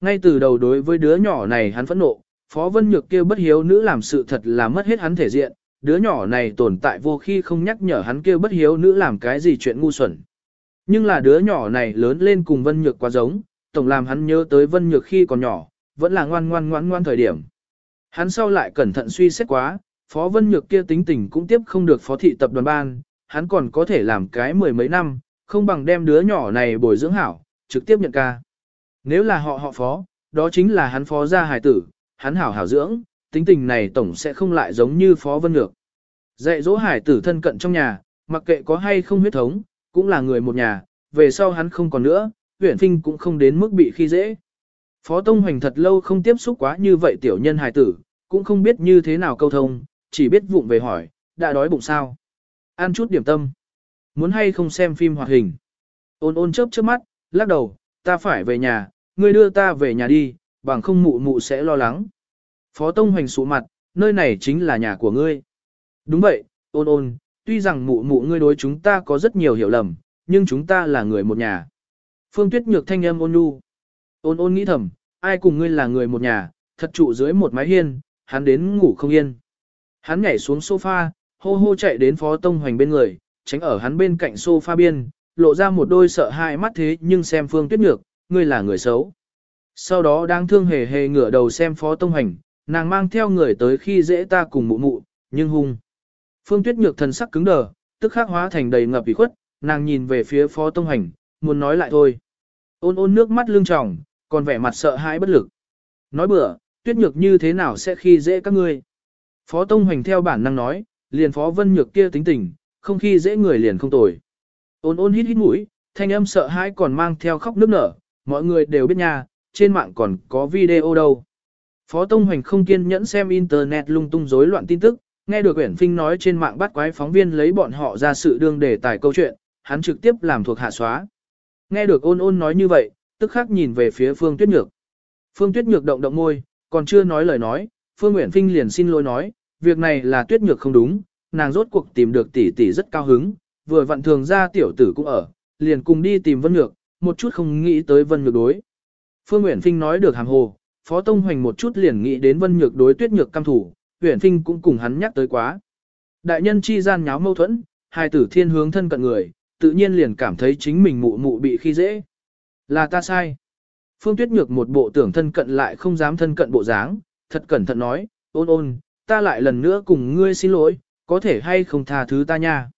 Ngay từ đầu đối với đứa nhỏ này hắn phẫn nộ, Phó Vân Nhược kia bất hiếu nữ làm sự thật là mất hết hắn thể diện, đứa nhỏ này tồn tại vô khi không nhắc nhở hắn kia bất hiếu nữ làm cái gì chuyện ngu xuẩn. Nhưng là đứa nhỏ này lớn lên cùng Vân Nhược quá giống, tổng làm hắn nhớ tới Vân Nhược khi còn nhỏ, vẫn là ngoan ngoan ngoan ngoan thời điểm. Hắn sau lại cẩn thận suy xét quá, Phó Vân Nhược kia tính tình cũng tiếp không được phó thị tập đoàn ban, hắn còn có thể làm cái mười mấy năm, không bằng đem đứa nhỏ này bồi dưỡng hảo, trực tiếp nhận ca. Nếu là họ họ phó, đó chính là hắn phó gia hài tử, hắn hảo hảo dưỡng, tính tình này tổng sẽ không lại giống như phó vân ngược. Dạy dỗ hải tử thân cận trong nhà, mặc kệ có hay không huyết thống, cũng là người một nhà, về sau hắn không còn nữa, huyển phinh cũng không đến mức bị khi dễ. Phó Tông Hoành thật lâu không tiếp xúc quá như vậy tiểu nhân hài tử, cũng không biết như thế nào câu thông, chỉ biết vụng về hỏi, đã đói bụng sao. Ăn chút điểm tâm. Muốn hay không xem phim hoạt hình. Ôn ôn chớp chớp mắt, lắc đầu, ta phải về nhà, ngươi đưa ta về nhà đi, bằng không mụ mụ sẽ lo lắng. Phó Tông Hoành sụ mặt, nơi này chính là nhà của ngươi. Đúng vậy, ôn ôn, tuy rằng mụ mụ ngươi đối chúng ta có rất nhiều hiểu lầm, nhưng chúng ta là người một nhà. Phương Tuyết nhược thanh âm ôn nhu. Ôn ôn nghĩ thầm, ai cùng ngươi là người một nhà, thật trụ dưới một mái hiên, hắn đến ngủ không yên. Hắn nhảy xuống sofa, hô hô chạy đến Phó Tông Hoành bên người, tránh ở hắn bên cạnh sofa biên, lộ ra một đôi sợ hãi mắt thế nhưng xem Phương Tuyết Nhược, ngươi là người xấu. Sau đó đang thương hề hề ngửa đầu xem Phó Tông Hành, nàng mang theo người tới khi dễ ta cùng mụ mụ, nhưng hung. Phương Tuyết Nhược thần sắc cứng đờ, tức khắc hóa thành đầy ngập ủy khuất, nàng nhìn về phía Phó Tông Hành, muốn nói lại thôi. Ôn ôn nước mắt lưng tròng, còn vẻ mặt sợ hãi bất lực. Nói bừa, Tuyết Nhược như thế nào sẽ khi dễ các ngươi? Phó Tông Hành theo bản năng nói, liền Phó Vân Nhược kia tính tình, không khi dễ người liền không tồi. Ôn ôn hít hít mũi, thanh âm sợ hãi còn mang theo khóc nước nở, mọi người đều biết nha, trên mạng còn có video đâu. Phó Tông Hoành không kiên nhẫn xem internet lung tung rối loạn tin tức, nghe được Uyển Phinh nói trên mạng bắt quái phóng viên lấy bọn họ ra sự đương đề tài câu chuyện, hắn trực tiếp làm thuộc hạ xóa. Nghe được ôn ôn nói như vậy, tức khắc nhìn về phía Phương Tuyết Nhược. Phương Tuyết Nhược động động môi, còn chưa nói lời nói, Phương Uyển Phinh liền xin lỗi nói, việc này là Tuyết Nhược không đúng, nàng rốt cuộc tìm được tỷ tỷ rất cao hứng, vừa vặn thường ra tiểu tử cũng ở, liền cùng đi tìm Vân Nhược, một chút không nghĩ tới Vân Nhược đối. Phương Uyển Phinh nói được hàm hồ, Phó Tông Hoành một chút liền nghĩ đến Vân Nhược đối Tuyết Nhược cam thủ, Uyển Phinh cũng cùng hắn nhắc tới quá. Đại nhân chi gian nháo mâu thuẫn, hai tử thiên hướng thân cận người, tự nhiên liền cảm thấy chính mình mụ mụ bị khi dễ. Là ta sai. Phương Tuyết Nhược một bộ tưởng thân cận lại không dám thân cận bộ dáng, thật cẩn thận nói, ôn ôn, ta lại lần nữa cùng ngươi xin lỗi, có thể hay không tha thứ ta nha.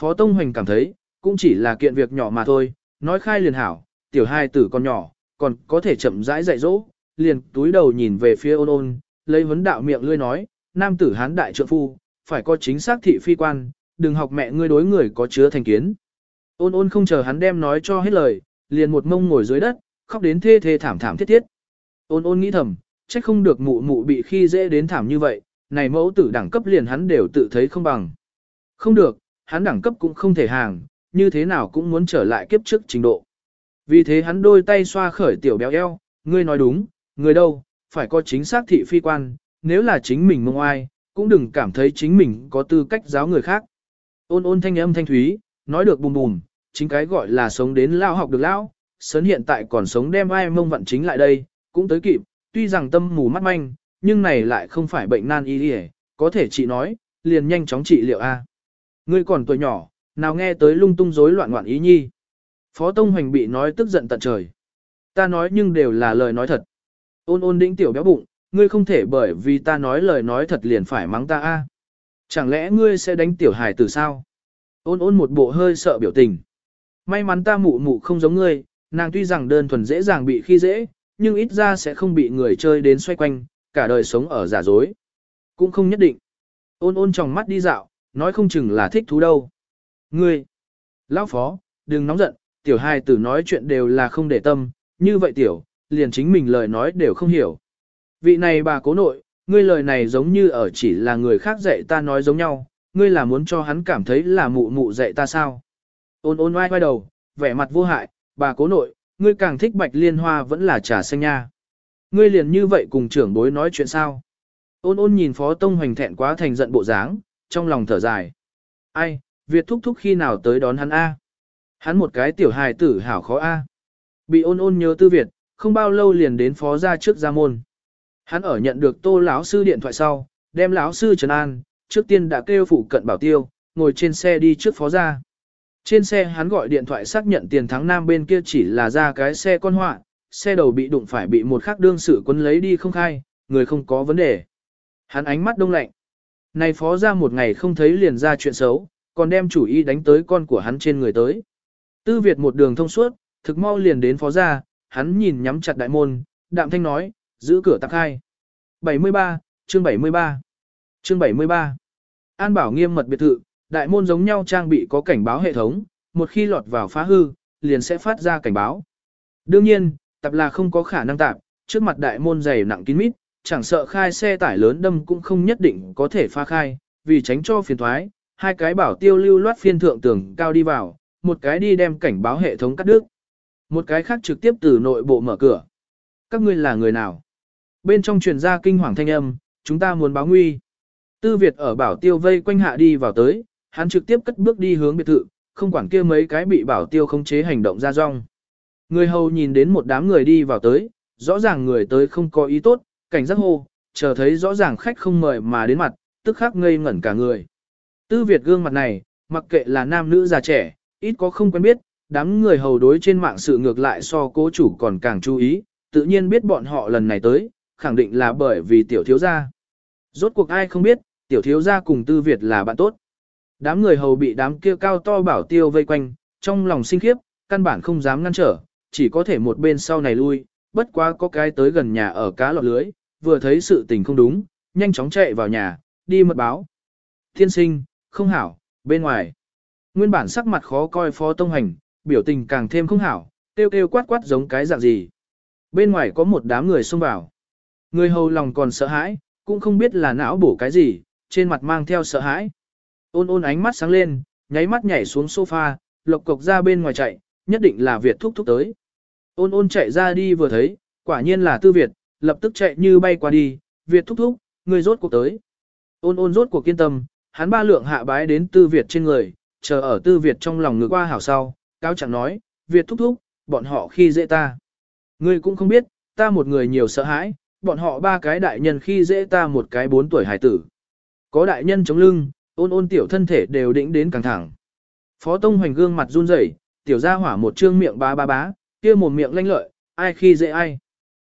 Phó Tông Hoành cảm thấy, cũng chỉ là kiện việc nhỏ mà thôi, nói khai liền hảo, tiểu hai tử còn nhỏ, còn có thể chậm rãi dạy dỗ, liền túi đầu nhìn về phía ôn ôn, lấy vấn đạo miệng lươi nói, nam tử hán đại trượng phu, phải có chính xác thị phi quan, đừng học mẹ ngươi đối người có chứa thành kiến. Ôn ôn không chờ hắn đem nói cho hết lời, liền một mông ngồi dưới đất, khóc đến thê thê thảm thảm thiết thiết. Ôn ôn nghĩ thầm, trách không được mụ mụ bị khi dễ đến thảm như vậy, này mẫu tử đẳng cấp liền hắn đều tự thấy không bằng. Không được, hắn đẳng cấp cũng không thể hàng, như thế nào cũng muốn trở lại kiếp trước trình độ. Vì thế hắn đôi tay xoa khởi tiểu béo eo, ngươi nói đúng, người đâu, phải có chính xác thị phi quan, nếu là chính mình mông ai, cũng đừng cảm thấy chính mình có tư cách giáo người khác. Ôn ôn thanh âm thanh thúy, nói được bùm bùm, chính cái gọi là sống đến lao học được lao, sớn hiện tại còn sống đem ai mông vận chính lại đây, cũng tới kịp, tuy rằng tâm mù mắt manh, nhưng này lại không phải bệnh nan y đi có thể chị nói, liền nhanh chóng trị liệu A. Ngươi còn tuổi nhỏ, nào nghe tới lung tung rối loạn loạn ý nhi. Phó Tông Hoành bị nói tức giận tận trời. Ta nói nhưng đều là lời nói thật. Ôn ôn đĩnh tiểu béo bụng, ngươi không thể bởi vì ta nói lời nói thật liền phải mắng ta a. Chẳng lẽ ngươi sẽ đánh tiểu hài từ sao? Ôn ôn một bộ hơi sợ biểu tình. May mắn ta mụ mụ không giống ngươi, nàng tuy rằng đơn thuần dễ dàng bị khi dễ, nhưng ít ra sẽ không bị người chơi đến xoay quanh, cả đời sống ở giả dối. Cũng không nhất định. Ôn ôn trong mắt đi dạo, nói không chừng là thích thú đâu. Ngươi, lão phó, đừng nóng giận, tiểu hài tử nói chuyện đều là không để tâm, như vậy tiểu, liền chính mình lời nói đều không hiểu. Vị này bà cố nội, ngươi lời này giống như ở chỉ là người khác dạy ta nói giống nhau, ngươi là muốn cho hắn cảm thấy là mụ mụ dạy ta sao. Ôn ôn oai quay đầu, vẻ mặt vô hại, bà cố nội, ngươi càng thích bạch liên hoa vẫn là trà xanh nha. Ngươi liền như vậy cùng trưởng bối nói chuyện sao? Ôn ôn nhìn phó tông hoành thẹn quá thành giận bộ dáng, trong lòng thở dài. Ai, Việt thúc thúc khi nào tới đón hắn A? Hắn một cái tiểu hài tử hảo khó A. Bị ôn ôn nhớ tư Việt, không bao lâu liền đến phó gia trước gia môn. Hắn ở nhận được tô lão sư điện thoại sau, đem lão sư Trần an, trước tiên đã kêu phụ cận bảo tiêu, ngồi trên xe đi trước phó gia. Trên xe hắn gọi điện thoại xác nhận tiền thắng nam bên kia chỉ là ra cái xe con họa, xe đầu bị đụng phải bị một khắc đương sự quân lấy đi không khai, người không có vấn đề. Hắn ánh mắt đông lạnh. Này phó ra một ngày không thấy liền ra chuyện xấu, còn đem chủ ý đánh tới con của hắn trên người tới. Tư Việt một đường thông suốt, thực mau liền đến phó ra, hắn nhìn nhắm chặt đại môn, đạm thanh nói, giữ cửa tạc hai. 73, chương 73. Chương 73. An bảo nghiêm mật biệt thự, đại môn giống nhau trang bị có cảnh báo hệ thống, một khi lọt vào phá hư, liền sẽ phát ra cảnh báo. Đương nhiên, tập là không có khả năng tạp, trước mặt đại môn dày nặng kín mít, chẳng sợ khai xe tải lớn đâm cũng không nhất định có thể phá khai, vì tránh cho phiền thoái, hai cái bảo tiêu lưu loát phiên thượng tường cao đi vào, một cái đi đem cảnh báo hệ thống cắt đứt, một cái khác trực tiếp từ nội bộ mở cửa. Các ngươi là người nào? Bên trong truyền ra kinh hoàng thanh âm, chúng ta muốn báo nguy. Tư Việt ở bảo tiêu vây quanh hạ đi vào tới, hắn trực tiếp cất bước đi hướng biệt thự, không quản kia mấy cái bị bảo tiêu không chế hành động ra rong. Người hầu nhìn đến một đám người đi vào tới, rõ ràng người tới không có ý tốt, cảnh giác hô, chờ thấy rõ ràng khách không mời mà đến mặt, tức khắc ngây ngẩn cả người. Tư Việt gương mặt này, mặc kệ là nam nữ già trẻ, ít có không quen biết, đám người hầu đối trên mạng sự ngược lại so cố chủ còn càng chú ý, tự nhiên biết bọn họ lần này tới, khẳng định là bởi vì tiểu thiếu gia. Rốt cuộc ai không biết, tiểu thiếu gia cùng Tư Việt là bạn tốt. Đám người hầu bị đám kia cao to bảo tiêu vây quanh, trong lòng sinh khiếp, căn bản không dám ngăn trở, chỉ có thể một bên sau này lui, bất quá có cái tới gần nhà ở cá lọt lưới, vừa thấy sự tình không đúng, nhanh chóng chạy vào nhà, đi mật báo. Thiên sinh, không hảo, bên ngoài. Nguyên bản sắc mặt khó coi phó tông hành, biểu tình càng thêm không hảo, kêu kêu quát quát giống cái dạng gì. Bên ngoài có một đám người xông vào. Người hầu lòng còn sợ hãi, cũng không biết là não bổ cái gì, trên mặt mang theo sợ hãi. Ôn ôn ánh mắt sáng lên, nháy mắt nhảy xuống sofa, lộc cộc ra bên ngoài chạy, nhất định là Việt thúc thúc tới. Ôn ôn chạy ra đi vừa thấy, quả nhiên là tư Việt, lập tức chạy như bay qua đi, Việt thúc thúc, người rốt cuộc tới. Ôn ôn rốt cuộc kiên tâm, hắn ba lượng hạ bái đến tư Việt trên người, chờ ở tư Việt trong lòng ngược qua hảo sau, cao chẳng nói, Việt thúc thúc, bọn họ khi dễ ta. Ngươi cũng không biết, ta một người nhiều sợ hãi, bọn họ ba cái đại nhân khi dễ ta một cái bốn tuổi hải tử. Có đại nhân chống lưng, ôn ôn tiểu thân thể đều đĩnh đến căng thẳng. Phó Tông Hoành gương mặt run rẩy, tiểu gia hỏa một trương miệng bá bá bá, kia một miệng lanh lợi, ai khi dễ ai.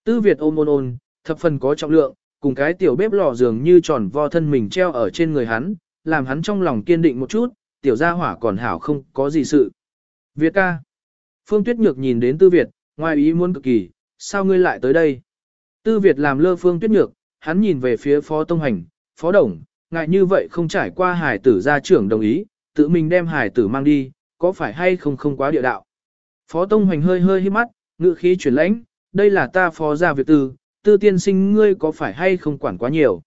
Tư Việt ôm ôn ôn, thập phần có trọng lượng, cùng cái tiểu bếp lò dường như tròn vo thân mình treo ở trên người hắn, làm hắn trong lòng kiên định một chút, tiểu gia hỏa còn hảo không có gì sự. Việt ca. Phương Tuyết Nhược nhìn đến Tư Việt, ngoài ý muốn cực kỳ, sao ngươi lại tới đây? Tư Việt làm lơ Phương Tuyết Nhược, hắn nhìn về phía Phó Tông Hành, Phó Đồng, ngại như vậy không trải qua hải tử gia trưởng đồng ý, tự mình đem hải tử mang đi, có phải hay không không quá địa đạo. Phó Tông Hoành hơi hơi hít mắt, ngựa khí chuyển lãnh, đây là ta phó ra việc tư, tư tiên sinh ngươi có phải hay không quản quá nhiều.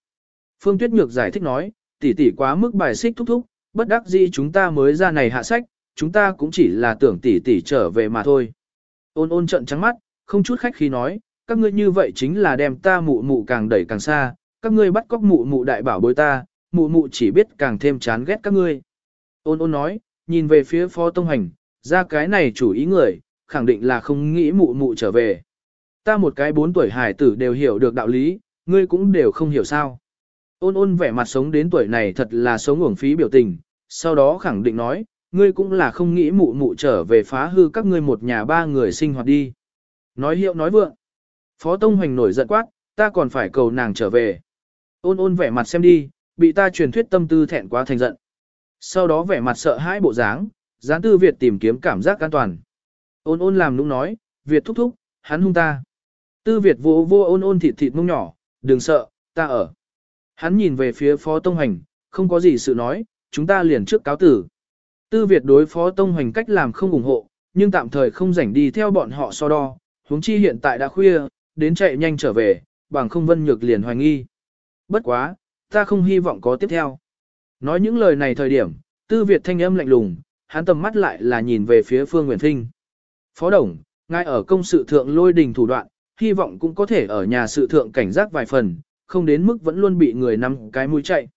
Phương Tuyết Nhược giải thích nói, tỷ tỷ quá mức bài xích thúc thúc, bất đắc dĩ chúng ta mới ra này hạ sách, chúng ta cũng chỉ là tưởng tỷ tỷ trở về mà thôi. Ôn ôn trận trắng mắt, không chút khách khí nói, các ngươi như vậy chính là đem ta mụ mụ càng đẩy càng xa, các ngươi bắt cóc mụ mụ đại bảo bối ta, mụ mụ chỉ biết càng thêm chán ghét các ngươi. Ôn ôn nói, nhìn về phía phó tông hành, ra cái này chủ ý người, khẳng định là không nghĩ mụ mụ trở về. Ta một cái bốn tuổi hải tử đều hiểu được đạo lý, ngươi cũng đều không hiểu sao. Ôn ôn vẻ mặt sống đến tuổi này thật là sống uổng phí biểu tình, sau đó khẳng định nói, ngươi cũng là không nghĩ mụ mụ trở về phá hư các ngươi một nhà ba người sinh hoạt đi. Nói hiệu nói vượng. Phó Tông Hoành nổi giận quát, ta còn phải cầu nàng trở về. Ôn ôn vẻ mặt xem đi, bị ta truyền thuyết tâm tư thẹn quá thành giận. Sau đó vẻ mặt sợ hãi bộ dáng, gián tư Việt tìm kiếm cảm giác an toàn. Ôn ôn làm nũng nói, Việt thúc thúc, hắn hung ta. Tư Việt vô vô ôn ôn thịt thịt mông nhỏ, đừng sợ, ta ở. Hắn nhìn về phía Phó Tông Hành, không có gì sự nói, chúng ta liền trước cáo tử. Tư Việt đối Phó Tông Hành cách làm không ủng hộ, nhưng tạm thời không rảnh đi theo bọn họ so đo, huống chi hiện tại đã khuya, đến chạy nhanh trở về, bằng không vân nhược liền hoài nghi. Bất quá, ta không hy vọng có tiếp theo. Nói những lời này thời điểm, Tư Việt thanh âm lạnh lùng, hắn tầm mắt lại là nhìn về phía Phương Nguyễn Thinh. Phó Đồng, ngay ở công sự thượng lôi đình thủ đoạn, hy vọng cũng có thể ở nhà sự thượng cảnh giác vài phần, không đến mức vẫn luôn bị người nắm cái mũi chạy.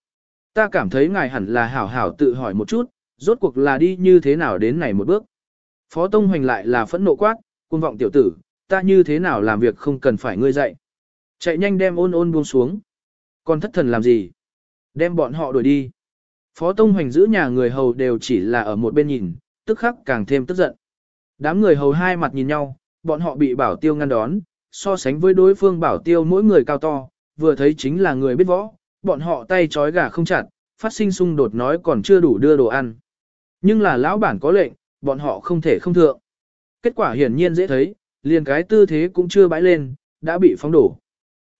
Ta cảm thấy ngài hẳn là hảo hảo tự hỏi một chút, rốt cuộc là đi như thế nào đến này một bước. Phó Tông Hoành lại là phẫn nộ quát, quân vọng tiểu tử, ta như thế nào làm việc không cần phải ngươi dạy. Chạy nhanh đem ôn ôn buông xuống. Còn thất thần làm gì? Đem bọn họ đuổi đi. Phó Tông Hoành giữ nhà người hầu đều chỉ là ở một bên nhìn, tức khắc càng thêm tức giận. Đám người hầu hai mặt nhìn nhau, bọn họ bị bảo tiêu ngăn đón, so sánh với đối phương bảo tiêu mỗi người cao to, vừa thấy chính là người biết võ, bọn họ tay trói gà không chặt, phát sinh xung đột nói còn chưa đủ đưa đồ ăn. Nhưng là lão bản có lệnh, bọn họ không thể không thượng. Kết quả hiển nhiên dễ thấy, liền cái tư thế cũng chưa bãi lên, đã bị phóng đổ.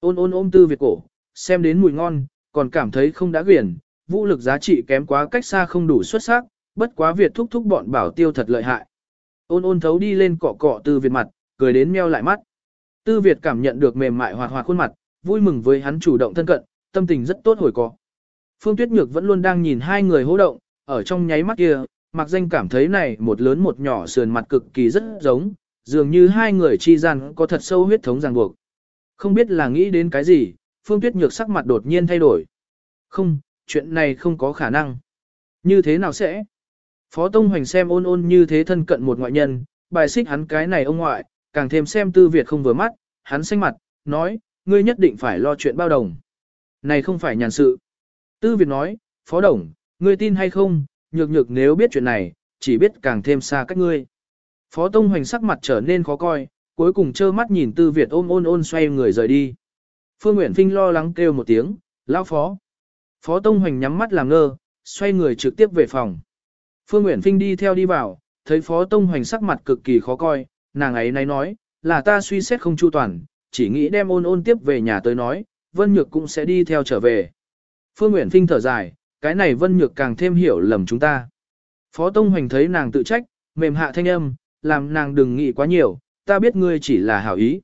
Ôn ôn ôm tư Việt cổ, xem đến mùi ngon, còn cảm thấy không đã quyển, vũ lực giá trị kém quá cách xa không đủ xuất sắc, bất quá Việt thúc thúc bọn bảo tiêu thật lợi hại. Ôn ôn thấu đi lên cọ cọ tư Việt mặt, cười đến meo lại mắt. Tư Việt cảm nhận được mềm mại hoạt hoạt khuôn mặt, vui mừng với hắn chủ động thân cận, tâm tình rất tốt hồi cọ. Phương Tuyết Nhược vẫn luôn đang nhìn hai người hô động, ở trong nháy mắt kia, mặc danh cảm thấy này một lớn một nhỏ sườn mặt cực kỳ rất giống, dường như hai người chi gian có thật sâu huyết thống ràng buộc. Không biết là nghĩ đến cái gì, Phương Tuyết Nhược sắc mặt đột nhiên thay đổi. Không, chuyện này không có khả năng. Như thế nào sẽ? Phó Tông Hoành xem ôn ôn như thế thân cận một ngoại nhân, bài xích hắn cái này ông ngoại, càng thêm xem tư Việt không vừa mắt, hắn xanh mặt, nói, ngươi nhất định phải lo chuyện bao đồng. Này không phải nhàn sự. Tư Việt nói, Phó Đồng, ngươi tin hay không, nhược nhược nếu biết chuyện này, chỉ biết càng thêm xa cách ngươi. Phó Tông Hoành sắc mặt trở nên khó coi, cuối cùng trơ mắt nhìn Tư Việt ôm ôn ôn xoay người rời đi. Phương Nguyễn Vinh lo lắng kêu một tiếng, lão phó. Phó Tông Hoành nhắm mắt làm ngơ, xoay người trực tiếp về phòng. Phương Nguyễn Vinh đi theo đi vào, thấy Phó Tông Hoành sắc mặt cực kỳ khó coi, nàng ấy nay nói, là ta suy xét không chu toàn, chỉ nghĩ đem ôn ôn tiếp về nhà tới nói, Vân Nhược cũng sẽ đi theo trở về. Phương Nguyễn Phinh thở dài, cái này Vân Nhược càng thêm hiểu lầm chúng ta. Phó Tông Hoành thấy nàng tự trách, mềm hạ thanh âm, làm nàng đừng nghĩ quá nhiều, ta biết ngươi chỉ là hảo ý.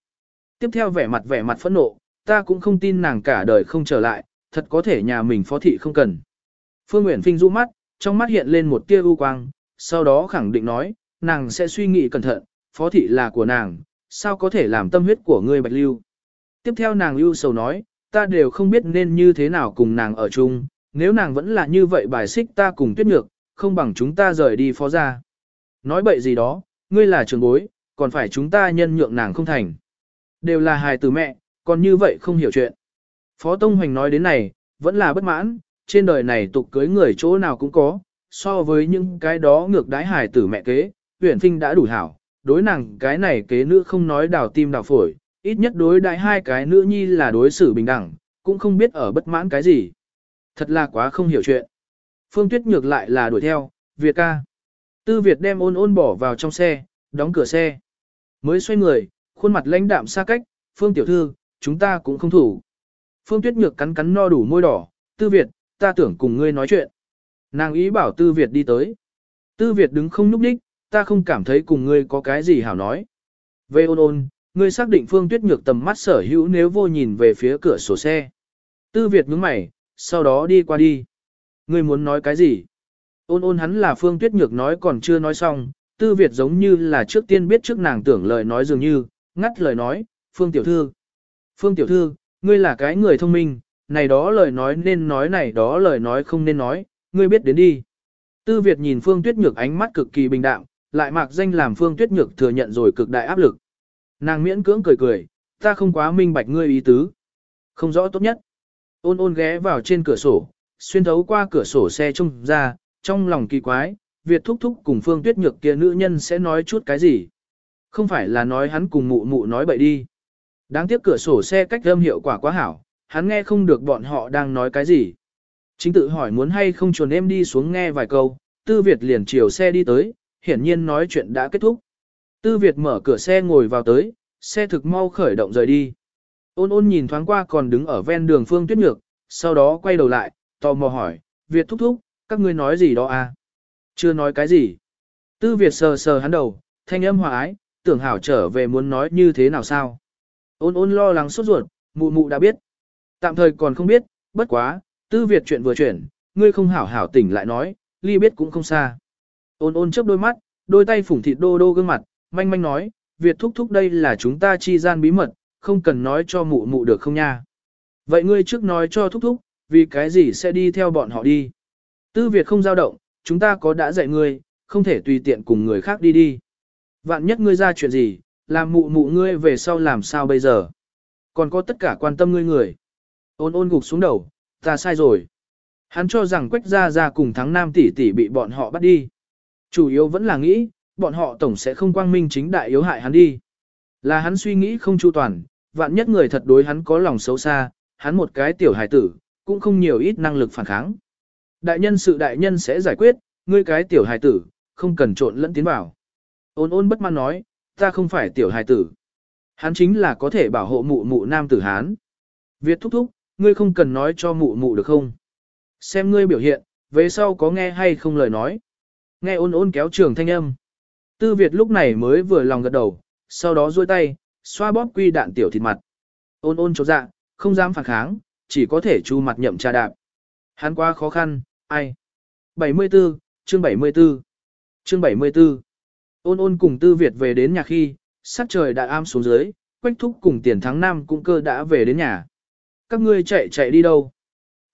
Tiếp theo vẻ mặt vẻ mặt phẫn nộ, ta cũng không tin nàng cả đời không trở lại, thật có thể nhà mình phó thị không cần. Phương Nguyễn Phinh rũ mắt, trong mắt hiện lên một tia u quang, sau đó khẳng định nói, nàng sẽ suy nghĩ cẩn thận, phó thị là của nàng, sao có thể làm tâm huyết của ngươi bạch lưu. Tiếp theo nàng lưu sầu nói, ta đều không biết nên như thế nào cùng nàng ở chung, nếu nàng vẫn là như vậy bài xích ta cùng tuyết nhược, không bằng chúng ta rời đi phó ra. Nói bậy gì đó, ngươi là trường bối, còn phải chúng ta nhân nhượng nàng không thành. Đều là hài từ mẹ, còn như vậy không hiểu chuyện. Phó Tông Hoành nói đến này, vẫn là bất mãn, trên đời này tục cưới người chỗ nào cũng có, so với những cái đó ngược đái hài tử mẹ kế, Huyền phinh đã đủ hảo, đối nàng cái này kế nữ không nói đào tim đào phổi, ít nhất đối đại hai cái nữ nhi là đối xử bình đẳng, cũng không biết ở bất mãn cái gì. Thật là quá không hiểu chuyện. Phương Tuyết ngược lại là đuổi theo, Việt ca. Tư Việt đem ôn ôn bỏ vào trong xe, đóng cửa xe. Mới xoay người, khuôn mặt lãnh đạm xa cách, Phương Tiểu Thư, chúng ta cũng không thủ. Phương Tuyết Nhược cắn cắn no đủ môi đỏ, Tư Việt, ta tưởng cùng ngươi nói chuyện. Nàng ý bảo Tư Việt đi tới. Tư Việt đứng không nhúc đích, ta không cảm thấy cùng ngươi có cái gì hảo nói. Về ôn ôn, ngươi xác định Phương Tuyết Nhược tầm mắt sở hữu nếu vô nhìn về phía cửa sổ xe. Tư Việt nhướng mày, sau đó đi qua đi. Ngươi muốn nói cái gì? Ôn ôn hắn là Phương Tuyết Nhược nói còn chưa nói xong, Tư Việt giống như là trước tiên biết trước nàng tưởng lời nói dường như, ngắt lời nói, Phương Tiểu Thư. Phương Tiểu Thư, ngươi là cái người thông minh, này đó lời nói nên nói này đó lời nói không nên nói, ngươi biết đến đi. Tư Việt nhìn Phương Tuyết Nhược ánh mắt cực kỳ bình đạm, lại mạc danh làm Phương Tuyết Nhược thừa nhận rồi cực đại áp lực. Nàng miễn cưỡng cười cười, ta không quá minh bạch ngươi ý tứ. Không rõ tốt nhất. Ôn ôn ghé vào trên cửa sổ, xuyên thấu qua cửa sổ xe trông ra, trong lòng kỳ quái, Việt thúc thúc cùng Phương Tuyết Nhược kia nữ nhân sẽ nói chút cái gì. Không phải là nói hắn cùng mụ mụ nói bậy đi. Đáng tiếc cửa sổ xe cách âm hiệu quả quá hảo, hắn nghe không được bọn họ đang nói cái gì. Chính tự hỏi muốn hay không chuồn em đi xuống nghe vài câu, Tư Việt liền chiều xe đi tới, hiển nhiên nói chuyện đã kết thúc. Tư Việt mở cửa xe ngồi vào tới, xe thực mau khởi động rời đi. Ôn ôn nhìn thoáng qua còn đứng ở ven đường Phương Tuyết Nhược, sau đó quay đầu lại, tò mò hỏi, Việt thúc thúc, các ngươi nói gì đó à? Chưa nói cái gì. Tư Việt sờ sờ hắn đầu, thanh âm hòa ái, tưởng hảo trở về muốn nói như thế nào sao? Ôn ôn lo lắng sốt ruột, mụ mụ đã biết. Tạm thời còn không biết, bất quá, tư Việt chuyện vừa chuyển, ngươi không hảo hảo tỉnh lại nói, ly biết cũng không xa. Ôn ôn chớp đôi mắt, đôi tay phủng thịt đô đô gương mặt, manh manh nói, Việt thúc thúc đây là chúng ta chi gian bí mật, không cần nói cho mụ mụ được không nha. Vậy ngươi trước nói cho thúc thúc, vì cái gì sẽ đi theo bọn họ đi. Tư Việt không dao động, chúng ta có đã dạy ngươi, không thể tùy tiện cùng người khác đi đi. Vạn nhất ngươi ra chuyện gì, Làm mụ mụ ngươi về sau làm sao bây giờ? Còn có tất cả quan tâm ngươi người. Ôn ôn gục xuống đầu, ta sai rồi. Hắn cho rằng quách gia gia cùng thắng nam tỷ tỷ bị bọn họ bắt đi. Chủ yếu vẫn là nghĩ, bọn họ tổng sẽ không quang minh chính đại yếu hại hắn đi. Là hắn suy nghĩ không chu toàn, vạn nhất người thật đối hắn có lòng xấu xa, hắn một cái tiểu hài tử, cũng không nhiều ít năng lực phản kháng. Đại nhân sự đại nhân sẽ giải quyết, ngươi cái tiểu hài tử, không cần trộn lẫn tiến vào. Ôn ôn bất mãn nói, ta không phải tiểu hài tử. Hắn chính là có thể bảo hộ mụ mụ nam tử Hán. Việt thúc thúc, ngươi không cần nói cho mụ mụ được không? Xem ngươi biểu hiện, về sau có nghe hay không lời nói. Nghe ôn ôn kéo trường thanh âm. Tư Việt lúc này mới vừa lòng gật đầu, sau đó duỗi tay, xoa bóp quy đạn tiểu thịt mặt. Ôn ôn chột dạ, không dám phản kháng, chỉ có thể chu mặt nhậm trà đạp. Hắn quá khó khăn, ai? 74, chương 74. Chương 74. Ôn ôn cùng Tư Việt về đến nhà khi, sắc trời đã am xuống dưới, Quách Thúc cùng Tiền Thắng Nam cũng cơ đã về đến nhà. Các ngươi chạy chạy đi đâu?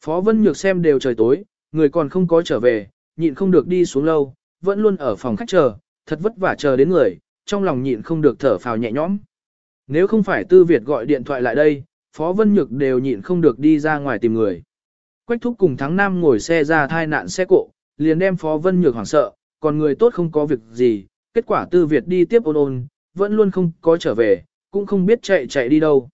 Phó Vân Nhược xem đều trời tối, người còn không có trở về, nhịn không được đi xuống lâu, vẫn luôn ở phòng khách chờ, thật vất vả chờ đến người, trong lòng nhịn không được thở phào nhẹ nhõm. Nếu không phải Tư Việt gọi điện thoại lại đây, Phó Vân Nhược đều nhịn không được đi ra ngoài tìm người. Quách thúc cùng thắng nam ngồi xe ra thai nạn xe cộ, liền đem Phó Vân Nhược hoảng sợ, còn người tốt không có việc gì, kết quả Tư Việt đi tiếp ôn ôn, vẫn luôn không có trở về, cũng không biết chạy chạy đi đâu.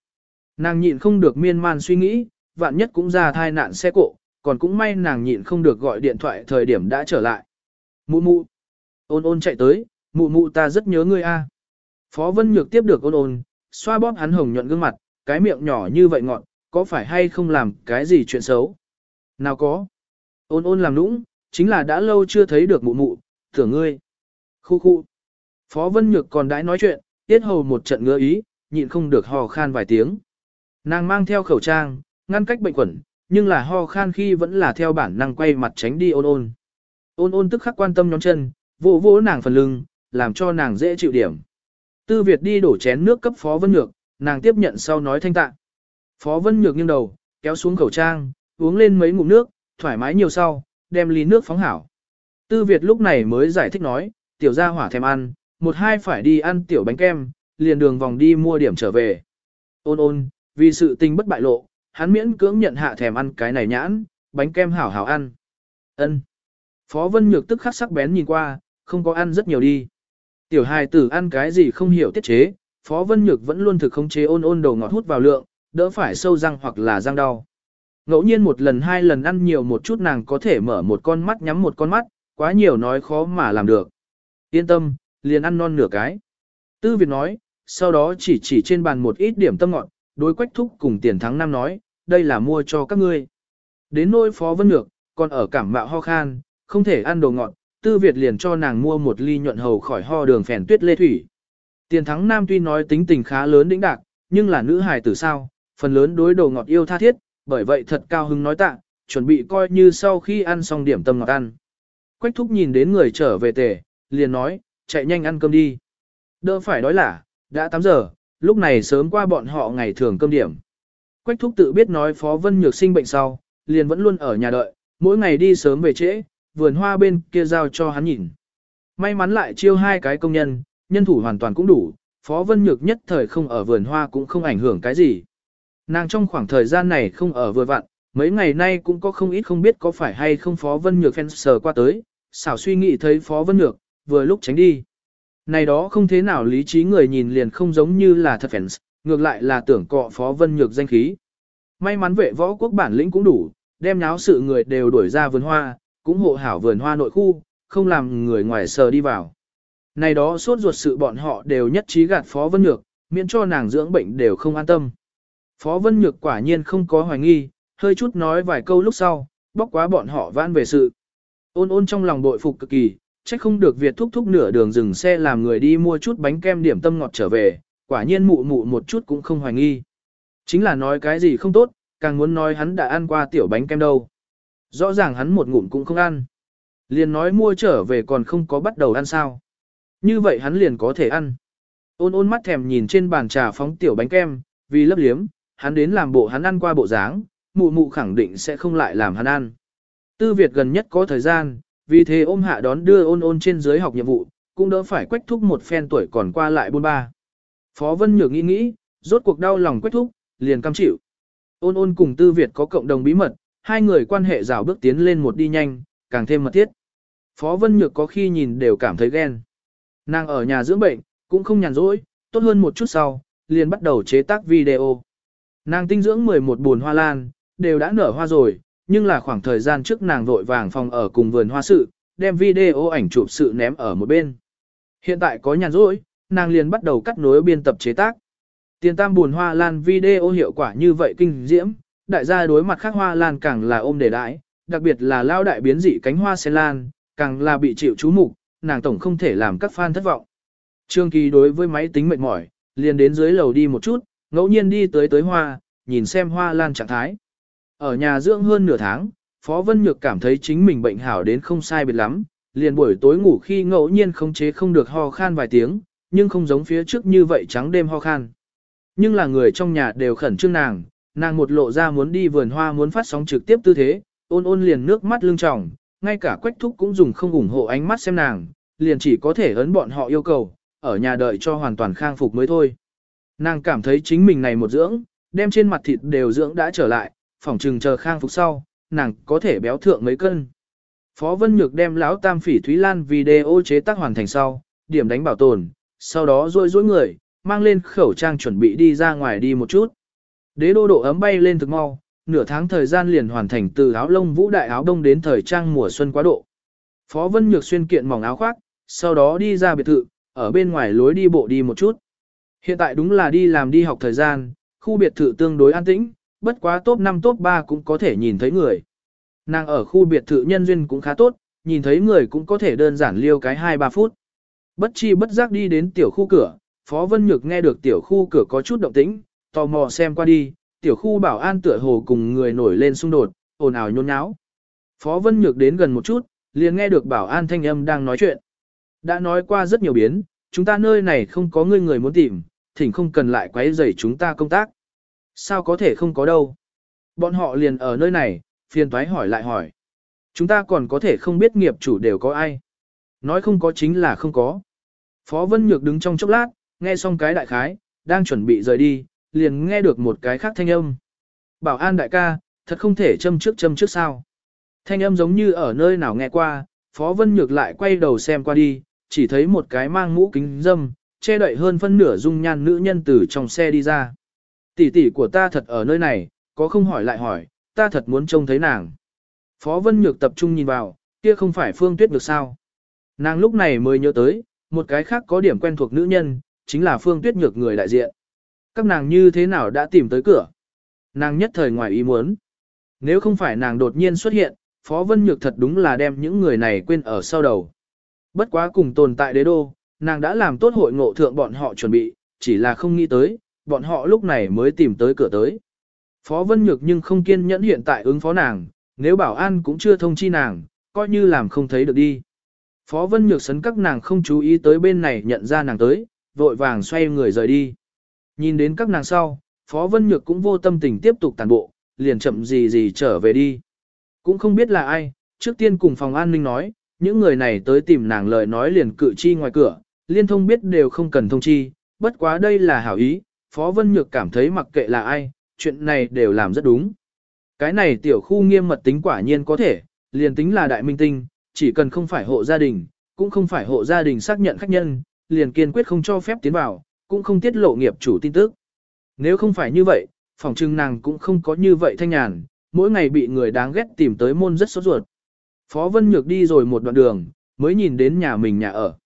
Nàng nhịn không được miên man suy nghĩ, vạn nhất cũng ra thai nạn xe cộ, còn cũng may nàng nhịn không được gọi điện thoại thời điểm đã trở lại. Mụ mụ. Ôn ôn chạy tới, mụ mụ ta rất nhớ ngươi a. Phó Vân Nhược tiếp được ôn ôn, xoa bóp hắn hồng nhuận gương mặt, cái miệng nhỏ như vậy ngọn, có phải hay không làm cái gì chuyện xấu? Nào có. Ôn ôn làm nũng, chính là đã lâu chưa thấy được mụ mụ, tưởng ngươi. Khu khu. Phó Vân Nhược còn đãi nói chuyện, tiết hầu một trận ngứa ý, nhịn không được hò khan vài tiếng. Nàng mang theo khẩu trang, ngăn cách bệnh khuẩn, nhưng là ho khan khi vẫn là theo bản năng quay mặt tránh đi ôn ôn. Ôn ôn tức khắc quan tâm nhón chân, vỗ vỗ nàng phần lưng, làm cho nàng dễ chịu điểm. Tư Việt đi đổ chén nước cấp Phó Vân Nhược, nàng tiếp nhận sau nói thanh tạ. Phó Vân Nhược nghiêng đầu, kéo xuống khẩu trang, uống lên mấy ngụm nước, thoải mái nhiều sau, đem ly nước phóng hảo. Tư Việt lúc này mới giải thích nói, tiểu gia hỏa thèm ăn, một hai phải đi ăn tiểu bánh kem, liền đường vòng đi mua điểm trở về. Ôn ôn, vì sự tình bất bại lộ, hắn miễn cưỡng nhận hạ thèm ăn cái này nhãn, bánh kem hảo hảo ăn. Ân. Phó Vân Nhược tức khắc sắc bén nhìn qua, không có ăn rất nhiều đi. Tiểu hài tử ăn cái gì không hiểu tiết chế, Phó Vân Nhược vẫn luôn thực không chế ôn ôn đầu ngọt hút vào lượng, đỡ phải sâu răng hoặc là răng đau. Ngẫu nhiên một lần hai lần ăn nhiều một chút nàng có thể mở một con mắt nhắm một con mắt, quá nhiều nói khó mà làm được. Yên tâm, liền ăn non nửa cái. Tư Việt nói, sau đó chỉ chỉ trên bàn một ít điểm tâm ngọt, đối quách thúc cùng tiền thắng năm nói, đây là mua cho các ngươi. Đến nỗi Phó Vân Nhược, còn ở cảm mạo ho khan, không thể ăn đồ ngọt, Tư Việt liền cho nàng mua một ly nhuận hầu khỏi ho đường phèn tuyết lê thủy. Tiền thắng nam tuy nói tính tình khá lớn đĩnh đạc, nhưng là nữ hài tử sao, phần lớn đối đồ ngọt yêu tha thiết, bởi vậy thật cao hứng nói tạ, chuẩn bị coi như sau khi ăn xong điểm tâm ngọt ăn. Quách thúc nhìn đến người trở về tề, liền nói, chạy nhanh ăn cơm đi. Đỡ phải đói là đã 8 giờ, lúc này sớm qua bọn họ ngày thường cơm điểm. Quách thúc tự biết nói Phó Vân Nhược sinh bệnh sau, liền vẫn luôn ở nhà đợi, mỗi ngày đi sớm về trễ, vườn hoa bên kia giao cho hắn nhìn. May mắn lại chiêu hai cái công nhân, nhân thủ hoàn toàn cũng đủ, Phó Vân Nhược nhất thời không ở vườn hoa cũng không ảnh hưởng cái gì. Nàng trong khoảng thời gian này không ở vừa vặn, mấy ngày nay cũng có không ít không biết có phải hay không Phó Vân Nhược phen sờ qua tới, xảo suy nghĩ thấy Phó Vân Nhược, vừa lúc tránh đi. Này đó không thế nào lý trí người nhìn liền không giống như là thật fans, ngược lại là tưởng cọ Phó Vân Nhược danh khí. May mắn vệ võ quốc bản lĩnh cũng đủ, đem náo sự người đều đuổi ra vườn hoa, cũng hộ hảo vườn hoa nội khu, không làm người ngoài sờ đi vào. Này đó suốt ruột sự bọn họ đều nhất trí gạt Phó Vân Nhược, miễn cho nàng dưỡng bệnh đều không an tâm. Phó Vân Nhược quả nhiên không có hoài nghi, hơi chút nói vài câu lúc sau, bóc quá bọn họ vãn về sự. Ôn ôn trong lòng bội phục cực kỳ, trách không được Việt thúc thúc nửa đường dừng xe làm người đi mua chút bánh kem điểm tâm ngọt trở về, quả nhiên mụ mụ một chút cũng không hoài nghi. Chính là nói cái gì không tốt, càng muốn nói hắn đã ăn qua tiểu bánh kem đâu. Rõ ràng hắn một ngụm cũng không ăn. Liền nói mua trở về còn không có bắt đầu ăn sao. Như vậy hắn liền có thể ăn. Ôn ôn mắt thèm nhìn trên bàn trà phóng tiểu bánh kem, vì lấp liếm, hắn đến làm bộ hắn ăn qua bộ dáng, mụ mụ khẳng định sẽ không lại làm hắn ăn. Tư Việt gần nhất có thời gian, vì thế ôm hạ đón đưa ôn ôn trên dưới học nhiệm vụ, cũng đỡ phải quách thúc một phen tuổi còn qua lại buôn ba. Phó Vân Nhược nghĩ nghĩ, rốt cuộc đau lòng quách thúc, liền cam chịu. Ôn ôn cùng Tư Việt có cộng đồng bí mật, hai người quan hệ rào bước tiến lên một đi nhanh, càng thêm mật thiết. Phó Vân Nhược có khi nhìn đều cảm thấy ghen. Nàng ở nhà dưỡng bệnh, cũng không nhàn rỗi, tốt hơn một chút sau, liền bắt đầu chế tác video. Nàng tinh dưỡng 11 buồn hoa lan, đều đã nở hoa rồi, nhưng là khoảng thời gian trước nàng vội vàng phòng ở cùng vườn hoa sự, đem video ảnh chụp sự ném ở một bên. Hiện tại có nhàn rỗi, nàng liền bắt đầu cắt nối biên tập chế tác. Tiền tam buồn hoa lan video hiệu quả như vậy kinh diễm, đại gia đối mặt khác hoa lan càng là ôm để đãi, đặc biệt là lao đại biến dị cánh hoa sen lan, càng là bị chịu chú mục, nàng tổng không thể làm các fan thất vọng. Trương Kỳ đối với máy tính mệt mỏi, liền đến dưới lầu đi một chút, ngẫu nhiên đi tới tới hoa, nhìn xem hoa lan trạng thái. Ở nhà dưỡng hơn nửa tháng, Phó Vân Nhược cảm thấy chính mình bệnh hảo đến không sai biệt lắm, liền buổi tối ngủ khi ngẫu nhiên không chế không được ho khan vài tiếng, nhưng không giống phía trước như vậy trắng đêm ho khan. Nhưng là người trong nhà đều khẩn trương nàng, nàng một lộ ra muốn đi vườn hoa muốn phát sóng trực tiếp tư thế, ôn ôn liền nước mắt lưng tròng, ngay cả quách thúc cũng dùng không ủng hộ ánh mắt xem nàng, liền chỉ có thể ấn bọn họ yêu cầu, ở nhà đợi cho hoàn toàn khang phục mới thôi. Nàng cảm thấy chính mình này một dưỡng, đem trên mặt thịt đều dưỡng đã trở lại, phỏng trừng chờ khang phục sau, nàng có thể béo thượng mấy cân. Phó Vân Nhược đem lão tam phỉ Thúy Lan video chế tác hoàn thành sau, điểm đánh bảo tồn, sau đó rôi rối người, mang lên khẩu trang chuẩn bị đi ra ngoài đi một chút. Đế đô độ ấm bay lên thực mau, nửa tháng thời gian liền hoàn thành từ áo lông vũ đại áo đông đến thời trang mùa xuân quá độ. Phó Vân Nhược xuyên kiện mỏng áo khoác, sau đó đi ra biệt thự, ở bên ngoài lối đi bộ đi một chút. Hiện tại đúng là đi làm đi học thời gian, khu biệt thự tương đối an tĩnh, bất quá top 5 top 3 cũng có thể nhìn thấy người. Nàng ở khu biệt thự nhân duyên cũng khá tốt, nhìn thấy người cũng có thể đơn giản liêu cái 2-3 phút. Bất chi bất giác đi đến tiểu khu cửa, Phó Vân Nhược nghe được tiểu khu cửa có chút động tĩnh, tò mò xem qua đi, tiểu khu bảo an tựa hồ cùng người nổi lên xung đột, ồn ào nhôn nháo. Phó Vân Nhược đến gần một chút, liền nghe được bảo an thanh âm đang nói chuyện. Đã nói qua rất nhiều biến, chúng ta nơi này không có người người muốn tìm, thỉnh không cần lại quấy rầy chúng ta công tác. Sao có thể không có đâu? Bọn họ liền ở nơi này, phiền thoái hỏi lại hỏi. Chúng ta còn có thể không biết nghiệp chủ đều có ai. Nói không có chính là không có. Phó Vân Nhược đứng trong chốc lát, nghe xong cái đại khái, đang chuẩn bị rời đi, liền nghe được một cái khác thanh âm. Bảo an đại ca, thật không thể châm trước châm trước sao. Thanh âm giống như ở nơi nào nghe qua, Phó Vân Nhược lại quay đầu xem qua đi, chỉ thấy một cái mang mũ kính dâm, che đậy hơn phân nửa dung nhan nữ nhân từ trong xe đi ra. Tỷ tỷ của ta thật ở nơi này, có không hỏi lại hỏi, ta thật muốn trông thấy nàng. Phó Vân Nhược tập trung nhìn vào, kia không phải Phương Tuyết được sao. Nàng lúc này mới nhớ tới, một cái khác có điểm quen thuộc nữ nhân, chính là Phương Tuyết Nhược người đại diện. Các nàng như thế nào đã tìm tới cửa? Nàng nhất thời ngoài ý muốn. Nếu không phải nàng đột nhiên xuất hiện, Phó Vân Nhược thật đúng là đem những người này quên ở sau đầu. Bất quá cùng tồn tại đế đô, nàng đã làm tốt hội ngộ thượng bọn họ chuẩn bị, chỉ là không nghĩ tới, bọn họ lúc này mới tìm tới cửa tới. Phó Vân Nhược nhưng không kiên nhẫn hiện tại ứng phó nàng, nếu bảo an cũng chưa thông chi nàng, coi như làm không thấy được đi. Phó Vân Nhược sấn các nàng không chú ý tới bên này nhận ra nàng tới, vội vàng xoay người rời đi. Nhìn đến các nàng sau, Phó Vân Nhược cũng vô tâm tình tiếp tục tàn bộ, liền chậm gì gì trở về đi. Cũng không biết là ai, trước tiên cùng phòng an ninh nói, những người này tới tìm nàng lời nói liền cự chi ngoài cửa, liên thông biết đều không cần thông chi, bất quá đây là hảo ý, Phó Vân Nhược cảm thấy mặc kệ là ai, chuyện này đều làm rất đúng. Cái này tiểu khu nghiêm mật tính quả nhiên có thể, liền tính là đại minh tinh, chỉ cần không phải hộ gia đình, cũng không phải hộ gia đình xác nhận khách nhân, liền kiên quyết không cho phép tiến vào, cũng không tiết lộ nghiệp chủ tin tức. Nếu không phải như vậy, phòng trưng nàng cũng không có như vậy thanh nhàn, mỗi ngày bị người đáng ghét tìm tới môn rất sốt ruột. Phó Vân Nhược đi rồi một đoạn đường, mới nhìn đến nhà mình nhà ở.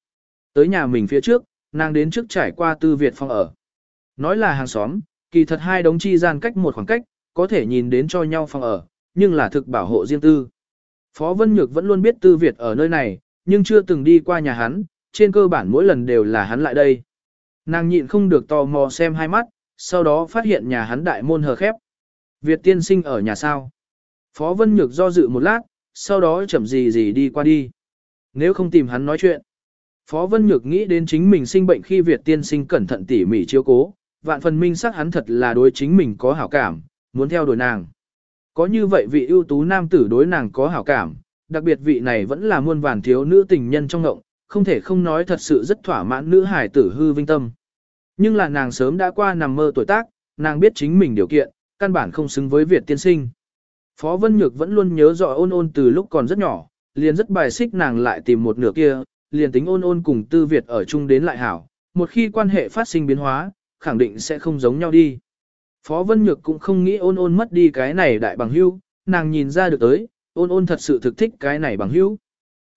Tới nhà mình phía trước, nàng đến trước trải qua tư Việt phòng ở. Nói là hàng xóm, kỳ thật hai đống chi gian cách một khoảng cách, có thể nhìn đến cho nhau phòng ở, nhưng là thực bảo hộ riêng tư. Phó Vân Nhược vẫn luôn biết tư Việt ở nơi này, nhưng chưa từng đi qua nhà hắn, trên cơ bản mỗi lần đều là hắn lại đây. Nàng nhịn không được tò mò xem hai mắt, sau đó phát hiện nhà hắn đại môn hờ khép. Việt tiên sinh ở nhà sao? Phó Vân Nhược do dự một lát, sau đó chậm gì gì đi qua đi. Nếu không tìm hắn nói chuyện. Phó Vân Nhược nghĩ đến chính mình sinh bệnh khi Việt tiên sinh cẩn thận tỉ mỉ chiếu cố, vạn phần minh sắc hắn thật là đối chính mình có hảo cảm, muốn theo đuổi nàng. Có như vậy vị ưu tú nam tử đối nàng có hảo cảm, đặc biệt vị này vẫn là muôn vàn thiếu nữ tình nhân trong ngộng, không thể không nói thật sự rất thỏa mãn nữ hải tử hư vinh tâm. Nhưng là nàng sớm đã qua nằm mơ tuổi tác, nàng biết chính mình điều kiện, căn bản không xứng với Việt tiên sinh. Phó Vân Nhược vẫn luôn nhớ rõ ôn ôn từ lúc còn rất nhỏ, liền rất bài xích nàng lại tìm một nửa kia, liền tính ôn ôn cùng tư Việt ở chung đến lại hảo, một khi quan hệ phát sinh biến hóa, khẳng định sẽ không giống nhau đi. Phó Vân Nhược cũng không nghĩ ôn ôn mất đi cái này đại bằng hữu, nàng nhìn ra được tới, ôn ôn thật sự thực thích cái này bằng hữu.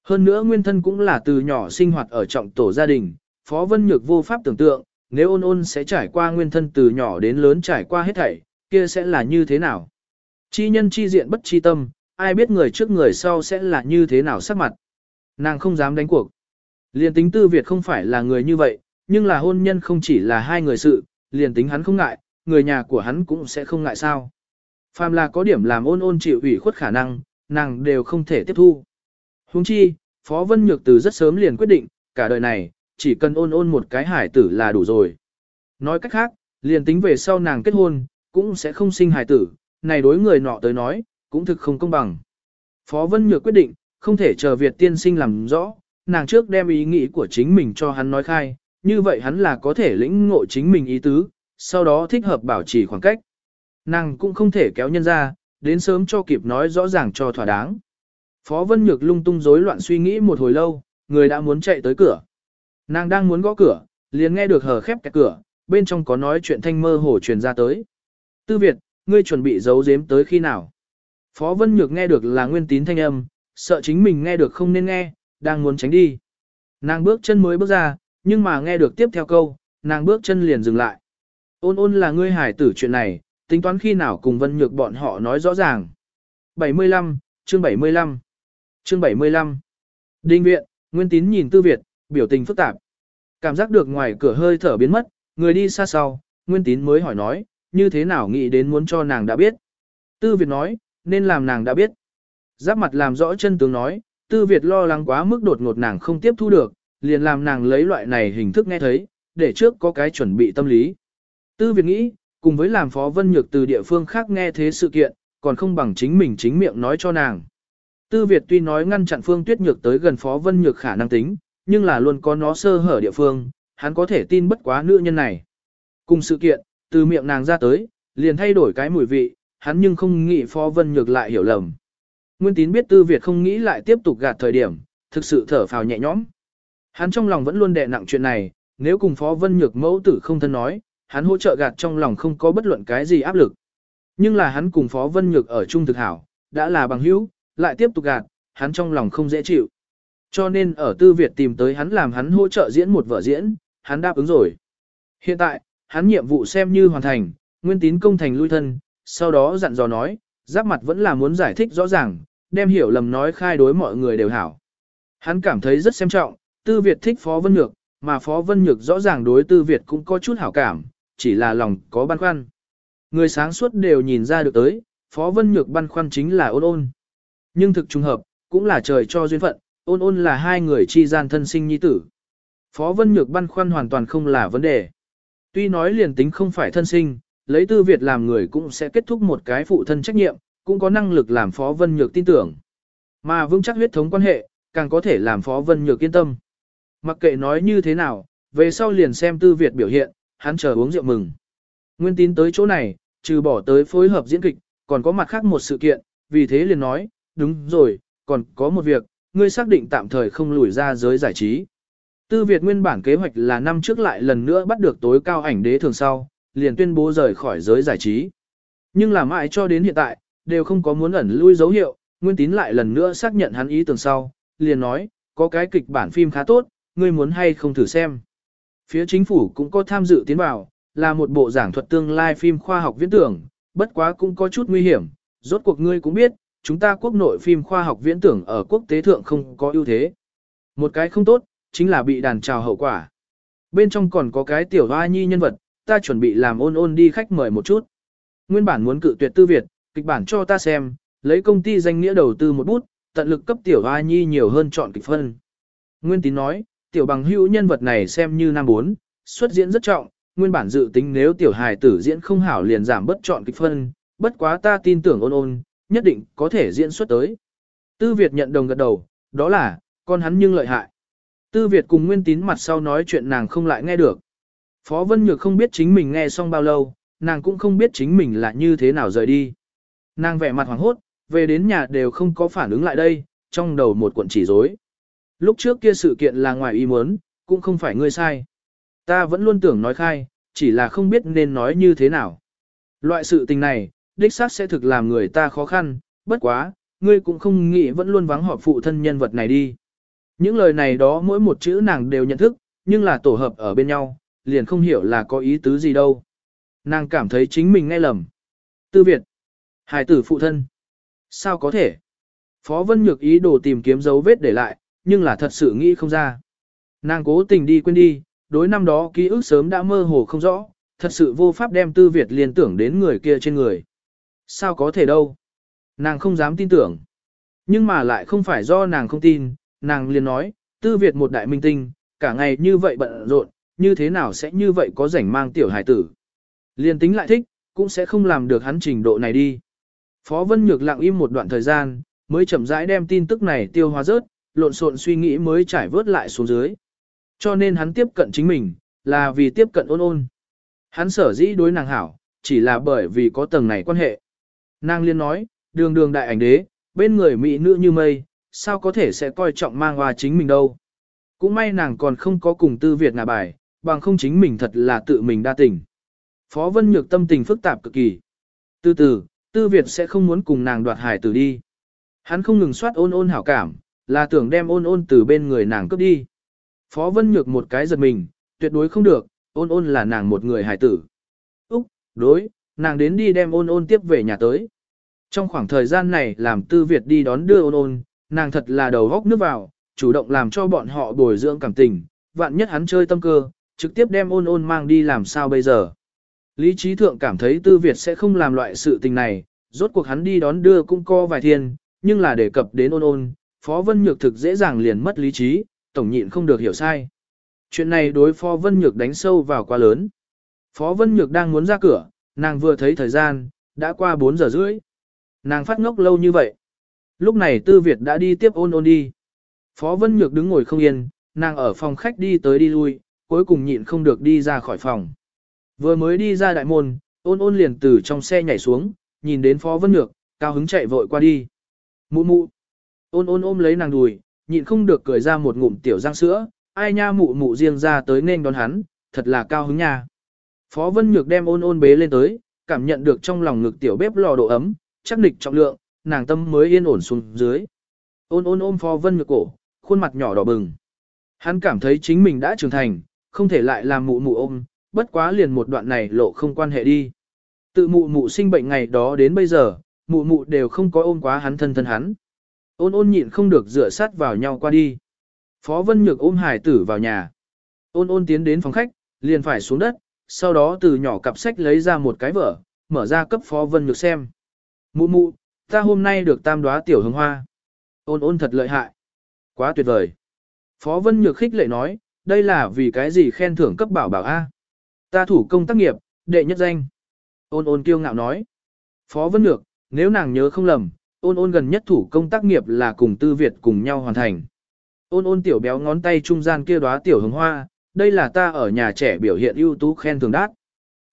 Hơn nữa nguyên thân cũng là từ nhỏ sinh hoạt ở trọng tổ gia đình, Phó Vân Nhược vô pháp tưởng tượng, nếu ôn ôn sẽ trải qua nguyên thân từ nhỏ đến lớn trải qua hết thảy, kia sẽ là như thế nào? Chi nhân chi diện bất chi tâm, ai biết người trước người sau sẽ là như thế nào sắc mặt. Nàng không dám đánh cuộc. Liên tính tư Việt không phải là người như vậy, nhưng là hôn nhân không chỉ là hai người sự, liền tính hắn không ngại, người nhà của hắn cũng sẽ không ngại sao. Phàm là có điểm làm ôn ôn chịu ủy khuất khả năng, nàng đều không thể tiếp thu. Huống chi, Phó Vân Nhược từ rất sớm liền quyết định, cả đời này, chỉ cần ôn ôn một cái hải tử là đủ rồi. Nói cách khác, liền tính về sau nàng kết hôn, cũng sẽ không sinh hải tử, này đối người nọ tới nói, cũng thực không công bằng. Phó Vân Nhược quyết định, không thể chờ Việt tiên sinh làm rõ, nàng trước đem ý nghĩ của chính mình cho hắn nói khai, như vậy hắn là có thể lĩnh ngộ chính mình ý tứ, sau đó thích hợp bảo trì khoảng cách. Nàng cũng không thể kéo nhân ra, đến sớm cho kịp nói rõ ràng cho thỏa đáng. Phó Vân Nhược lung tung rối loạn suy nghĩ một hồi lâu, người đã muốn chạy tới cửa. Nàng đang muốn gõ cửa, liền nghe được hờ khép cái cửa, bên trong có nói chuyện thanh mơ hồ truyền ra tới. Tư Việt, ngươi chuẩn bị giấu giếm tới khi nào? Phó Vân Nhược nghe được là nguyên tín thanh âm, sợ chính mình nghe được không nên nghe, đang muốn tránh đi. Nàng bước chân mới bước ra, nhưng mà nghe được tiếp theo câu, nàng bước chân liền dừng lại. Ôn ôn là ngươi hải tử chuyện này, tính toán khi nào cùng Vân Nhược bọn họ nói rõ ràng. 75, chương 75, chương 75. Đinh viện, Nguyên Tín nhìn Tư Việt, biểu tình phức tạp. Cảm giác được ngoài cửa hơi thở biến mất, người đi xa sau, Nguyên Tín mới hỏi nói, như thế nào nghĩ đến muốn cho nàng đã biết. Tư Việt nói, nên làm nàng đã biết. Giáp mặt làm rõ chân tướng nói, Tư Việt lo lắng quá mức đột ngột nàng không tiếp thu được, liền làm nàng lấy loại này hình thức nghe thấy, để trước có cái chuẩn bị tâm lý. Tư Việt nghĩ, cùng với làm Phó Vân Nhược từ địa phương khác nghe thế sự kiện, còn không bằng chính mình chính miệng nói cho nàng. Tư Việt tuy nói ngăn chặn Phương Tuyết Nhược tới gần Phó Vân Nhược khả năng tính, nhưng là luôn có nó sơ hở địa phương, hắn có thể tin bất quá nữ nhân này. Cùng sự kiện, từ miệng nàng ra tới, liền thay đổi cái mùi vị, hắn nhưng không nghĩ Phó Vân Nhược lại hiểu lầm. Nguyên tín biết Tư Việt không nghĩ lại tiếp tục gạt thời điểm, thực sự thở phào nhẹ nhõm. Hắn trong lòng vẫn luôn đè nặng chuyện này, nếu cùng Phó Vân Nhược mẫu tử không thân nói, hắn hỗ trợ gạt trong lòng không có bất luận cái gì áp lực. Nhưng là hắn cùng Phó Vân Nhược ở chung thực hảo, đã là bằng hữu, lại tiếp tục gạt, hắn trong lòng không dễ chịu. Cho nên ở Tư Việt tìm tới hắn làm hắn hỗ trợ diễn một vở diễn, hắn đáp ứng rồi. Hiện tại, hắn nhiệm vụ xem như hoàn thành, nguyên tín công thành lui thân, sau đó dặn dò nói, giáp mặt vẫn là muốn giải thích rõ ràng, đem hiểu lầm nói khai đối mọi người đều hảo. Hắn cảm thấy rất xem trọng, Tư Việt thích Phó Vân Nhược, mà Phó Vân Nhược rõ ràng đối Tư Việt cũng có chút hảo cảm, chỉ là lòng có băn khoăn. Người sáng suốt đều nhìn ra được tới, Phó Vân Nhược băn khoăn chính là ôn ôn. Nhưng thực trùng hợp, cũng là trời cho duyên phận, ôn ôn là hai người chi gian thân sinh nhi tử. Phó Vân Nhược băn khoăn hoàn toàn không là vấn đề. Tuy nói liền tính không phải thân sinh, lấy tư Việt làm người cũng sẽ kết thúc một cái phụ thân trách nhiệm, cũng có năng lực làm Phó Vân Nhược tin tưởng. Mà vững chắc huyết thống quan hệ, càng có thể làm Phó Vân Nhược yên tâm. Mặc kệ nói như thế nào, về sau liền xem tư Việt biểu hiện, hắn chờ uống rượu mừng. Nguyên tín tới chỗ này, trừ bỏ tới phối hợp diễn kịch, còn có mặt khác một sự kiện, vì thế liền nói, đúng rồi, còn có một việc, ngươi xác định tạm thời không lùi ra giới giải trí. Tư Việt nguyên bản kế hoạch là năm trước lại lần nữa bắt được tối cao ảnh đế thường sau, liền tuyên bố rời khỏi giới giải trí. Nhưng làm mãi cho đến hiện tại, đều không có muốn ẩn lui dấu hiệu, Nguyên Tín lại lần nữa xác nhận hắn ý tưởng sau, liền nói, có cái kịch bản phim khá tốt, ngươi muốn hay không thử xem. Phía chính phủ cũng có tham dự tiến vào, là một bộ giảng thuật tương lai phim khoa học viễn tưởng, bất quá cũng có chút nguy hiểm, rốt cuộc ngươi cũng biết, chúng ta quốc nội phim khoa học viễn tưởng ở quốc tế thượng không có ưu thế. Một cái không tốt, chính là bị đàn trào hậu quả. Bên trong còn có cái tiểu hoa nhi nhân vật, ta chuẩn bị làm ôn ôn đi khách mời một chút. Nguyên bản muốn cự tuyệt tư Việt, kịch bản cho ta xem, lấy công ty danh nghĩa đầu tư một bút, tận lực cấp tiểu hoa nhi nhiều hơn chọn kịch phân. Nguyên tín nói, tiểu bằng hữu nhân vật này xem như nam bốn, xuất diễn rất trọng, nguyên bản dự tính nếu tiểu hài tử diễn không hảo liền giảm bất chọn kịch phân, bất quá ta tin tưởng ôn ôn, nhất định có thể diễn xuất tới. Tư Việt nhận đồng gật đầu, đó là, con hắn nhưng lợi hại. Tư Việt cùng Nguyên Tín mặt sau nói chuyện nàng không lại nghe được. Phó Vân Nhược không biết chính mình nghe xong bao lâu, nàng cũng không biết chính mình là như thế nào rời đi. Nàng vẻ mặt hoảng hốt, về đến nhà đều không có phản ứng lại đây, trong đầu một cuộn chỉ rối. Lúc trước kia sự kiện là ngoài ý muốn, cũng không phải ngươi sai. Ta vẫn luôn tưởng nói khai, chỉ là không biết nên nói như thế nào. Loại sự tình này, đích xác sẽ thực làm người ta khó khăn, bất quá, ngươi cũng không nghĩ vẫn luôn vắng họp phụ thân nhân vật này đi. Những lời này đó mỗi một chữ nàng đều nhận thức, nhưng là tổ hợp ở bên nhau, liền không hiểu là có ý tứ gì đâu. Nàng cảm thấy chính mình nghe lầm. Tư Việt. Hải tử phụ thân. Sao có thể? Phó Vân Nhược ý đồ tìm kiếm dấu vết để lại, nhưng là thật sự nghĩ không ra. Nàng cố tình đi quên đi, đối năm đó ký ức sớm đã mơ hồ không rõ, thật sự vô pháp đem Tư Việt liên tưởng đến người kia trên người. Sao có thể đâu? Nàng không dám tin tưởng. Nhưng mà lại không phải do nàng không tin, nàng liền nói, Tư Việt một đại minh tinh, cả ngày như vậy bận rộn, như thế nào sẽ như vậy có rảnh mang tiểu hải tử. Liên tính lại thích, cũng sẽ không làm được hắn trình độ này đi. Phó Vân Nhược lặng im một đoạn thời gian, mới chậm rãi đem tin tức này tiêu hóa rớt, lộn xộn suy nghĩ mới trải vớt lại xuống dưới. Cho nên hắn tiếp cận chính mình, là vì tiếp cận ôn ôn. Hắn sở dĩ đối nàng hảo, chỉ là bởi vì có tầng này quan hệ. Nàng liên nói, đường đường đại ảnh đế, bên người mỹ nữ như mây, sao có thể sẽ coi trọng mang hoa chính mình đâu. Cũng may nàng còn không có cùng tư Việt ngả bài, bằng không chính mình thật là tự mình đa tình. Phó Vân Nhược tâm tình phức tạp cực kỳ. Từ từ, tư Việt sẽ không muốn cùng nàng đoạt hải tử đi. Hắn không ngừng soát ôn ôn hảo cảm, là tưởng đem ôn ôn từ bên người nàng cướp đi. Phó Vân Nhược một cái giật mình, tuyệt đối không được, ôn ôn là nàng một người hài tử. Úc, đối, nàng đến đi đem ôn ôn tiếp về nhà tới. Trong khoảng thời gian này làm tư Việt đi đón đưa ôn ôn, nàng thật là đầu góc nước vào, chủ động làm cho bọn họ bồi dưỡng cảm tình, vạn nhất hắn chơi tâm cơ, trực tiếp đem ôn ôn mang đi làm sao bây giờ. Lý trí thượng cảm thấy tư Việt sẽ không làm loại sự tình này, rốt cuộc hắn đi đón đưa cũng co vài thiên, nhưng là đề cập đến ôn ôn, Phó Vân Nhược thực dễ dàng liền mất lý trí, tổng nhịn không được hiểu sai. Chuyện này đối Phó Vân Nhược đánh sâu vào quá lớn. Phó Vân Nhược đang muốn ra cửa, nàng vừa thấy thời gian, đã qua 4 giờ rưỡi. Nàng phát ngốc lâu như vậy. Lúc này Tư Việt đã đi tiếp ôn ôn đi. Phó Vân Nhược đứng ngồi không yên, nàng ở phòng khách đi tới đi lui, cuối cùng nhịn không được đi ra khỏi phòng. Vừa mới đi ra đại môn, ôn ôn liền từ trong xe nhảy xuống, nhìn đến Phó Vân Nhược, cao hứng chạy vội qua đi. Mụ mụ. Ôn ôn ôm lấy nàng đùi, nhịn không được cười ra một ngụm tiểu răng sữa, ai nha mụ mụ riêng ra tới nên đón hắn, thật là cao hứng nha. Phó Vân Nhược đem ôn ôn bế lên tới, cảm nhận được trong lòng ngực tiểu bếp lò độ ấm, chắc nịch trọng lượng, nàng tâm mới yên ổn xuống dưới. Ôn ôn ôm Phó Vân Nhược cổ, khuôn mặt nhỏ đỏ bừng. Hắn cảm thấy chính mình đã trưởng thành, không thể lại làm mụ mụ ôm, bất quá liền một đoạn này lộ không quan hệ đi. Tự mụ mụ sinh bệnh ngày đó đến bây giờ, mụ mụ đều không có ôm quá hắn thân thân hắn. Ôn ôn nhịn không được dựa sát vào nhau qua đi. Phó Vân Nhược ôm hải tử vào nhà. Ôn ôn tiến đến phòng khách, liền phải xuống đất, sau đó từ nhỏ cặp sách lấy ra một cái vở, mở ra cấp Phó Vân Nhược xem. Mụ mụ, ta hôm nay được tam đoá tiểu hương hoa. Ôn ôn thật lợi hại. Quá tuyệt vời. Phó Vân Nhược khích lệ nói, đây là vì cái gì khen thưởng cấp bảo bảo A. Ta thủ công tác nghiệp, đệ nhất danh. Ôn ôn kiêu ngạo nói. Phó Vân Nhược, nếu nàng nhớ không lầm, ôn ôn gần nhất thủ công tác nghiệp là cùng Tư Việt cùng nhau hoàn thành. Ôn ôn tiểu béo ngón tay trung gian kia đóa tiểu hồng hoa, đây là ta ở nhà trẻ biểu hiện ưu tú khen thưởng đát.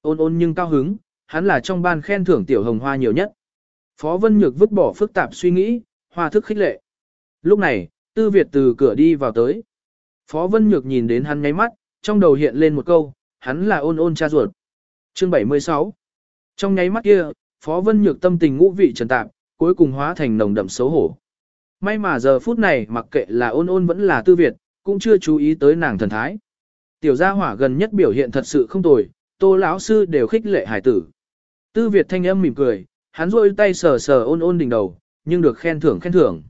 Ôn ôn nhưng cao hứng, hắn là trong ban khen thưởng tiểu hồng hoa nhiều nhất. Phó Vân Nhược vứt bỏ phức tạp suy nghĩ, hoa thức khích lệ. Lúc này, Tư Việt từ cửa đi vào tới. Phó Vân Nhược nhìn đến hắn nháy mắt, trong đầu hiện lên một câu, hắn là ôn ôn cha ruột. Chương 76 Trong nháy mắt kia, Phó Vân Nhược tâm tình ngũ vị trần tạp, cuối cùng hóa thành nồng đậm xấu hổ. May mà giờ phút này mặc kệ là ôn ôn vẫn là tư Việt, cũng chưa chú ý tới nàng thần thái. Tiểu gia hỏa gần nhất biểu hiện thật sự không tồi, tô lão sư đều khích lệ hải tử. Tư Việt thanh âm mỉm cười, hắn rôi tay sờ sờ ôn ôn đỉnh đầu, nhưng được khen thưởng khen thưởng.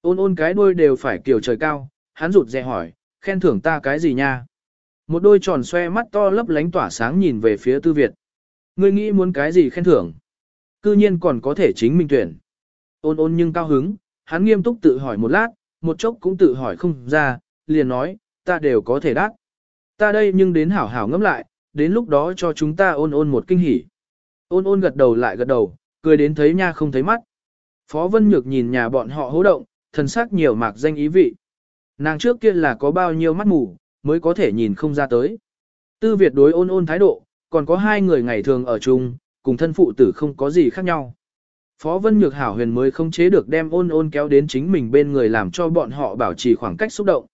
Ôn ôn cái đuôi đều phải kiểu trời cao, hắn rụt rè hỏi, khen thưởng ta cái gì nha? Một đôi tròn xoe mắt to lấp lánh tỏa sáng nhìn về phía tư Việt. Ngươi nghĩ muốn cái gì khen thưởng? Cư nhiên còn có thể chính mình tuyển. Ôn ôn nhưng cao hứng, hắn nghiêm túc tự hỏi một lát, một chốc cũng tự hỏi không ra, liền nói, ta đều có thể đắc. Ta đây nhưng đến hảo hảo ngẫm lại, đến lúc đó cho chúng ta ôn ôn một kinh hỉ. Ôn ôn gật đầu lại gật đầu, cười đến thấy nha không thấy mắt. Phó Vân Nhược nhìn nhà bọn họ hố động, thần sắc nhiều mạc danh ý vị. Nàng trước kia là có bao nhiêu mắt mù, mới có thể nhìn không ra tới. Tư Việt đối ôn ôn thái độ, còn có hai người ngày thường ở chung, cùng thân phụ tử không có gì khác nhau. Phó Vân Nhược Hảo huyền mới không chế được đem ôn ôn kéo đến chính mình bên người làm cho bọn họ bảo trì khoảng cách xúc động.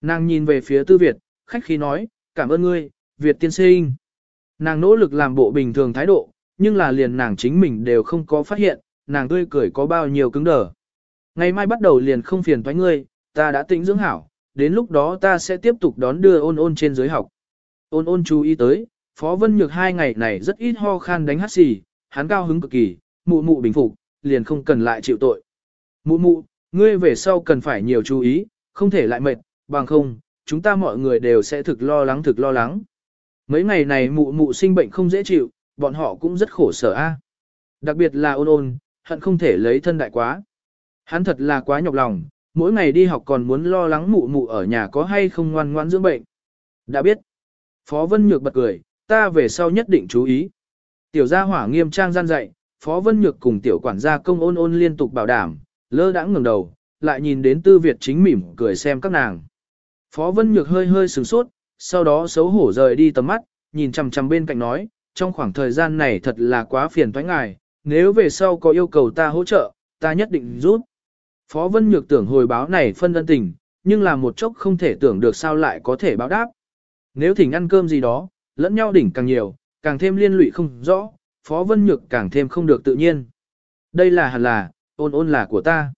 Nàng nhìn về phía Tư Việt, khách khí nói, cảm ơn ngươi, Việt tiên sinh. Nàng nỗ lực làm bộ bình thường thái độ, nhưng là liền nàng chính mình đều không có phát hiện, nàng tươi cười có bao nhiêu cứng đờ. Ngày mai bắt đầu liền không phiền thoái ngươi, ta đã tĩnh dưỡng hảo, đến lúc đó ta sẽ tiếp tục đón đưa ôn ôn trên giới học. Ôn ôn chú ý tới, Phó Vân Nhược hai ngày này rất ít ho khan đánh hát xì, hắn cao hứng cực kỳ, mụ mụ bình phục, liền không cần lại chịu tội. Mụ mụ, ngươi về sau cần phải nhiều chú ý, không thể lại mệt, bằng không, chúng ta mọi người đều sẽ thực lo lắng thực lo lắng. Mấy ngày này mụ mụ sinh bệnh không dễ chịu, bọn họ cũng rất khổ sở a. Đặc biệt là ôn ôn, hận không thể lấy thân đại quá. Hắn thật là quá nhọc lòng, mỗi ngày đi học còn muốn lo lắng mụ mụ ở nhà có hay không ngoan ngoãn dưỡng bệnh. Đã biết. Phó Vân Nhược bật cười, ta về sau nhất định chú ý. Tiểu gia hỏa nghiêm trang gian dạy, Phó Vân Nhược cùng tiểu quản gia công ôn ôn liên tục bảo đảm, lơ đãng ngẩng đầu, lại nhìn đến Tư Việt chính mỉm cười xem các nàng. Phó Vân Nhược hơi hơi sửng sốt, sau đó xấu hổ rời đi tầm mắt, nhìn chằm chằm bên cạnh nói, trong khoảng thời gian này thật là quá phiền toái ngài, nếu về sau có yêu cầu ta hỗ trợ, ta nhất định giúp. Phó Vân Nhược tưởng hồi báo này phân ân tình, nhưng là một chốc không thể tưởng được sao lại có thể báo đáp. Nếu thỉnh ăn cơm gì đó, lẫn nhau đỉnh càng nhiều, càng thêm liên lụy không rõ, Phó Vân Nhược càng thêm không được tự nhiên. Đây là hẳn là, ôn ôn là của ta.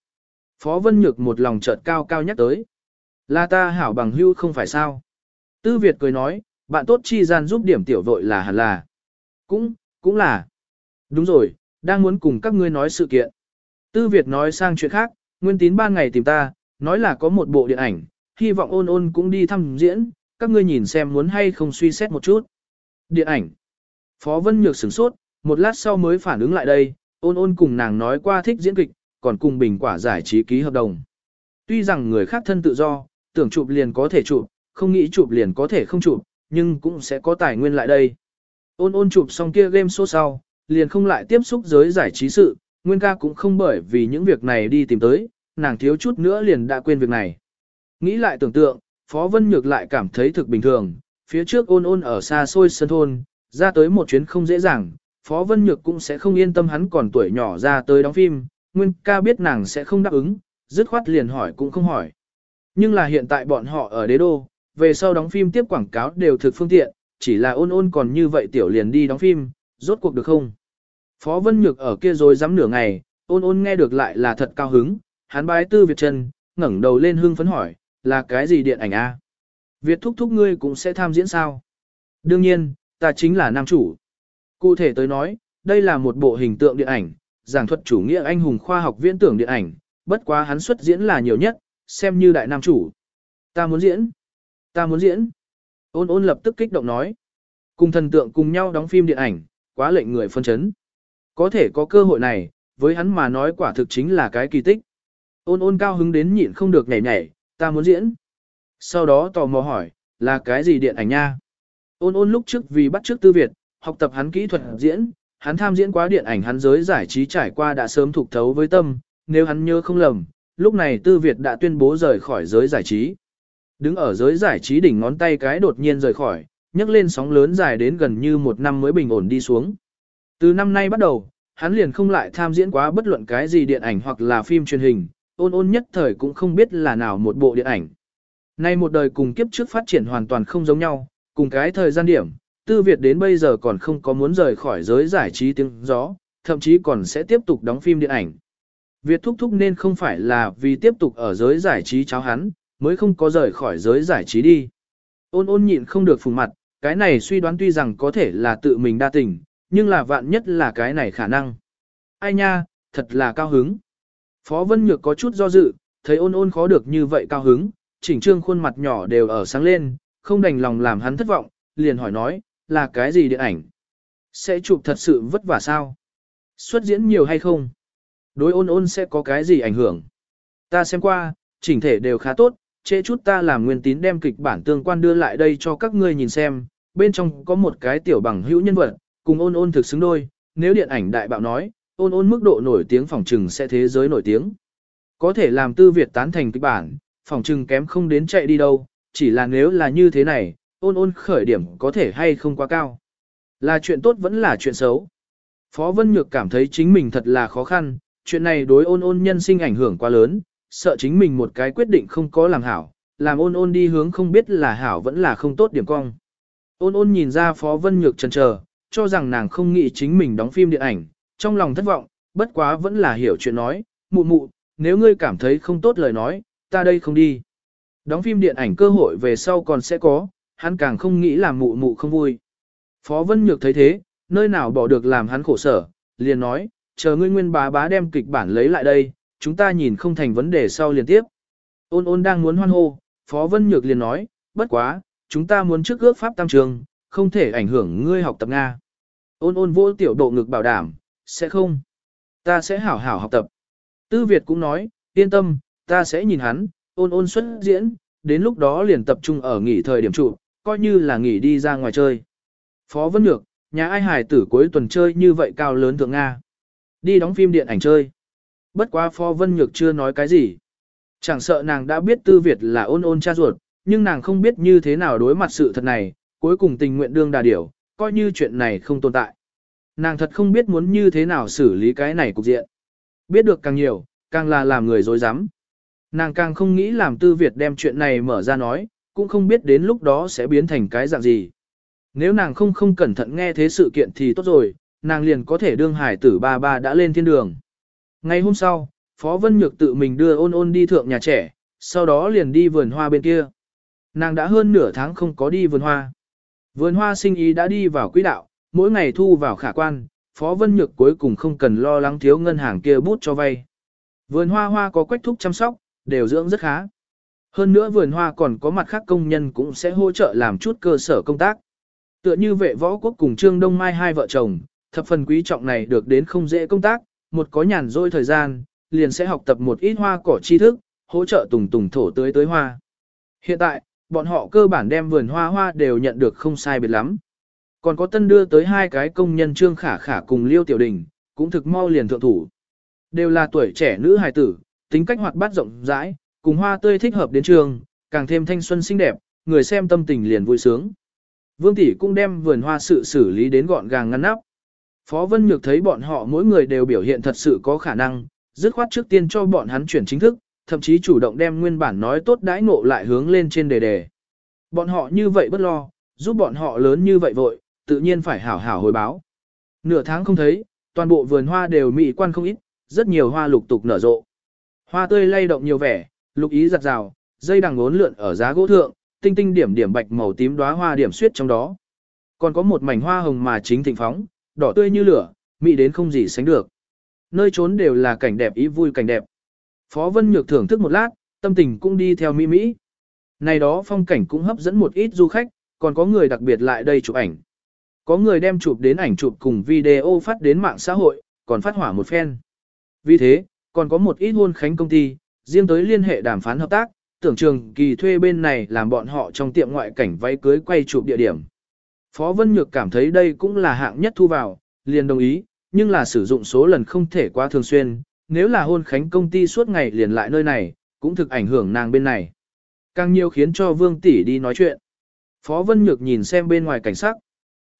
Phó Vân Nhược một lòng chợt cao cao nhắc tới. Là ta hảo bằng hưu không phải sao. Tư Việt cười nói, bạn tốt chi gian giúp điểm tiểu vội là hẳn là. Cũng, cũng là. Đúng rồi, đang muốn cùng các ngươi nói sự kiện. Tư Việt nói sang chuyện khác, Nguyên Tín ban ngày tìm ta, nói là có một bộ điện ảnh, hy vọng ôn ôn cũng đi thăm diễn, các ngươi nhìn xem muốn hay không suy xét một chút. Điện ảnh. Phó Vân Nhược sửng sốt, một lát sau mới phản ứng lại đây, ôn ôn cùng nàng nói qua thích diễn kịch, còn cùng bình quả giải trí ký hợp đồng. Tuy rằng người khác thân tự do, tưởng chụp liền có thể chụp, không nghĩ chụp liền có thể không chụp, nhưng cũng sẽ có tài nguyên lại đây. Ôn ôn chụp xong kia game show sau, liền không lại tiếp xúc giới giải trí sự, Nguyên ca cũng không bởi vì những việc này đi tìm tới, nàng thiếu chút nữa liền đã quên việc này. Nghĩ lại tưởng tượng, Phó Vân Nhược lại cảm thấy thực bình thường, phía trước ôn ôn ở xa xôi sân thôn, ra tới một chuyến không dễ dàng, Phó Vân Nhược cũng sẽ không yên tâm hắn còn tuổi nhỏ ra tới đóng phim, Nguyên ca biết nàng sẽ không đáp ứng, dứt khoát liền hỏi cũng không hỏi. Nhưng là hiện tại bọn họ ở đế đô, về sau đóng phim tiếp quảng cáo đều thực phương tiện, chỉ là ôn ôn còn như vậy tiểu liền đi đóng phim, rốt cuộc được không? Phó Vân Nhược ở kia rồi dám nửa ngày, ôn ôn nghe được lại là thật cao hứng, hắn bái tư Việt chân, ngẩng đầu lên hưng phấn hỏi, là cái gì điện ảnh a? Việt thúc thúc ngươi cũng sẽ tham diễn sao? Đương nhiên, ta chính là nam chủ. Cụ thể tới nói, đây là một bộ hình tượng điện ảnh, giảng thuật chủ nghĩa anh hùng khoa học viễn tưởng điện ảnh, bất quá hắn xuất diễn là nhiều nhất, xem như đại nam chủ. Ta muốn diễn. Ta muốn diễn. Ôn ôn lập tức kích động nói. Cùng thần tượng cùng nhau đóng phim điện ảnh, quá lệnh người phân chấn. Có thể có cơ hội này, với hắn mà nói quả thực chính là cái kỳ tích. Ôn ôn cao hứng đến nhịn không được nhảy nhảy, ta muốn diễn. Sau đó tò mò hỏi, là cái gì điện ảnh nha? Ôn ôn lúc trước vì bắt trước tư Việt, học tập hắn kỹ thuật diễn, hắn tham diễn quá điện ảnh hắn giới giải trí trải qua đã sớm thuộc thấu với tâm, nếu hắn nhớ không lầm, lúc này tư Việt đã tuyên bố rời khỏi giới giải trí. Đứng ở giới giải trí đỉnh ngón tay cái đột nhiên rời khỏi, nhấc lên sóng lớn dài đến gần như một năm mới bình ổn đi xuống. Từ năm nay bắt đầu, hắn liền không lại tham diễn quá bất luận cái gì điện ảnh hoặc là phim truyền hình, ôn ôn nhất thời cũng không biết là nào một bộ điện ảnh. Nay một đời cùng kiếp trước phát triển hoàn toàn không giống nhau, cùng cái thời gian điểm, tư Việt đến bây giờ còn không có muốn rời khỏi giới giải trí tiếng gió, thậm chí còn sẽ tiếp tục đóng phim điện ảnh. Việt thúc thúc nên không phải là vì tiếp tục ở giới giải trí cháo hắn, mới không có rời khỏi giới giải trí đi. Ôn ôn nhịn không được phùng mặt, cái này suy đoán tuy rằng có thể là tự mình đa tình, nhưng là vạn nhất là cái này khả năng. Ai nha, thật là cao hứng. Phó Vân Nhược có chút do dự, thấy ôn ôn khó được như vậy cao hứng, chỉnh trương khuôn mặt nhỏ đều ở sáng lên, không đành lòng làm hắn thất vọng, liền hỏi nói, là cái gì điện ảnh? Sẽ chụp thật sự vất vả sao? Xuất diễn nhiều hay không? Đối ôn ôn sẽ có cái gì ảnh hưởng? Ta xem qua, chỉnh thể đều khá tốt, trễ chút ta làm nguyên tín đem kịch bản tương quan đưa lại đây cho các ngươi nhìn xem, bên trong có một cái tiểu bằng hữu nhân vật, cùng ôn ôn thực xứng đôi, nếu điện ảnh đại bạo nói, ôn ôn mức độ nổi tiếng phòng trừng sẽ thế giới nổi tiếng. Có thể làm tư Việt tán thành kịch bản, phòng trừng kém không đến chạy đi đâu, chỉ là nếu là như thế này, ôn ôn khởi điểm có thể hay không quá cao. Là chuyện tốt vẫn là chuyện xấu. Phó Vân Nhược cảm thấy chính mình thật là khó khăn, chuyện này đối ôn ôn nhân sinh ảnh hưởng quá lớn, sợ chính mình một cái quyết định không có làm hảo, làm ôn ôn đi hướng không biết là hảo vẫn là không tốt điểm cong. Ôn ôn nhìn ra Phó Vân Nhược chần chờ, cho rằng nàng không nghĩ chính mình đóng phim điện ảnh, trong lòng thất vọng, bất quá vẫn là hiểu chuyện nói, mụ mụ, nếu ngươi cảm thấy không tốt lời nói, ta đây không đi. Đóng phim điện ảnh cơ hội về sau còn sẽ có, hắn càng không nghĩ làm mụ mụ không vui. Phó Vân Nhược thấy thế, nơi nào bỏ được làm hắn khổ sở, liền nói, chờ ngươi nguyên bá bá đem kịch bản lấy lại đây, chúng ta nhìn không thành vấn đề sau liền tiếp. Ôn ôn đang muốn hoan hô, Phó Vân Nhược liền nói, bất quá, chúng ta muốn trước ước pháp tam trường, không thể ảnh hưởng ngươi học tập Nga. Ôn ôn vô tiểu độ ngực bảo đảm, sẽ không. Ta sẽ hảo hảo học tập. Tư Việt cũng nói, yên tâm, ta sẽ nhìn hắn, ôn ôn xuất diễn, đến lúc đó liền tập trung ở nghỉ thời điểm trụ, coi như là nghỉ đi ra ngoài chơi. Phó Vân Nhược, nhà ai hài tử cuối tuần chơi như vậy cao lớn thượng Nga. Đi đóng phim điện ảnh chơi. Bất quá Phó Vân Nhược chưa nói cái gì. Chẳng sợ nàng đã biết Tư Việt là ôn ôn cha ruột, nhưng nàng không biết như thế nào đối mặt sự thật này, cuối cùng tình nguyện đương đà điểu, coi như chuyện này không tồn tại. Nàng thật không biết muốn như thế nào xử lý cái này cục diện. Biết được càng nhiều, càng là làm người dối rắm Nàng càng không nghĩ làm Tư Việt đem chuyện này mở ra nói, cũng không biết đến lúc đó sẽ biến thành cái dạng gì. Nếu nàng không không cẩn thận nghe thế sự kiện thì tốt rồi, nàng liền có thể đương hải tử ba ba đã lên thiên đường. Ngày hôm sau, Phó Vân Nhược tự mình đưa ôn ôn đi thượng nhà trẻ, sau đó liền đi vườn hoa bên kia. Nàng đã hơn nửa tháng không có đi vườn hoa. Vườn hoa sinh ý đã đi vào quỹ đạo, mỗi ngày thu vào khả quan, Phó Vân Nhược cuối cùng không cần lo lắng thiếu ngân hàng kia bút cho vay. Vườn hoa hoa có quách thúc chăm sóc, đều dưỡng rất khá. Hơn nữa vườn hoa còn có mặt khác công nhân cũng sẽ hỗ trợ làm chút cơ sở công tác. Tựa như vệ võ quốc cùng Trương Đông Mai hai vợ chồng, thập phần quý trọng này được đến không dễ công tác, một có nhàn rỗi thời gian, liền sẽ học tập một ít hoa cỏ tri thức, hỗ trợ tùng tùng thổ tưới tới hoa. Hiện tại, bọn họ cơ bản đem vườn hoa hoa đều nhận được không sai biệt lắm. Còn có tân đưa tới hai cái công nhân Trương Khả Khả cùng Liêu Tiểu Đình, cũng thực mau liền thượng thủ. Đều là tuổi trẻ nữ hài tử, tính cách hoạt bát rộng rãi, cùng hoa tươi thích hợp đến trường, càng thêm thanh xuân xinh đẹp, người xem tâm tình liền vui sướng. Vương tỷ cũng đem vườn hoa sự xử lý đến gọn gàng ngăn nắp. Phó Vân Nhược thấy bọn họ mỗi người đều biểu hiện thật sự có khả năng, dứt khoát trước tiên cho bọn hắn chuyển chính thức, thậm chí chủ động đem nguyên bản nói tốt đãi ngộ lại hướng lên trên đề đề. Bọn họ như vậy bất lo, giúp bọn họ lớn như vậy vội, tự nhiên phải hảo hảo hồi báo. Nửa tháng không thấy, toàn bộ vườn hoa đều mỹ quan không ít, rất nhiều hoa lục tục nở rộ. Hoa tươi lay động nhiều vẻ, lục ý giặt rào, dây đằng ngốn lượn ở giá gỗ thượng, tinh tinh điểm điểm bạch màu tím đóa hoa điểm xuyết trong đó. Còn có một mảnh hoa hồng mà chính thịnh phóng, đỏ tươi như lửa, mỹ đến không gì sánh được. Nơi trốn đều là cảnh đẹp ý vui cảnh đẹp. Phó Vân Nhược thưởng thức một lát, tâm tình cũng đi theo mỹ mỹ. Này đó phong cảnh cũng hấp dẫn một ít du khách, còn có người đặc biệt lại đây chụp ảnh. Có người đem chụp đến ảnh chụp cùng video phát đến mạng xã hội, còn phát hỏa một phen. Vì thế, còn có một ít hôn khánh công ty, riêng tới liên hệ đàm phán hợp tác, tưởng trường kỳ thuê bên này làm bọn họ trong tiệm ngoại cảnh váy cưới quay chụp địa điểm. Phó Vân Nhược cảm thấy đây cũng là hạng nhất thu vào, liền đồng ý, nhưng là sử dụng số lần không thể quá thường xuyên, nếu là hôn khánh công ty suốt ngày liền lại nơi này, cũng thực ảnh hưởng nàng bên này. Càng nhiều khiến cho Vương Tỷ đi nói chuyện. Phó Vân Nhược nhìn xem bên ngoài cảnh sắc.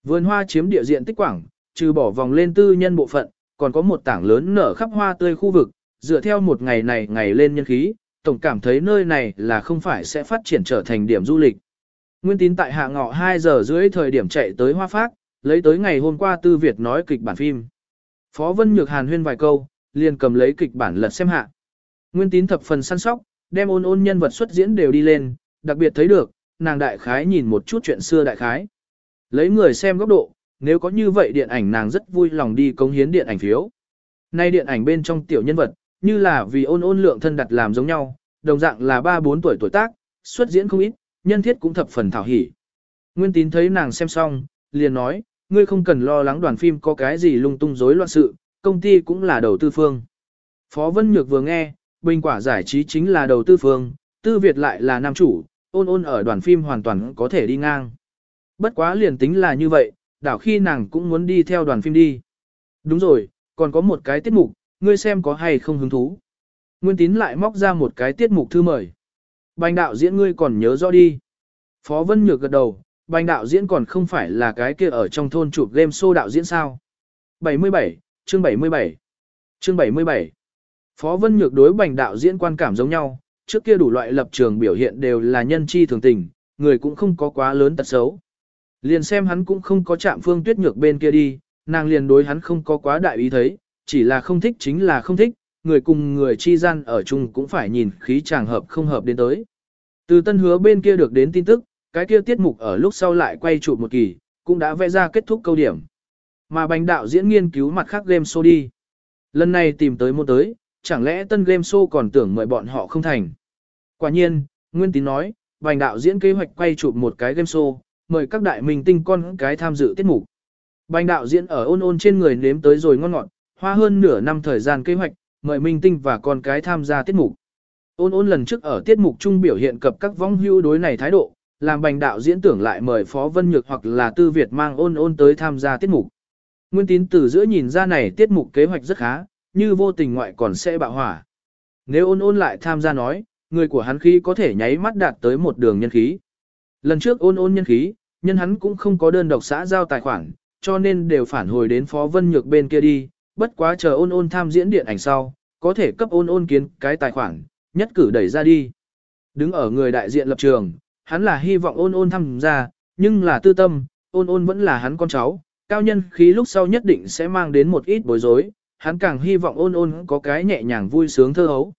Vườn hoa chiếm địa diện tích quảng, trừ bỏ vòng lên tư nhân bộ phận, còn có một tảng lớn nở khắp hoa tươi khu vực, dựa theo một ngày này ngày lên nhân khí, tổng cảm thấy nơi này là không phải sẽ phát triển trở thành điểm du lịch. Nguyên tín tại hạ ngọ 2 giờ rưỡi thời điểm chạy tới hoa phát, lấy tới ngày hôm qua Tư Việt nói kịch bản phim. Phó Vân Nhược Hàn huyên vài câu, liền cầm lấy kịch bản lật xem hạ. Nguyên tín thập phần săn sóc, đem ôn ôn nhân vật xuất diễn đều đi lên, đặc biệt thấy được, nàng đại khái nhìn một chút chuyện xưa đại khái. Lấy người xem góc độ, nếu có như vậy điện ảnh nàng rất vui lòng đi cống hiến điện ảnh phiếu. Nay điện ảnh bên trong tiểu nhân vật, như là vì ôn ôn lượng thân đặt làm giống nhau, đồng dạng là 3-4 tuổi tuổi tác, xuất diễn không ít, nhân thiết cũng thập phần thảo hỉ. Nguyên tín thấy nàng xem xong, liền nói, ngươi không cần lo lắng đoàn phim có cái gì lung tung rối loạn sự, công ty cũng là đầu tư phương. Phó Vân Nhược vừa nghe, bình quả giải trí chính là đầu tư phương, tư Việt lại là nam chủ, ôn ôn ở đoàn phim hoàn toàn có thể đi ngang. Bất quá liền tính là như vậy, đảo khi nàng cũng muốn đi theo đoàn phim đi. Đúng rồi, còn có một cái tiết mục, ngươi xem có hay không hứng thú. Nguyên tín lại móc ra một cái tiết mục thư mời. Bành đạo diễn ngươi còn nhớ rõ đi. Phó Vân Nhược gật đầu, bành đạo diễn còn không phải là cái kia ở trong thôn chụp game show đạo diễn sao. 77, chương 77, chương 77. Phó Vân Nhược đối bành đạo diễn quan cảm giống nhau, trước kia đủ loại lập trường biểu hiện đều là nhân chi thường tình, người cũng không có quá lớn tật xấu. Liền xem hắn cũng không có chạm phương tuyết nhược bên kia đi, nàng liền đối hắn không có quá đại ý thấy, chỉ là không thích chính là không thích, người cùng người chi gian ở chung cũng phải nhìn khí chàng hợp không hợp đến tới. Từ tân hứa bên kia được đến tin tức, cái kia tiết mục ở lúc sau lại quay trụ một kỳ, cũng đã vẽ ra kết thúc câu điểm. Mà bành đạo diễn nghiên cứu mặt khác game show đi. Lần này tìm tới môn tới, chẳng lẽ tân game show còn tưởng mời bọn họ không thành. Quả nhiên, Nguyên Tín nói, bành đạo diễn kế hoạch quay chụp một cái game show, mời các đại minh tinh con cái tham dự tiết mục. Bành đạo diễn ở ôn ôn trên người nếm tới rồi ngon ngọt, hoa hơn nửa năm thời gian kế hoạch, mời minh tinh và con cái tham gia tiết mục. Ôn ôn lần trước ở tiết mục chung biểu hiện cập các vong hưu đối này thái độ, làm bành đạo diễn tưởng lại mời Phó Vân Nhược hoặc là Tư Việt mang ôn ôn tới tham gia tiết mục. Nguyên tín từ giữa nhìn ra này tiết mục kế hoạch rất khá, như vô tình ngoại còn sẽ bạo hỏa. Nếu ôn ôn lại tham gia nói, người của hắn khí có thể nháy mắt đạt tới một đường nhân khí. Lần trước ôn ôn nhân khí, nhân hắn cũng không có đơn độc xã giao tài khoản, cho nên đều phản hồi đến Phó Vân Nhược bên kia đi, bất quá chờ ôn ôn tham diễn điện ảnh sau, có thể cấp ôn ôn kiến cái tài khoản, nhất cử đẩy ra đi. Đứng ở người đại diện lập trường, hắn là hy vọng ôn ôn tham gia, nhưng là tư tâm, ôn ôn vẫn là hắn con cháu, cao nhân khí lúc sau nhất định sẽ mang đến một ít bối rối, hắn càng hy vọng ôn ôn có cái nhẹ nhàng vui sướng thơ hấu.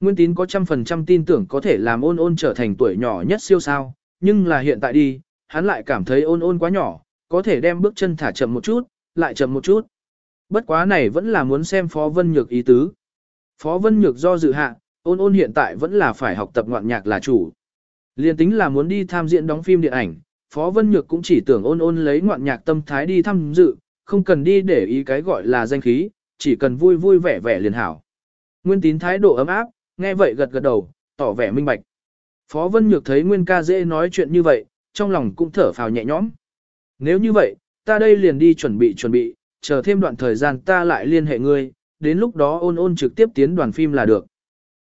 Nguyên tín có trăm phần trăm tin tưởng có thể làm ôn ôn trở thành tuổi nhỏ nhất siêu sao, nhưng là hiện tại đi, hắn lại cảm thấy ôn ôn quá nhỏ, có thể đem bước chân thả chậm một chút, lại chậm một chút. Bất quá này vẫn là muốn xem Phó Vân Nhược ý tứ. Phó Vân Nhược do dự hạ, ôn ôn hiện tại vẫn là phải học tập ngoạn nhạc là chủ. Liên tính là muốn đi tham diễn đóng phim điện ảnh, Phó Vân Nhược cũng chỉ tưởng ôn ôn lấy ngoạn nhạc tâm thái đi tham dự, không cần đi để ý cái gọi là danh khí, chỉ cần vui vui vẻ vẻ liền hảo. Nguyên tín thái độ ấm áp, nghe vậy gật gật đầu, tỏ vẻ minh bạch. Phó Vân Nhược thấy Nguyên ca dễ nói chuyện như vậy, trong lòng cũng thở phào nhẹ nhõm. Nếu như vậy, ta đây liền đi chuẩn bị chuẩn bị, chờ thêm đoạn thời gian ta lại liên hệ ngươi, đến lúc đó ôn ôn trực tiếp tiến đoàn phim là được.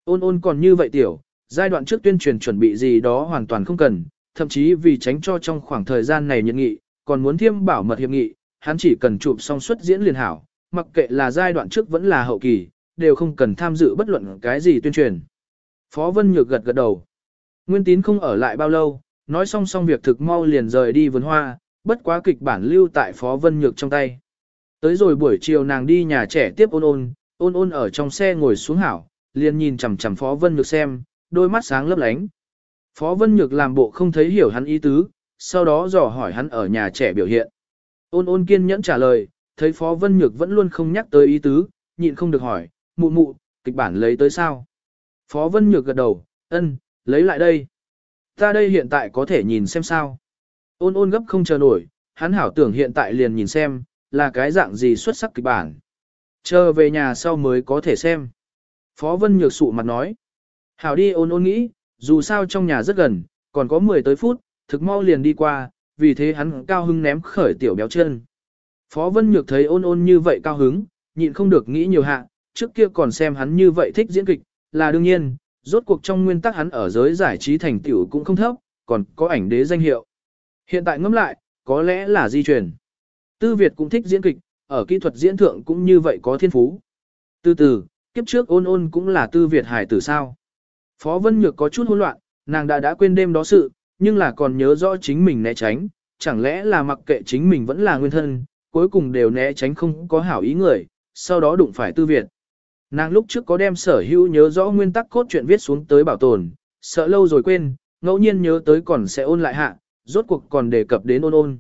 Ôn ôn còn như vậy tiểu, giai đoạn trước tuyên truyền chuẩn bị gì đó hoàn toàn không cần, thậm chí vì tránh cho trong khoảng thời gian này nhận nghị, còn muốn thiêm bảo mật hiệp nghị, hắn chỉ cần chụp xong suất diễn liền hảo, mặc kệ là giai đoạn trước vẫn là hậu kỳ, đều không cần tham dự bất luận cái gì tuyên truyền. Phó Vân Nhược gật gật đầu. Nguyên tín không ở lại bao lâu, nói xong xong việc thực mau liền rời đi vườn hoa, bất quá kịch bản lưu tại Phó Vân Nhược trong tay. Tới rồi buổi chiều nàng đi nhà trẻ tiếp ôn ôn, ôn ôn ở trong xe ngồi xuống hảo, liền nhìn chằm chằm Phó Vân Nhược xem, đôi mắt sáng lấp lánh. Phó Vân Nhược làm bộ không thấy hiểu hắn ý tứ, sau đó dò hỏi hắn ở nhà trẻ biểu hiện. Ôn ôn kiên nhẫn trả lời, thấy Phó Vân Nhược vẫn luôn không nhắc tới ý tứ, nhịn không được hỏi, mụ mụ, kịch bản lấy tới sao? Phó Vân Nhược gật đầu, ân, lấy lại đây. Ta đây hiện tại có thể nhìn xem sao. Ôn ôn gấp không chờ nổi, hắn hảo tưởng hiện tại liền nhìn xem, là cái dạng gì xuất sắc kịch bản. Chờ về nhà sau mới có thể xem. Phó Vân Nhược sụ mặt nói. Hảo đi ôn ôn nghĩ, dù sao trong nhà rất gần, còn có 10 tới phút, thực mau liền đi qua, vì thế hắn cao hứng ném khởi tiểu béo chân. Phó Vân Nhược thấy ôn ôn như vậy cao hứng, nhịn không được nghĩ nhiều hạ, trước kia còn xem hắn như vậy thích diễn kịch, là đương nhiên, rốt cuộc trong nguyên tắc hắn ở giới giải trí thành tiểu cũng không thấp, còn có ảnh đế danh hiệu. Hiện tại ngẫm lại, có lẽ là di truyền. Tư Việt cũng thích diễn kịch, ở kỹ thuật diễn thượng cũng như vậy có thiên phú. Từ từ, kiếp trước ôn ôn cũng là Tư Việt hải tử sao. Phó Vân Nhược có chút hỗn loạn, nàng đã đã quên đêm đó sự, nhưng là còn nhớ rõ chính mình né tránh, chẳng lẽ là mặc kệ chính mình vẫn là nguyên thân, cuối cùng đều né tránh không có hảo ý người, sau đó đụng phải Tư Việt. Nàng lúc trước có đem sở hữu nhớ rõ nguyên tắc cốt truyện viết xuống tới bảo tồn, sợ lâu rồi quên, ngẫu nhiên nhớ tới còn sẽ ôn lại hạ, rốt cuộc còn đề cập đến ôn ôn.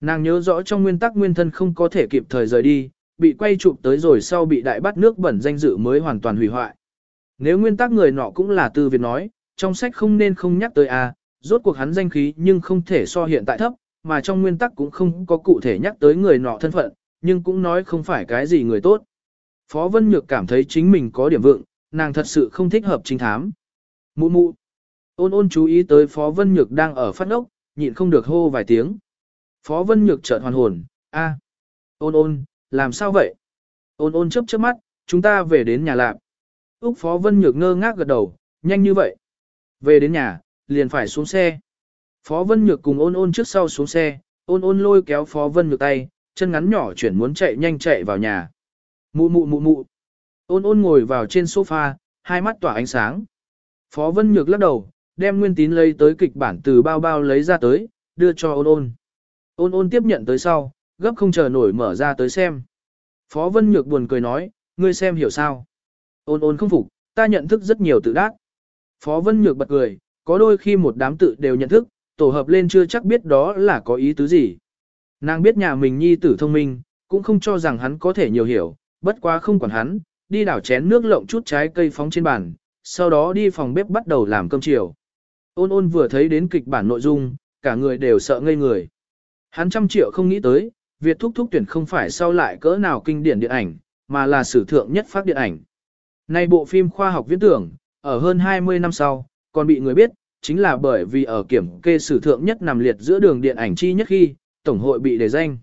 Nàng nhớ rõ trong nguyên tắc nguyên thân không có thể kịp thời rời đi, bị quay chụp tới rồi sau bị đại bắt nước bẩn danh dự mới hoàn toàn hủy hoại. Nếu nguyên tắc người nọ cũng là tư Việt nói, trong sách không nên không nhắc tới a, rốt cuộc hắn danh khí nhưng không thể so hiện tại thấp, mà trong nguyên tắc cũng không có cụ thể nhắc tới người nọ thân phận, nhưng cũng nói không phải cái gì người tốt. Phó Vân Nhược cảm thấy chính mình có điểm vượng, nàng thật sự không thích hợp trinh thám. Mụ mụ. Ôn ôn chú ý tới Phó Vân Nhược đang ở phát ốc, nhịn không được hô vài tiếng. Phó Vân Nhược chợt hoàn hồn, a, ôn ôn, làm sao vậy? Ôn ôn chớp chớp mắt, chúng ta về đến nhà lạc. Úc Phó Vân Nhược ngơ ngác gật đầu, nhanh như vậy. Về đến nhà, liền phải xuống xe. Phó Vân Nhược cùng ôn ôn trước sau xuống xe, ôn ôn lôi kéo Phó Vân Nhược tay, chân ngắn nhỏ chuyển muốn chạy nhanh chạy vào nhà. Mụ mụ mụ mụ. Ôn ôn ngồi vào trên sofa, hai mắt tỏa ánh sáng. Phó Vân Nhược lắc đầu, đem nguyên tín lấy tới kịch bản từ bao bao lấy ra tới, đưa cho ôn ôn. Ôn ôn tiếp nhận tới sau, gấp không chờ nổi mở ra tới xem. Phó Vân Nhược buồn cười nói, ngươi xem hiểu sao. Ôn ôn không phục, ta nhận thức rất nhiều tự đắc. Phó Vân Nhược bật cười, có đôi khi một đám tự đều nhận thức, tổ hợp lên chưa chắc biết đó là có ý tứ gì. Nàng biết nhà mình nhi tử thông minh, cũng không cho rằng hắn có thể nhiều hiểu, bất quá không quản hắn, đi đảo chén nước lộng chút trái cây phóng trên bàn, sau đó đi phòng bếp bắt đầu làm cơm chiều. Ôn ôn vừa thấy đến kịch bản nội dung, cả người đều sợ ngây người. Hắn trăm triệu không nghĩ tới, Việt thúc thúc tuyển không phải sau lại cỡ nào kinh điển điện ảnh, mà là sử thượng nhất phát điện ảnh. Nay bộ phim khoa học viễn tưởng, ở hơn 20 năm sau, còn bị người biết, chính là bởi vì ở kiểm kê sử thượng nhất nằm liệt giữa đường điện ảnh chi nhất khi, Tổng hội bị đề danh.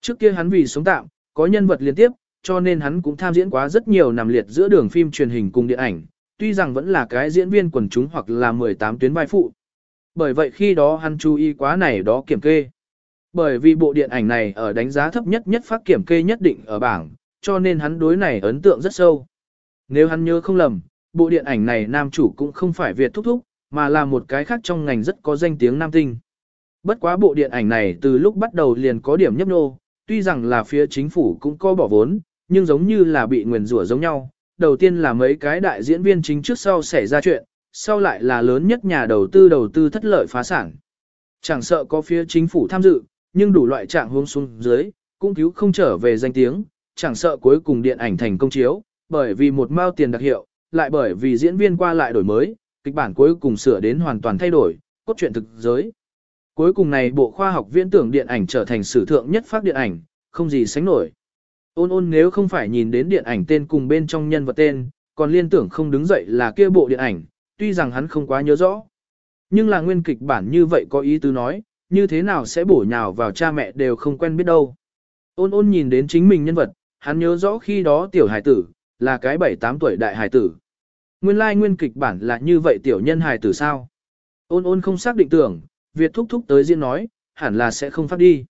Trước kia hắn vì sống tạm, có nhân vật liên tiếp, cho nên hắn cũng tham diễn quá rất nhiều nằm liệt giữa đường phim truyền hình cùng điện ảnh, tuy rằng vẫn là cái diễn viên quần chúng hoặc là 18 tuyến vai phụ. Bởi vậy khi đó hắn chú ý quá này đó kiểm kê. Bởi vì bộ điện ảnh này ở đánh giá thấp nhất nhất phát kiểm kê nhất định ở bảng, cho nên hắn đối này ấn tượng rất sâu. Nếu hắn nhớ không lầm, bộ điện ảnh này nam chủ cũng không phải Việt thúc thúc, mà là một cái khác trong ngành rất có danh tiếng nam tinh. Bất quá bộ điện ảnh này từ lúc bắt đầu liền có điểm nhấp nô, tuy rằng là phía chính phủ cũng có bỏ vốn, nhưng giống như là bị nguyền rủa giống nhau. Đầu tiên là mấy cái đại diễn viên chính trước sau xảy ra chuyện, sau lại là lớn nhất nhà đầu tư đầu tư thất lợi phá sản. Chẳng sợ có phía chính phủ tham dự, nhưng đủ loại trạng hướng xuống dưới, cũng cứu không trở về danh tiếng, chẳng sợ cuối cùng điện ảnh thành công chiếu, bởi vì một mao tiền đặc hiệu, lại bởi vì diễn viên qua lại đổi mới, kịch bản cuối cùng sửa đến hoàn toàn thay đổi, cốt truyện thực giới. Cuối cùng này bộ khoa học viễn tưởng điện ảnh trở thành sử thượng nhất phát điện ảnh, không gì sánh nổi. Ôn ôn nếu không phải nhìn đến điện ảnh tên cùng bên trong nhân vật tên, còn liên tưởng không đứng dậy là kia bộ điện ảnh, tuy rằng hắn không quá nhớ rõ. Nhưng là nguyên kịch bản như vậy có ý tứ nói, như thế nào sẽ bổ nhào vào cha mẹ đều không quen biết đâu. Ôn ôn nhìn đến chính mình nhân vật, hắn nhớ rõ khi đó tiểu hải tử, là cái 7-8 tuổi đại hải tử. Nguyên lai like nguyên kịch bản là như vậy tiểu nhân hải tử sao? Ôn ôn không xác định tưởng, Việt thúc thúc tới diễn nói, hẳn là sẽ không phát đi.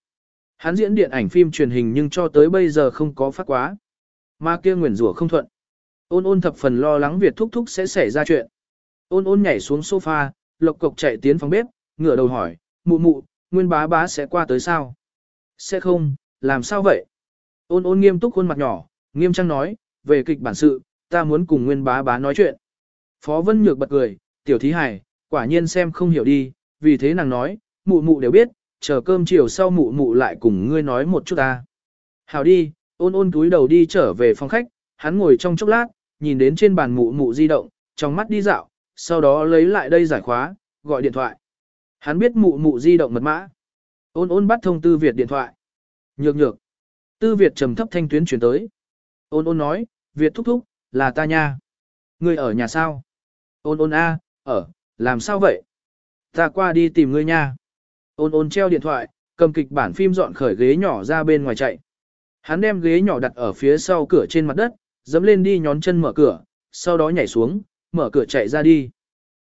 Hắn diễn điện ảnh phim truyền hình nhưng cho tới bây giờ không có phát quá. Mà kia nguyền rủa không thuận. Ôn ôn thập phần lo lắng Việt thúc thúc sẽ xảy ra chuyện. Ôn ôn nhảy xuống sofa, lộc cộc chạy tiến phòng bếp, ngửa đầu hỏi, mụ mụ, nguyên bá bá sẽ qua tới sao? Sẽ không, làm sao vậy? Ôn ôn nghiêm túc khuôn mặt nhỏ, nghiêm trang nói, về kịch bản sự, ta muốn cùng nguyên bá bá nói chuyện. Phó Vân Nhược bật cười, tiểu thí hải, quả nhiên xem không hiểu đi, vì thế nàng nói, mụ mụ đều biết, chờ cơm chiều sau mụ mụ lại cùng ngươi nói một chút ta. Hào đi, ôn ôn túi đầu đi trở về phòng khách, hắn ngồi trong chốc lát, nhìn đến trên bàn mụ mụ di động, trong mắt đi dạo, sau đó lấy lại đây giải khóa, gọi điện thoại. Hắn biết mụ mụ di động mật mã. Ôn ôn bắt thông tư Việt điện thoại. Nhược nhược. Tư Việt trầm thấp thanh tuyến chuyển tới. Ôn ôn nói, Việt thúc thúc, là ta nha. Ngươi ở nhà sao? Ôn ôn a, ở, làm sao vậy? Ta qua đi tìm ngươi nha. Ôn ôn treo điện thoại, cầm kịch bản phim dọn khởi ghế nhỏ ra bên ngoài chạy. Hắn đem ghế nhỏ đặt ở phía sau cửa trên mặt đất, dẫm lên đi nhón chân mở cửa, sau đó nhảy xuống, mở cửa chạy ra đi.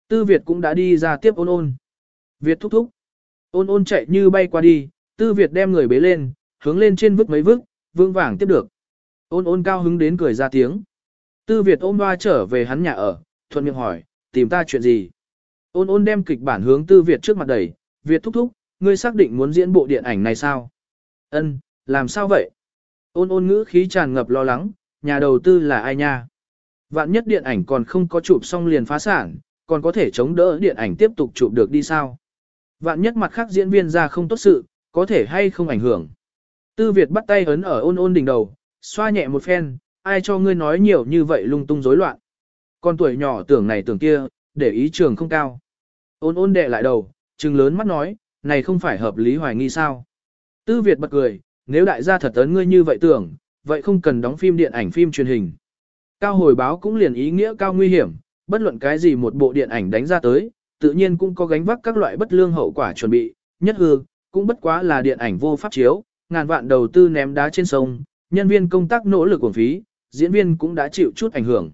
Tư Việt cũng đã đi ra tiếp ôn ôn. Việt thúc thúc. Ôn ôn chạy như bay qua đi, Tư Việt đem người bế lên, hướng lên trên vứt mấy vứt, vương vàng tiếp được. Ôn ôn cao hứng đến cười ra tiếng. Tư Việt ôm hoa trở về hắn nhà ở, thuận miệng hỏi, tìm ta chuyện gì? Ôn ôn đem kịch bản hướng Tư Việt trước mặt đẩy, Việt thúc thúc, ngươi xác định muốn diễn bộ điện ảnh này sao? Ân, làm sao vậy? Ôn ôn ngữ khí tràn ngập lo lắng, nhà đầu tư là ai nha? Vạn nhất điện ảnh còn không có chụp xong liền phá sản, còn có thể chống đỡ điện ảnh tiếp tục chụp được đi sao? Vạn nhất mặt khác diễn viên ra không tốt sự, có thể hay không ảnh hưởng. Tư Việt bắt tay ấn ở ôn ôn đỉnh đầu, xoa nhẹ một phen, ai cho ngươi nói nhiều như vậy lung tung rối loạn. Con tuổi nhỏ tưởng này tưởng kia, để ý trường không cao. Ôn ôn đệ lại đầu, trừng lớn mắt nói, này không phải hợp lý hoài nghi sao. Tư Việt bật cười, nếu đại gia thật ấn ngươi như vậy tưởng, vậy không cần đóng phim điện ảnh phim truyền hình. Cao hồi báo cũng liền ý nghĩa cao nguy hiểm, bất luận cái gì một bộ điện ảnh đánh ra tới, tự nhiên cũng có gánh vác các loại bất lương hậu quả chuẩn bị, nhất hư, cũng bất quá là điện ảnh vô pháp chiếu, ngàn vạn đầu tư ném đá trên sông, nhân viên công tác nỗ lực uổng phí, diễn viên cũng đã chịu chút ảnh hưởng.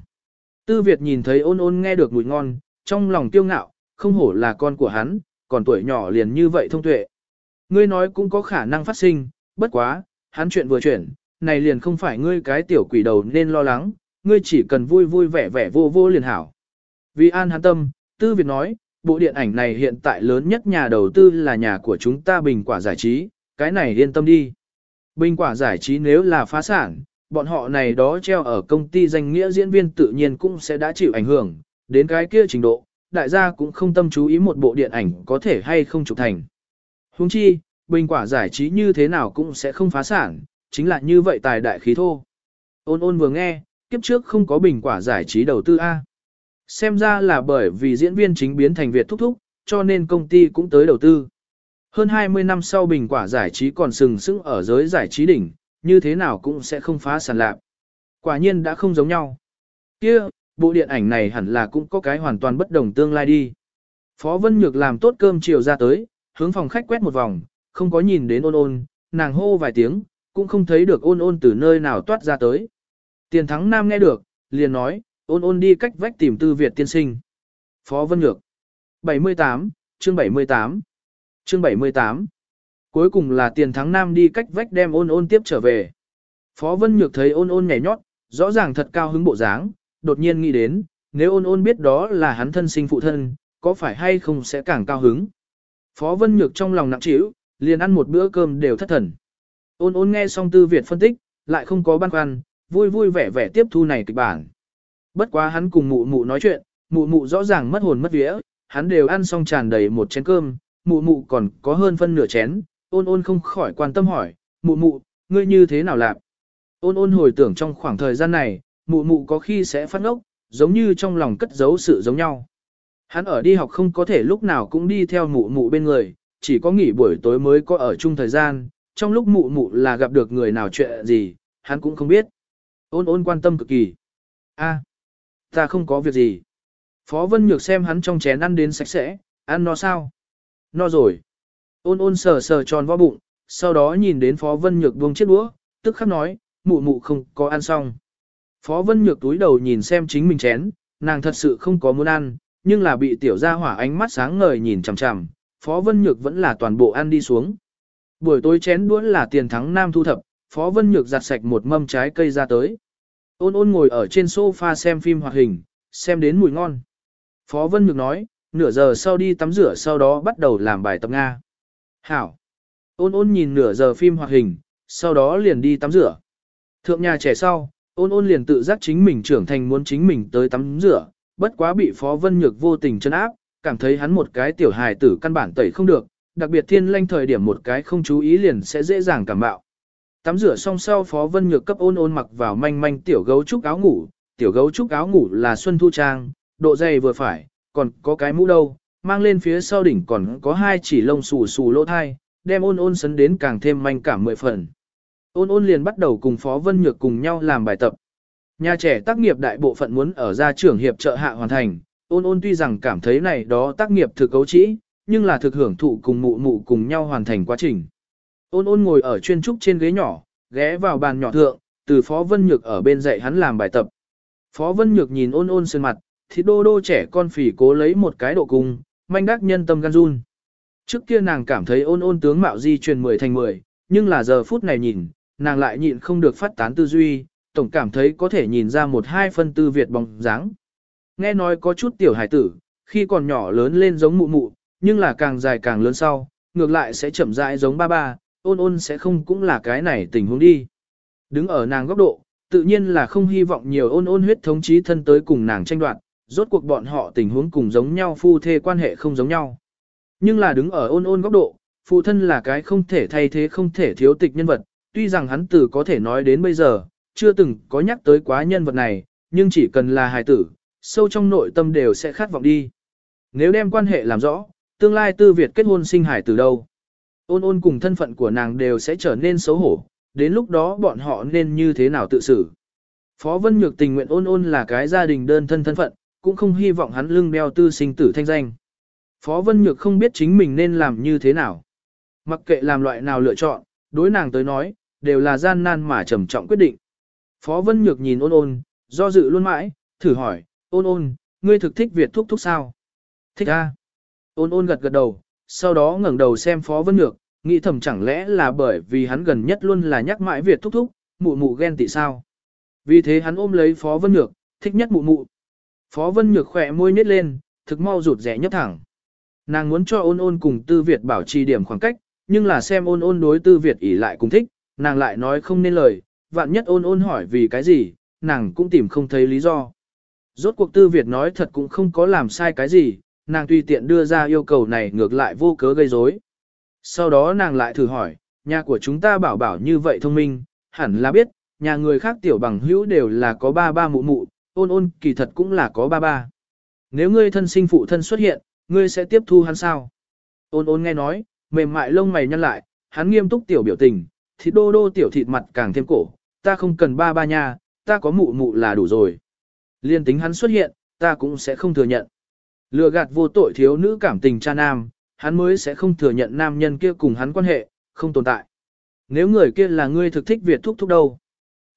Tư Việt nhìn thấy ôn ôn nghe được mùi ngon, trong lòng tiêu ngạo, không hổ là con của hắn, còn tuổi nhỏ liền như vậy thông tuệ. Ngươi nói cũng có khả năng phát sinh, bất quá, hắn chuyện vừa chuyển, này liền không phải ngươi cái tiểu quỷ đầu nên lo lắng, ngươi chỉ cần vui vui vẻ vẻ vô vô liền hảo. Vì an hắn tâm, Tư Việt nói, bộ điện ảnh này hiện tại lớn nhất nhà đầu tư là nhà của chúng ta Bình Quả Giải trí, cái này yên tâm đi. Bình Quả Giải trí nếu là phá sản, bọn họ này đó treo ở công ty danh nghĩa diễn viên tự nhiên cũng sẽ đã chịu ảnh hưởng, đến cái kia trình độ, đại gia cũng không tâm chú ý một bộ điện ảnh có thể hay không chụp thành. Huống chi, Bình Quả Giải trí như thế nào cũng sẽ không phá sản, chính là như vậy tài đại khí thô. Ôn ôn vừa nghe, kiếp trước không có Bình Quả Giải trí đầu tư A. Xem ra là bởi vì diễn viên chính biến thành Việt thúc thúc, cho nên công ty cũng tới đầu tư. Hơn 20 năm sau bình quả giải trí còn sừng sững ở giới giải trí đỉnh, như thế nào cũng sẽ không phá sản lạc. Quả nhiên đã không giống nhau. kia bộ điện ảnh này hẳn là cũng có cái hoàn toàn bất đồng tương lai đi. Phó Vân Nhược làm tốt cơm chiều ra tới, hướng phòng khách quét một vòng, không có nhìn đến ôn ôn, nàng hô vài tiếng, cũng không thấy được ôn ôn từ nơi nào toát ra tới. Tiền thắng nam nghe được, liền nói, ôn ôn đi cách vách tìm tư Việt tiên sinh. Phó Vân Nhược 78, chương 78 Chương 78 Cuối cùng là tiền thắng nam đi cách vách đem ôn ôn tiếp trở về. Phó Vân Nhược thấy ôn ôn nhảy nhót, rõ ràng thật cao hứng bộ dáng, đột nhiên nghĩ đến, nếu ôn ôn biết đó là hắn thân sinh phụ thân, có phải hay không sẽ càng cao hứng. Phó Vân Nhược trong lòng nặng trĩu, liền ăn một bữa cơm đều thất thần. Ôn ôn nghe xong tư Việt phân tích, lại không có băn khoăn, vui vui vẻ vẻ tiếp thu này kịch bản. Bất quá hắn cùng mụ mụ nói chuyện, mụ mụ rõ ràng mất hồn mất vía, hắn đều ăn xong tràn đầy một chén cơm, mụ mụ còn có hơn phân nửa chén, ôn ôn không khỏi quan tâm hỏi, mụ mụ, ngươi như thế nào làm? Ôn ôn hồi tưởng trong khoảng thời gian này, mụ mụ có khi sẽ phát ngốc, giống như trong lòng cất giấu sự giống nhau. Hắn ở đi học không có thể lúc nào cũng đi theo mụ mụ bên người, chỉ có nghỉ buổi tối mới có ở chung thời gian, trong lúc mụ mụ là gặp được người nào chuyện gì, hắn cũng không biết. Ôn ôn quan tâm cực kỳ. A, Ta không có việc gì. Phó Vân Nhược xem hắn trong chén ăn đến sạch sẽ, ăn no sao? No rồi. Ôn ôn sờ sờ tròn vo bụng, sau đó nhìn đến Phó Vân Nhược buông chiếc đũa, tức khắc nói, mụ mụ không có ăn xong. Phó Vân Nhược túi đầu nhìn xem chính mình chén, nàng thật sự không có muốn ăn, nhưng là bị tiểu gia hỏa ánh mắt sáng ngời nhìn chằm chằm, Phó Vân Nhược vẫn là toàn bộ ăn đi xuống. Buổi tối chén đũa là tiền thắng nam thu thập, Phó Vân Nhược giặt sạch một mâm trái cây ra tới. Ôn ôn ngồi ở trên sofa xem phim hoạt hình, xem đến mùi ngon. Phó Vân Nhược nói, nửa giờ sau đi tắm rửa sau đó bắt đầu làm bài tập Nga. Hảo. Ôn ôn nhìn nửa giờ phim hoạt hình, sau đó liền đi tắm rửa. Thượng nhà trẻ sau, ôn ôn liền tự giác chính mình trưởng thành muốn chính mình tới tắm rửa, bất quá bị Phó Vân Nhược vô tình chân áp, cảm thấy hắn một cái tiểu hài tử căn bản tẩy không được, đặc biệt thiên lanh thời điểm một cái không chú ý liền sẽ dễ dàng cảm bạo. Tắm rửa xong sau Phó Vân Nhược cấp ôn ôn mặc vào manh manh tiểu gấu trúc áo ngủ, tiểu gấu trúc áo ngủ là xuân thu trang, độ dày vừa phải, còn có cái mũ đâu, mang lên phía sau đỉnh còn có hai chỉ lông xù xù lỗ thai, đem ôn ôn sấn đến càng thêm manh cảm mười phần. Ôn ôn liền bắt đầu cùng Phó Vân Nhược cùng nhau làm bài tập. Nhà trẻ tác nghiệp đại bộ phận muốn ở gia trưởng hiệp trợ hạ hoàn thành, ôn ôn tuy rằng cảm thấy này đó tác nghiệp thực cấu trĩ, nhưng là thực hưởng thụ cùng mụ mụ cùng nhau hoàn thành quá trình. Ôn ôn ngồi ở chuyên trúc trên ghế nhỏ, ghé vào bàn nhỏ thượng, từ Phó Vân Nhược ở bên dạy hắn làm bài tập. Phó Vân Nhược nhìn ôn ôn sơn mặt, thì đô đô trẻ con phỉ cố lấy một cái độ cung, manh đắc nhân tâm gan run. Trước kia nàng cảm thấy ôn ôn tướng mạo di truyền 10 thành 10, nhưng là giờ phút này nhìn, nàng lại nhịn không được phát tán tư duy, tổng cảm thấy có thể nhìn ra một hai phân tư Việt bóng dáng. Nghe nói có chút tiểu hải tử, khi còn nhỏ lớn lên giống mụ mụ, nhưng là càng dài càng lớn sau, ngược lại sẽ chậm rãi giống ba ba, ôn ôn sẽ không cũng là cái này tình huống đi. Đứng ở nàng góc độ, tự nhiên là không hy vọng nhiều ôn ôn huyết thống chí thân tới cùng nàng tranh đoạt, rốt cuộc bọn họ tình huống cùng giống nhau phu thê quan hệ không giống nhau. Nhưng là đứng ở ôn ôn góc độ, phụ thân là cái không thể thay thế không thể thiếu tịch nhân vật, tuy rằng hắn từ có thể nói đến bây giờ, chưa từng có nhắc tới quá nhân vật này, nhưng chỉ cần là hài tử, sâu trong nội tâm đều sẽ khát vọng đi. Nếu đem quan hệ làm rõ, tương lai tư Việt kết hôn sinh hải từ đâu? Ôn ôn cùng thân phận của nàng đều sẽ trở nên xấu hổ, đến lúc đó bọn họ nên như thế nào tự xử. Phó Vân Nhược tình nguyện ôn ôn là cái gia đình đơn thân thân phận, cũng không hy vọng hắn lưng đeo tư sinh tử thanh danh. Phó Vân Nhược không biết chính mình nên làm như thế nào. Mặc kệ làm loại nào lựa chọn, đối nàng tới nói, đều là gian nan mà trầm trọng quyết định. Phó Vân Nhược nhìn ôn ôn, do dự luôn mãi, thử hỏi, ôn ôn, ngươi thực thích Việt thúc thúc sao? Thích a. Ôn ôn gật gật đầu, sau đó ngẩng đầu xem Phó Vân Nhược, nghĩ thầm chẳng lẽ là bởi vì hắn gần nhất luôn là nhắc mãi Việt thúc thúc, mụ mụ ghen tị sao. Vì thế hắn ôm lấy Phó Vân Nhược, thích nhất mụ mụ. Phó Vân Nhược khỏe môi nhếch lên, thực mau rụt rẻ nhấp thẳng. Nàng muốn cho ôn ôn cùng Tư Việt bảo trì điểm khoảng cách, nhưng là xem ôn ôn đối Tư Việt ỉ lại cùng thích, nàng lại nói không nên lời, vạn nhất ôn ôn hỏi vì cái gì, nàng cũng tìm không thấy lý do. Rốt cuộc Tư Việt nói thật cũng không có làm sai cái gì, nàng tùy tiện đưa ra yêu cầu này ngược lại vô cớ gây rối. Sau đó nàng lại thử hỏi, nhà của chúng ta bảo bảo như vậy thông minh, hẳn là biết, nhà người khác tiểu bằng hữu đều là có ba ba mụ mụ, ôn ôn kỳ thật cũng là có ba ba. Nếu ngươi thân sinh phụ thân xuất hiện, ngươi sẽ tiếp thu hắn sao? Ôn ôn nghe nói, mềm mại lông mày nhăn lại, hắn nghiêm túc tiểu biểu tình, thịt đô đô tiểu thịt mặt càng thêm cổ, ta không cần ba ba nha, ta có mụ mụ là đủ rồi. Liên tính hắn xuất hiện, ta cũng sẽ không thừa nhận. Lừa gạt vô tội thiếu nữ cảm tình cha nam, hắn mới sẽ không thừa nhận nam nhân kia cùng hắn quan hệ, không tồn tại. Nếu người kia là ngươi thực thích Việt thúc thúc đâu.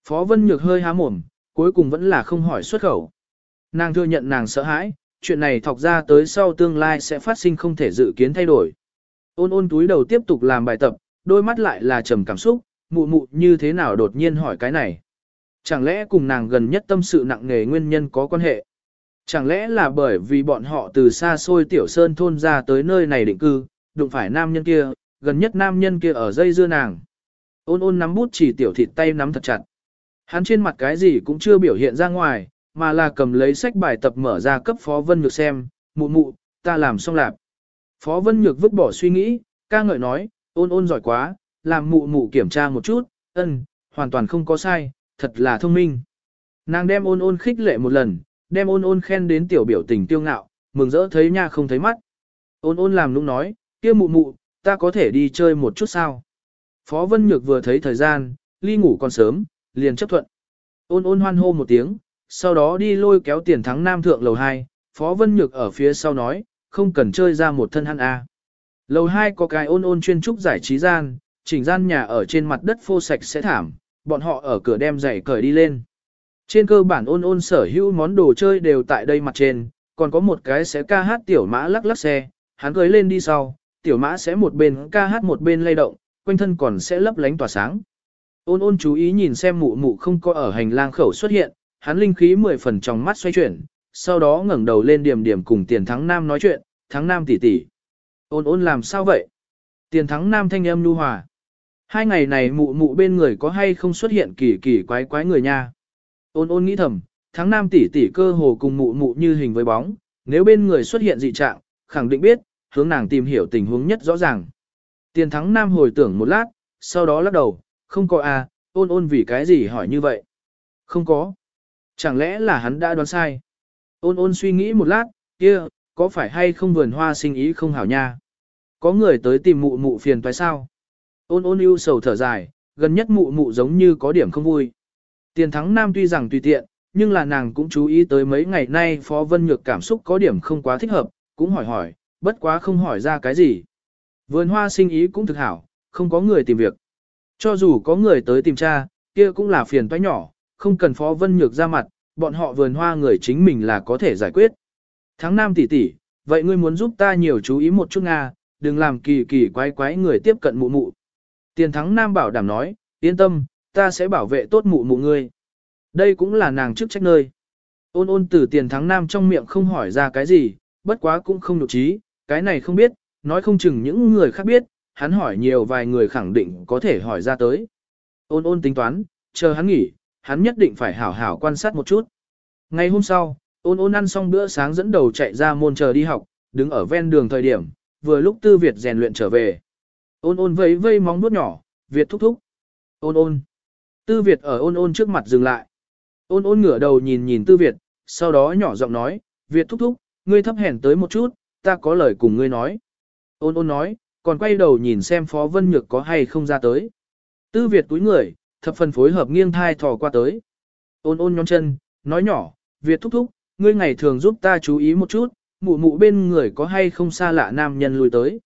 Phó Vân Nhược hơi há mồm, cuối cùng vẫn là không hỏi xuất khẩu. Nàng thừa nhận nàng sợ hãi, chuyện này thọc ra tới sau tương lai sẽ phát sinh không thể dự kiến thay đổi. Ôn ôn túi đầu tiếp tục làm bài tập, đôi mắt lại là trầm cảm xúc, mụ mụ như thế nào đột nhiên hỏi cái này. Chẳng lẽ cùng nàng gần nhất tâm sự nặng nề nguyên nhân có quan hệ? Chẳng lẽ là bởi vì bọn họ từ xa xôi tiểu sơn thôn ra tới nơi này định cư, đụng phải nam nhân kia, gần nhất nam nhân kia ở dây dưa nàng. Ôn ôn nắm bút chỉ tiểu thịt tay nắm thật chặt. Hắn trên mặt cái gì cũng chưa biểu hiện ra ngoài, mà là cầm lấy sách bài tập mở ra cấp Phó Vân Nhược xem, mụ mụ, ta làm xong lạp. Phó Vân Nhược vứt bỏ suy nghĩ, ca ngợi nói, ôn ôn giỏi quá, làm mụ mụ kiểm tra một chút, ân, hoàn toàn không có sai, thật là thông minh. Nàng đem ôn ôn khích lệ một lần, đem ôn ôn khen đến tiểu biểu tình tiêu ngạo, mừng rỡ thấy nha không thấy mắt. Ôn ôn làm nũng nói, kia mụ mụ, ta có thể đi chơi một chút sao. Phó Vân Nhược vừa thấy thời gian, ly ngủ còn sớm, liền chấp thuận. Ôn ôn hoan hô một tiếng, sau đó đi lôi kéo tiền thắng nam thượng lầu 2, Phó Vân Nhược ở phía sau nói, không cần chơi ra một thân hắn a. Lầu 2 có cái ôn ôn chuyên trúc giải trí gian, chỉnh gian nhà ở trên mặt đất phô sạch sẽ thảm, bọn họ ở cửa đem giày cởi đi lên. Trên cơ bản ôn ôn sở hữu món đồ chơi đều tại đây mặt trên, còn có một cái sẽ ca hát tiểu mã lắc lắc xe, hắn cưới lên đi sau, tiểu mã sẽ một bên ca hát một bên lay động, quanh thân còn sẽ lấp lánh tỏa sáng. Ôn ôn chú ý nhìn xem mụ mụ không có ở hành lang khẩu xuất hiện, hắn linh khí mười phần trong mắt xoay chuyển, sau đó ngẩng đầu lên điểm điểm cùng tiền thắng nam nói chuyện, thắng nam tỷ tỷ. Ôn ôn làm sao vậy? Tiền thắng nam thanh âm nu hòa. Hai ngày này mụ mụ bên người có hay không xuất hiện kỳ kỳ quái quái người nha. Ôn ôn nghĩ thầm, thắng nam tỷ tỷ cơ hồ cùng mụ mụ như hình với bóng, nếu bên người xuất hiện dị trạng, khẳng định biết, hướng nàng tìm hiểu tình huống nhất rõ ràng. Tiền thắng nam hồi tưởng một lát, sau đó lắc đầu, không có à, ôn ôn vì cái gì hỏi như vậy. Không có. Chẳng lẽ là hắn đã đoán sai? Ôn ôn suy nghĩ một lát, kia, có phải hay không vườn hoa sinh ý không hảo nha? Có người tới tìm mụ mụ phiền phải sao? Ôn ôn ưu sầu thở dài, gần nhất mụ mụ giống như có điểm không vui. Tiền thắng nam tuy rằng tùy tiện, nhưng là nàng cũng chú ý tới mấy ngày nay Phó Vân Nhược cảm xúc có điểm không quá thích hợp, cũng hỏi hỏi, bất quá không hỏi ra cái gì. Vườn hoa sinh ý cũng thực hảo, không có người tìm việc. Cho dù có người tới tìm cha, kia cũng là phiền toái nhỏ, không cần Phó Vân Nhược ra mặt, bọn họ vườn hoa người chính mình là có thể giải quyết. Tháng Nam tỷ tỷ, vậy ngươi muốn giúp ta nhiều chú ý một chút Nga, đừng làm kỳ kỳ quái quái người tiếp cận mụ mụ. Tiền thắng Nam bảo đảm nói, yên tâm, ta sẽ bảo vệ tốt mụ mụ ngươi. Đây cũng là nàng chức trách nơi. Ôn ôn từ tiền thắng Nam trong miệng không hỏi ra cái gì, bất quá cũng không nhục trí, cái này không biết, nói không chừng những người khác biết, hắn hỏi nhiều vài người khẳng định có thể hỏi ra tới. Ôn ôn tính toán, chờ hắn nghỉ, hắn nhất định phải hảo hảo quan sát một chút. Ngày hôm sau, ôn ôn ăn xong bữa sáng dẫn đầu chạy ra môn chờ đi học, đứng ở ven đường thời điểm, vừa lúc Tư Việt rèn luyện trở về. Ôn ôn vẫy vây móng nuốt nhỏ, Việt thúc thúc. Ôn ôn. Tư Việt ở ôn ôn trước mặt dừng lại. Ôn ôn ngửa đầu nhìn nhìn Tư Việt, sau đó nhỏ giọng nói, Việt thúc thúc, ngươi thấp hèn tới một chút, ta có lời cùng ngươi nói. Ôn ôn nói, còn quay đầu nhìn xem Phó Vân Nhược có hay không ra tới. Tư Việt túi người, thập phần phối hợp nghiêng thai thò qua tới. Ôn ôn nhón chân, nói nhỏ, Việt thúc thúc, ngươi ngày thường giúp ta chú ý một chút, mụ mụ bên người có hay không xa lạ nam nhân lùi tới.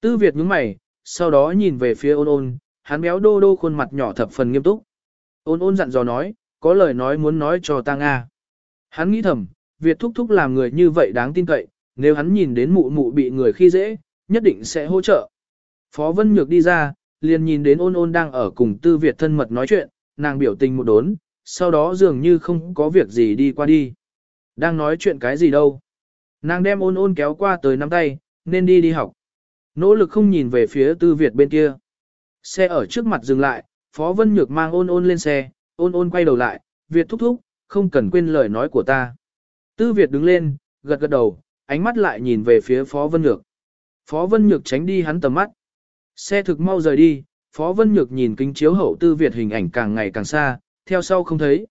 Tư Việt nhướng mày, sau đó nhìn về phía ôn ôn, hắn béo đô đô khuôn mặt nhỏ thập phần nghiêm túc. Ôn ôn dặn dò nói, có lời nói muốn nói cho ta Nga. Hắn nghĩ thầm, Việt thúc thúc làm người như vậy đáng tin cậy, nếu hắn nhìn đến mụ mụ bị người khi dễ, nhất định sẽ hỗ trợ. Phó Vân Nhược đi ra, liền nhìn đến ôn ôn đang ở cùng Tư Việt thân mật nói chuyện, nàng biểu tình một đốn, sau đó dường như không có việc gì đi qua đi. Đang nói chuyện cái gì đâu. Nàng đem ôn ôn kéo qua tới nắm tay, nên đi đi học. Nỗ lực không nhìn về phía Tư Việt bên kia. Xe ở trước mặt dừng lại, Phó Vân Nhược mang ôn ôn lên xe, ôn ôn quay đầu lại, Việt thúc thúc, không cần quên lời nói của ta. Tư Việt đứng lên, gật gật đầu, ánh mắt lại nhìn về phía Phó Vân Nhược. Phó Vân Nhược tránh đi hắn tầm mắt. Xe thực mau rời đi, Phó Vân Nhược nhìn kính chiếu hậu Tư Việt hình ảnh càng ngày càng xa, theo sau không thấy.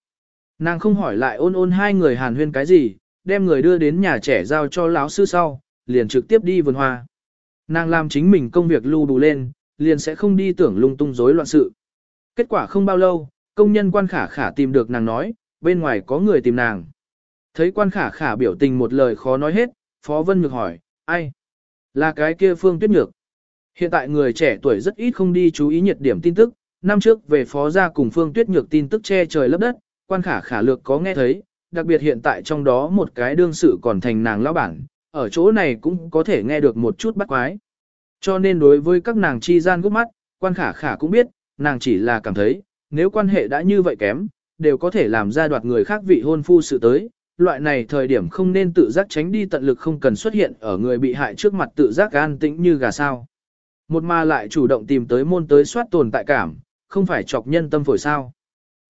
Nàng không hỏi lại ôn ôn hai người hàn huyên cái gì, đem người đưa đến nhà trẻ giao cho lão sư sau, liền trực tiếp đi vườn hoa. Nàng làm chính mình công việc lưu đủ lên, liền sẽ không đi tưởng lung tung rối loạn sự. Kết quả không bao lâu, công nhân quan khả khả tìm được nàng nói, bên ngoài có người tìm nàng. Thấy quan khả khả biểu tình một lời khó nói hết, Phó Vân Nhược hỏi, ai? Là cái kia Phương Tuyết Nhược. Hiện tại người trẻ tuổi rất ít không đi chú ý nhiệt điểm tin tức, năm trước về Phó gia cùng Phương Tuyết Nhược tin tức che trời lấp đất, quan khả khả lược có nghe thấy, đặc biệt hiện tại trong đó một cái đương sự còn thành nàng lão bản, ở chỗ này cũng có thể nghe được một chút bắt quái. Cho nên đối với các nàng chi gian gốc mắt, quan khả khả cũng biết, nàng chỉ là cảm thấy, nếu quan hệ đã như vậy kém, đều có thể làm ra đoạt người khác vị hôn phu sự tới, loại này thời điểm không nên tự giác tránh đi tận lực không cần xuất hiện ở người bị hại trước mặt tự giác an tĩnh như gà sao. Một mà lại chủ động tìm tới môn tới soát tồn tại cảm, không phải chọc nhân tâm phổi sao.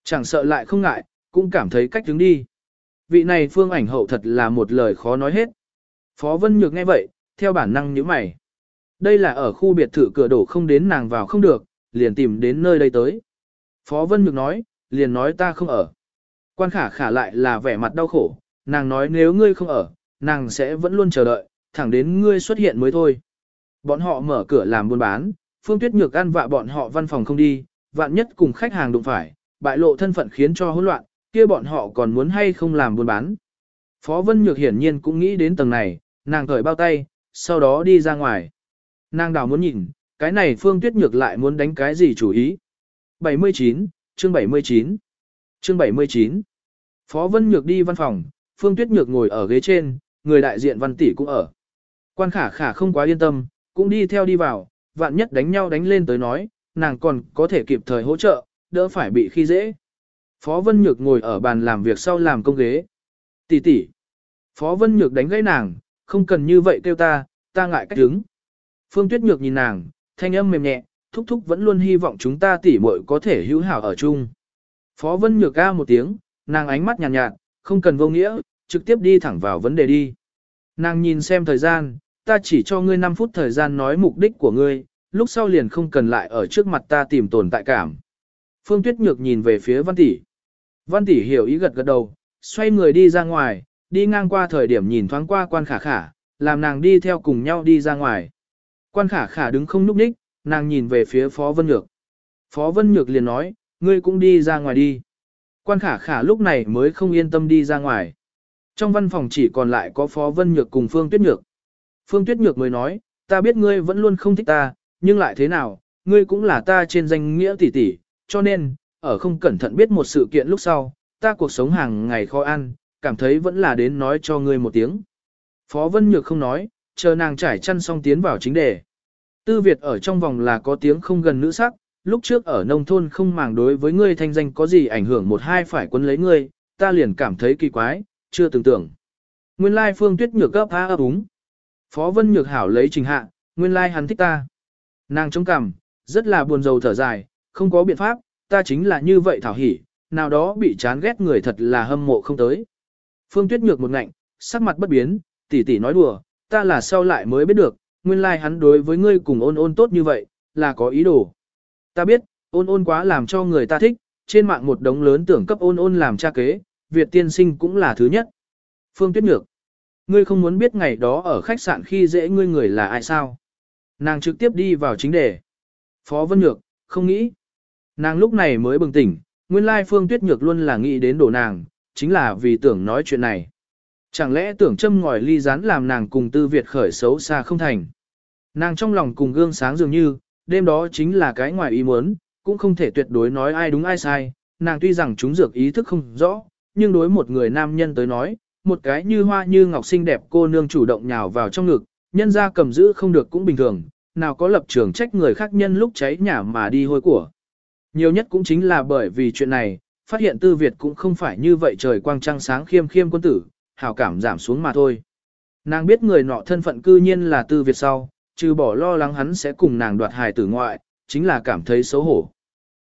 Chẳng sợ lại không ngại, cũng cảm thấy cách đứng đi. Vị này phương ảnh hậu thật là một lời khó nói hết. Phó Vân Nhược nghe vậy, theo bản năng như mày. Đây là ở khu biệt thự cửa đổ không đến nàng vào không được, liền tìm đến nơi đây tới. Phó Vân Nhược nói, liền nói ta không ở. Quan khả khả lại là vẻ mặt đau khổ, nàng nói nếu ngươi không ở, nàng sẽ vẫn luôn chờ đợi, thẳng đến ngươi xuất hiện mới thôi. Bọn họ mở cửa làm buôn bán, Phương Tuyết Nhược ăn vạ bọn họ văn phòng không đi, vạn nhất cùng khách hàng đụng phải, bại lộ thân phận khiến cho hỗn loạn, kia bọn họ còn muốn hay không làm buôn bán. Phó Vân Nhược hiển nhiên cũng nghĩ đến tầng này, nàng cởi bao tay, sau đó đi ra ngoài. Nàng đào muốn nhìn, cái này Phương Tuyết Nhược lại muốn đánh cái gì chủ ý. 79, chương 79. Chương 79. Phó Vân Nhược đi văn phòng, Phương Tuyết Nhược ngồi ở ghế trên, người đại diện văn tỷ cũng ở. Quan khả khả không quá yên tâm, cũng đi theo đi vào, vạn nhất đánh nhau đánh lên tới nói, nàng còn có thể kịp thời hỗ trợ, đỡ phải bị khi dễ. Phó Vân Nhược ngồi ở bàn làm việc sau làm công ghế. Tỷ tỷ. Phó Vân Nhược đánh gãy nàng, không cần như vậy kêu ta, ta ngại cách đứng. Phương Tuyết Nhược nhìn nàng, thanh âm mềm nhẹ, thúc thúc vẫn luôn hy vọng chúng ta tỷ muội có thể hữu hảo ở chung. Phó Vân Nhược ca một tiếng, nàng ánh mắt nhàn nhạt, nhạt, không cần vô nghĩa, trực tiếp đi thẳng vào vấn đề đi. Nàng nhìn xem thời gian, ta chỉ cho ngươi 5 phút thời gian nói mục đích của ngươi, lúc sau liền không cần lại ở trước mặt ta tìm tồn tại cảm. Phương Tuyết Nhược nhìn về phía Văn Tỷ. Văn Tỷ hiểu ý gật gật đầu, xoay người đi ra ngoài, đi ngang qua thời điểm nhìn thoáng qua quan khả khả, làm nàng đi theo cùng nhau đi ra ngoài. Quan khả khả đứng không núp đích, nàng nhìn về phía Phó Vân Nhược. Phó Vân Nhược liền nói, ngươi cũng đi ra ngoài đi. Quan khả khả lúc này mới không yên tâm đi ra ngoài. Trong văn phòng chỉ còn lại có Phó Vân Nhược cùng Phương Tuyết Nhược. Phương Tuyết Nhược mới nói, ta biết ngươi vẫn luôn không thích ta, nhưng lại thế nào, ngươi cũng là ta trên danh nghĩa tỷ tỷ, cho nên, ở không cẩn thận biết một sự kiện lúc sau, ta cuộc sống hàng ngày khó ăn, cảm thấy vẫn là đến nói cho ngươi một tiếng. Phó Vân Nhược không nói, chờ nàng trải chăn xong tiến vào chính đề. Tư Việt ở trong vòng là có tiếng không gần nữ sắc, lúc trước ở nông thôn không màng đối với ngươi thanh danh có gì ảnh hưởng một hai phải quân lấy ngươi, ta liền cảm thấy kỳ quái, chưa từng tưởng. Nguyên lai phương tuyết nhược gấp há ấp úng. Phó Vân Nhược hảo lấy trình hạ, nguyên lai hắn thích ta. Nàng chống cằm, rất là buồn rầu thở dài, không có biện pháp, ta chính là như vậy thảo hỉ, nào đó bị chán ghét người thật là hâm mộ không tới. Phương Tuyết Nhược một ngạnh, sắc mặt bất biến, tỷ tỷ nói đùa, ta là sau lại mới biết được, nguyên lai like hắn đối với ngươi cùng ôn ôn tốt như vậy, là có ý đồ. Ta biết, ôn ôn quá làm cho người ta thích, trên mạng một đống lớn tưởng cấp ôn ôn làm cha kế, Việt tiên sinh cũng là thứ nhất. Phương Tuyết Nhược, ngươi không muốn biết ngày đó ở khách sạn khi dễ ngươi người là ai sao? Nàng trực tiếp đi vào chính đề. Phó Vân Nhược, không nghĩ. Nàng lúc này mới bừng tỉnh, nguyên lai Phương Tuyết Nhược luôn là nghĩ đến đổ nàng, chính là vì tưởng nói chuyện này. Chẳng lẽ tưởng châm ngòi ly rán làm nàng cùng tư Việt khởi xấu xa không thành. Nàng trong lòng cùng gương sáng dường như, đêm đó chính là cái ngoài ý muốn, cũng không thể tuyệt đối nói ai đúng ai sai, nàng tuy rằng chúng dược ý thức không rõ, nhưng đối một người nam nhân tới nói, một cái như hoa như ngọc xinh đẹp cô nương chủ động nhào vào trong ngực, nhân ra cầm giữ không được cũng bình thường, nào có lập trường trách người khác nhân lúc cháy nhà mà đi hôi của. Nhiều nhất cũng chính là bởi vì chuyện này, phát hiện tư Việt cũng không phải như vậy trời quang trăng sáng khiêm khiêm quân tử, hào cảm giảm xuống mà thôi. Nàng biết người nọ thân phận cư nhiên là tư Việt sau, trừ bỏ lo lắng hắn sẽ cùng nàng đoạt hài tử ngoại, chính là cảm thấy xấu hổ.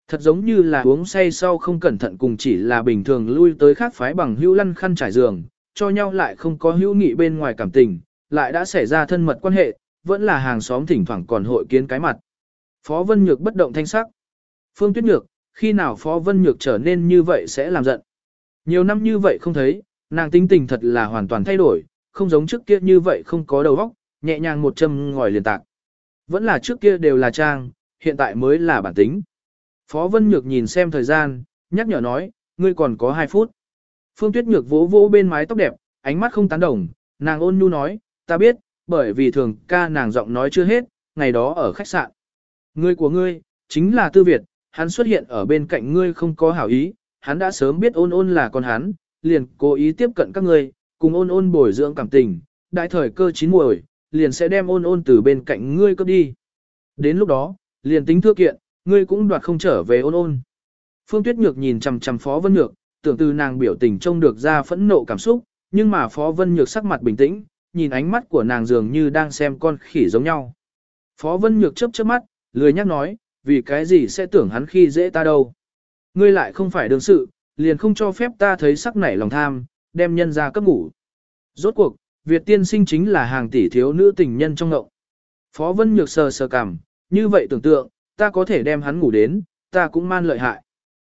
Thật giống như là uống say sau không cẩn thận cùng chỉ là bình thường lui tới khác phái bằng hữu lăn khăn trải giường, cho nhau lại không có hữu nghị bên ngoài cảm tình, lại đã xảy ra thân mật quan hệ, vẫn là hàng xóm thỉnh thoảng còn hội kiến cái mặt. Phó Vân Nhược bất động thanh sắc. Phương Tuyết Nhược, khi nào Phó Vân Nhược trở nên như vậy sẽ làm giận. Nhiều năm như vậy không thấy, nàng tính tình thật là hoàn toàn thay đổi, không giống trước kia như vậy không có đầu óc, nhẹ nhàng một châm ngòi liền tạc. Vẫn là trước kia đều là trang, hiện tại mới là bản tính. Phó Vân Nhược nhìn xem thời gian, nhắc nhở nói, ngươi còn có 2 phút. Phương Tuyết Nhược vỗ vỗ bên mái tóc đẹp, ánh mắt không tán đồng, nàng ôn nhu nói, ta biết, bởi vì thường ca nàng giọng nói chưa hết, ngày đó ở khách sạn. Ngươi của ngươi, chính là Tư Việt, hắn xuất hiện ở bên cạnh ngươi không có hảo ý, hắn đã sớm biết ôn ôn là con hắn, liền cố ý tiếp cận các ngươi, cùng ôn ôn bồi dưỡng cảm tình, đại thời cơ chín muồi, liền sẽ đem ôn ôn từ bên cạnh ngươi cướp đi. Đến lúc đó, liền tính thưa kiện, ngươi cũng đoạt không trở về ôn ôn. Phương Tuyết Nhược nhìn chằm chằm Phó Vân Nhược, tưởng từ nàng biểu tình trông được ra phẫn nộ cảm xúc, nhưng mà Phó Vân Nhược sắc mặt bình tĩnh, nhìn ánh mắt của nàng dường như đang xem con khỉ giống nhau. Phó Vân Nhược chớp chớp mắt, lười nhắc nói, vì cái gì sẽ tưởng hắn khi dễ ta đâu. Ngươi lại không phải đương sự, liền không cho phép ta thấy sắc nảy lòng tham, đem nhân ra cấp ngủ. Rốt cuộc, Việt tiên sinh chính là hàng tỷ thiếu nữ tình nhân trong ngậu. Phó Vân Nhược sờ sờ cằm, như vậy tưởng tượng, ta có thể đem hắn ngủ đến, ta cũng man lợi hại.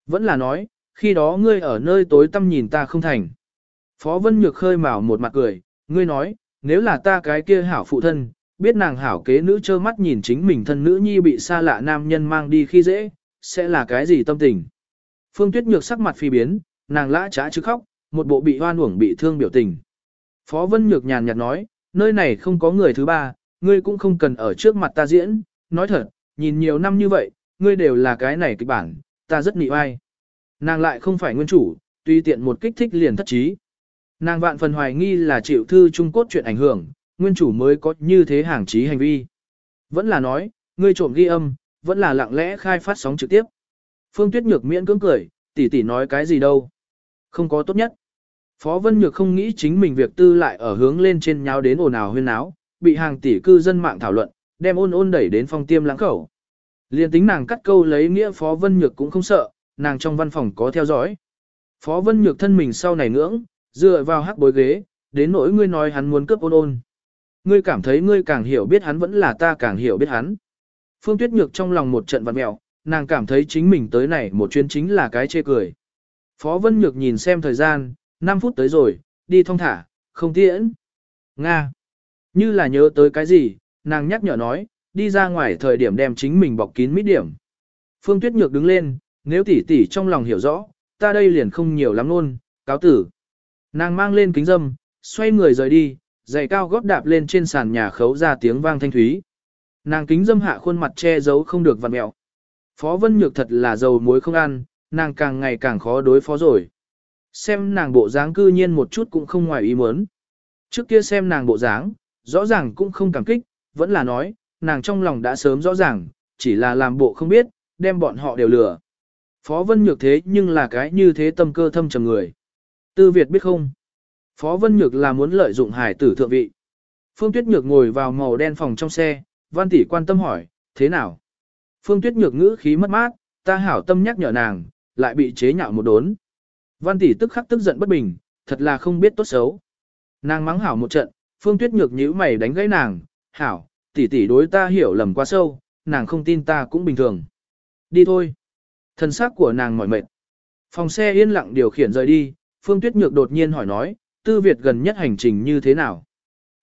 Vẫn là nói, khi đó ngươi ở nơi tối tăm nhìn ta không thành. Phó Vân Nhược khơi mào một mặt cười, ngươi nói, nếu là ta cái kia hảo phụ thân, biết nàng hảo kế nữ trơ mắt nhìn chính mình thân nữ nhi bị xa lạ nam nhân mang đi khi dễ, sẽ là cái gì tâm tình. Phương Tuyết Nhược sắc mặt phi biến, nàng lã trá chứ khóc, một bộ bị hoan uổng bị thương biểu tình. Phó Vân Nhược nhàn nhạt nói, nơi này không có người thứ ba, ngươi cũng không cần ở trước mặt ta diễn, nói thật, nhìn nhiều năm như vậy, ngươi đều là cái này kịch bản, ta rất nị ai. Nàng lại không phải nguyên chủ, tuy tiện một kích thích liền thất trí. Nàng vạn phần hoài nghi là chịu thư Trung Cốt chuyện ảnh hưởng, nguyên chủ mới có như thế hàng trí hành vi. Vẫn là nói, ngươi trộm ghi âm, vẫn là lặng lẽ khai phát sóng trực tiếp. Phương Tuyết Nhược miễn cưỡng cười, tỷ tỷ nói cái gì đâu. Không có tốt nhất. Phó Vân Nhược không nghĩ chính mình việc tư lại ở hướng lên trên nhau đến ồn ào huyên náo, bị hàng tỷ cư dân mạng thảo luận, đem ôn ôn đẩy đến phong tiêm lãng khẩu. Liên tính nàng cắt câu lấy nghĩa Phó Vân Nhược cũng không sợ, nàng trong văn phòng có theo dõi. Phó Vân Nhược thân mình sau này ngưỡng, dựa vào hắc bối ghế, đến nỗi ngươi nói hắn muốn cướp ôn ôn. Ngươi cảm thấy ngươi càng hiểu biết hắn vẫn là ta càng hiểu biết hắn. Phương Tuyết Nhược trong lòng một trận vặn mẹo, nàng cảm thấy chính mình tới này một chuyến chính là cái chê cười. Phó Vân Nhược nhìn xem thời gian, 5 phút tới rồi, đi thong thả, không tiễn. Nga. Như là nhớ tới cái gì, nàng nhắc nhở nói, đi ra ngoài thời điểm đem chính mình bọc kín mít điểm. Phương Tuyết Nhược đứng lên, nếu tỷ tỷ trong lòng hiểu rõ, ta đây liền không nhiều lắm luôn, cáo tử. Nàng mang lên kính dâm, xoay người rời đi, giày cao gót đạp lên trên sàn nhà khấu ra tiếng vang thanh thúy. Nàng kính dâm hạ khuôn mặt che giấu không được vặn mẹo. Phó Vân Nhược thật là dầu muối không ăn, nàng càng ngày càng khó đối phó rồi. Xem nàng bộ dáng cư nhiên một chút cũng không ngoài ý muốn. Trước kia xem nàng bộ dáng, rõ ràng cũng không cảm kích, vẫn là nói, nàng trong lòng đã sớm rõ ràng, chỉ là làm bộ không biết, đem bọn họ đều lừa. Phó Vân Nhược thế nhưng là cái như thế tâm cơ thâm trầm người. Tư Việt biết không? Phó Vân Nhược là muốn lợi dụng hải tử thượng vị. Phương Tuyết Nhược ngồi vào màu đen phòng trong xe, Văn Tỷ quan tâm hỏi, thế nào? Phương Tuyết Nhược ngữ khí mất mát, ta hảo tâm nhắc nhở nàng, lại bị chế nhạo một đốn. Văn Tỷ tức khắc tức giận bất bình, thật là không biết tốt xấu. Nàng mắng hảo một trận, Phương Tuyết Nhược nhíu mày đánh gãy nàng, hảo, tỷ tỷ đối ta hiểu lầm quá sâu, nàng không tin ta cũng bình thường. Đi thôi. thân xác của nàng mỏi mệt. Phòng xe yên lặng điều khiển rời đi, Phương Tuyết Nhược đột nhiên hỏi nói, Tư Việt gần nhất hành trình như thế nào?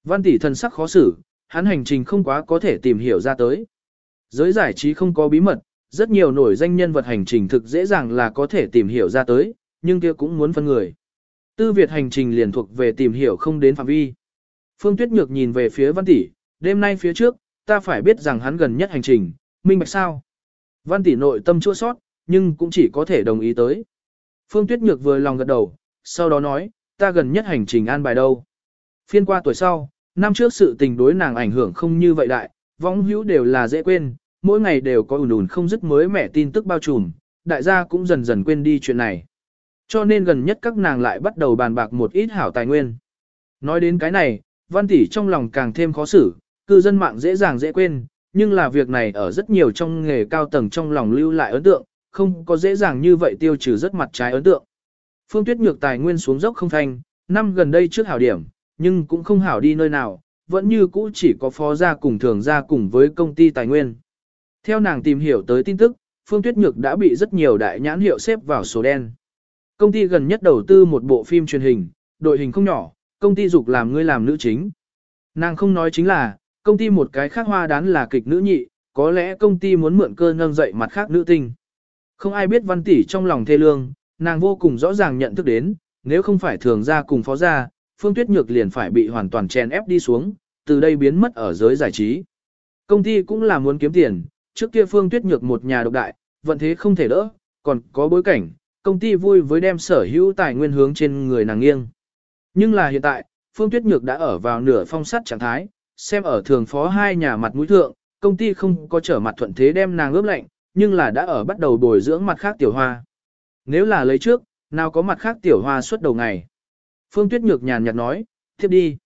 Văn tỷ thân sắc khó xử, hắn hành trình không quá có thể tìm hiểu ra tới. Giới giải trí không có bí mật, rất nhiều nổi danh nhân vật hành trình thực dễ dàng là có thể tìm hiểu ra tới, nhưng kia cũng muốn phân người. Tư Việt hành trình liền thuộc về tìm hiểu không đến phạm vi. Phương Tuyết Nhược nhìn về phía Văn tỷ, đêm nay phía trước, ta phải biết rằng hắn gần nhất hành trình, minh bạch sao? Văn tỷ nội tâm chua sót, nhưng cũng chỉ có thể đồng ý tới. Phương Tuyết Nhược vừa lòng gật đầu, sau đó nói, ta gần nhất hành trình an bài đâu. Phiên qua tuổi sau, năm trước sự tình đối nàng ảnh hưởng không như vậy đại, võng hữu đều là dễ quên, mỗi ngày đều có ùn ùn không dứt mới mẻ tin tức bao trùm, đại gia cũng dần dần quên đi chuyện này. Cho nên gần nhất các nàng lại bắt đầu bàn bạc một ít hảo tài nguyên. Nói đến cái này, văn tỷ trong lòng càng thêm khó xử, cư dân mạng dễ dàng dễ quên, nhưng là việc này ở rất nhiều trong nghề cao tầng trong lòng lưu lại ấn tượng, không có dễ dàng như vậy tiêu trừ rất mặt trái ấn tượng. Phương Tuyết Nhược tài nguyên xuống dốc không thanh, năm gần đây trước hảo điểm, nhưng cũng không hảo đi nơi nào, vẫn như cũ chỉ có phó gia cùng thường gia cùng với công ty tài nguyên. Theo nàng tìm hiểu tới tin tức, Phương Tuyết Nhược đã bị rất nhiều đại nhãn hiệu xếp vào số đen. Công ty gần nhất đầu tư một bộ phim truyền hình, đội hình không nhỏ, công ty dục làm ngươi làm nữ chính. Nàng không nói chính là, công ty một cái khác hoa đán là kịch nữ nhị, có lẽ công ty muốn mượn cơ nâng dậy mặt khác nữ tinh. Không ai biết văn tỷ trong lòng thê lương, nàng vô cùng rõ ràng nhận thức đến, nếu không phải thường ra cùng phó ra, Phương Tuyết Nhược liền phải bị hoàn toàn chèn ép đi xuống, từ đây biến mất ở giới giải trí. Công ty cũng là muốn kiếm tiền, trước kia Phương Tuyết Nhược một nhà độc đại, vận thế không thể đỡ, còn có bối cảnh, công ty vui với đem sở hữu tài nguyên hướng trên người nàng nghiêng. Nhưng là hiện tại, Phương Tuyết Nhược đã ở vào nửa phong sát trạng thái, xem ở thường phó hai nhà mặt mũi thượng, công ty không có trở mặt thuận thế đem nàng ướp lạnh, nhưng là đã ở bắt đầu bồi dưỡng mặt khác tiểu hoa. Nếu là lấy trước, nào có mặt khác tiểu hoa suốt đầu ngày. Phương Tuyết Nhược nhàn nhạt nói, tiếp đi.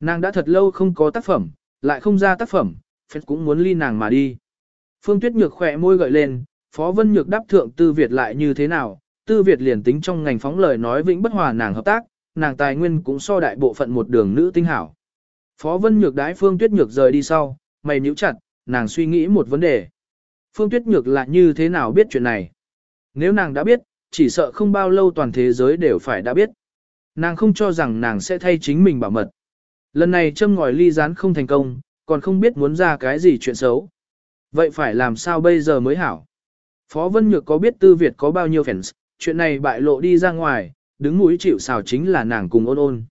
Nàng đã thật lâu không có tác phẩm, lại không ra tác phẩm, phép cũng muốn ly nàng mà đi. Phương Tuyết Nhược khỏe môi gợi lên, Phó Vân Nhược đáp thượng Tư Việt lại như thế nào, Tư Việt liền tính trong ngành phóng lời nói vĩnh bất hòa nàng hợp tác, nàng tài nguyên cũng so đại bộ phận một đường nữ tinh hảo. Phó Vân Nhược đái Phương Tuyết Nhược rời đi sau, mày nhíu chặt, nàng suy nghĩ một vấn đề. Phương Tuyết Nhược là như thế nào biết chuyện này? Nếu nàng đã biết, chỉ sợ không bao lâu toàn thế giới đều phải đã biết. Nàng không cho rằng nàng sẽ thay chính mình bảo mật. Lần này châm ngòi ly gián không thành công, còn không biết muốn ra cái gì chuyện xấu. Vậy phải làm sao bây giờ mới hảo? Phó Vân Nhược có biết Tư Việt có bao nhiêu fans, chuyện này bại lộ đi ra ngoài, đứng mũi chịu xào chính là nàng cùng ôn ôn.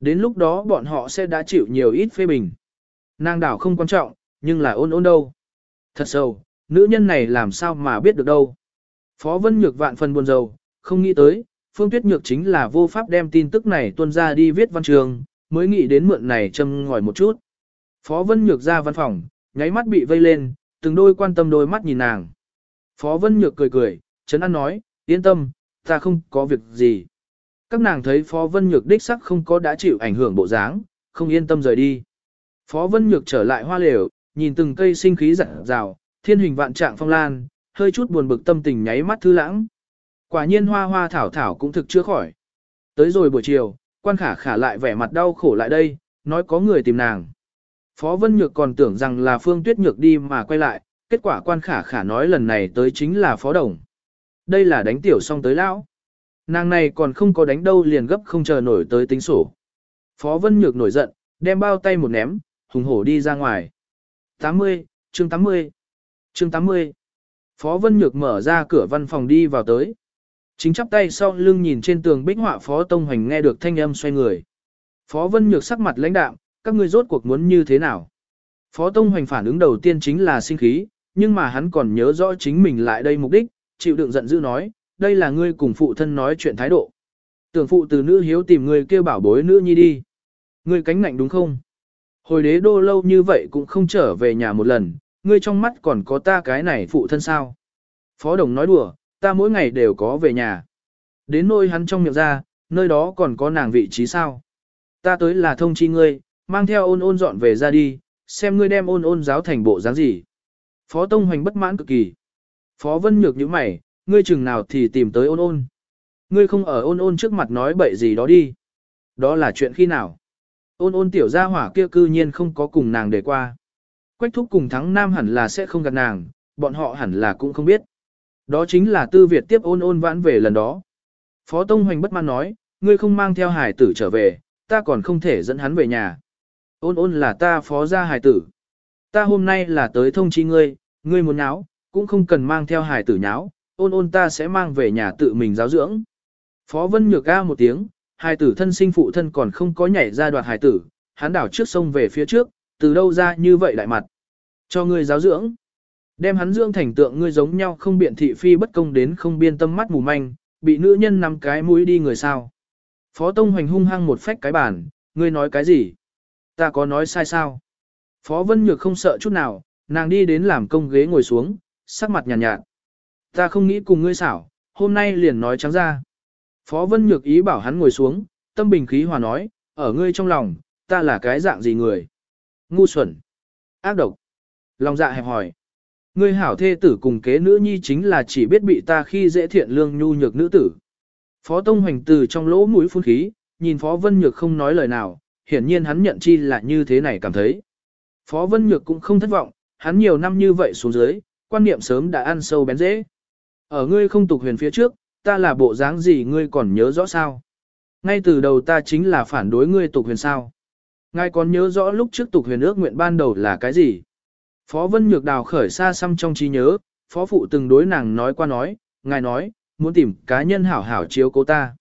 Đến lúc đó bọn họ sẽ đã chịu nhiều ít phê bình. Nàng đảo không quan trọng, nhưng là ôn ôn đâu. Thật sầu, nữ nhân này làm sao mà biết được đâu. Phó Vân Nhược vạn phần buồn rầu, không nghĩ tới, Phương Tuyết Nhược chính là vô pháp đem tin tức này tuân ra đi viết văn trường, mới nghĩ đến mượn này châm ngòi một chút. Phó Vân Nhược ra văn phòng, nháy mắt bị vây lên, từng đôi quan tâm đôi mắt nhìn nàng. Phó Vân Nhược cười cười, Trấn An nói, yên tâm, ta không có việc gì. Các nàng thấy Phó Vân Nhược đích sắc không có đã chịu ảnh hưởng bộ dáng, không yên tâm rời đi. Phó Vân Nhược trở lại hoa lều, nhìn từng cây sinh khí rạng rào, thiên hình vạn trạng phong lan, hơi chút buồn bực tâm tình nháy mắt thư lãng. Quả nhiên hoa hoa thảo thảo cũng thực chưa khỏi. Tới rồi buổi chiều, quan khả khả lại vẻ mặt đau khổ lại đây, nói có người tìm nàng. Phó Vân Nhược còn tưởng rằng là Phương Tuyết Nhược đi mà quay lại, kết quả quan khả khả nói lần này tới chính là Phó Đồng. Đây là đánh tiểu xong tới lão. Nàng này còn không có đánh đâu liền gấp không chờ nổi tới tính sổ. Phó Vân Nhược nổi giận, đem bao tay một ném, hùng hổ đi ra ngoài. 80, chương 80, chương 80. Phó Vân Nhược mở ra cửa văn phòng đi vào tới. Chính chắp tay sau lưng nhìn trên tường bích họa Phó Tông Hoành nghe được thanh âm xoay người. Phó Vân Nhược sắc mặt lãnh đạm, các ngươi rốt cuộc muốn như thế nào? Phó Tông Hoành phản ứng đầu tiên chính là sinh khí, nhưng mà hắn còn nhớ rõ chính mình lại đây mục đích, chịu đựng giận dữ nói, đây là ngươi cùng phụ thân nói chuyện thái độ. Tưởng phụ từ nữ hiếu tìm người kêu bảo bối nữ nhi đi. Ngươi cánh ngạnh đúng không? Hồi đế đô lâu như vậy cũng không trở về nhà một lần, ngươi trong mắt còn có ta cái này phụ thân sao? Phó đồng nói đùa, ta mỗi ngày đều có về nhà. Đến nôi hắn trong miệng ra, nơi đó còn có nàng vị trí sao? Ta tới là thông chi ngươi, mang theo ôn ôn dọn về ra đi, xem ngươi đem ôn ôn giáo thành bộ dáng gì. Phó Tông Hoành bất mãn cực kỳ. Phó Vân Nhược như mày, ngươi chừng nào thì tìm tới ôn ôn. Ngươi không ở ôn ôn trước mặt nói bậy gì đó đi. Đó là chuyện khi nào? Ôn ôn tiểu gia hỏa kia cư nhiên không có cùng nàng để qua. Quách thúc cùng thắng nam hẳn là sẽ không gặp nàng, bọn họ hẳn là cũng không biết. Đó chính là tư Việt tiếp ôn ôn vãn về lần đó. Phó Tông Hoành bất mãn nói, ngươi không mang theo hải tử trở về, ta còn không thể dẫn hắn về nhà. Ôn ôn là ta phó gia hải tử. Ta hôm nay là tới thông chi ngươi, ngươi muốn áo, cũng không cần mang theo hải tử nháo, ôn ôn ta sẽ mang về nhà tự mình giáo dưỡng. Phó Vân nhược ca một tiếng, hải tử thân sinh phụ thân còn không có nhảy ra đoạt hải tử, hắn đảo trước sông về phía trước, từ đâu ra như vậy đại mặt. Cho ngươi giáo dưỡng. Đem hắn dưỡng thành tượng ngươi giống nhau không biện thị phi bất công đến không biên tâm mắt mù manh, bị nữ nhân nắm cái mũi đi người sao. Phó Tông Hoành hung hăng một phách cái bàn, ngươi nói cái gì? Ta có nói sai sao? Phó Vân Nhược không sợ chút nào, nàng đi đến làm công ghế ngồi xuống, sắc mặt nhàn nhạt, nhạt. Ta không nghĩ cùng ngươi xảo, hôm nay liền nói trắng ra. Phó Vân Nhược ý bảo hắn ngồi xuống, tâm bình khí hòa nói, ở ngươi trong lòng, ta là cái dạng gì người? Ngu xuẩn, ác độc, lòng dạ hẹp hỏi. Ngươi hảo thê tử cùng kế nữ nhi chính là chỉ biết bị ta khi dễ thiện lương nhu nhược nữ tử. Phó Tông Hoành từ trong lỗ mũi phun khí, nhìn Phó Vân Nhược không nói lời nào, hiển nhiên hắn nhận chi là như thế này cảm thấy. Phó Vân Nhược cũng không thất vọng, hắn nhiều năm như vậy xuống dưới, quan niệm sớm đã ăn sâu bén dễ. Ở ngươi không tục huyền phía trước, ta là bộ dáng gì ngươi còn nhớ rõ sao? Ngay từ đầu ta chính là phản đối ngươi tục huyền sao. Ngài còn nhớ rõ lúc trước tục huyền ước nguyện ban đầu là cái gì? Phó Vân Nhược đào khởi xa xăm trong trí nhớ, phó phụ từng đối nàng nói qua nói, ngài nói, muốn tìm cá nhân hảo hảo chiếu cố ta.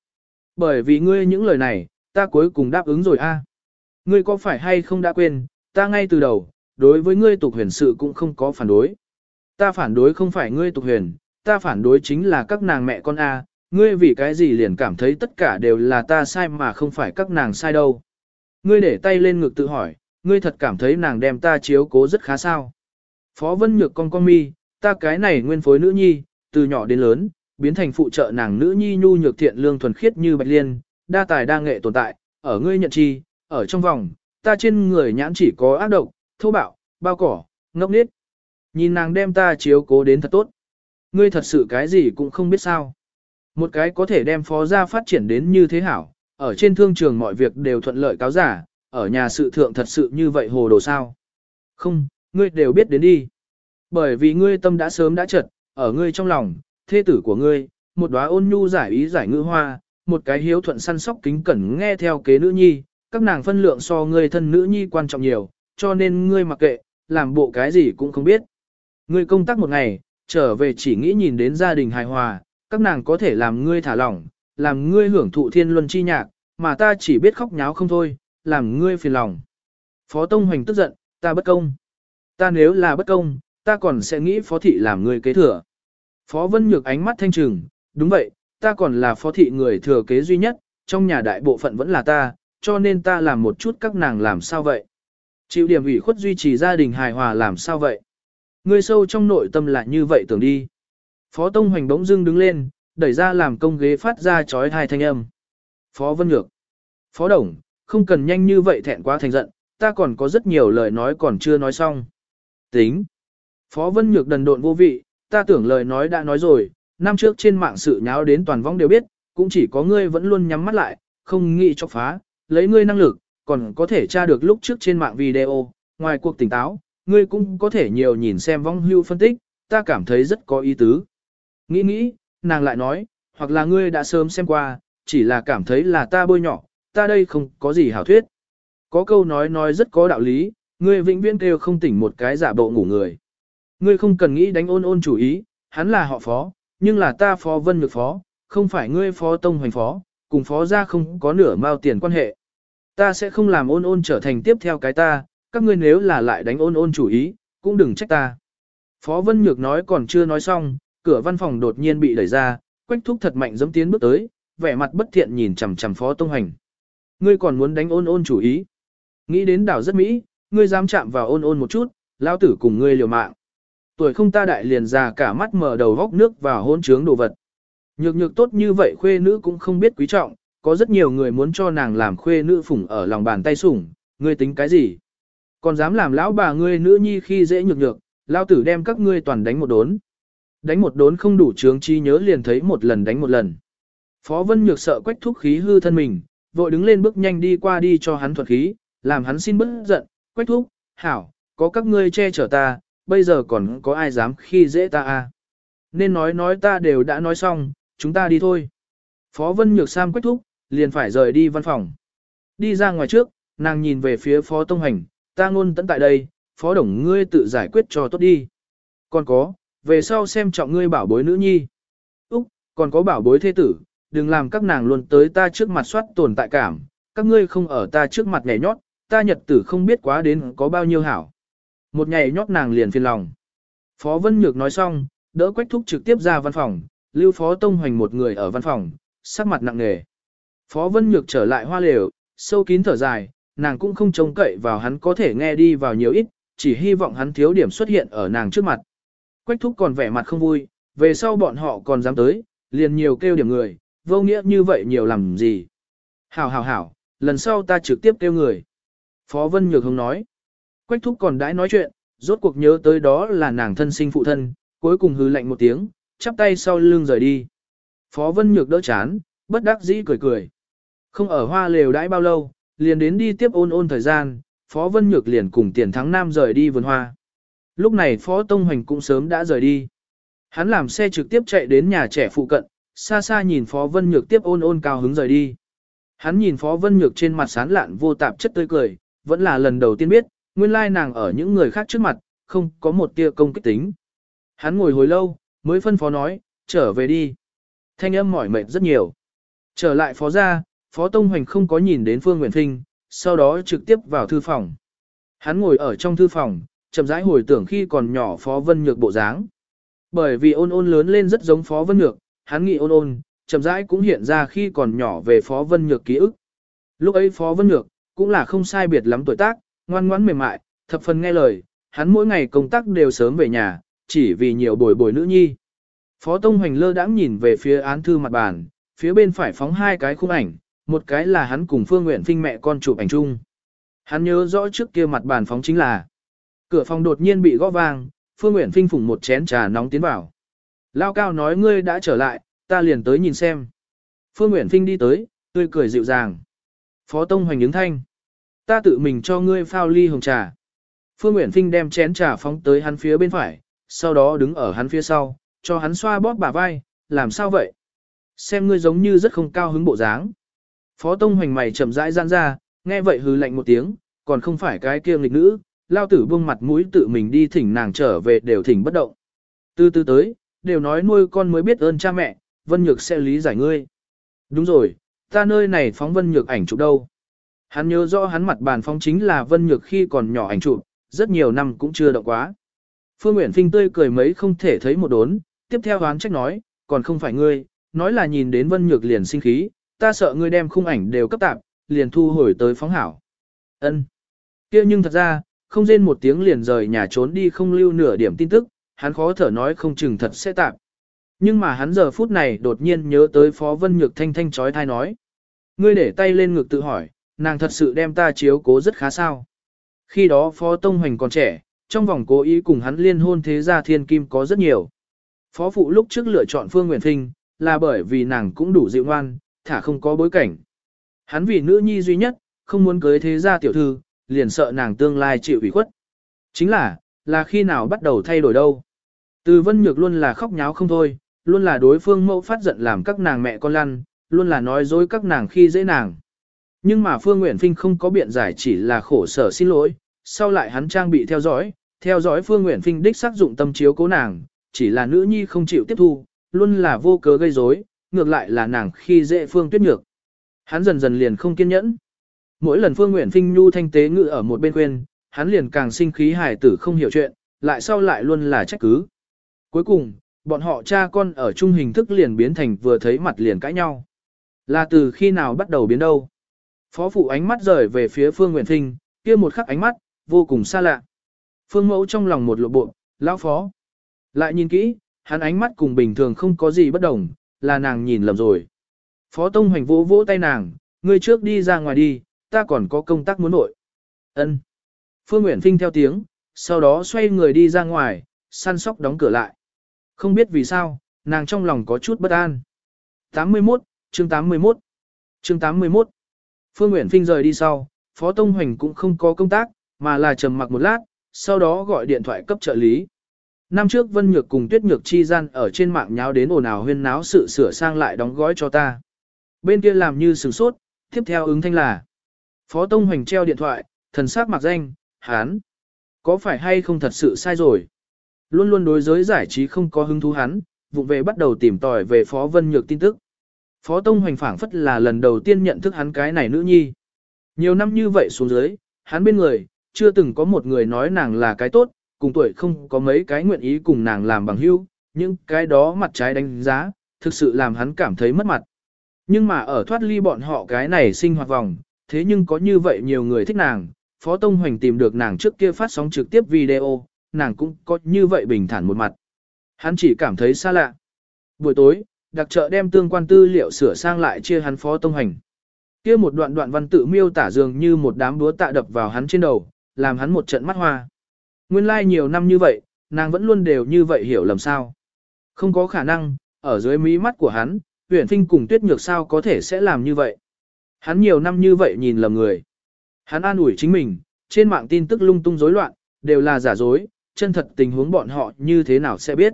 Bởi vì ngươi những lời này, ta cuối cùng đáp ứng rồi a. À. Ngươi có phải hay không đã quên, ta ngay từ đầu, đối với ngươi tục huyền sự cũng không có phản đối. Ta phản đối không phải ngươi tục huyền, ta phản đối chính là các nàng mẹ con a, ngươi vì cái gì liền cảm thấy tất cả đều là ta sai mà không phải các nàng sai đâu. Ngươi để tay lên ngực tự hỏi, ngươi thật cảm thấy nàng đem ta chiếu cố rất khá sao. Phó Vân Nhược con con mi, ta cái này nguyên phối nữ nhi, từ nhỏ đến lớn, biến thành phụ trợ nàng nữ nhi nhu nhược thiện lương thuần khiết như bạch liên, đa tài đa nghệ tồn tại, ở ngươi nhận chi, ở trong vòng, ta trên người nhãn chỉ có ác độc, thô bạo, bao cỏ, ngốc nghếch. Nhìn nàng đem ta chiếu cố đến thật tốt. Ngươi thật sự cái gì cũng không biết sao. Một cái có thể đem phó gia phát triển đến như thế hảo, ở trên thương trường mọi việc đều thuận lợi cáo giả, ở nhà sự thượng thật sự như vậy hồ đồ sao. Không, ngươi đều biết đến đi. Bởi vì ngươi tâm đã sớm đã chật, ở ngươi trong lòng, thê tử của ngươi, một đóa ôn nhu giải ý giải ngữ hoa, một cái hiếu thuận săn sóc kính cẩn nghe theo kế nữ nhi, các nàng phân lượng so ngươi thân nữ nhi quan trọng nhiều, cho nên ngươi mặc kệ, làm bộ cái gì cũng không biết. Ngươi công tác một ngày, trở về chỉ nghĩ nhìn đến gia đình hài hòa, các nàng có thể làm ngươi thả lỏng, làm ngươi hưởng thụ thiên luân chi nhạc, mà ta chỉ biết khóc nháo không thôi, làm ngươi phiền lòng. Phó Tông Hoành tức giận, ta bất công. Ta nếu là bất công, ta còn sẽ nghĩ phó thị làm người kế thừa. Phó Vân Nhược ánh mắt thanh trừng, đúng vậy, ta còn là phó thị người thừa kế duy nhất, trong nhà đại bộ phận vẫn là ta, cho nên ta làm một chút các nàng làm sao vậy. Chịu điểm ủy khuất duy trì gia đình hài hòa làm sao vậy. Ngươi sâu trong nội tâm là như vậy tưởng đi. Phó Tông Hoành bỗng dưng đứng lên, đẩy ra làm công ghế phát ra chói hai thanh âm. Phó Vân Nhược. Phó Đồng, không cần nhanh như vậy thẹn quá thành giận, ta còn có rất nhiều lời nói còn chưa nói xong. Tính. Phó Vân Nhược đần độn vô vị, ta tưởng lời nói đã nói rồi, năm trước trên mạng sự nháo đến toàn vong đều biết, cũng chỉ có ngươi vẫn luôn nhắm mắt lại, không nghĩ cho phá, lấy ngươi năng lực, còn có thể tra được lúc trước trên mạng video, ngoài cuộc tỉnh táo, ngươi cũng có thể nhiều nhìn xem vong hưu phân tích, ta cảm thấy rất có ý tứ. Nghĩ nghĩ, nàng lại nói, hoặc là ngươi đã sớm xem qua, chỉ là cảm thấy là ta bôi nhỏ, ta đây không có gì hảo thuyết. Có câu nói nói rất có đạo lý, ngươi vĩnh viễn kêu không tỉnh một cái giả bộ ngủ người. Ngươi không cần nghĩ đánh ôn ôn chủ ý, hắn là họ phó, nhưng là ta phó vân nhược phó, không phải ngươi phó tông hoành phó, cùng phó ra không có nửa mao tiền quan hệ. Ta sẽ không làm ôn ôn trở thành tiếp theo cái ta, các ngươi nếu là lại đánh ôn ôn chủ ý, cũng đừng trách ta. Phó Vân Nhược nói còn chưa nói xong, cửa văn phòng đột nhiên bị đẩy ra, quách thúc thật mạnh dẫm tiến bước tới, vẻ mặt bất thiện nhìn chằm chằm Phó Tông Hành. Ngươi còn muốn đánh ôn ôn chủ ý. Nghĩ đến đảo rất mỹ, ngươi dám chạm vào ôn ôn một chút, lão tử cùng ngươi liều mạng. Tuổi không ta đại liền già cả mắt mở đầu góc nước vào hôn trướng đồ vật. Nhược nhược tốt như vậy khuê nữ cũng không biết quý trọng, có rất nhiều người muốn cho nàng làm khuê nữ phủng ở lòng bàn tay sủng, ngươi tính cái gì? Còn dám làm lão bà ngươi nữ nhi khi dễ nhược nhược, lão tử đem các ngươi toàn đánh một đốn. Đánh một đốn không đủ trướng chi nhớ liền thấy một lần đánh một lần. Phó Vân Nhược sợ quách thúc khí hư thân mình, vội đứng lên bước nhanh đi qua đi cho hắn thuật khí, làm hắn xin bớt giận, quách thúc, hảo, có các ngươi che chở ta, bây giờ còn có ai dám khi dễ ta à. Nên nói nói ta đều đã nói xong, chúng ta đi thôi. Phó Vân Nhược Sam quách thúc, liền phải rời đi văn phòng. Đi ra ngoài trước, nàng nhìn về phía Phó Tông Hành, ta ngôn tận tại đây, Phó Đồng ngươi tự giải quyết cho tốt đi. Còn có, về sau xem trọng ngươi bảo bối nữ nhi. Úc, còn có bảo bối thế tử, đừng làm các nàng luôn tới ta trước mặt soát tồn tại cảm, các ngươi không ở ta trước mặt nhảy nhót, ta nhật tử không biết quá đến có bao nhiêu hảo. Một nhảy nhót nàng liền phiền lòng. Phó Vân Nhược nói xong, đỡ Quách Thúc trực tiếp ra văn phòng, lưu Phó Tông Hoành một người ở văn phòng, sắc mặt nặng nề. Phó Vân Nhược trở lại hoa lều, sâu kín thở dài, nàng cũng không trông cậy vào hắn có thể nghe đi vào nhiều ít, chỉ hy vọng hắn thiếu điểm xuất hiện ở nàng trước mặt. Quách thúc còn vẻ mặt không vui, về sau bọn họ còn dám tới, liền nhiều kêu điểm người, vô nghĩa như vậy nhiều làm gì. Hảo hảo hảo, lần sau ta trực tiếp kêu người. Phó Vân Nhược Hồng nói. Quách thúc còn đãi nói chuyện, rốt cuộc nhớ tới đó là nàng thân sinh phụ thân, cuối cùng hứ lạnh một tiếng, chắp tay sau lưng rời đi. Phó Vân Nhược đỡ chán, bất đắc dĩ cười cười. Không ở hoa lều đãi bao lâu, liền đến đi tiếp ôn ôn thời gian, Phó Vân Nhược liền cùng tiền thắng nam rời đi vườn hoa. Lúc này Phó Tông Hoành cũng sớm đã rời đi. Hắn làm xe trực tiếp chạy đến nhà trẻ phụ cận, xa xa nhìn Phó Vân Nhược tiếp ôn ôn cao hứng rời đi. Hắn nhìn Phó Vân Nhược trên mặt sán lạn vô tạp chất tươi cười, vẫn là lần đầu tiên biết, nguyên lai nàng ở những người khác trước mặt, không có một tia công kích tính. Hắn ngồi hồi lâu, mới phân phó nói, trở về đi. Thanh âm mỏi mệt rất nhiều. Trở lại phó ra, phó Tông Hoành không có nhìn đến Phương Nguyễn Phinh, sau đó trực tiếp vào thư phòng. Hắn ngồi ở trong thư phòng, chậm rãi hồi tưởng khi còn nhỏ phó Vân Nhược bộ dáng. Bởi vì ôn ôn lớn lên rất giống phó Vân Nhược, hắn nghĩ ôn ôn, chậm rãi cũng hiện ra khi còn nhỏ về phó Vân Nhược ký ức. Lúc ấy phó Vân Nhược, cũng là không sai biệt lắm tuổi tác, ngoan ngoãn mềm mại, thập phần nghe lời, hắn mỗi ngày công tác đều sớm về nhà, chỉ vì nhiều bồi bồi nữ nhi. Phó Tông Hoành lơ đãng nhìn về phía án thư mặt bàn, phía bên phải phóng hai cái khung ảnh, một cái là hắn cùng Phương Nguyện Phinh mẹ con chụp ảnh chung. Hắn nhớ rõ trước kia mặt bàn phóng chính là cửa phòng đột nhiên bị gõ vang, Phương Nguyện Phinh phủng một chén trà nóng tiến vào. Lao cao nói ngươi đã trở lại, ta liền tới nhìn xem. Phương Nguyện Phinh đi tới, tươi cười dịu dàng. Phó Tông Hoành ứng thanh. Ta tự mình cho ngươi phao ly hồng trà. Phương Nguyện Phinh đem chén trà phóng tới hắn phía bên phải, sau đó đứng ở hắn phía sau, cho hắn xoa bóp bả vai, làm sao vậy? Xem ngươi giống như rất không cao hứng bộ dáng. Phó Tông Hoành mày chậm rãi giãn ra, nghe vậy hừ lạnh một tiếng, còn không phải cái kia nghịch nữ, lao tử buông mặt mũi tự mình đi thỉnh nàng trở về đều thỉnh bất động. Từ từ tới, đều nói nuôi con mới biết ơn cha mẹ, Vân Nhược sẽ lý giải ngươi. Đúng rồi, ta nơi này phóng Vân Nhược ảnh chụp đâu. Hắn nhớ rõ hắn mặt bàn phóng chính là Vân Nhược khi còn nhỏ ảnh chụp, rất nhiều năm cũng chưa động quá. Phương Uyển Phinh tươi cười mấy không thể thấy một đốn, tiếp theo hoán trách nói, còn không phải ngươi, nói là nhìn đến Vân Nhược liền sinh khí, ta sợ ngươi đem khung ảnh đều cấp tạp, liền thu hồi tới phóng hảo. Ân. kia nhưng thật ra, không rên một tiếng liền rời nhà trốn đi không lưu nửa điểm tin tức, hắn khó thở nói không chừng thật sẽ tạp. Nhưng mà hắn giờ phút này đột nhiên nhớ tới Phó Vân Nhược thanh thanh chói thai nói. Ngươi để tay lên ngực tự hỏi, nàng thật sự đem ta chiếu cố rất khá sao. Khi đó Phó Tông Hoành còn trẻ, trong vòng cố ý cùng hắn liên hôn thế gia thiên kim có rất nhiều. Phó phụ lúc trước lựa chọn Phương Nguyễn Thinh, là bởi vì nàng cũng đủ dịu ngoan, thả không có bối cảnh. Hắn vì nữ nhi duy nhất, không muốn cưới thế gia tiểu thư, liền sợ nàng tương lai chịu ủy khuất. Chính là, là khi nào bắt đầu thay đổi đâu. Từ vân nhược luôn là khóc nháo không thôi, luôn là đối phương mẫu phát giận làm các nàng mẹ con lăn, luôn là nói dối các nàng khi dễ nàng. Nhưng mà Phương Nguyễn Phinh không có biện giải chỉ là khổ sở xin lỗi, sau lại hắn trang bị theo dõi, theo dõi Phương Nguyễn Phinh đích xác dụng tâm chiếu cố nàng, chỉ là nữ nhi không chịu tiếp thu, luôn là vô cớ gây rối, ngược lại là nàng khi dễ Phương Tuyết Nhược. Hắn dần dần liền không kiên nhẫn. Mỗi lần Phương Nguyễn Phinh nhu thanh tế ngự ở một bên quên, hắn liền càng sinh khí hài tử không hiểu chuyện, lại sau lại luôn là trách cứ. Cuối cùng, bọn họ cha con ở chung hình thức liền biến thành vừa thấy mặt liền cãi nhau. Là từ khi nào bắt đầu biến đâu? Phó phụ ánh mắt rời về phía Phương Nguyễn Thinh, kia một khắc ánh mắt, vô cùng xa lạ. Phương mẫu trong lòng một lộ bộ, lão phó. Lại nhìn kỹ, hắn ánh mắt cùng bình thường không có gì bất đồng, là nàng nhìn lầm rồi. Phó Tông Hoành vỗ vỗ tay nàng, ngươi trước đi ra ngoài đi, ta còn có công tác muốn nội. Ân. Phương Nguyễn Phinh theo tiếng, sau đó xoay người đi ra ngoài, săn sóc đóng cửa lại. Không biết vì sao, nàng trong lòng có chút bất an. 81, chương 81. Chương 81. Phương Nguyễn Phinh rời đi sau, Phó Tông Hoành cũng không có công tác, mà là trầm mặc một lát, sau đó gọi điện thoại cấp trợ lý. Năm trước Vân Nhược cùng Tuyết Nhược chi gian ở trên mạng nháo đến ồn ào huyên náo sự sửa sang lại đóng gói cho ta. Bên kia làm như sửng sốt, tiếp theo ứng thanh là. Phó Tông Hoành treo điện thoại, thần sắc mặc danh, hán. Có phải hay không thật sự sai rồi? Luôn luôn đối giới giải trí không có hứng thú hắn, vụ về bắt đầu tìm tòi về Phó Vân Nhược tin tức. Phó Tông Hoành phảng phất là lần đầu tiên nhận thức hắn cái này nữ nhi. Nhiều năm như vậy xuống dưới, hắn bên người, chưa từng có một người nói nàng là cái tốt, cùng tuổi không có mấy cái nguyện ý cùng nàng làm bằng hữu, nhưng cái đó mặt trái đánh giá, thực sự làm hắn cảm thấy mất mặt. Nhưng mà ở thoát ly bọn họ cái này sinh hoạt vòng, thế nhưng có như vậy nhiều người thích nàng, Phó Tông Hoành tìm được nàng trước kia phát sóng trực tiếp video, nàng cũng có như vậy bình thản một mặt. Hắn chỉ cảm thấy xa lạ. Buổi tối, đặc trợ đem tương quan tư liệu sửa sang lại chia hắn Phó Tông Hoành. Kia một đoạn đoạn văn tự miêu tả dường như một đám búa tạ đập vào hắn trên đầu, làm hắn một trận mắt hoa. Nguyên lai like nhiều năm như vậy, nàng vẫn luôn đều như vậy hiểu lầm sao. Không có khả năng, ở dưới mí mắt của hắn, Huyền Phinh cùng Tuyết Nhược sao có thể sẽ làm như vậy. Hắn nhiều năm như vậy nhìn lầm người. Hắn an ủi chính mình, trên mạng tin tức lung tung rối loạn, đều là giả dối, chân thật tình huống bọn họ như thế nào sẽ biết.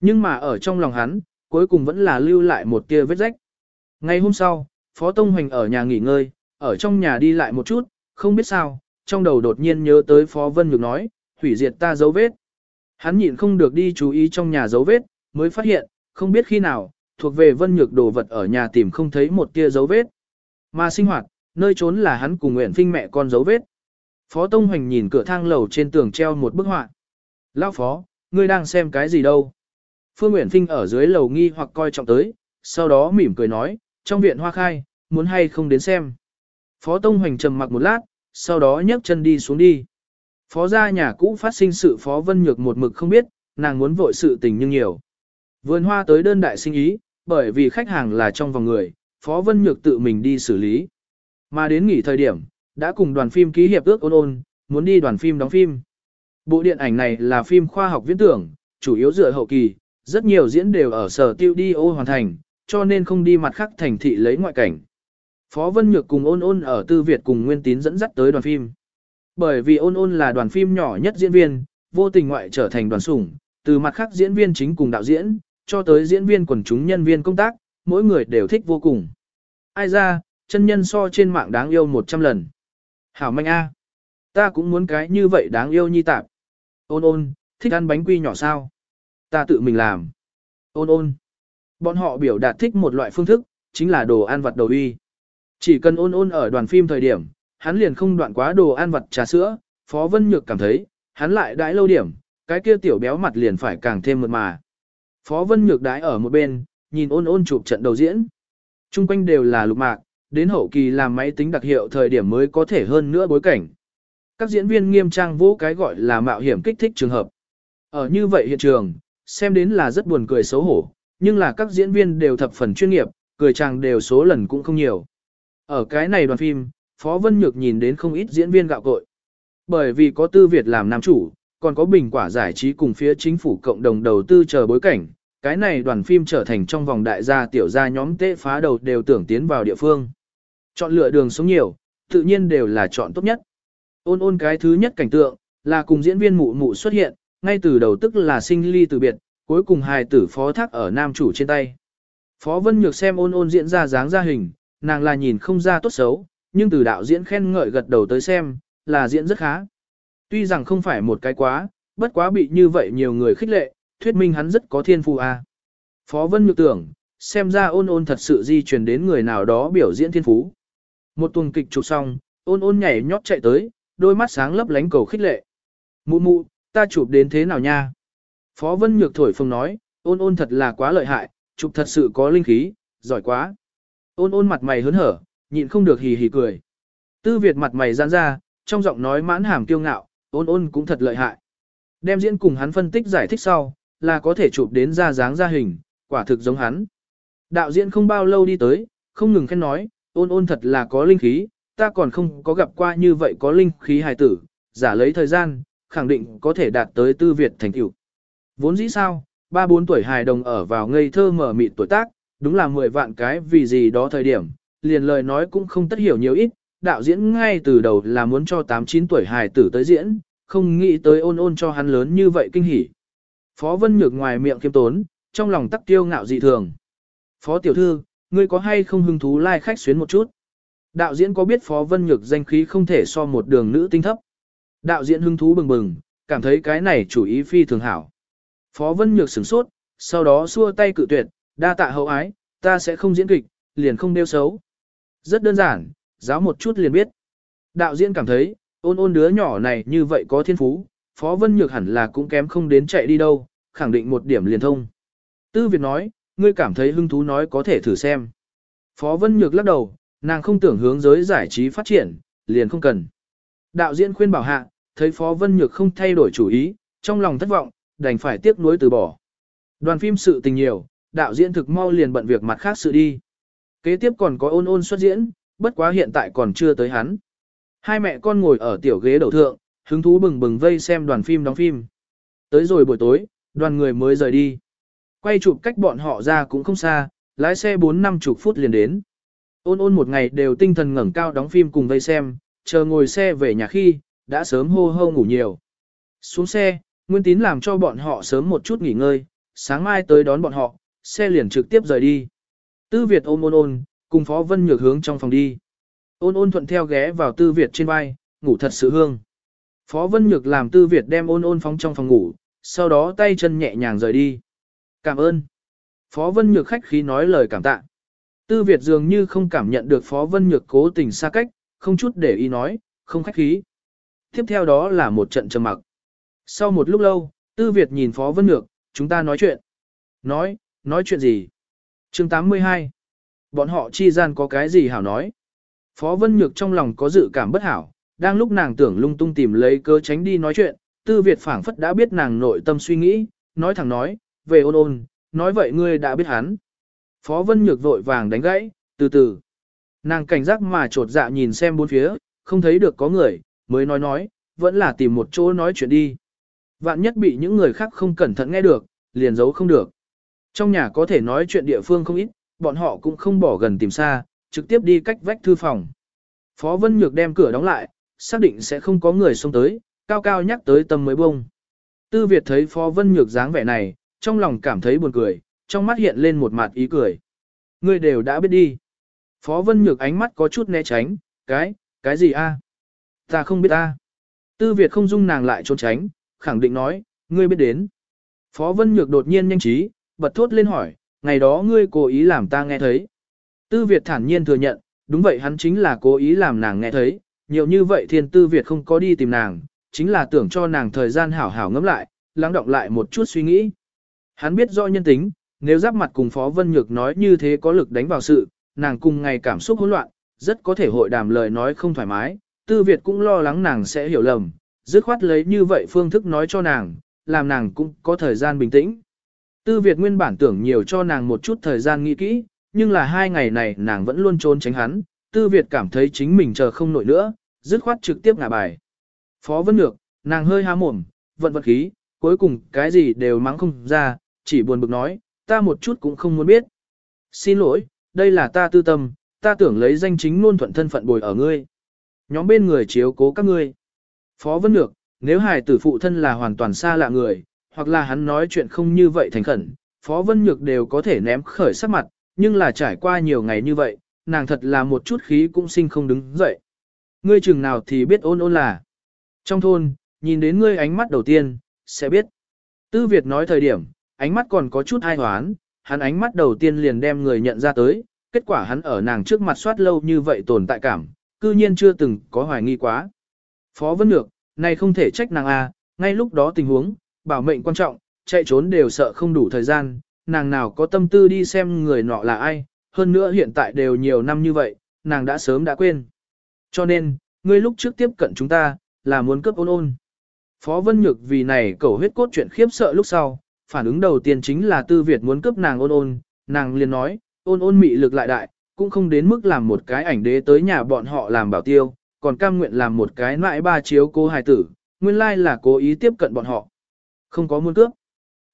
Nhưng mà ở trong lòng hắn, cuối cùng vẫn là lưu lại một tia vết rách. Ngày hôm sau, Phó Tông Hoành ở nhà nghỉ ngơi, ở trong nhà đi lại một chút, không biết sao, trong đầu đột nhiên nhớ tới Phó Vân Nhược nói, hủy diệt ta dấu vết. Hắn nhịn không được đi chú ý trong nhà dấu vết, mới phát hiện, không biết khi nào, thuộc về Vân Nhược đồ vật ở nhà tìm không thấy một tia dấu vết. Mà sinh hoạt, nơi trốn là hắn cùng Nguyện Phinh mẹ con dấu vết. Phó Tông Hoành nhìn cửa thang lầu trên tường treo một bức họa. Lão Phó, ngươi đang xem cái gì đâu? Phương Nguyễn Phinh ở dưới lầu nghi hoặc coi trọng tới, sau đó mỉm cười nói, trong viện hoa khai, muốn hay không đến xem. Phó Tông Hoành trầm mặc một lát, sau đó nhấc chân đi xuống đi. Phó gia nhà cũ phát sinh sự Phó Vân Nhược một mực không biết, nàng muốn vội sự tình nhưng nhiều. Vườn hoa tới đơn đại sinh ý, bởi vì khách hàng là trong vòng người, Phó Vân Nhược tự mình đi xử lý. Mà đến nghỉ thời điểm, đã cùng đoàn phim ký hiệp ước ôn ôn, muốn đi đoàn phim đóng phim. Bộ điện ảnh này là phim khoa học viễn tưởng, chủ yếu dựa hậu kỳ, rất nhiều diễn đều ở sở tiêu đi ô hoàn thành, cho nên không đi mặt khác thành thị lấy ngoại cảnh. Phó Vân Nhược cùng ôn ôn ở Tư Việt cùng Nguyên Tín dẫn dắt tới đoàn phim. Bởi vì ôn ôn là đoàn phim nhỏ nhất diễn viên, vô tình ngoại trở thành đoàn sủng, từ mặt khác diễn viên chính cùng đạo diễn, cho tới diễn viên quần chúng nhân viên công tác, mỗi người đều thích vô cùng. Ai ra, chân nhân so trên mạng đáng yêu 100 lần. Hảo manh a, ta cũng muốn cái như vậy đáng yêu nhi tạp. Ôn ôn, thích ăn bánh quy nhỏ sao? Ta tự mình làm. Ôn ôn. Bọn họ biểu đạt thích một loại phương thức, chính là đồ ăn vặt đầu y Chỉ cần ôn ôn ở đoàn phim thời điểm, hắn liền không đoạn quá đồ ăn vặt trà sữa, Phó Vân Nhược cảm thấy, hắn lại đãi lâu điểm, cái kia tiểu béo mặt liền phải càng thêm mượt mà. Phó Vân Nhược đãi ở một bên, nhìn ôn ôn chụp trận đầu diễn. Trung quanh đều là lục mạc, đến hậu kỳ làm máy tính đặc hiệu thời điểm mới có thể hơn nữa bối cảnh. Các diễn viên nghiêm trang vũ cái gọi là mạo hiểm kích thích trường hợp. Ở như vậy hiện trường, xem đến là rất buồn cười xấu hổ, nhưng là các diễn viên đều thập phần chuyên nghiệp, cười chàng đều số lần cũng không nhiều. Ở cái này đoàn phim, Phó Vân Nhược nhìn đến không ít diễn viên gạo cội. Bởi vì có tư Việt làm nam chủ, còn có bình quả giải trí cùng phía chính phủ cộng đồng đầu tư chờ bối cảnh, cái này đoàn phim trở thành trong vòng đại gia tiểu gia nhóm tệ phá đầu đều tưởng tiến vào địa phương. Chọn lựa đường sống nhiều, tự nhiên đều là chọn tốt nhất. Ôn ôn cái thứ nhất cảnh tượng, là cùng diễn viên mụ mụ xuất hiện, ngay từ đầu tức là sinh ly từ biệt, cuối cùng hài tử phó thác ở nam chủ trên tay. Phó Vân Nhược xem ôn ôn diễn ra dáng ra hình, nàng là nhìn không ra tốt xấu, nhưng từ đạo diễn khen ngợi gật đầu tới xem, là diễn rất khá. Tuy rằng không phải một cái quá, bất quá bị như vậy nhiều người khích lệ, thuyết minh hắn rất có thiên phù a. À. Phó Vân Nhược tưởng, xem ra ôn ôn thật sự di truyền đến người nào đó biểu diễn thiên phú. Một tuần kịch chụp xong, ôn ôn nhảy nhót chạy tới, đôi mắt sáng lấp lánh cầu khích lệ. Mụ mụ, ta chụp đến thế nào nha? Phó Vân Nhược thổi phồng nói, ôn ôn thật là quá lợi hại, chụp thật sự có linh khí, giỏi quá. Ôn ôn mặt mày hớn hở, nhịn không được hì hì cười. Tư Việt mặt mày giãn ra, trong giọng nói mãn hàm kiêu ngạo, ôn ôn cũng thật lợi hại. Đem diễn cùng hắn phân tích giải thích sau, là có thể chụp đến ra dáng ra hình, quả thực giống hắn. Đạo diễn không bao lâu đi tới, không ngừng khen nói, ôn ôn thật là có linh khí, ta còn không có gặp qua như vậy có linh khí hài tử, giả lấy thời gian, khẳng định có thể đạt tới tư Việt thành tựu. Vốn dĩ sao, ba bốn tuổi hài đồng ở vào ngây thơ mở mịt tuổi tác, đúng là 10 vạn cái vì gì đó thời điểm, liền lời nói cũng không tất hiểu nhiều ít, đạo diễn ngay từ đầu là muốn cho 8-9 tuổi hài tử tới diễn, không nghĩ tới ôn ôn cho hắn lớn như vậy kinh hỉ. Phó Vân Nhược ngoài miệng kiêm tốn, trong lòng tắc tiêu ngạo dị thường. Phó tiểu thư, ngươi có hay không hứng thú lai like khách xuyến một chút? Đạo diễn có biết Phó Vân Nhược danh khí không thể so một đường nữ tinh thấp. Đạo diễn hứng thú bừng bừng, cảm thấy cái này chủ ý phi thường hảo. Phó Vân Nhược sửng sốt, sau đó xua tay cự tuyệt, đa tạ hậu ái, ta sẽ không diễn kịch, liền không đeo xấu. Rất đơn giản, giáo một chút liền biết. Đạo diễn cảm thấy, ôn ôn đứa nhỏ này như vậy có thiên phú, Phó Vân Nhược hẳn là cũng kém không đến chạy đi đâu, khẳng định một điểm liền thông. Tư Việt nói, ngươi cảm thấy hứng thú nói có thể thử xem. Phó Vân Nhược lắc đầu, nàng không tưởng hướng giới giải trí phát triển, liền không cần. Đạo diễn khuyên bảo hạ, thấy Phó Vân Nhược không thay đổi chủ ý, trong lòng thất vọng, đành phải tiếc nuối từ bỏ. Đoàn phim sự tình nhiều, đạo diễn thực mau liền bận việc mặt khác sự đi. Kế tiếp còn có ôn ôn xuất diễn, bất quá hiện tại còn chưa tới hắn. Hai mẹ con ngồi ở tiểu ghế đầu thượng, hứng thú bừng bừng vây xem đoàn phim đóng phim. Tới rồi buổi tối, đoàn người mới rời đi. Quay chụp cách bọn họ ra cũng không xa, lái xe 4 năm chục phút liền đến. Ôn ôn một ngày đều tinh thần ngẩng cao đóng phim cùng vây xem, chờ ngồi xe về nhà khi, đã sớm hô hô ngủ nhiều. Xuống xe, Nguyên Tín làm cho bọn họ sớm một chút nghỉ ngơi, sáng mai tới đón bọn họ, xe liền trực tiếp rời đi. Tư Việt ôm ôn ôn, cùng Phó Vân Nhược hướng trong phòng đi. Ôn ôn thuận theo ghé vào Tư Việt trên vai, ngủ thật sự hương. Phó Vân Nhược làm Tư Việt đem ôn ôn phóng trong phòng ngủ, sau đó tay chân nhẹ nhàng rời đi. Cảm ơn. Phó Vân Nhược khách khí nói lời cảm tạ. Tư Việt dường như không cảm nhận được Phó Vân Nhược cố tình xa cách, không chút để ý nói, không khách khí. Tiếp theo đó là một trận trầm mặc. Sau một lúc lâu, Tư Việt nhìn Phó Vân Nhược, chúng ta nói chuyện. Nói, nói chuyện gì? Chương 82. Bọn họ chi gian có cái gì hảo nói? Phó Vân Nhược trong lòng có dự cảm bất hảo, đang lúc nàng tưởng lung tung tìm lấy cơ tránh đi nói chuyện, Tư Việt phảng phất đã biết nàng nội tâm suy nghĩ, nói thẳng nói, về ôn ôn, nói vậy ngươi đã biết hắn. Phó Vân Nhược vội vàng đánh gãy, từ từ. Nàng cảnh giác mà trột dạ nhìn xem bốn phía, không thấy được có người, mới nói nói, vẫn là tìm một chỗ nói chuyện đi. Vạn nhất bị những người khác không cẩn thận nghe được, liền giấu không được. Trong nhà có thể nói chuyện địa phương không ít, bọn họ cũng không bỏ gần tìm xa, trực tiếp đi cách vách thư phòng. Phó Vân Nhược đem cửa đóng lại, xác định sẽ không có người xông tới, cao cao nhắc tới tâm mới bông. Tư Việt thấy Phó Vân Nhược dáng vẻ này, trong lòng cảm thấy buồn cười, trong mắt hiện lên một mặt ý cười. Ngươi đều đã biết đi. Phó Vân Nhược ánh mắt có chút né tránh, cái, cái gì a? Ta không biết a. Tư Việt không dung nàng lại trốn tránh, khẳng định nói, ngươi biết đến. Phó Vân Nhược đột nhiên nhanh trí, bật thốt lên hỏi, ngày đó ngươi cố ý làm ta nghe thấy. Tư Việt thản nhiên thừa nhận, đúng vậy hắn chính là cố ý làm nàng nghe thấy, nhiều như vậy thiên tư Việt không có đi tìm nàng, chính là tưởng cho nàng thời gian hảo hảo ngẫm lại, lắng động lại một chút suy nghĩ. Hắn biết rõ nhân tính, nếu giáp mặt cùng Phó Vân Nhược nói như thế có lực đánh vào sự, nàng cùng ngày cảm xúc hỗn loạn, rất có thể hội đàm lời nói không thoải mái, Tư Việt cũng lo lắng nàng sẽ hiểu lầm, dứt khoát lấy như vậy phương thức nói cho nàng, làm nàng cũng có thời gian bình tĩnh. Tư Việt nguyên bản tưởng nhiều cho nàng một chút thời gian nghĩ kỹ, nhưng là hai ngày này nàng vẫn luôn trốn tránh hắn, Tư Việt cảm thấy chính mình chờ không nổi nữa, dứt khoát trực tiếp ngả bài. Phó Vân Nhược, nàng hơi há mồm, vận vật khí, cuối cùng cái gì đều mắng không ra, chỉ buồn bực nói, ta một chút cũng không muốn biết. Xin lỗi, đây là ta tư tâm, ta tưởng lấy danh chính ngôn thuận thân phận bồi ở ngươi. Nhóm bên người chiếu cố các ngươi. Phó Vân Nhược, nếu hài tử phụ thân là hoàn toàn xa lạ người, hoặc là hắn nói chuyện không như vậy thành khẩn, Phó Vân Nhược đều có thể ném khởi sắc mặt, nhưng là trải qua nhiều ngày như vậy, nàng thật là một chút khí cũng sinh không đứng dậy. Ngươi chừng nào thì biết ôn ôn là. Trong thôn, nhìn đến ngươi ánh mắt đầu tiên, sẽ biết. Tư Việt nói thời điểm, ánh mắt còn có chút ai hoán, hắn ánh mắt đầu tiên liền đem người nhận ra tới, kết quả hắn ở nàng trước mặt soát lâu như vậy tồn tại cảm, cư nhiên chưa từng có hoài nghi quá. Phó Vân Nhược, này không thể trách nàng a, ngay lúc đó tình huống, bảo mệnh quan trọng, chạy trốn đều sợ không đủ thời gian, nàng nào có tâm tư đi xem người nọ là ai, hơn nữa hiện tại đều nhiều năm như vậy, nàng đã sớm đã quên. Cho nên, ngươi lúc trước tiếp cận chúng ta, là muốn cướp ôn ôn. Phó Vân Nhược vì này cầu huyết cốt chuyện khiếp sợ lúc sau, phản ứng đầu tiên chính là Tư Việt muốn cướp nàng ôn ôn, nàng liền nói, ôn ôn mị lực lại đại, cũng không đến mức làm một cái ảnh đế tới nhà bọn họ làm bảo tiêu, còn cam nguyện làm một cái nại ba chiếu cô hài tử, nguyên lai là cố ý tiếp cận bọn họ. Không có muốn cướp.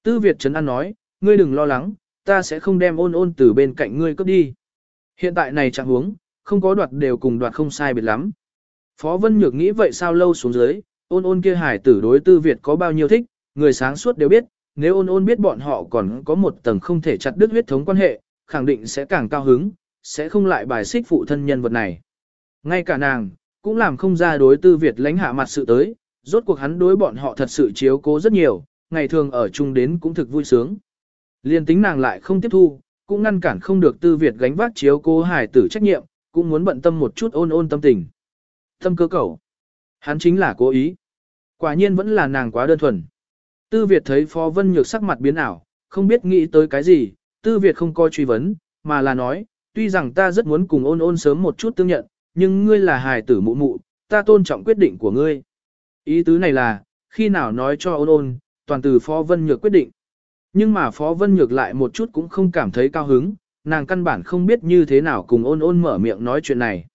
Tư Việt Trấn An nói, ngươi đừng lo lắng, ta sẽ không đem ôn ôn từ bên cạnh ngươi cướp đi. Hiện tại này chẳng huống, không có đoạt đều cùng đoạt không sai biệt lắm. Phó Vân Nhược nghĩ vậy sao lâu xuống dưới, ôn ôn kia hải tử đối tư Việt có bao nhiêu thích, người sáng suốt đều biết, nếu ôn ôn biết bọn họ còn có một tầng không thể chặt đứt huyết thống quan hệ, khẳng định sẽ càng cao hứng, sẽ không lại bài xích phụ thân nhân vật này. Ngay cả nàng, cũng làm không ra đối tư Việt lãnh hạ mặt sự tới, rốt cuộc hắn đối bọn họ thật sự chiếu cố rất nhiều, ngày thường ở chung đến cũng thực vui sướng. Liên tính nàng lại không tiếp thu, cũng ngăn cản không được tư Việt gánh vác chiếu cố hải tử trách nhiệm, cũng muốn bận tâm một chút ôn ôn tâm tình. Tâm cơ cầu. Hắn chính là cố ý. Quả nhiên vẫn là nàng quá đơn thuần. Tư Việt thấy Phó Vân Nhược sắc mặt biến ảo, không biết nghĩ tới cái gì, Tư Việt không coi truy vấn, mà là nói, tuy rằng ta rất muốn cùng ôn ôn sớm một chút tương nhận, nhưng ngươi là hài tử mụ mụ, ta tôn trọng quyết định của ngươi. Ý tứ này là, khi nào nói cho ôn ôn, toàn từ Phó Vân Nhược quyết định. Nhưng mà Phó Vân Nhược lại một chút cũng không cảm thấy cao hứng, nàng căn bản không biết như thế nào cùng ôn ôn mở miệng nói chuyện này.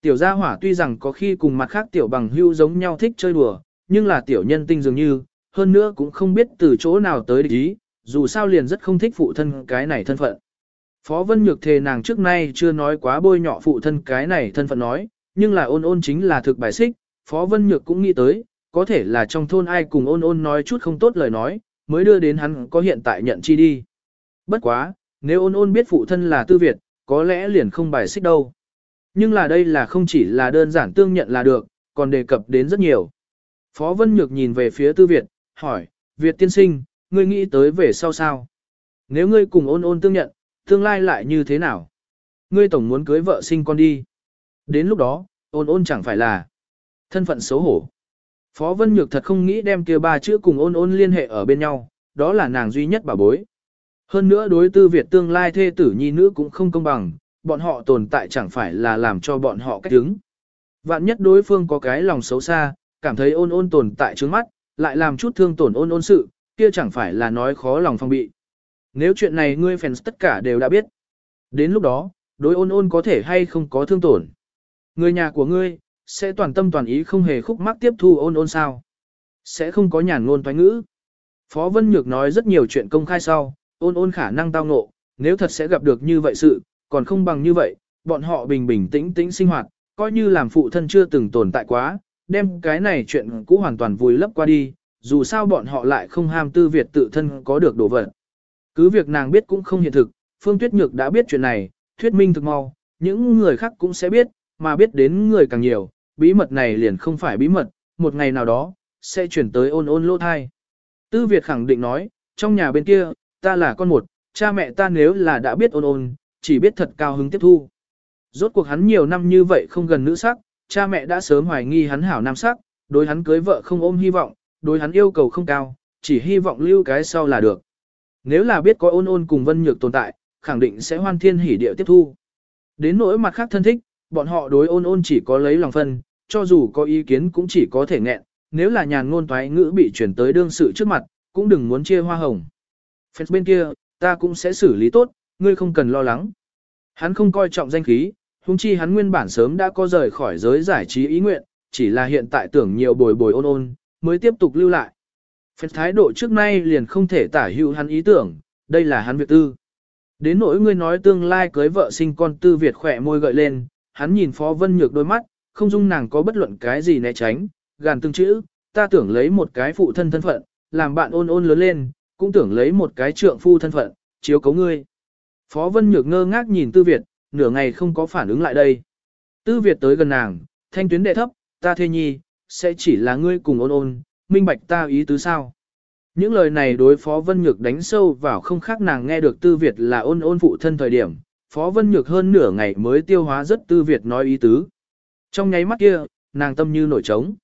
Tiểu gia hỏa tuy rằng có khi cùng mặt khác tiểu bằng hưu giống nhau thích chơi đùa, nhưng là tiểu nhân tinh dường như, hơn nữa cũng không biết từ chỗ nào tới địch ý, dù sao liền rất không thích phụ thân cái này thân phận. Phó Vân Nhược thề nàng trước nay chưa nói quá bôi nhọ phụ thân cái này thân phận nói, nhưng là ôn ôn chính là thực bài xích, Phó Vân Nhược cũng nghĩ tới, có thể là trong thôn ai cùng ôn ôn nói chút không tốt lời nói, mới đưa đến hắn có hiện tại nhận chi đi. Bất quá, nếu ôn ôn biết phụ thân là tư Việt, có lẽ liền không bài xích đâu. Nhưng là đây là không chỉ là đơn giản tương nhận là được, còn đề cập đến rất nhiều. Phó Vân Nhược nhìn về phía tư Việt, hỏi, Việt tiên sinh, ngươi nghĩ tới về sau sao? Nếu ngươi cùng ôn ôn tương nhận, tương lai lại như thế nào? Ngươi tổng muốn cưới vợ sinh con đi. Đến lúc đó, ôn ôn chẳng phải là thân phận xấu hổ. Phó Vân Nhược thật không nghĩ đem kia ba chữ cùng ôn ôn liên hệ ở bên nhau, đó là nàng duy nhất bảo bối. Hơn nữa đối tư Việt tương lai thê tử nhi nữ cũng không công bằng, bọn họ tồn tại chẳng phải là làm cho bọn họ cách đứng. Vạn nhất đối phương có cái lòng xấu xa, cảm thấy ôn ôn tồn tại trước mắt, lại làm chút thương tổn ôn ôn sự, kia chẳng phải là nói khó lòng phong bị. Nếu chuyện này ngươi fans tất cả đều đã biết. Đến lúc đó, đối ôn ôn có thể hay không có thương tổn. Người nhà của ngươi, sẽ toàn tâm toàn ý không hề khúc mắc tiếp thu ôn ôn sao. Sẽ không có nhàn ngôn toán ngữ. Phó Vân Nhược nói rất nhiều chuyện công khai sau, ôn ôn khả năng tao ngộ, nếu thật sẽ gặp được như vậy sự, còn không bằng như vậy, bọn họ bình bình tĩnh tĩnh sinh hoạt, coi như làm phụ thân chưa từng tồn tại quá, đem cái này chuyện cũ hoàn toàn vùi lấp qua đi, dù sao bọn họ lại không ham tư Việt tự thân có được đồ vật. Cứ việc nàng biết cũng không hiện thực, Phương Tuyết Nhược đã biết chuyện này, thuyết minh thực mau, những người khác cũng sẽ biết, mà biết đến người càng nhiều, bí mật này liền không phải bí mật, một ngày nào đó, sẽ chuyển tới ôn ôn lỗ thai. Tư Việt khẳng định nói, trong nhà bên kia, ta là con một, cha mẹ ta nếu là đã biết ôn ôn, chỉ biết thật cao hứng tiếp thu. Rốt cuộc hắn nhiều năm như vậy không gần nữ sắc, cha mẹ đã sớm hoài nghi hắn hảo nam sắc, đối hắn cưới vợ không ôm hy vọng, đối hắn yêu cầu không cao, chỉ hy vọng lưu cái sau là được. Nếu là biết có ôn ôn cùng vân nhược tồn tại, khẳng định sẽ hoan thiên hỉ điệu tiếp thu. Đến nỗi mặt khác thân thích, bọn họ đối ôn ôn chỉ có lấy lòng phân, cho dù có ý kiến cũng chỉ có thể nghẹn, nếu là nhàn ngôn toái ngữ bị chuyển tới đương sự trước mặt, cũng đừng muốn chia hoa hồng. Phép bên kia, ta cũng sẽ xử lý tốt, ngươi không cần lo lắng. Hắn không coi trọng danh khí, huống chi hắn nguyên bản sớm đã có rời khỏi giới giải trí ý nguyện, chỉ là hiện tại tưởng nhiều bồi bồi ôn ôn, mới tiếp tục lưu lại. Phép thái độ trước nay liền không thể tả hữu hắn ý tưởng, đây là hắn việc tư. Đến nỗi ngươi nói tương lai cưới vợ sinh con tư Việt khỏe môi gợi lên, hắn nhìn Phó Vân Nhược đôi mắt, không dung nàng có bất luận cái gì né tránh, gàn từng chữ, ta tưởng lấy một cái phụ thân thân phận, làm bạn ôn ôn lớn lên, cũng tưởng lấy một cái trượng phu thân phận, chiếu cấu ngươi. Phó Vân Nhược ngơ ngác nhìn Tư Việt, nửa ngày không có phản ứng lại đây. Tư Việt tới gần nàng, thanh tuyến đệ thấp, ta thê nhi, sẽ chỉ là ngươi cùng ôn ôn, minh bạch ta ý tứ sao. Những lời này đối Phó Vân Nhược đánh sâu vào không khác nàng nghe được Tư Việt là ôn ôn phụ thân thời điểm. Phó Vân Nhược hơn nửa ngày mới tiêu hóa rất Tư Việt nói ý tứ. Trong nháy mắt kia, nàng tâm như nổi trống.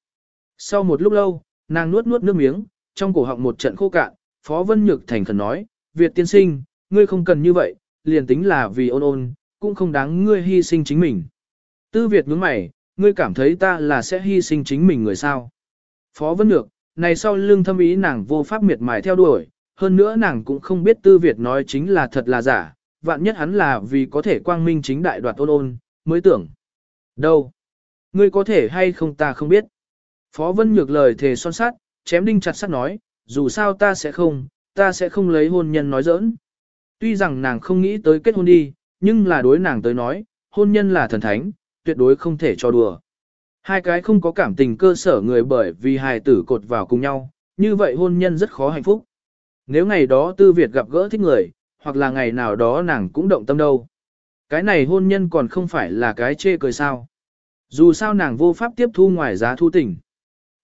Sau một lúc lâu, nàng nuốt nuốt nước miếng, trong cổ họng một trận khô cạn, Phó Vân Nhược thành khẩn nói, Việt tiên sinh, ngươi không cần như vậy, liền tính là vì ôn ôn, cũng không đáng ngươi hy sinh chính mình. Tư Việt nhướng mày, ngươi cảm thấy ta là sẽ hy sinh chính mình người sao. Phó Vân Nhược, này sau lưng thâm ý nàng vô pháp miệt mài theo đuổi, hơn nữa nàng cũng không biết Tư Việt nói chính là thật là giả, vạn nhất hắn là vì có thể quang minh chính đại đoạt ôn ôn, mới tưởng. Đâu? Ngươi có thể hay không ta không biết. Phó Vân Nhược lời thề son sát, chém đinh chặt sắt nói, dù sao ta sẽ không, ta sẽ không lấy hôn nhân nói giỡn. Tuy rằng nàng không nghĩ tới kết hôn đi, nhưng là đối nàng tới nói, hôn nhân là thần thánh, tuyệt đối không thể cho đùa. Hai cái không có cảm tình cơ sở người bởi vì hài tử cột vào cùng nhau, như vậy hôn nhân rất khó hạnh phúc. Nếu ngày đó Tư Việt gặp gỡ thích người, hoặc là ngày nào đó nàng cũng động tâm đâu. Cái này hôn nhân còn không phải là cái chê cười sao. Dù sao nàng vô pháp tiếp thu ngoài giá thu tình.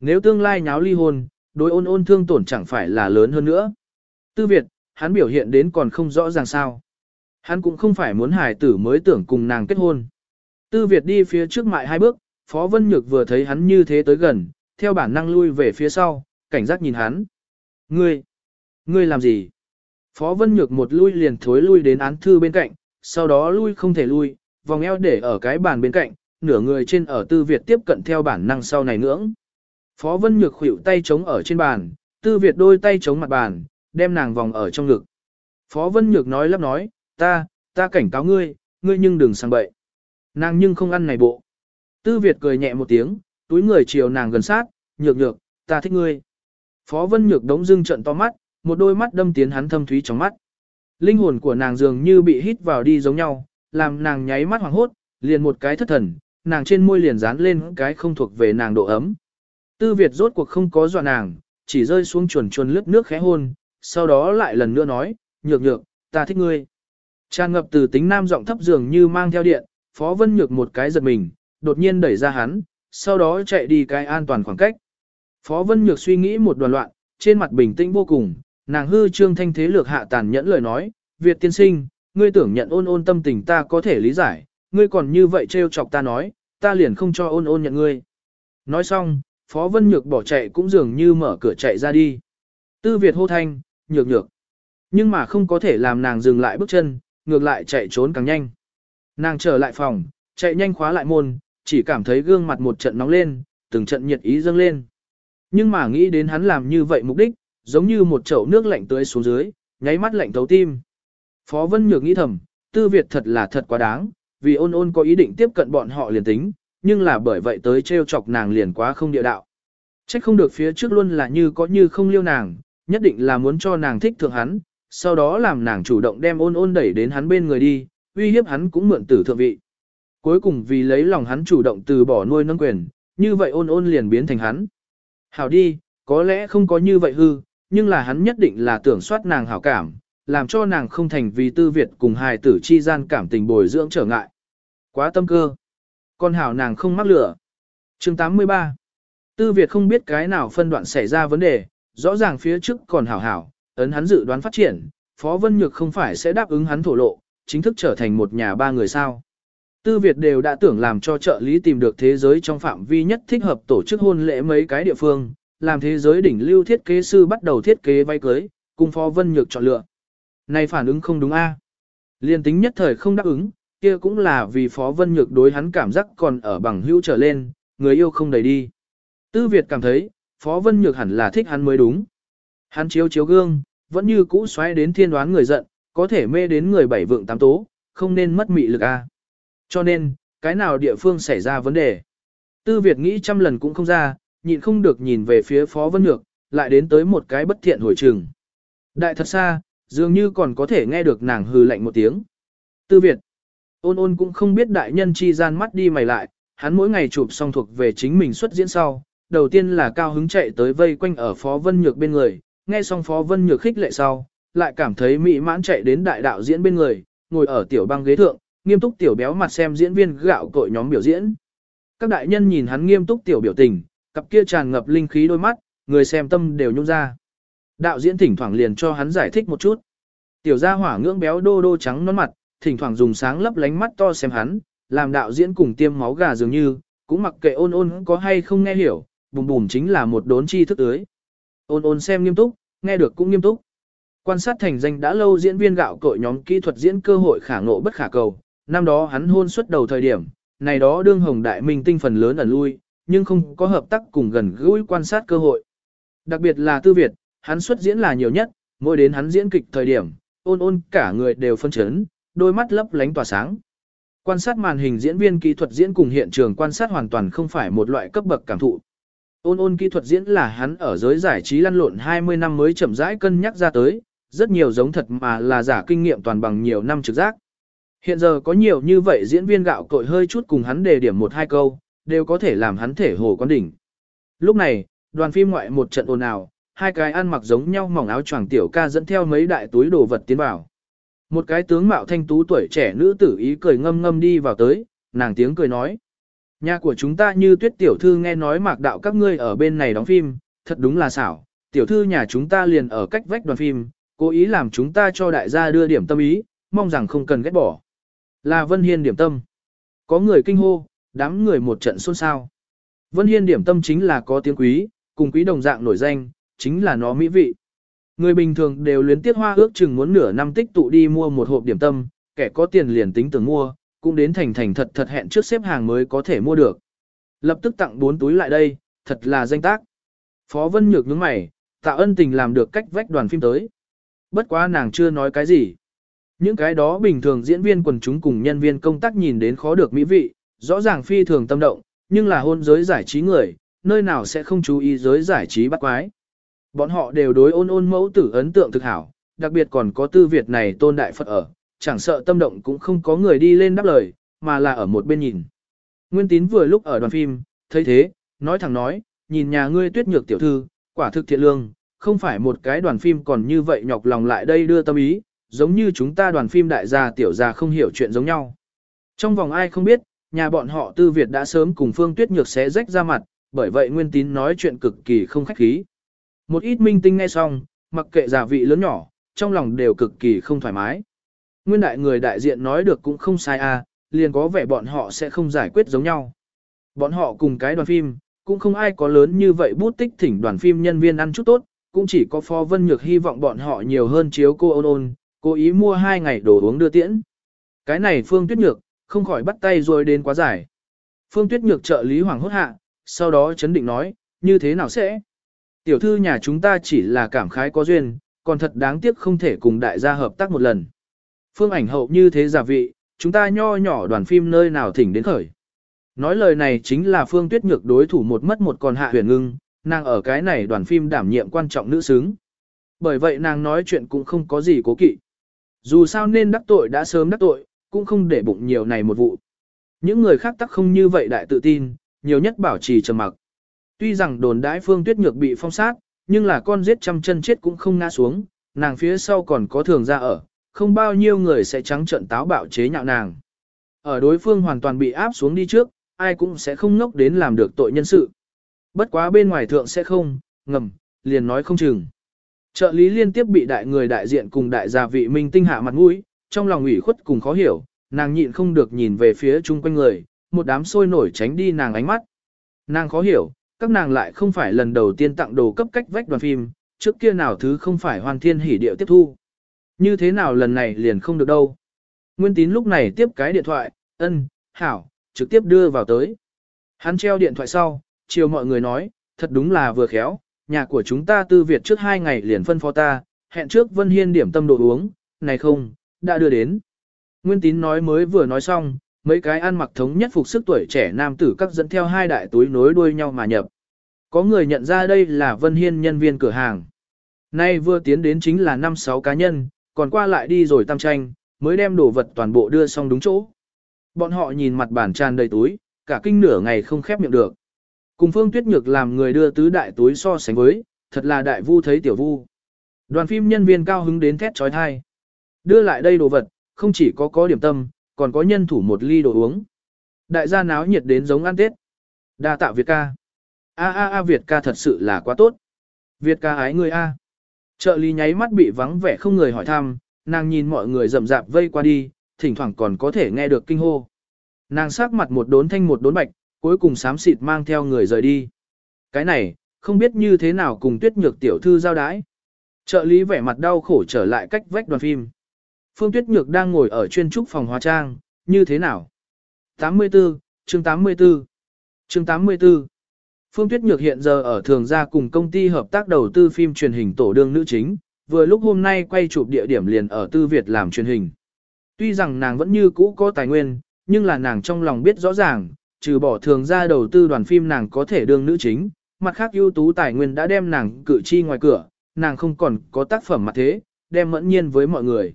Nếu tương lai nháo ly hôn, đối ôn ôn thương tổn chẳng phải là lớn hơn nữa. Tư Việt, hắn biểu hiện đến còn không rõ ràng sao. Hắn cũng không phải muốn hài tử mới tưởng cùng nàng kết hôn. Tư Việt đi phía trước mại hai bước, Phó Vân Nhược vừa thấy hắn như thế tới gần, theo bản năng lui về phía sau, cảnh giác nhìn hắn. Ngươi, ngươi làm gì? Phó Vân Nhược một lui liền thối lui đến án thư bên cạnh, sau đó lui không thể lui, vòng eo để ở cái bàn bên cạnh, nửa người trên ở Tư Việt tiếp cận theo bản năng sau này ngưỡng. Phó Vân Nhược khuỵu tay chống ở trên bàn, Tư Việt đôi tay chống mặt bàn, đem nàng vòng ở trong ngực. Phó Vân Nhược nói lắp nói, ta, ta cảnh cáo ngươi, ngươi nhưng đừng sang bậy. Nàng nhưng không ăn này bộ. Tư Việt cười nhẹ một tiếng, túi người chiều nàng gần sát, nhược nhược, ta thích ngươi. Phó Vân Nhược đống dưng trận to mắt, một đôi mắt đâm tiến hắn thâm thúy trong mắt. Linh hồn của nàng dường như bị hít vào đi giống nhau, làm nàng nháy mắt hoàng hốt, liền một cái thất thần, nàng trên môi liền dán lên cái không thuộc về nàng độ ấm. Tư Việt rốt cuộc không có dọa nàng, chỉ rơi xuống chuồn chuồn lướt nước khẽ hôn, sau đó lại lần nữa nói, nhược nhược, ta thích ngươi. Tràn ngập từ tính nam giọng thấp dường như mang theo điện, Phó Vân Nhược một cái giật mình, đột nhiên đẩy ra hắn, sau đó chạy đi cái an toàn khoảng cách. Phó Vân Nhược suy nghĩ một đoàn loạn, trên mặt bình tĩnh vô cùng, nàng hư trương thanh thế lược hạ tàn nhẫn lời nói, Việt tiên sinh, ngươi tưởng nhận ôn ôn tâm tình ta có thể lý giải, ngươi còn như vậy trêu chọc ta nói, ta liền không cho ôn ôn nhận ngươi. Nói xong, Phó Vân Nhược bỏ chạy cũng dường như mở cửa chạy ra đi. Tư Việt hô thanh, nhược nhược. Nhưng mà không có thể làm nàng dừng lại bước chân, ngược lại chạy trốn càng nhanh. Nàng trở lại phòng, chạy nhanh khóa lại môn, chỉ cảm thấy gương mặt một trận nóng lên, từng trận nhiệt ý dâng lên. Nhưng mà nghĩ đến hắn làm như vậy mục đích, giống như một chậu nước lạnh tưới xuống dưới, nháy mắt lạnh thấu tim. Phó Vân Nhược nghĩ thầm, Tư Việt thật là thật quá đáng, vì ôn ôn có ý định tiếp cận bọn họ liền tính, nhưng là bởi vậy tới trêu chọc nàng liền quá không địa đạo. Trách không được phía trước luôn là như có như không liêu nàng, nhất định là muốn cho nàng thích thượng hắn, sau đó làm nàng chủ động đem ôn ôn đẩy đến hắn bên người đi, uy hiếp hắn cũng mượn tử thượng vị. Cuối cùng vì lấy lòng hắn chủ động từ bỏ nuôi nâng quyền, như vậy ôn ôn liền biến thành hắn. Hảo đi, có lẽ không có như vậy hư, nhưng là hắn nhất định là tưởng soát nàng hảo cảm, làm cho nàng không thành vì tư Việt cùng hài tử chi gian cảm tình bồi dưỡng trở ngại. Quá tâm cơ. Con hảo nàng không mắc lửa. chương 83. Tư Việt không biết cái nào phân đoạn xảy ra vấn đề, rõ ràng phía trước còn hảo hảo, ấn hắn dự đoán phát triển, Phó Vân Nhược không phải sẽ đáp ứng hắn thổ lộ, chính thức trở thành một nhà ba người sao. Tư Việt đều đã tưởng làm cho trợ lý tìm được thế giới trong phạm vi nhất thích hợp tổ chức hôn lễ mấy cái địa phương, làm thế giới đỉnh lưu thiết kế sư bắt đầu thiết kế vay cưới, cùng Phó Vân Nhược chọn lựa. Này phản ứng không đúng a? Liên tính nhất thời không đáp ứng, kia cũng là vì Phó Vân Nhược đối hắn cảm giác còn ở bằng hữu trở lên, người yêu không đầy đi. Tư Việt cảm thấy, Phó Vân Nhược hẳn là thích hắn mới đúng. Hắn chiếu chiếu gương, vẫn như cũ xoáy đến thiên đoán người giận, có thể mê đến người bảy vượng tám tố, không nên mất mị lực a. Cho nên, cái nào địa phương xảy ra vấn đề? Tư Việt nghĩ trăm lần cũng không ra, nhịn không được nhìn về phía Phó Vân Nhược, lại đến tới một cái bất thiện hồi trường. Đại thật xa, dường như còn có thể nghe được nàng hừ lạnh một tiếng. Tư Việt, ôn ôn cũng không biết đại nhân chi gian mắt đi mày lại, hắn mỗi ngày chụp xong thuộc về chính mình xuất diễn sau, đầu tiên là cao hứng chạy tới vây quanh ở Phó Vân Nhược bên người, nghe xong Phó Vân Nhược khích lệ sau, lại cảm thấy mỹ mãn chạy đến đại đạo diễn bên người, ngồi ở tiểu băng ghế thượng, nghiêm túc tiểu béo mặt xem diễn viên gạo cội nhóm biểu diễn. Các đại nhân nhìn hắn nghiêm túc tiểu biểu tình, cặp kia tràn ngập linh khí đôi mắt, người xem tâm đều nhung ra. Đạo diễn thỉnh thoảng liền cho hắn giải thích một chút. Tiểu gia hỏa ngưỡng béo đô đô trắng nón mặt, thỉnh thoảng dùng sáng lấp lánh mắt to xem hắn, làm đạo diễn cùng tiêm máu gà dường như, cũng mặc kệ ôn ôn có hay không nghe hiểu, bùm bùm chính là một đốn chi thức tưới. Ôn ôn xem nghiêm túc, nghe được cũng nghiêm túc. Quan sát thành danh đã lâu diễn viên gạo cội nhóm kỹ thuật diễn cơ hội khả ngộ bất khả cầu, năm đó hắn hôn suất đầu thời điểm, này đó đương hồng đại minh tinh phần lớn ẩn lui, nhưng không có hợp tác cùng gần gũi quan sát cơ hội. Đặc biệt là Tư Việt, hắn xuất diễn là nhiều nhất, mỗi đến hắn diễn kịch thời điểm, ôn ôn cả người đều phân chấn, đôi mắt lấp lánh tỏa sáng. Quan sát màn hình diễn viên kỹ thuật diễn cùng hiện trường quan sát hoàn toàn không phải một loại cấp bậc cảm thụ. Ôn ôn kỹ thuật diễn là hắn ở giới giải trí lăn lộn 20 năm mới chậm rãi cân nhắc ra tới, rất nhiều giống thật mà là giả kinh nghiệm toàn bằng nhiều năm trực giác. Hiện giờ có nhiều như vậy diễn viên gạo cội hơi chút cùng hắn đề điểm một hai câu, đều có thể làm hắn thể hồ con đỉnh. Lúc này, đoàn phim ngoại một trận ồn ào, hai cái ăn mặc giống nhau mỏng áo choàng tiểu ca dẫn theo mấy đại túi đồ vật tiến vào. Một cái tướng mạo thanh tú tuổi trẻ nữ tử ý cười ngâm ngâm đi vào tới, nàng tiếng cười nói. Nhà của chúng ta như tuyết tiểu thư nghe nói mạc đạo các ngươi ở bên này đóng phim, thật đúng là xảo. Tiểu thư nhà chúng ta liền ở cách vách đoàn phim, cố ý làm chúng ta cho đại gia đưa điểm tâm ý, mong rằng không cần ghét bỏ. Là Vân Hiên điểm tâm. Có người kinh hô, đám người một trận xôn xao. Vân Hiên điểm tâm chính là có tiếng quý, cùng quý đồng dạng nổi danh, chính là nó mỹ vị. Người bình thường đều luyến tiếc hoa ước chừng muốn nửa năm tích tụ đi mua một hộp điểm tâm, kẻ có tiền liền tính tưởng mua, cũng đến thành thành thật thật hẹn trước xếp hàng mới có thể mua được. Lập tức tặng bốn túi lại đây, thật là danh tác. Phó Vân Nhược nhướng mày, tạ ân tình làm được cách vách đoàn phim tới. Bất quá nàng chưa nói cái gì. Những cái đó bình thường diễn viên quần chúng cùng nhân viên công tác nhìn đến khó được mỹ vị, rõ ràng phi thường tâm động, nhưng là hôn giới giải trí người, nơi nào sẽ không chú ý giới giải trí bắt quái. Bọn họ đều đối ôn ôn mẫu tử ấn tượng thực hảo, đặc biệt còn có tư Việt này tôn đại Phật ở, chẳng sợ tâm động cũng không có người đi lên đáp lời, mà là ở một bên nhìn. Nguyên tín vừa lúc ở đoàn phim, thấy thế, nói thẳng nói, nhìn nhà ngươi tuyết nhược tiểu thư, quả thực thiện lương, không phải một cái đoàn phim còn như vậy nhọc lòng lại đây đưa tâm ý, giống như chúng ta đoàn phim đại gia tiểu gia không hiểu chuyện giống nhau. Trong vòng ai không biết, nhà bọn họ tư Việt đã sớm cùng Phương Tuyết Nhược xé rách ra mặt, bởi vậy Nguyên Tín nói chuyện cực kỳ không khách khí. Một ít minh tinh nghe xong, mặc kệ giả vị lớn nhỏ, trong lòng đều cực kỳ không thoải mái. Nguyên đại người đại diện nói được cũng không sai à, liền có vẻ bọn họ sẽ không giải quyết giống nhau. Bọn họ cùng cái đoàn phim, cũng không ai có lớn như vậy bút tích thỉnh đoàn phim nhân viên ăn chút tốt, cũng chỉ có Phó Vân Nhược hy vọng bọn họ nhiều hơn chiếu cô ôn ôn, cố ý mua hai ngày đồ uống đưa tiễn. Cái này Phương Tuyết Nhược, không khỏi bắt tay rồi đến quá giải. Phương Tuyết Nhược trợ lý hoàng hốt hạ, sau đó chấn định nói, như thế nào sẽ? Tiểu thư nhà chúng ta chỉ là cảm khái có duyên, còn thật đáng tiếc không thể cùng đại gia hợp tác một lần. Phương ảnh hậu như thế giả vị, chúng ta nho nhỏ đoàn phim nơi nào thỉnh đến khởi. Nói lời này chính là Phương Tuyết Nhược đối thủ một mất một còn hạ huyền ngưng, nàng ở cái này đoàn phim đảm nhiệm quan trọng nữ xứng. Bởi vậy nàng nói chuyện cũng không có gì cố kỵ. Dù sao nên đắc tội đã sớm đắc tội, cũng không để bụng nhiều này một vụ. Những người khác tắc không như vậy đại tự tin, nhiều nhất bảo trì trầm mặc. Tuy rằng đồn đãi Phương Tuyết Nhược bị phong sát, nhưng là con giết trăm chân chết cũng không ngã xuống, nàng phía sau còn có thường ra ở, không bao nhiêu người sẽ trắng trận táo bạo chế nhạo nàng. Ở đối phương hoàn toàn bị áp xuống đi trước, ai cũng sẽ không ngốc đến làm được tội nhân sự. Bất quá bên ngoài thượng sẽ không, ngầm, liền nói không chừng. Trợ lý liên tiếp bị đại người đại diện cùng đại gia vị minh tinh hạ mặt mũi, trong lòng ủy khuất cùng khó hiểu, nàng nhịn không được nhìn về phía chung quanh người, một đám sôi nổi tránh đi nàng ánh mắt. Nàng khó hiểu, các nàng lại không phải lần đầu tiên tặng đồ cấp cách vách đoàn phim, trước kia nào thứ không phải hoàn thiên hỉ điệu tiếp thu. Như thế nào lần này liền không được đâu. Nguyên tín lúc này tiếp cái điện thoại, ân, hảo, trực tiếp đưa vào tới. Hắn treo điện thoại sau, chiều mọi người nói, thật đúng là vừa khéo, nhà của chúng ta tư Việt trước hai ngày liền phân phó ta, hẹn trước Vân Hiên điểm tâm đồ uống, này không, đã đưa đến. Nguyên tín nói mới vừa nói xong, mấy cái ăn mặc thống nhất phục sức tuổi trẻ nam tử các dẫn theo hai đại túi nối đuôi nhau mà nhập. Có người nhận ra đây là Vân Hiên nhân viên cửa hàng. Nay vừa tiến đến chính là 5-6 cá nhân, còn qua lại đi rồi tam tranh, mới đem đồ vật toàn bộ đưa xong đúng chỗ. Bọn họ nhìn mặt bản tràn đầy túi, cả kinh nửa ngày không khép miệng được. Cùng Phương Tuyết Nhược làm người đưa tứ đại túi so sánh với, thật là đại vu thấy tiểu vu. Đoàn phim nhân viên cao hứng đến thét trói thai. Đưa lại đây đồ vật, không chỉ có có điểm tâm, còn có nhân thủ một ly đồ uống. Đại gia náo nhiệt đến giống ăn Tết. Đa tạ Việt ca. A a a Việt ca thật sự là quá tốt. Việt ca ái người A. Trợ lý nháy mắt bị vắng vẻ không người hỏi thăm, nàng nhìn mọi người rậm rạp vây qua đi, thỉnh thoảng còn có thể nghe được kinh hô. Nàng sắc mặt một đốn thanh một đốn bạch, cuối cùng sám xịt mang theo người rời đi. Cái này, không biết như thế nào cùng tuyết nhược tiểu thư giao đái. Trợ lý vẻ mặt đau khổ trở lại cách vách đoàn phim. Phương Tuyết Nhược đang ngồi ở chuyên trúc phòng hóa trang, như thế nào? 84, chương 84. Chương 84. Phương Tuyết Nhược hiện giờ ở thường gia cùng công ty hợp tác đầu tư phim truyền hình tổ đương nữ chính, vừa lúc hôm nay quay chụp địa điểm liền ở Tư Việt làm truyền hình. Tuy rằng nàng vẫn như cũ có tài nguyên, nhưng là nàng trong lòng biết rõ ràng, trừ bỏ thường gia đầu tư đoàn phim nàng có thể đương nữ chính, mặt khác ưu tú tài nguyên đã đem nàng cử chi ngoài cửa, nàng không còn có tác phẩm mặt thế, đem mẫn nhiên với mọi người.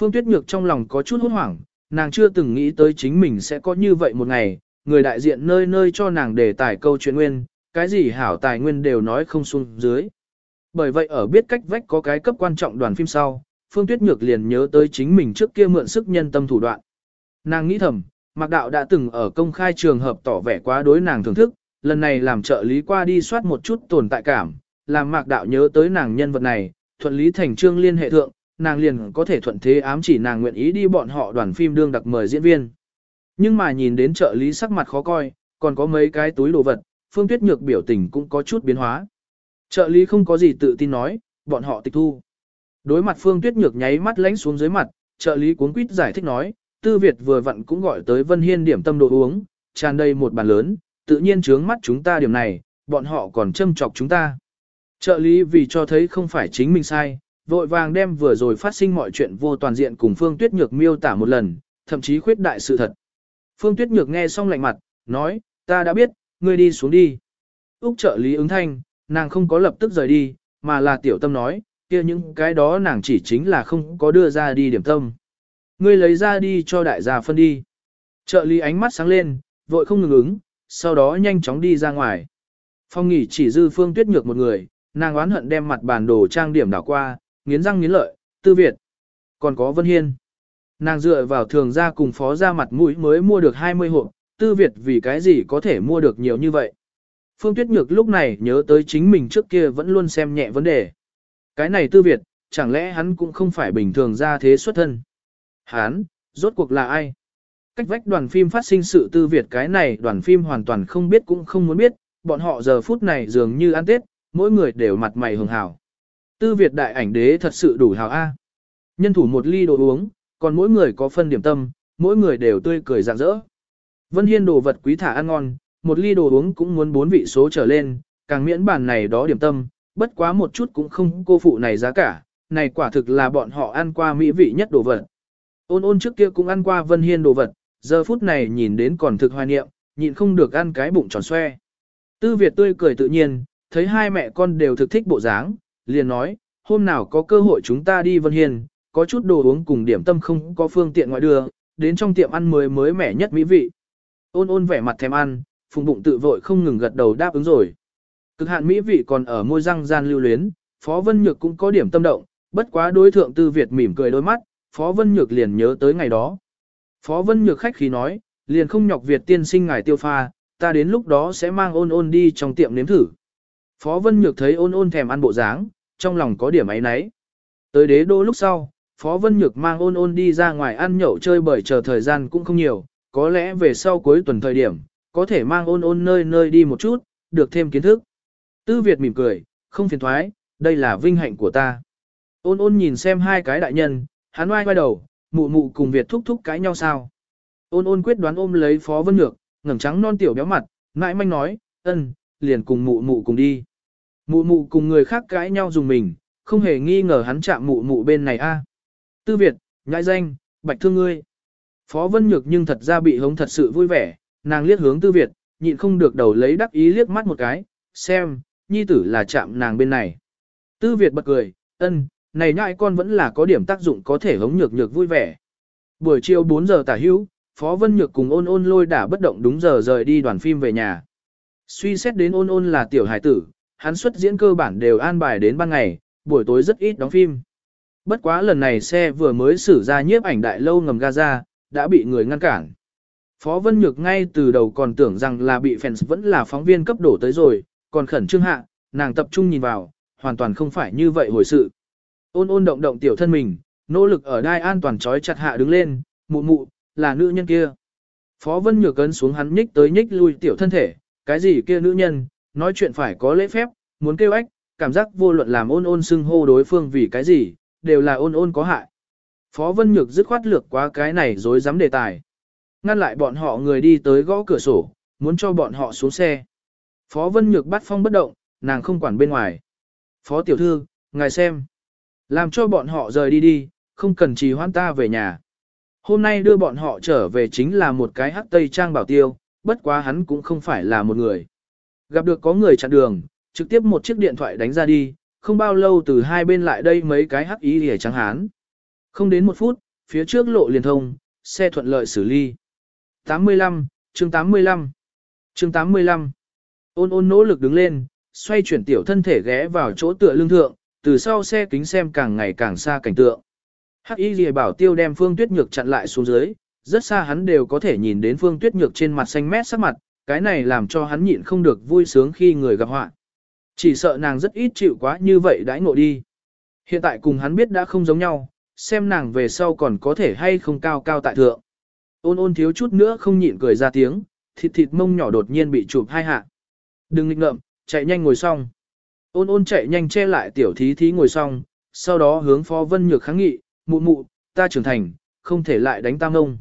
Phương Tuyết Nhược trong lòng có chút hốt hoảng, nàng chưa từng nghĩ tới chính mình sẽ có như vậy một ngày, người đại diện nơi nơi cho nàng đề tài câu chuyện nguyên, cái gì hảo tài nguyên đều nói không xuống dưới. Bởi vậy ở biết cách vách có cái cấp quan trọng đoàn phim sau, Phương Tuyết Nhược liền nhớ tới chính mình trước kia mượn sức nhân tâm thủ đoạn. Nàng nghĩ thầm, Mạc Đạo đã từng ở công khai trường hợp tỏ vẻ quá đối nàng thưởng thức, lần này làm trợ lý qua đi soát một chút tồn tại cảm, làm Mạc Đạo nhớ tới nàng nhân vật này, thuận lý thành trương liên hệ thượng, nàng liền có thể thuận thế ám chỉ nàng nguyện ý đi bọn họ đoàn phim đương đặc mời diễn viên. Nhưng mà nhìn đến trợ lý sắc mặt khó coi, còn có mấy cái túi đồ vật, Phương Tuyết Nhược biểu tình cũng có chút biến hóa. Trợ lý không có gì tự tin nói, bọn họ tịch thu. Đối mặt Phương Tuyết Nhược nháy mắt lánh xuống dưới mặt, trợ lý cuốn quýt giải thích nói, Tư Việt vừa vặn cũng gọi tới Vân Hiên điểm tâm đồ uống, tràn đầy một bàn lớn, tự nhiên trướng mắt chúng ta điểm này, bọn họ còn châm chọc chúng ta. Trợ lý vì cho thấy không phải chính mình sai, vội vàng đem vừa rồi phát sinh mọi chuyện vô toàn diện cùng Phương Tuyết Nhược miêu tả một lần, thậm chí khuyết đại sự thật. Phương Tuyết Nhược nghe xong lạnh mặt, nói, ta đã biết, ngươi đi xuống đi. Úc trợ lý ứng thanh, nàng không có lập tức rời đi, mà là tiểu tâm nói, kia những cái đó nàng chỉ chính là không có đưa ra đi điểm tâm. Ngươi lấy ra đi cho đại gia phân đi. Trợ lý ánh mắt sáng lên, vội không ngừng ứng, sau đó nhanh chóng đi ra ngoài. Phong nghỉ chỉ dư phương tuyết nhược một người, nàng oán hận đem mặt bản đồ trang điểm đảo qua, nghiến răng nghiến lợi, tư Việt. Còn có Vân Hiên. Nàng dựa vào thường ra cùng phó ra mặt mũi mới mua được 20 hộp, tư Việt vì cái gì có thể mua được nhiều như vậy. Phương Tuyết Nhược lúc này nhớ tới chính mình trước kia vẫn luôn xem nhẹ vấn đề. Cái này tư Việt, chẳng lẽ hắn cũng không phải bình thường ra thế xuất thân. Hắn, rốt cuộc là ai? Cách vách đoàn phim phát sinh sự tư Việt cái này đoàn phim hoàn toàn không biết cũng không muốn biết, bọn họ giờ phút này dường như ăn tết, mỗi người đều mặt mày hường hào. Tư Việt đại ảnh đế thật sự đủ hào A. Nhân thủ một ly đồ uống, còn mỗi người có phân điểm tâm, mỗi người đều tươi cười rạng rỡ. Vân Hiên đồ vật quý thả ăn ngon, một ly đồ uống cũng muốn bốn vị số trở lên, càng miễn bản này đó điểm tâm, bất quá một chút cũng không cô phụ này giá cả, này quả thực là bọn họ ăn qua mỹ vị nhất đồ vật. Ôn ôn trước kia cũng ăn qua Vân Hiên đồ vật, giờ phút này nhìn đến còn thực hoài niệm, nhịn không được ăn cái bụng tròn xoe. Tư Việt tươi cười tự nhiên, thấy hai mẹ con đều thực thích bộ dáng, liền nói, hôm nào có cơ hội chúng ta đi Vân Hiên, có chút đồ uống cùng điểm tâm không có phương tiện ngoại đưa, đến trong tiệm ăn mới mới mẻ nhất mỹ vị. Ôn ôn vẻ mặt thèm ăn, phùng bụng tự vội không ngừng gật đầu đáp ứng rồi. Cực hạn mỹ vị còn ở môi răng gian lưu luyến, Phó Vân Nhược cũng có điểm tâm động, bất quá đối thượng Tư Việt mỉm cười đôi mắt, Phó Vân Nhược liền nhớ tới ngày đó. Phó Vân Nhược khách khí nói, liền không nhọc Việt tiên sinh ngài tiêu pha, ta đến lúc đó sẽ mang ôn ôn đi trong tiệm nếm thử. Phó Vân Nhược thấy ôn ôn thèm ăn bộ dáng, trong lòng có điểm ấy nấy. Tới đế đô lúc sau, Phó Vân Nhược mang ôn ôn đi ra ngoài ăn nhậu chơi bởi chờ thời gian cũng không nhiều, có lẽ về sau cuối tuần thời điểm, có thể mang ôn ôn nơi nơi đi một chút, được thêm kiến thức. Tư Việt mỉm cười, không phiền thoái, đây là vinh hạnh của ta. Ôn ôn nhìn xem hai cái đại nhân, hắn oai quay đầu, mụ mụ cùng Việt thúc thúc cãi nhau sao. Ôn ôn quyết đoán ôm lấy Phó Vân Nhược, ngẩng trắng non tiểu béo mặt, ngại manh nói, ân, liền cùng mụ mụ cùng đi. Mụ mụ cùng người khác cãi nhau dùng mình, không hề nghi ngờ hắn chạm mụ mụ bên này a. Tư Việt, nhãi danh, bạch thương ngươi. Phó Vân Nhược nhưng thật ra bị hống thật sự vui vẻ, nàng liếc hướng Tư Việt, nhịn không được đầu lấy đắc ý liếc mắt một cái, xem, nhi tử là chạm nàng bên này. Tư Việt bật cười, ân, này nhãi con vẫn là có điểm tác dụng có thể hống nhược nhược vui vẻ. Buổi chiều 4 giờ tả hữu, Phó Vân Nhược cùng ôn ôn lôi đã bất động đúng giờ rời đi đoàn phim về nhà. Suy xét đến ôn ôn là tiểu hải tử, hắn xuất diễn cơ bản đều an bài đến ban ngày, buổi tối rất ít đóng phim. Bất quá lần này xe vừa mới xử ra nhiếp ảnh đại lâu ngầm Gaza, đã bị người ngăn cản. Phó Vân Nhược ngay từ đầu còn tưởng rằng là bị fans vẫn là phóng viên cấp đổ tới rồi, còn khẩn trương hạ, nàng tập trung nhìn vào, hoàn toàn không phải như vậy hồi sự. Ôn ôn động động tiểu thân mình, nỗ lực ở đai an toàn trói chặt hạ đứng lên, mụ mụ, là nữ nhân kia. Phó Vân Nhược cấn xuống hắn nhích tới nhích lui tiểu thân thể, cái gì kia nữ nhân, nói chuyện phải có lễ phép, muốn kêu ách, cảm giác vô luận làm ôn ôn xưng hô đối phương vì cái gì, đều là ôn ôn có hại. Phó Vân Nhược dứt khoát lược qua cái này dối dám đề tài. Ngăn lại bọn họ người đi tới gõ cửa sổ, muốn cho bọn họ xuống xe. Phó Vân Nhược bắt phong bất động, nàng không quản bên ngoài. Phó tiểu thư, ngài xem. Làm cho bọn họ rời đi đi, không cần trì hoãn ta về nhà. Hôm nay đưa bọn họ trở về chính là một cái hắc tây trang bảo tiêu, bất quá hắn cũng không phải là một người. Gặp được có người chặn đường, trực tiếp một chiếc điện thoại đánh ra đi, không bao lâu từ hai bên lại đây mấy cái hắc ý hề trắng hán. Không đến một phút, phía trước lộ liền thông, xe thuận lợi xử lý. 85, chương 85, chương 85. Ôn ôn nỗ lực đứng lên, xoay chuyển tiểu thân thể ghé vào chỗ tựa lương thượng, từ sau xe kính xem càng ngày càng xa cảnh tượng. Hắc y lìa bảo tiêu đem phương tuyết nhược chặn lại xuống dưới, rất xa hắn đều có thể nhìn đến phương tuyết nhược trên mặt xanh mét sắc mặt, cái này làm cho hắn nhịn không được vui sướng khi người gặp họa. Chỉ sợ nàng rất ít chịu quá như vậy đãi ngộ đi. Hiện tại cùng hắn biết đã không giống nhau, xem nàng về sau còn có thể hay không cao cao tại thượng. Ôn ôn thiếu chút nữa không nhịn cười ra tiếng, thịt thịt mông nhỏ đột nhiên bị chụp hai hạ. Đừng nghịch ngợm, chạy nhanh ngồi xong. Ôn ôn chạy nhanh che lại tiểu thí thí ngồi xong, sau đó hướng phó vân nhược kháng nghị, mụ mụ, ta trưởng thành, không thể lại đánh tam ngông.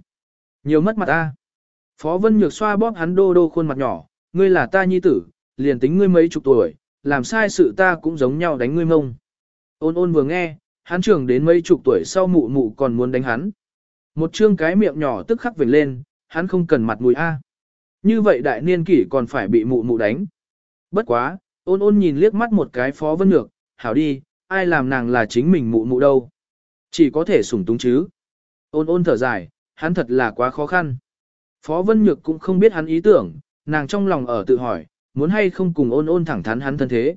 Nhiều mất mặt ta. Phó Vân Nhược xoa bóp hắn đô đô khuôn mặt nhỏ, ngươi là ta nhi tử, liền tính ngươi mấy chục tuổi, làm sai sự ta cũng giống nhau đánh ngươi mông. Ôn ôn vừa nghe, hắn trưởng đến mấy chục tuổi sau mụ mụ còn muốn đánh hắn. Một chương cái miệng nhỏ tức khắc vểnh lên, hắn không cần mặt mũi A. Như vậy đại niên kỷ còn phải bị mụ mụ đánh. Bất quá, ôn ôn nhìn liếc mắt một cái phó vân nhược, hảo đi, ai làm nàng là chính mình mụ mụ đâu. Chỉ có thể sủng túng chứ. Ôn ôn thở dài, hắn thật là quá khó khăn. Phó vân nhược cũng không biết hắn ý tưởng, nàng trong lòng ở tự hỏi, muốn hay không cùng ôn ôn thẳng thắn hắn thân thế.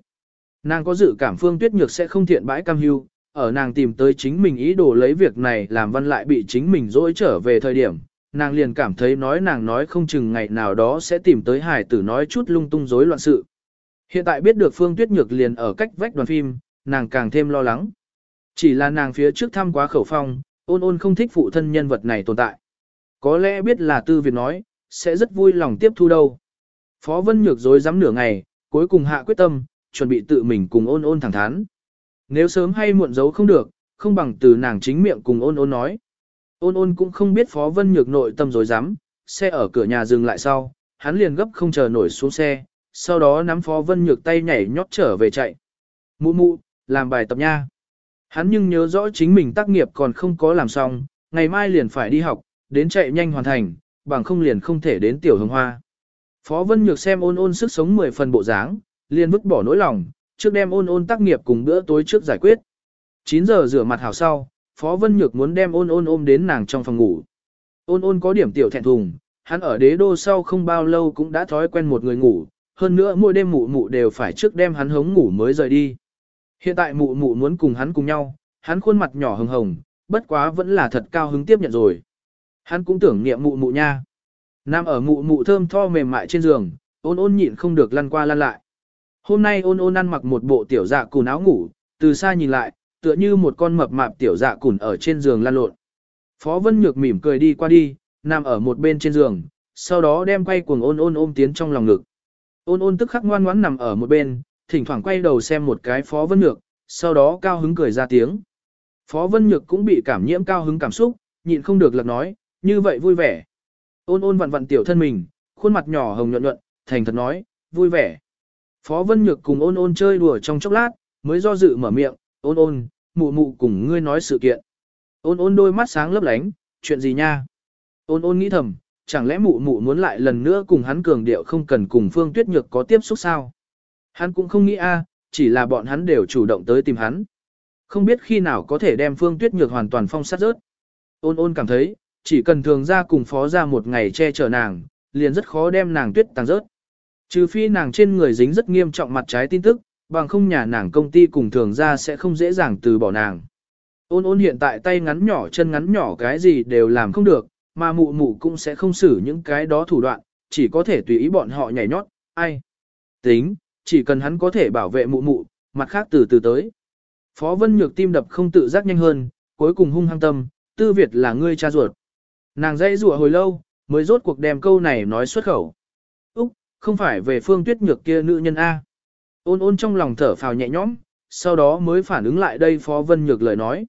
Nàng có dự cảm phương tuyết nhược sẽ không thiện bãi cam hưu, ở nàng tìm tới chính mình ý đồ lấy việc này làm văn lại bị chính mình dỗi trở về thời điểm, nàng liền cảm thấy nói nàng nói không chừng ngày nào đó sẽ tìm tới hải tử nói chút lung tung rối loạn sự. Hiện tại biết được Phương Tuyết Nhược liền ở cách vách đoàn phim, nàng càng thêm lo lắng. Chỉ là nàng phía trước thăm quá khẩu phong, ôn ôn không thích phụ thân nhân vật này tồn tại. Có lẽ biết là tư Việt nói, sẽ rất vui lòng tiếp thu đâu. Phó Vân Nhược dối dám nửa ngày, cuối cùng hạ quyết tâm, chuẩn bị tự mình cùng ôn ôn thẳng thắn. Nếu sớm hay muộn giấu không được, không bằng từ nàng chính miệng cùng ôn ôn nói. Ôn ôn cũng không biết Phó Vân Nhược nội tâm dối dám, xe ở cửa nhà dừng lại sau, hắn liền gấp không chờ nổi xuống xe, sau đó nắm Phó Vân Nhược tay nhảy nhót trở về chạy. Mụ mụ, làm bài tập nha. Hắn nhưng nhớ rõ chính mình tác nghiệp còn không có làm xong, ngày mai liền phải đi học, đến chạy nhanh hoàn thành, bằng không liền không thể đến tiểu hồng hoa. Phó Vân Nhược xem ôn ôn sức sống 10 phần bộ dáng, liền vứt bỏ nỗi lòng, trước đem ôn ôn tác nghiệp cùng bữa tối trước giải quyết. 9 giờ rửa mặt hảo sau, Phó Vân Nhược muốn đem ôn ôn ôm đến nàng trong phòng ngủ. Ôn ôn có điểm tiểu thẹn thùng, hắn ở đế đô sau không bao lâu cũng đã thói quen một người ngủ, hơn nữa mỗi đêm mụ mụ đều phải trước đem hắn hống ngủ mới rời đi. Hiện tại mụ mụ muốn cùng hắn cùng nhau, hắn khuôn mặt nhỏ hồng hồng, bất quá vẫn là thật cao hứng tiếp nhận rồi. Hắn cũng tưởng niệm mụ mụ nha. Nam ở mụ mụ thơm tho mềm mại trên giường, ôn ôn nhịn không được lăn qua lăn lại. Hôm nay ôn ôn ăn mặc một bộ tiểu dạ cùn áo ngủ, từ xa nhìn lại, tựa như một con mập mạp tiểu dạ cùn ở trên giường lăn lộn. Phó Vân Nhược mỉm cười đi qua đi, nằm ở một bên trên giường, sau đó đem quay cuồng ôn ôn ôm tiến trong lòng ngực. Ôn ôn tức khắc ngoan ngoãn nằm ở một bên, thỉnh thoảng quay đầu xem một cái Phó Vân Nhược, sau đó cao hứng cười ra tiếng. Phó Vân Nhược cũng bị cảm nhiễm cao hứng cảm xúc, nhịn không được lật nói, như vậy vui vẻ. Ôn ôn vặn vặn tiểu thân mình, khuôn mặt nhỏ hồng nhuận nhuận, thành thật nói, vui vẻ. Phó Vân Nhược cùng ôn ôn chơi đùa trong chốc lát, mới do dự mở miệng, ôn ôn, mụ mụ cùng ngươi nói sự kiện. Ôn ôn đôi mắt sáng lấp lánh, chuyện gì nha? Ôn ôn nghĩ thầm, chẳng lẽ mụ mụ muốn lại lần nữa cùng hắn cường điệu không cần cùng Phương Tuyết Nhược có tiếp xúc sao? Hắn cũng không nghĩ a, chỉ là bọn hắn đều chủ động tới tìm hắn. Không biết khi nào có thể đem Phương Tuyết Nhược hoàn toàn phong sát rớt. Ôn ôn cảm thấy, chỉ cần thường ra cùng phó ra một ngày che chở nàng, liền rất khó đem nàng tuyết tàng rớt. Trừ phi nàng trên người dính rất nghiêm trọng mặt trái tin tức, bằng không nhà nàng công ty cùng thường ra sẽ không dễ dàng từ bỏ nàng. Ôn ôn hiện tại tay ngắn nhỏ chân ngắn nhỏ cái gì đều làm không được, mà mụ mụ cũng sẽ không xử những cái đó thủ đoạn, chỉ có thể tùy ý bọn họ nhảy nhót, ai. Tính, chỉ cần hắn có thể bảo vệ mụ mụ, mặt khác từ từ tới. Phó Vân Nhược tim đập không tự giác nhanh hơn, cuối cùng hung hăng tâm, tư Việt là ngươi cha ruột. Nàng dãy rủa hồi lâu, mới rốt cuộc đem câu này nói xuất khẩu. Úc, không phải về phương tuyết nhược kia nữ nhân A. Ôn ôn trong lòng thở phào nhẹ nhõm, sau đó mới phản ứng lại đây Phó Vân Nhược lời nói.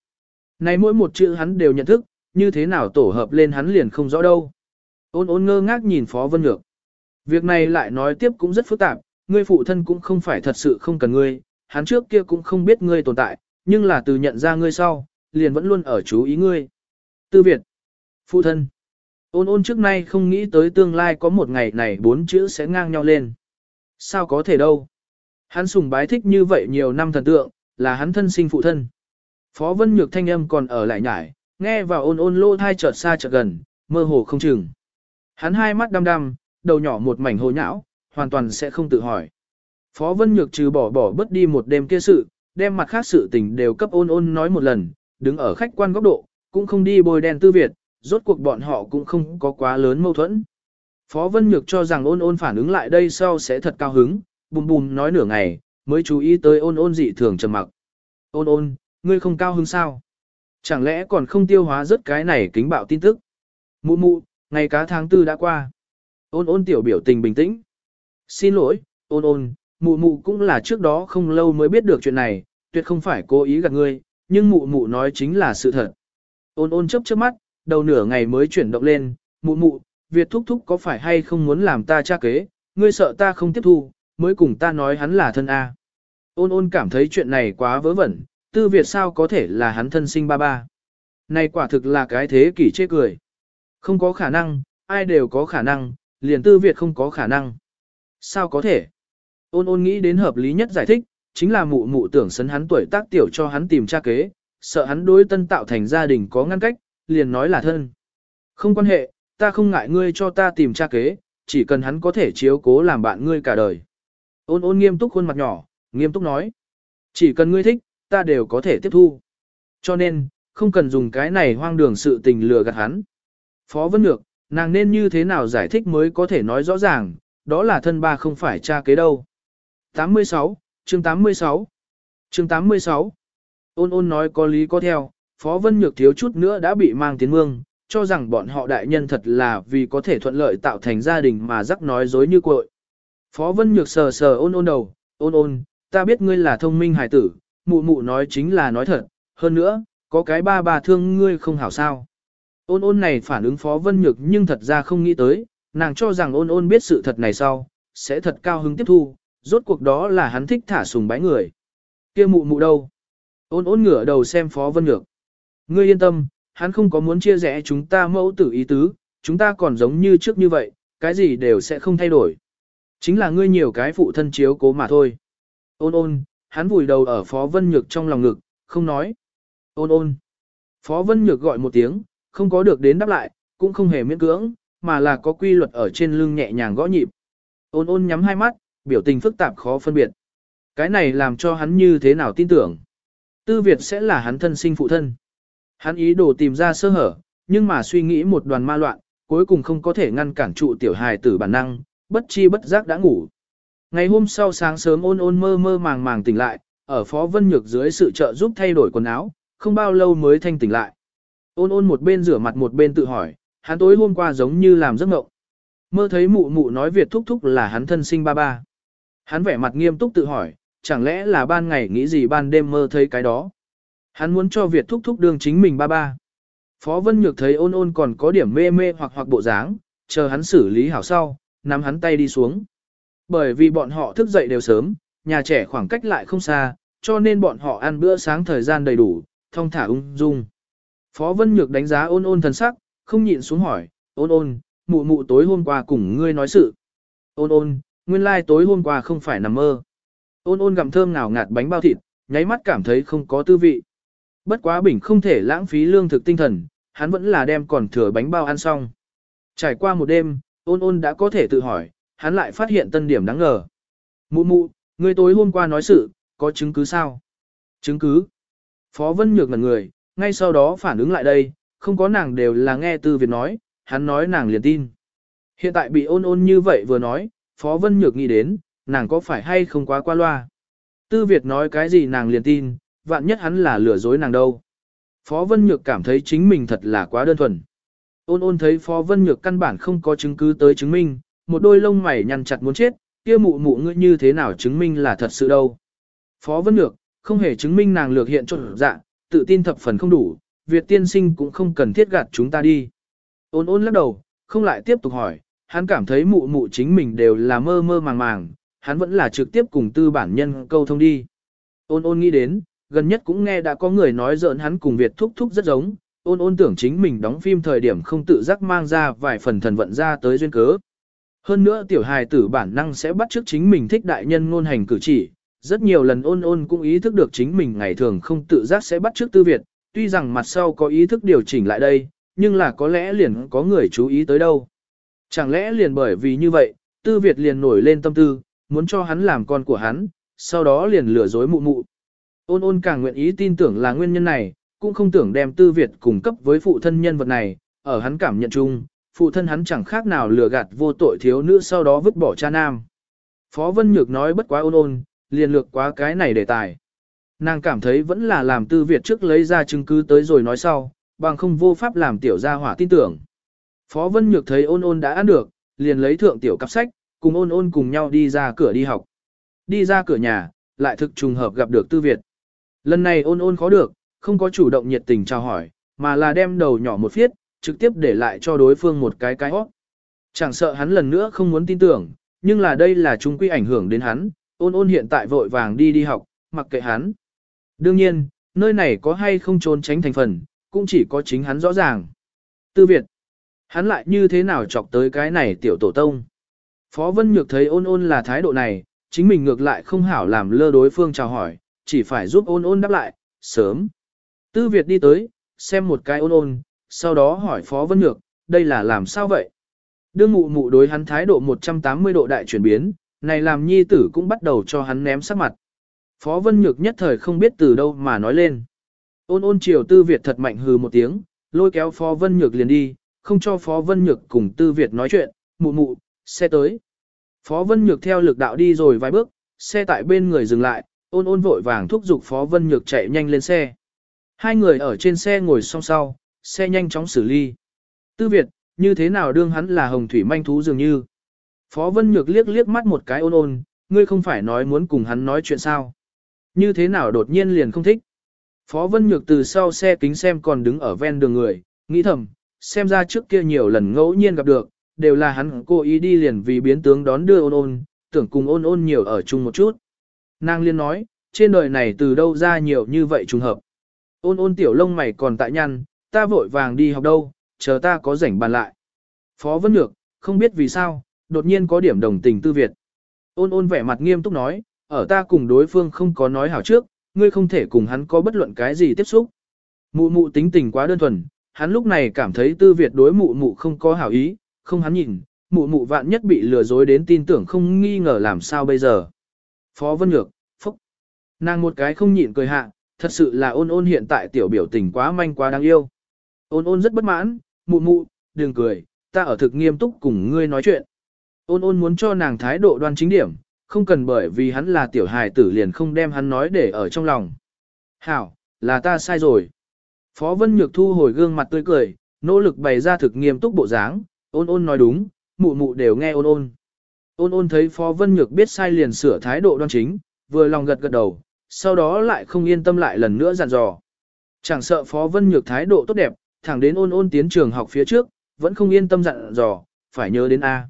Này mỗi một chữ hắn đều nhận thức, như thế nào tổ hợp lên hắn liền không rõ đâu. Ôn ôn ngơ ngác nhìn Phó Vân Nhược. Việc này lại nói tiếp cũng rất phức tạp, ngươi phụ thân cũng không phải thật sự không cần ngươi, hắn trước kia cũng không biết ngươi tồn tại, nhưng là từ nhận ra ngươi sau, liền vẫn luôn ở chú ý ngươi. Tư Việt. Phụ thân. Ôn ôn trước nay không nghĩ tới tương lai có một ngày này bốn chữ sẽ ngang nhau lên. Sao có thể đâu. Hắn sùng bái thích như vậy nhiều năm thần tượng, là hắn thân sinh phụ thân. Phó Vân Nhược thanh âm còn ở lại nhải, nghe vào ôn ôn lô thai chợt xa chợt gần, mơ hồ không chừng. Hắn hai mắt đăm đăm, đầu nhỏ một mảnh hồ nhão, hoàn toàn sẽ không tự hỏi. Phó Vân Nhược trừ bỏ bỏ bớt đi một đêm kia sự, đem mặt khác sự tình đều cấp ôn ôn nói một lần, đứng ở khách quan góc độ, cũng không đi bôi đen tư Việt, rốt cuộc bọn họ cũng không có quá lớn mâu thuẫn. Phó Vân Nhược cho rằng ôn ôn phản ứng lại đây sau sẽ thật cao hứng, bùm bùm nói nửa ngày, mới chú ý tới ôn ôn dị thường trầm mặc. Ôn ôn, ngươi không cao hứng sao? Chẳng lẽ còn không tiêu hóa rất cái này kính bạo tin tức? Mụ mụ, ngày cá tháng tư đã qua. Ôn ôn tiểu biểu tình bình tĩnh. Xin lỗi, ôn ôn, mụ mụ cũng là trước đó không lâu mới biết được chuyện này, tuyệt không phải cố ý gạt ngươi, nhưng mụ mụ nói chính là sự thật. Ôn ôn chớp chớp mắt, đầu nửa ngày mới chuyển động lên, mụ mụ, Việt thúc thúc có phải hay không muốn làm ta cha kế, ngươi sợ ta không tiếp thu, mới cùng ta nói hắn là thân A. Ôn ôn cảm thấy chuyện này quá vớ vẩn, tư Việt sao có thể là hắn thân sinh ba ba. Này quả thực là cái thế kỷ chê cười. Không có khả năng, ai đều có khả năng, liền tư Việt không có khả năng. Sao có thể? Ôn ôn nghĩ đến hợp lý nhất giải thích, chính là mụ mụ tưởng sấn hắn tuổi tác tiểu cho hắn tìm cha kế, sợ hắn đối tân tạo thành gia đình có ngăn cách, liền nói là thân. Không quan hệ, ta không ngại ngươi cho ta tìm cha kế, chỉ cần hắn có thể chiếu cố làm bạn ngươi cả đời. Ôn ôn nghiêm túc khuôn mặt nhỏ, nghiêm túc nói. Chỉ cần ngươi thích, ta đều có thể tiếp thu. Cho nên, không cần dùng cái này hoang đường sự tình lừa gạt hắn. Phó Vân Nhược, nàng nên như thế nào giải thích mới có thể nói rõ ràng, đó là thân ba không phải cha kế đâu. 86, chương 86 chương 86 Ôn ôn nói có lý có theo, Phó Vân Nhược thiếu chút nữa đã bị mang tiến mương, cho rằng bọn họ đại nhân thật là vì có thể thuận lợi tạo thành gia đình mà rắc nói dối như cội. Phó Vân Nhược sờ sờ ôn ôn đầu, ôn ôn, ta biết ngươi là thông minh hải tử, mụ mụ nói chính là nói thật, hơn nữa, có cái ba bà thương ngươi không hảo sao. Ôn ôn này phản ứng Phó Vân Nhược nhưng thật ra không nghĩ tới, nàng cho rằng ôn ôn biết sự thật này sau, sẽ thật cao hứng tiếp thu, rốt cuộc đó là hắn thích thả sùng bái người. kia mụ mụ đâu? Ôn ôn ngửa đầu xem Phó Vân Nhược. Ngươi yên tâm, hắn không có muốn chia rẽ chúng ta mẫu tử ý tứ, chúng ta còn giống như trước như vậy, cái gì đều sẽ không thay đổi. Chính là ngươi nhiều cái phụ thân chiếu cố mà thôi. Ôn ôn, hắn vùi đầu ở Phó Vân Nhược trong lòng ngực, không nói. Ôn ôn. Phó Vân Nhược gọi một tiếng, không có được đến đáp lại, cũng không hề miễn cưỡng, mà là có quy luật ở trên lưng nhẹ nhàng gõ nhịp. Ôn ôn nhắm hai mắt, biểu tình phức tạp khó phân biệt. Cái này làm cho hắn như thế nào tin tưởng. Tư Việt sẽ là hắn thân sinh phụ thân. Hắn ý đồ tìm ra sơ hở, nhưng mà suy nghĩ một đoàn ma loạn, cuối cùng không có thể ngăn cản trụ tiểu hài tử bản năng, bất chi bất giác đã ngủ. Ngày hôm sau sáng sớm ôn ôn mơ mơ màng màng tỉnh lại, ở Phó Vân Nhược dưới sự trợ giúp thay đổi quần áo, không bao lâu mới thanh tỉnh lại. Ôn ôn một bên rửa mặt một bên tự hỏi, hắn tối hôm qua giống như làm giấc mộng. Mơ thấy mụ mụ nói Việt thúc thúc là hắn thân sinh ba ba. Hắn vẻ mặt nghiêm túc tự hỏi, chẳng lẽ là ban ngày nghĩ gì ban đêm mơ thấy cái đó. Hắn muốn cho Việt thúc thúc đương chính mình ba ba. Phó Vân Nhược thấy ôn ôn còn có điểm mê mê hoặc hoặc bộ dáng, chờ hắn xử lý hảo sau, nắm hắn tay đi xuống. Bởi vì bọn họ thức dậy đều sớm, nhà trẻ khoảng cách lại không xa, cho nên bọn họ ăn bữa sáng thời gian đầy đủ, thông thả ung dung. Phó Vân Nhược đánh giá ôn ôn thần sắc, không nhịn xuống hỏi, ôn ôn, mụ mụ tối hôm qua cùng ngươi nói sự. Ôn ôn, nguyên lai like tối hôm qua không phải nằm mơ. Ôn ôn gặm thơm ngào ngạt bánh bao thịt, nháy mắt cảm thấy không có tư vị. Bất quá bình không thể lãng phí lương thực tinh thần, hắn vẫn là đem còn thừa bánh bao ăn xong. Trải qua một đêm, ôn ôn đã có thể tự hỏi, hắn lại phát hiện tân điểm đáng ngờ. Mụ mụ, người tối hôm qua nói sự, có chứng cứ sao? Chứng cứ? Phó Vân Nhược ngẩn người, ngay sau đó phản ứng lại đây, không có nàng đều là nghe Tư Việt nói, hắn nói nàng liền tin. Hiện tại bị ôn ôn như vậy vừa nói, Phó Vân Nhược nghĩ đến, nàng có phải hay không quá qua loa. Tư Việt nói cái gì nàng liền tin, vạn nhất hắn là lừa dối nàng đâu. Phó Vân Nhược cảm thấy chính mình thật là quá đơn thuần. Ôn ôn thấy Phó Vân Nhược căn bản không có chứng cứ tới chứng minh, một đôi lông mày nhăn chặt muốn chết, kia mụ mụ ngươi như thế nào chứng minh là thật sự đâu. Phó Vân Nhược, không hề chứng minh nàng lược hiện trộn dạ, tự tin thập phần không đủ, Việt tiên sinh cũng không cần thiết gạt chúng ta đi. Ôn ôn lắc đầu, không lại tiếp tục hỏi, hắn cảm thấy mụ mụ chính mình đều là mơ mơ màng màng, hắn vẫn là trực tiếp cùng tư bản nhân câu thông đi. Ôn ôn nghĩ đến, gần nhất cũng nghe đã có người nói giỡn hắn cùng Việt thúc thúc rất giống, ôn ôn tưởng chính mình đóng phim thời điểm không tự giác mang ra vài phần thần vận ra tới duyên cớ. Hơn nữa tiểu hài tử bản năng sẽ bắt chước chính mình thích đại nhân ngôn hành cử chỉ, rất nhiều lần ôn ôn cũng ý thức được chính mình ngày thường không tự giác sẽ bắt chước tư Việt, tuy rằng mặt sau có ý thức điều chỉnh lại đây, nhưng là có lẽ liền có người chú ý tới đâu. Chẳng lẽ liền bởi vì như vậy, tư Việt liền nổi lên tâm tư, muốn cho hắn làm con của hắn, sau đó liền lừa dối mụ mụ. Ôn ôn càng nguyện ý tin tưởng là nguyên nhân này, cũng không tưởng đem tư Việt cung cấp với phụ thân nhân vật này, ở hắn cảm nhận chung, phụ thân hắn chẳng khác nào lừa gạt vô tội thiếu nữ sau đó vứt bỏ cha nam. Phó Vân Nhược nói bất quá ôn ôn, liền lược quá cái này đề tài. Nàng cảm thấy vẫn là làm tư Việt trước lấy ra chứng cứ tới rồi nói sau, bằng không vô pháp làm tiểu gia hỏa tin tưởng. Phó Vân Nhược thấy ôn ôn đã ăn được, liền lấy thượng tiểu cặp sách, cùng ôn ôn cùng nhau đi ra cửa đi học. Đi ra cửa nhà, lại thực trùng hợp gặp được tư Việt. Lần này ôn ôn khó được, không có chủ động nhiệt tình chào hỏi, mà là đem đầu nhỏ một phiết, trực tiếp để lại cho đối phương một cái cái hót. Chẳng sợ hắn lần nữa không muốn tin tưởng, nhưng là đây là trung quy ảnh hưởng đến hắn, ôn ôn hiện tại vội vàng đi đi học, mặc kệ hắn. Đương nhiên, nơi này có hay không trốn tránh thành phần, cũng chỉ có chính hắn rõ ràng. Tư Việt, hắn lại như thế nào chọc tới cái này tiểu tổ tông. Phó Vân Nhược thấy ôn ôn là thái độ này, chính mình ngược lại không hảo làm lơ đối phương chào hỏi, chỉ phải giúp ôn ôn đáp lại, sớm. Tư Việt đi tới, xem một cái ôn ôn, sau đó hỏi Phó Vân Nhược, đây là làm sao vậy? Đương mụ mụ đối hắn thái độ 180 độ đại chuyển biến, này làm nhi tử cũng bắt đầu cho hắn ném sắc mặt. Phó Vân Nhược nhất thời không biết từ đâu mà nói lên. Ôn ôn chiều Tư Việt thật mạnh hừ một tiếng, lôi kéo Phó Vân Nhược liền đi, không cho Phó Vân Nhược cùng Tư Việt nói chuyện, mụ mụ, xe tới. Phó Vân Nhược theo lực đạo đi rồi vài bước, xe tại bên người dừng lại, ôn ôn vội vàng thúc giục Phó Vân Nhược chạy nhanh lên xe. Hai người ở trên xe ngồi song song xe nhanh chóng xử ly. Tư Việt, như thế nào đương hắn là hồng thủy manh thú dường như. Phó Vân Nhược liếc liếc mắt một cái ôn ôn, ngươi không phải nói muốn cùng hắn nói chuyện sao. Như thế nào đột nhiên liền không thích. Phó Vân Nhược từ sau xe kính xem còn đứng ở ven đường người, nghĩ thầm, xem ra trước kia nhiều lần ngẫu nhiên gặp được, đều là hắn cố ý đi liền vì biến tướng đón đưa ôn ôn, tưởng cùng ôn ôn nhiều ở chung một chút. Nàng liên nói, trên đời này từ đâu ra nhiều như vậy trùng hợp. Ôn ôn tiểu lông mày còn tại nhăn, ta vội vàng đi học đâu, chờ ta có rảnh bàn lại. Phó Vân Nhược, không biết vì sao, đột nhiên có điểm đồng tình tư Việt. Ôn ôn vẻ mặt nghiêm túc nói, ở ta cùng đối phương không có nói hảo trước, ngươi không thể cùng hắn có bất luận cái gì tiếp xúc. Mụ mụ tính tình quá đơn thuần, hắn lúc này cảm thấy tư Việt đối mụ mụ không có hảo ý, không hắn nhìn, mụ mụ vạn nhất bị lừa dối đến tin tưởng không nghi ngờ làm sao bây giờ. Phó Vân Nhược, phúc. Nàng một cái không nhịn cười hạ, thật sự là ôn ôn hiện tại tiểu biểu tình quá manh quá đáng yêu. Ôn ôn rất bất mãn, mụ mụ, đừng cười, ta ở thực nghiêm túc cùng ngươi nói chuyện. Ôn ôn muốn cho nàng thái độ đoan chính điểm, không cần bởi vì hắn là tiểu hài tử liền không đem hắn nói để ở trong lòng. Hảo, là ta sai rồi. Phó Vân Nhược thu hồi gương mặt tươi cười, nỗ lực bày ra thực nghiêm túc bộ dáng, ôn ôn nói đúng, mụ mụ đều nghe ôn ôn. Ôn ôn thấy Phó Vân Nhược biết sai liền sửa thái độ đoan chính, vừa lòng gật gật đầu, sau đó lại không yên tâm lại lần nữa dặn dò. Chẳng sợ Phó Vân Nhược thái độ tốt đẹp, thẳng đến ôn ôn tiến trường học phía trước, vẫn không yên tâm dặn dò, phải nhớ đến A.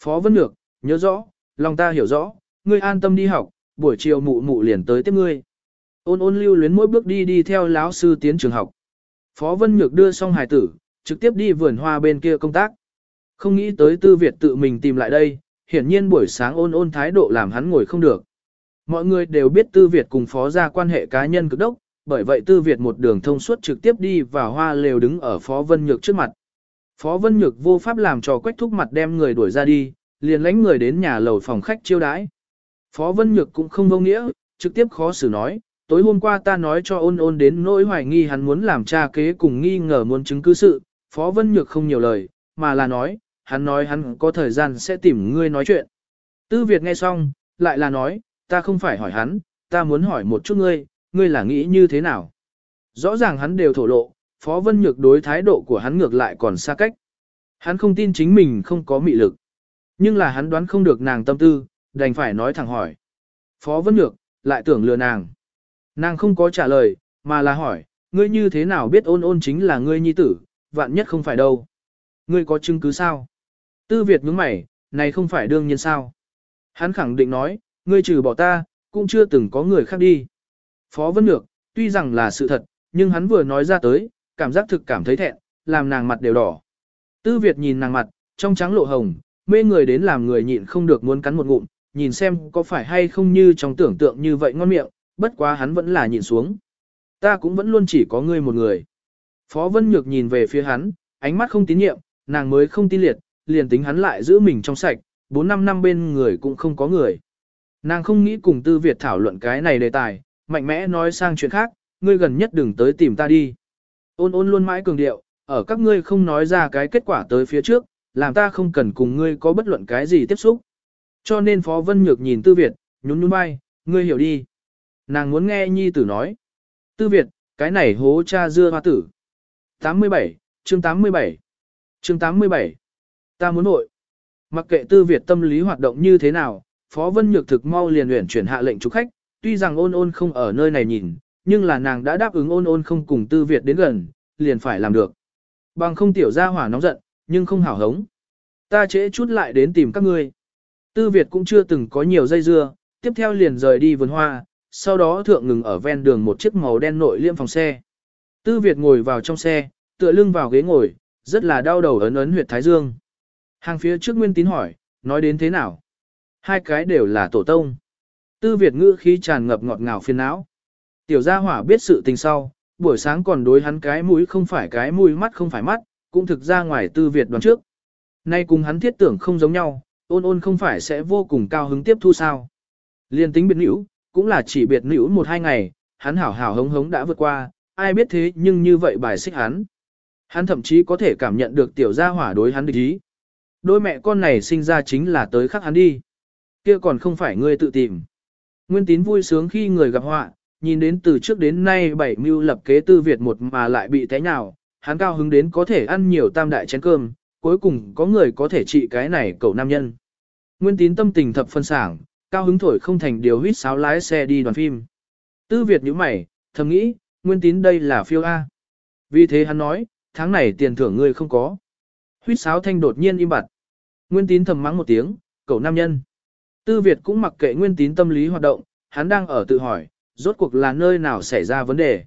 Phó Vân Nhược, nhớ rõ, lòng ta hiểu rõ, ngươi an tâm đi học, buổi chiều mụ mụ liền tới tiếp ngươi. Ôn ôn lưu luyến mỗi bước đi đi theo lão sư tiến trường học. Phó Vân Nhược đưa xong hài tử, trực tiếp đi vườn hoa bên kia công tác. Không nghĩ tới Tư Việt tự mình tìm lại đây, hiển nhiên buổi sáng ôn ôn thái độ làm hắn ngồi không được. Mọi người đều biết Tư Việt cùng Phó ra quan hệ cá nhân cực đốc, bởi vậy Tư Việt một đường thông suốt trực tiếp đi vào hoa lều đứng ở Phó Vân Nhược trước mặt. Phó Vân Nhược vô pháp làm cho quách thúc mặt đem người đuổi ra đi, liền lãnh người đến nhà lầu phòng khách chiêu đãi. Phó Vân Nhược cũng không vô nghĩa, trực tiếp khó xử nói, tối hôm qua ta nói cho ôn ôn đến nỗi hoài nghi hắn muốn làm cha kế cùng nghi ngờ muốn chứng cứ sự, Phó Vân Nhược không nhiều lời, mà là nói, hắn nói hắn có thời gian sẽ tìm ngươi nói chuyện. Tư Việt nghe xong, lại là nói, ta không phải hỏi hắn, ta muốn hỏi một chút ngươi, ngươi là nghĩ như thế nào? Rõ ràng hắn đều thổ lộ, Phó Vân Nhược đối thái độ của hắn ngược lại còn xa cách. Hắn không tin chính mình không có mị lực. Nhưng là hắn đoán không được nàng tâm tư, đành phải nói thẳng hỏi. Phó Vân Nhược, lại tưởng lừa nàng. Nàng không có trả lời, mà là hỏi, ngươi như thế nào biết ôn ôn chính là ngươi nhi tử, vạn nhất không phải đâu. Ngươi có chứng cứ sao? Tư Việt nhướng mày, này không phải đương nhiên sao? Hắn khẳng định nói, ngươi trừ bỏ ta, cũng chưa từng có người khác đi. Phó Vân Nhược, tuy rằng là sự thật, nhưng hắn vừa nói ra tới, cảm giác thực cảm thấy thẹn, làm nàng mặt đều đỏ. Tư Việt nhìn nàng mặt, trong trắng lộ hồng, mê người đến làm người nhịn không được muốn cắn một ngụm, nhìn xem có phải hay không như trong tưởng tượng như vậy ngon miệng, bất quá hắn vẫn là nhịn xuống. Ta cũng vẫn luôn chỉ có ngươi một người. Phó Vân Nhược nhìn về phía hắn, ánh mắt không tín nhiệm, nàng mới không tin liệt, liền tính hắn lại giữ mình trong sạch, 4-5 năm bên người cũng không có người. Nàng không nghĩ cùng Tư Việt thảo luận cái này đề tài, mạnh mẽ nói sang chuyện khác, ngươi gần nhất đừng tới tìm ta đi. Ôn ôn luôn mãi cường điệu, ở các ngươi không nói ra cái kết quả tới phía trước, làm ta không cần cùng ngươi có bất luận cái gì tiếp xúc. Cho nên Phó Vân Nhược nhìn Tư Việt, nhún nhún vai, ngươi hiểu đi. Nàng muốn nghe nhi tử nói. Tư Việt, cái này hố cha dưa hoa tử. 87, chương 87. Chương 87. Ta muốn nội. Mặc kệ Tư Việt tâm lý hoạt động như thế nào, Phó Vân Nhược thực mau liền luyện chuyển hạ lệnh chủ khách, tuy rằng ôn ôn không ở nơi này nhìn, nhưng là nàng đã đáp ứng ôn ôn không cùng Tư Việt đến gần, liền phải làm được. Bằng không tiểu gia hỏa nóng giận, nhưng không hảo hống. Ta trễ chút lại đến tìm các ngươi. Tư Việt cũng chưa từng có nhiều dây dưa, tiếp theo liền rời đi vườn hoa, sau đó thượng ngừng ở ven đường một chiếc màu đen nội liêm phòng xe. Tư Việt ngồi vào trong xe, tựa lưng vào ghế ngồi, rất là đau đầu ấn ấn huyệt thái dương. Hàng phía trước Nguyên Tín hỏi, nói đến thế nào? Hai cái đều là tổ tông. Tư Việt ngữ khí tràn ngập ngọt ngào phiền não. Tiểu gia hỏa biết sự tình sau, buổi sáng còn đối hắn cái mũi không phải cái mũi mắt không phải mắt, cũng thực ra ngoài Tư Việt đoán trước. Nay cùng hắn thiết tưởng không giống nhau, ôn ôn không phải sẽ vô cùng cao hứng tiếp thu sao. Liên tính biệt nữ, cũng là chỉ biệt nữ một hai ngày, hắn hảo hảo hống hống đã vượt qua, ai biết thế nhưng như vậy bài xích hắn. Hắn thậm chí có thể cảm nhận được tiểu gia hỏa đối hắn địch ý. Đôi mẹ con này sinh ra chính là tới khắc hắn đi. kia còn không phải ngươi tự tìm. Nguyên tín vui sướng khi người gặp họa, nhìn đến từ trước đến nay bảy mưu lập kế tư Việt một mà lại bị té nhào, hắn cao hứng đến có thể ăn nhiều tam đại chén cơm, cuối cùng có người có thể trị cái này cậu nam nhân. Nguyên tín tâm tình thập phân sảng, cao hứng thổi không thành điều huýt sáo lái xe đi đoàn phim. Tư Việt nhíu mày, thầm nghĩ, Nguyên tín đây là phiêu A. Vì thế hắn nói, tháng này tiền thưởng ngươi không có. Huýt sáo thanh đột nhiên im bặt. Nguyên tín thầm mắng một tiếng, cậu nam nhân. Tư Việt cũng mặc kệ nguyên tín tâm lý hoạt động, hắn đang ở tự hỏi, rốt cuộc là nơi nào xảy ra vấn đề.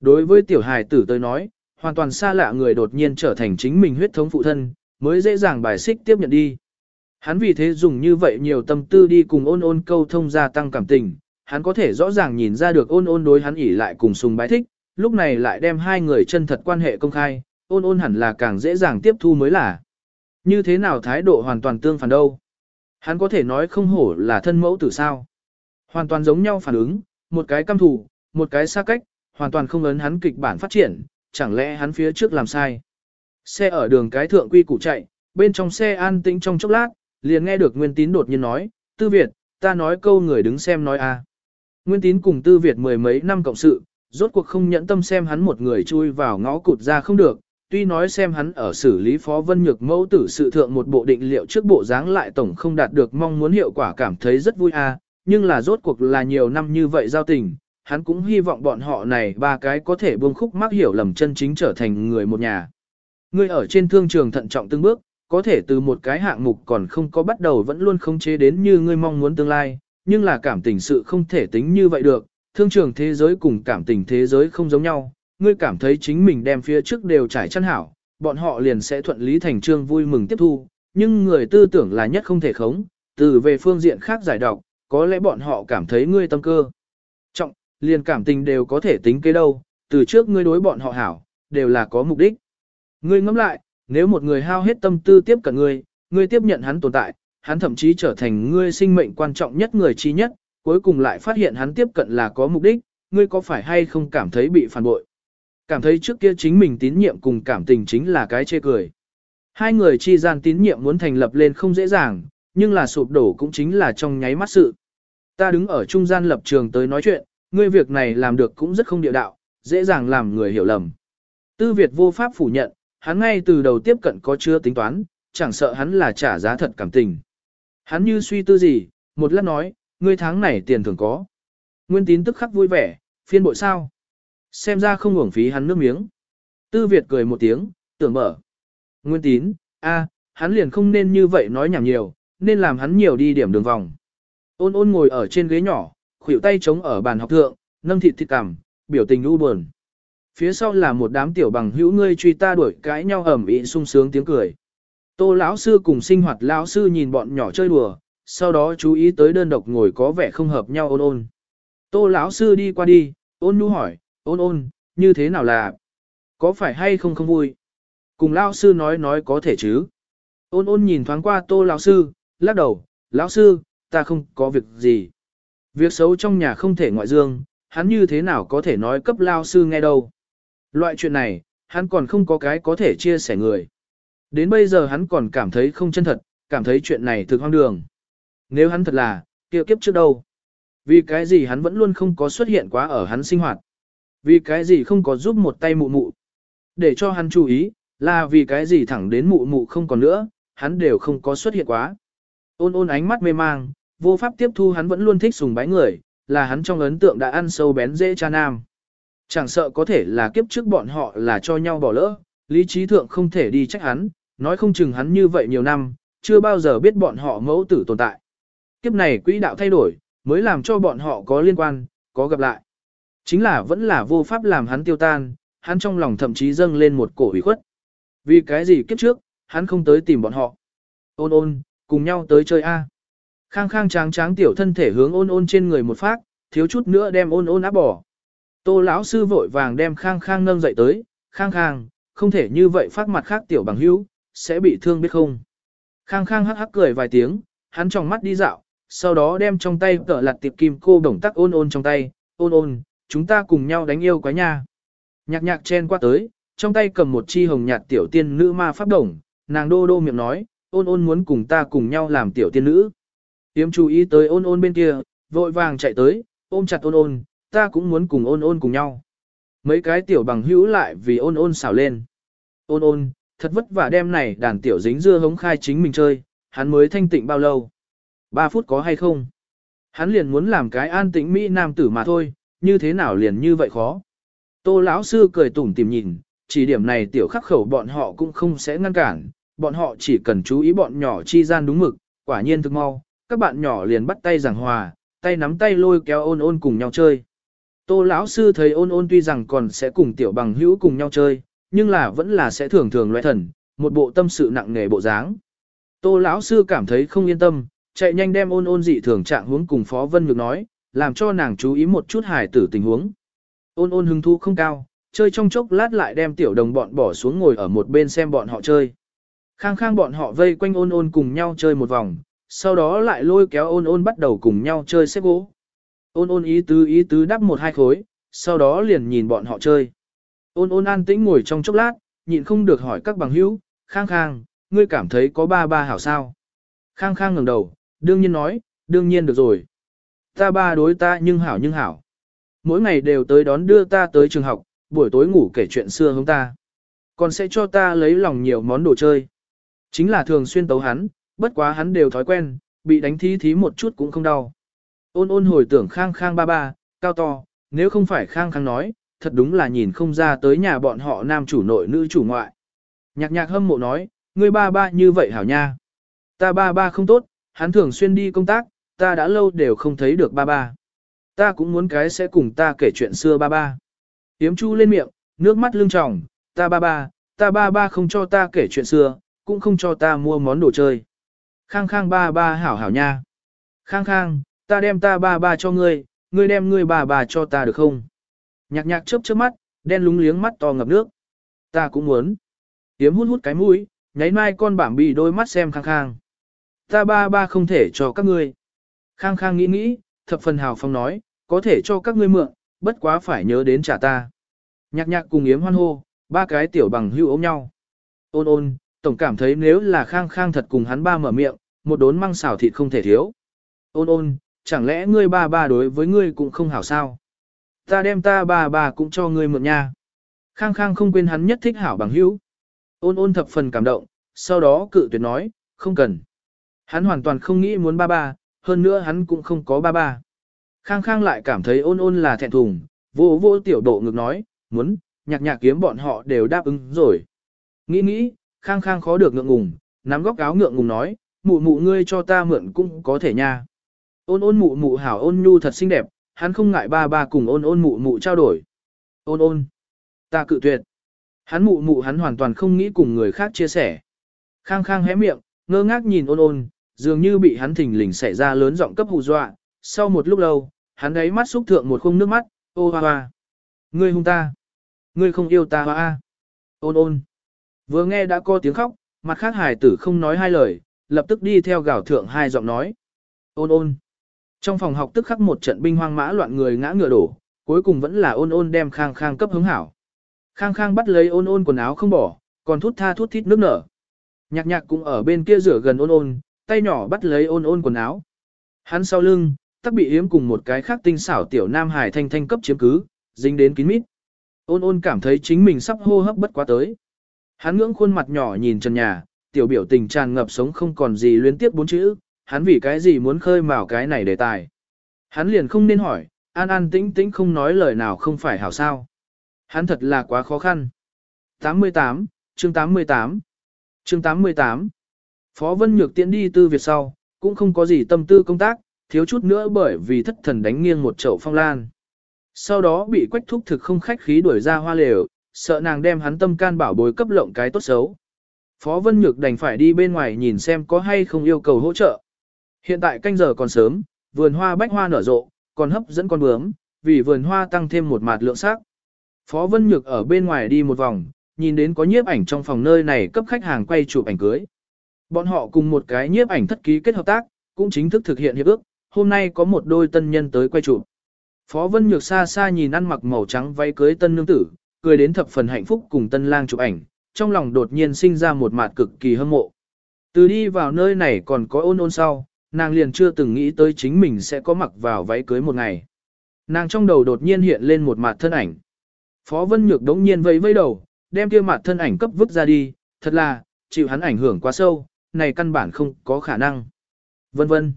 Đối với tiểu hài tử tới nói, hoàn toàn xa lạ người đột nhiên trở thành chính mình huyết thống phụ thân, mới dễ dàng bài xích tiếp nhận đi. Hắn vì thế dùng như vậy nhiều tâm tư đi cùng ôn ôn câu thông gia tăng cảm tình, hắn có thể rõ ràng nhìn ra được ôn ôn đối hắn ỉ lại cùng sùng bái thích, lúc này lại đem hai người chân thật quan hệ công khai, ôn ôn hẳn là càng dễ dàng tiếp thu mới là. Như thế nào thái độ hoàn toàn tương phản đâu? Hắn có thể nói không hổ là thân mẫu tử sao? Hoàn toàn giống nhau phản ứng, một cái căm thù, một cái xa cách, hoàn toàn không ấn hắn kịch bản phát triển, chẳng lẽ hắn phía trước làm sai? Xe ở đường cái thượng quy củ chạy, bên trong xe an tĩnh trong chốc lát, liền nghe được Nguyên Tín đột nhiên nói, Tư Việt, ta nói câu người đứng xem nói a. Nguyên Tín cùng Tư Việt mười mấy năm cộng sự, rốt cuộc không nhẫn tâm xem hắn một người chui vào ngõ cụt ra không được, tuy nói xem hắn ở xử lý phó vân nhược mẫu tử sự thượng một bộ định liệu trước bộ dáng lại tổng không đạt được mong muốn hiệu quả cảm thấy rất vui a, nhưng là rốt cuộc là nhiều năm như vậy giao tình, hắn cũng hy vọng bọn họ này ba cái có thể buông khúc mắc hiểu lầm chân chính trở thành người một nhà. Người ở trên thương trường thận trọng từng bước, có thể từ một cái hạng mục còn không có bắt đầu vẫn luôn không chế đến như ngươi mong muốn tương lai, nhưng là cảm tình sự không thể tính như vậy được, thương trường thế giới cùng cảm tình thế giới không giống nhau, ngươi cảm thấy chính mình đem phía trước đều trải chăn hảo, bọn họ liền sẽ thuận lý thành trương vui mừng tiếp thu, nhưng người tư tưởng là nhất không thể khống, từ về phương diện khác giải độc, có lẽ bọn họ cảm thấy ngươi tâm cơ. Trọng, liền cảm tình đều có thể tính kế đâu, từ trước ngươi đối bọn họ hảo, đều là có mục đích. Ngươi ngẫm lại, nếu một người hao hết tâm tư tiếp cận ngươi, ngươi tiếp nhận hắn tồn tại, hắn thậm chí trở thành ngươi sinh mệnh quan trọng nhất người chi nhất, cuối cùng lại phát hiện hắn tiếp cận là có mục đích, ngươi có phải hay không cảm thấy bị phản bội? Cảm thấy trước kia chính mình tín nhiệm cùng cảm tình chính là cái chê cười. Hai người chi gian tín nhiệm muốn thành lập lên không dễ dàng, nhưng là sụp đổ cũng chính là trong nháy mắt sự. Ta đứng ở trung gian lập trường tới nói chuyện, ngươi việc này làm được cũng rất không địa đạo, dễ dàng làm người hiểu lầm. Tư Việt vô pháp phủ nhận, hắn ngay từ đầu tiếp cận có chưa tính toán, chẳng sợ hắn là trả giá thật cảm tình. Hắn như suy tư gì, một lát nói, ngươi tháng này tiền thường có. Nguyên tín tức khắc vui vẻ, phiên bội sao. Xem ra không uổng phí hắn nước miếng. Tư Việt cười một tiếng, tưởng mở. Nguyên tín, a, hắn liền không nên như vậy nói nhảm nhiều, nên làm hắn nhiều đi điểm đường vòng. Ôn ôn ngồi ở trên ghế nhỏ, khuỷu tay chống ở bàn học thượng, nâng thịt thịt cằm, biểu tình u buồn. Phía sau là một đám tiểu bằng hữu ngươi truy ta đuổi cãi nhau ầm ĩ sung sướng tiếng cười. Tô lão sư cùng sinh hoạt lão sư nhìn bọn nhỏ chơi đùa, sau đó chú ý tới đơn độc ngồi có vẻ không hợp nhau ôn ôn. Tô lão sư đi qua đi, ôn nhu hỏi, ôn ôn, như thế nào là? Có phải hay không không vui? Cùng lão sư nói nói có thể chứ? Ôn ôn nhìn thoáng qua tô lão sư, lắc đầu, lão sư, ta không có việc gì. Việc xấu trong nhà không thể ngoại dương, hắn như thế nào có thể nói cấp lao sư nghe đâu. Loại chuyện này, hắn còn không có cái có thể chia sẻ người. Đến bây giờ hắn còn cảm thấy không chân thật, cảm thấy chuyện này thực hoang đường. Nếu hắn thật là, kia kiếp trước đâu? Vì cái gì hắn vẫn luôn không có xuất hiện quá ở hắn sinh hoạt? Vì cái gì không có giúp một tay mụ mụ? Để cho hắn chú ý, là vì cái gì thẳng đến mụ mụ không còn nữa, hắn đều không có xuất hiện quá. Ôn ôn ánh mắt mê mang, vô pháp tiếp thu hắn vẫn luôn thích sùng bái người, là hắn trong ấn tượng đã ăn sâu bén dễ cha nam. Chẳng sợ có thể là kiếp trước bọn họ là cho nhau bỏ lỡ, lý trí thượng không thể đi trách hắn, nói không chừng hắn như vậy nhiều năm, chưa bao giờ biết bọn họ mẫu tử tồn tại. Kiếp này quỹ đạo thay đổi, mới làm cho bọn họ có liên quan, có gặp lại. Chính là vẫn là vô pháp làm hắn tiêu tan, hắn trong lòng thậm chí dâng lên một cổ ủy khuất. Vì cái gì kiếp trước, hắn không tới tìm bọn họ. Ôn ôn, cùng nhau tới chơi A. Khang khang tráng tráng tiểu thân thể hướng ôn ôn trên người một phát, thiếu chút nữa đem ôn ôn áp bỏ. Tô lão sư vội vàng đem khang khang nâng dậy tới, khang khang, không thể như vậy phát mặt khác tiểu bằng hữu, sẽ bị thương biết không. Khang khang hắc hắc cười vài tiếng, hắn trong mắt đi dạo, sau đó đem trong tay tở lặt tiệp kim cô đồng tắc ôn ôn trong tay, ôn ôn, chúng ta cùng nhau đánh yêu quá nha. Nhạc nhạc chen qua tới, trong tay cầm một chi hồng nhạt tiểu tiên nữ ma pháp đồng, nàng đô đô miệng nói, ôn ôn muốn cùng ta cùng nhau làm tiểu tiên nữ. Tiếm chú ý tới ôn ôn bên kia, vội vàng chạy tới, ôm chặt ôn ôn, ta cũng muốn cùng ôn ôn cùng nhau. Mấy cái tiểu bằng hữu lại vì ôn ôn xảo lên. Ôn ôn, thật vất vả đem này đàn tiểu dính dưa hống khai chính mình chơi, hắn mới thanh tịnh bao lâu. Ba phút có hay không? Hắn liền muốn làm cái an tĩnh Mỹ nam tử mà thôi, như thế nào liền như vậy khó. Tô lão sư cười tủm tìm nhìn, chỉ điểm này tiểu khắc khẩu bọn họ cũng không sẽ ngăn cản, bọn họ chỉ cần chú ý bọn nhỏ chi gian đúng mực, quả nhiên thực mau, các bạn nhỏ liền bắt tay giảng hòa, tay nắm tay lôi kéo ôn ôn cùng nhau chơi. Tô lão sư thấy ôn ôn tuy rằng còn sẽ cùng tiểu bằng hữu cùng nhau chơi, nhưng là vẫn là sẽ thường thường loại thần, một bộ tâm sự nặng nề bộ dáng. Tô lão sư cảm thấy không yên tâm, chạy nhanh đem ôn ôn dị thường trạng huống cùng Phó Vân Nhược nói, làm cho nàng chú ý một chút hài tử tình huống. Ôn ôn hứng thú không cao, chơi trong chốc lát lại đem tiểu đồng bọn bỏ xuống ngồi ở một bên xem bọn họ chơi. Khang khang bọn họ vây quanh ôn ôn cùng nhau chơi một vòng, sau đó lại lôi kéo ôn ôn bắt đầu cùng nhau chơi xếp gỗ. Ôn ôn ý tứ ý tứ đắp một hai khối, sau đó liền nhìn bọn họ chơi. Ôn ôn an tĩnh ngồi trong chốc lát, nhịn không được hỏi các bằng hữu, khang khang, ngươi cảm thấy có ba ba hảo sao? Khang khang ngẩng đầu, đương nhiên nói, đương nhiên được rồi. Ta ba đối ta nhưng hảo nhưng hảo. Mỗi ngày đều tới đón đưa ta tới trường học, buổi tối ngủ kể chuyện xưa hướng ta. Còn sẽ cho ta lấy lòng nhiều món đồ chơi. Chính là thường xuyên tấu hắn, bất quá hắn đều thói quen, bị đánh thí thí một chút cũng không đau. Ôn ôn hồi tưởng khang khang ba ba, cao to, nếu không phải khang khang nói, thật đúng là nhìn không ra tới nhà bọn họ nam chủ nội nữ chủ ngoại. Nhạc nhạc hâm mộ nói, ngươi ba ba như vậy hảo nha. Ta ba ba không tốt, hắn thường xuyên đi công tác, ta đã lâu đều không thấy được ba ba. Ta cũng muốn cái sẽ cùng ta kể chuyện xưa ba ba. Yếm chu lên miệng, nước mắt lưng tròng, ta ba ba, ta ba ba không cho ta kể chuyện xưa, cũng không cho ta mua món đồ chơi. Khang khang ba ba hảo hảo nha. Khang khang, ta đem ta ba ba cho ngươi, ngươi đem ngươi bà bà cho ta được không? Nhạc nhạc chớp chớp mắt, đen lúng liếng mắt to ngập nước. Ta cũng muốn. Yếm hút hút cái mũi, nháy mai con bảm bì đôi mắt xem khang khang. Ta ba ba không thể cho các ngươi. Khang khang nghĩ nghĩ, thập phần hào phong nói, có thể cho các ngươi mượn, bất quá phải nhớ đến trả ta. Nhạc nhạc cùng yếm hoan hô, ba cái tiểu bằng hưu ôm nhau. Ôn ôn, tổng cảm thấy nếu là khang khang thật cùng hắn ba mở miệng, một đốn măng xào thịt không thể thiếu. Ôn ôn, chẳng lẽ ngươi ba ba đối với ngươi cũng không hảo sao? Ta đem ta ba ba cũng cho ngươi mượn nha. Khang khang không quên hắn nhất thích hảo bằng hữu. Ôn ôn thập phần cảm động, sau đó cự tuyệt nói, không cần. Hắn hoàn toàn không nghĩ muốn ba ba, hơn nữa hắn cũng không có ba ba. Khang khang lại cảm thấy ôn ôn là thẹn thùng, vô vô tiểu độ ngược nói, muốn, nhạc nhạc kiếm bọn họ đều đáp ứng rồi. Nghĩ nghĩ, khang khang khó được ngượng ngùng, nắm góc áo ngượng ngùng nói, mụ mụ ngươi cho ta mượn cũng có thể nha. Ôn ôn mụ mụ hảo ôn nhu thật xinh đẹp, hắn không ngại ba ba cùng ôn ôn mụ mụ trao đổi. Ôn ôn, ta cự tuyệt. Hắn mụ mụ hắn hoàn toàn không nghĩ cùng người khác chia sẻ. Khang khang hé miệng, ngơ ngác nhìn ôn ôn, dường như bị hắn thình lình xảy ra lớn giọng cấp hù dọa. Sau một lúc lâu, hắn ấy mắt xúc thượng một khung nước mắt, ô hoa hoa. Ngươi hung ta. Ngươi không yêu ta hoa Ôn ôn. Vừa nghe đã có tiếng khóc, mặt khác hài tử không nói hai lời, lập tức đi theo gào thượng hai giọng nói. Ôn ôn. Trong phòng học tức khắc một trận binh hoang mã loạn người ngã ngựa đổ, cuối cùng vẫn là ôn ôn đem khang khang cấp hứng hảo. Khang khang bắt lấy ôn ôn quần áo không bỏ, còn thút tha thút thít nước nở. Nhạc nhạc cũng ở bên kia rửa gần ôn ôn, tay nhỏ bắt lấy ôn ôn quần áo. Hắn sau lưng, tắc bị yếm cùng một cái khác tinh xảo tiểu nam hải thanh thanh cấp chiếm cứ, dính đến kín mít. Ôn ôn cảm thấy chính mình sắp hô hấp bất quá tới. Hắn ngưỡng khuôn mặt nhỏ nhìn trần nhà, tiểu biểu tình tràn ngập sống không còn gì luyến tiếp bốn chữ, hắn vì cái gì muốn khơi mào cái này đề tài. Hắn liền không nên hỏi, an an tĩnh tĩnh không nói lời nào không phải hảo sao. Hắn thật là quá khó khăn. 88, chương 88, chương 88. Phó Vân Nhược tiễn đi tư Việt sau, cũng không có gì tâm tư công tác, thiếu chút nữa bởi vì thất thần đánh nghiêng một chậu phong lan. Sau đó bị quách thúc thực không khách khí đuổi ra hoa lều, sợ nàng đem hắn tâm can bảo bối cấp lộng cái tốt xấu. Phó Vân Nhược đành phải đi bên ngoài nhìn xem có hay không yêu cầu hỗ trợ. Hiện tại canh giờ còn sớm, vườn hoa bách hoa nở rộ, còn hấp dẫn con bướm, vì vườn hoa tăng thêm một mạt lượng sắc. Phó Vân Nhược ở bên ngoài đi một vòng, nhìn đến có nhiếp ảnh trong phòng nơi này cấp khách hàng quay chụp ảnh cưới. Bọn họ cùng một cái nhiếp ảnh thất ký kết hợp tác, cũng chính thức thực hiện hiệp ước, hôm nay có một đôi tân nhân tới quay chụp. Phó Vân Nhược xa xa nhìn ăn mặc màu trắng váy cưới tân nương tử, cười đến thập phần hạnh phúc cùng tân lang chụp ảnh, trong lòng đột nhiên sinh ra một mạt cực kỳ hâm mộ. Từ đi vào nơi này còn có ôn ôn sau, nàng liền chưa từng nghĩ tới chính mình sẽ có mặc vào váy cưới một ngày. Nàng trong đầu đột nhiên hiện lên một mặt thân ảnh. Phó Vân Nhược đống nhiên vẫy vẫy đầu, đem kia mặt thân ảnh cấp vứt ra đi, thật là, chịu hắn ảnh hưởng quá sâu, này căn bản không có khả năng. Vân vân.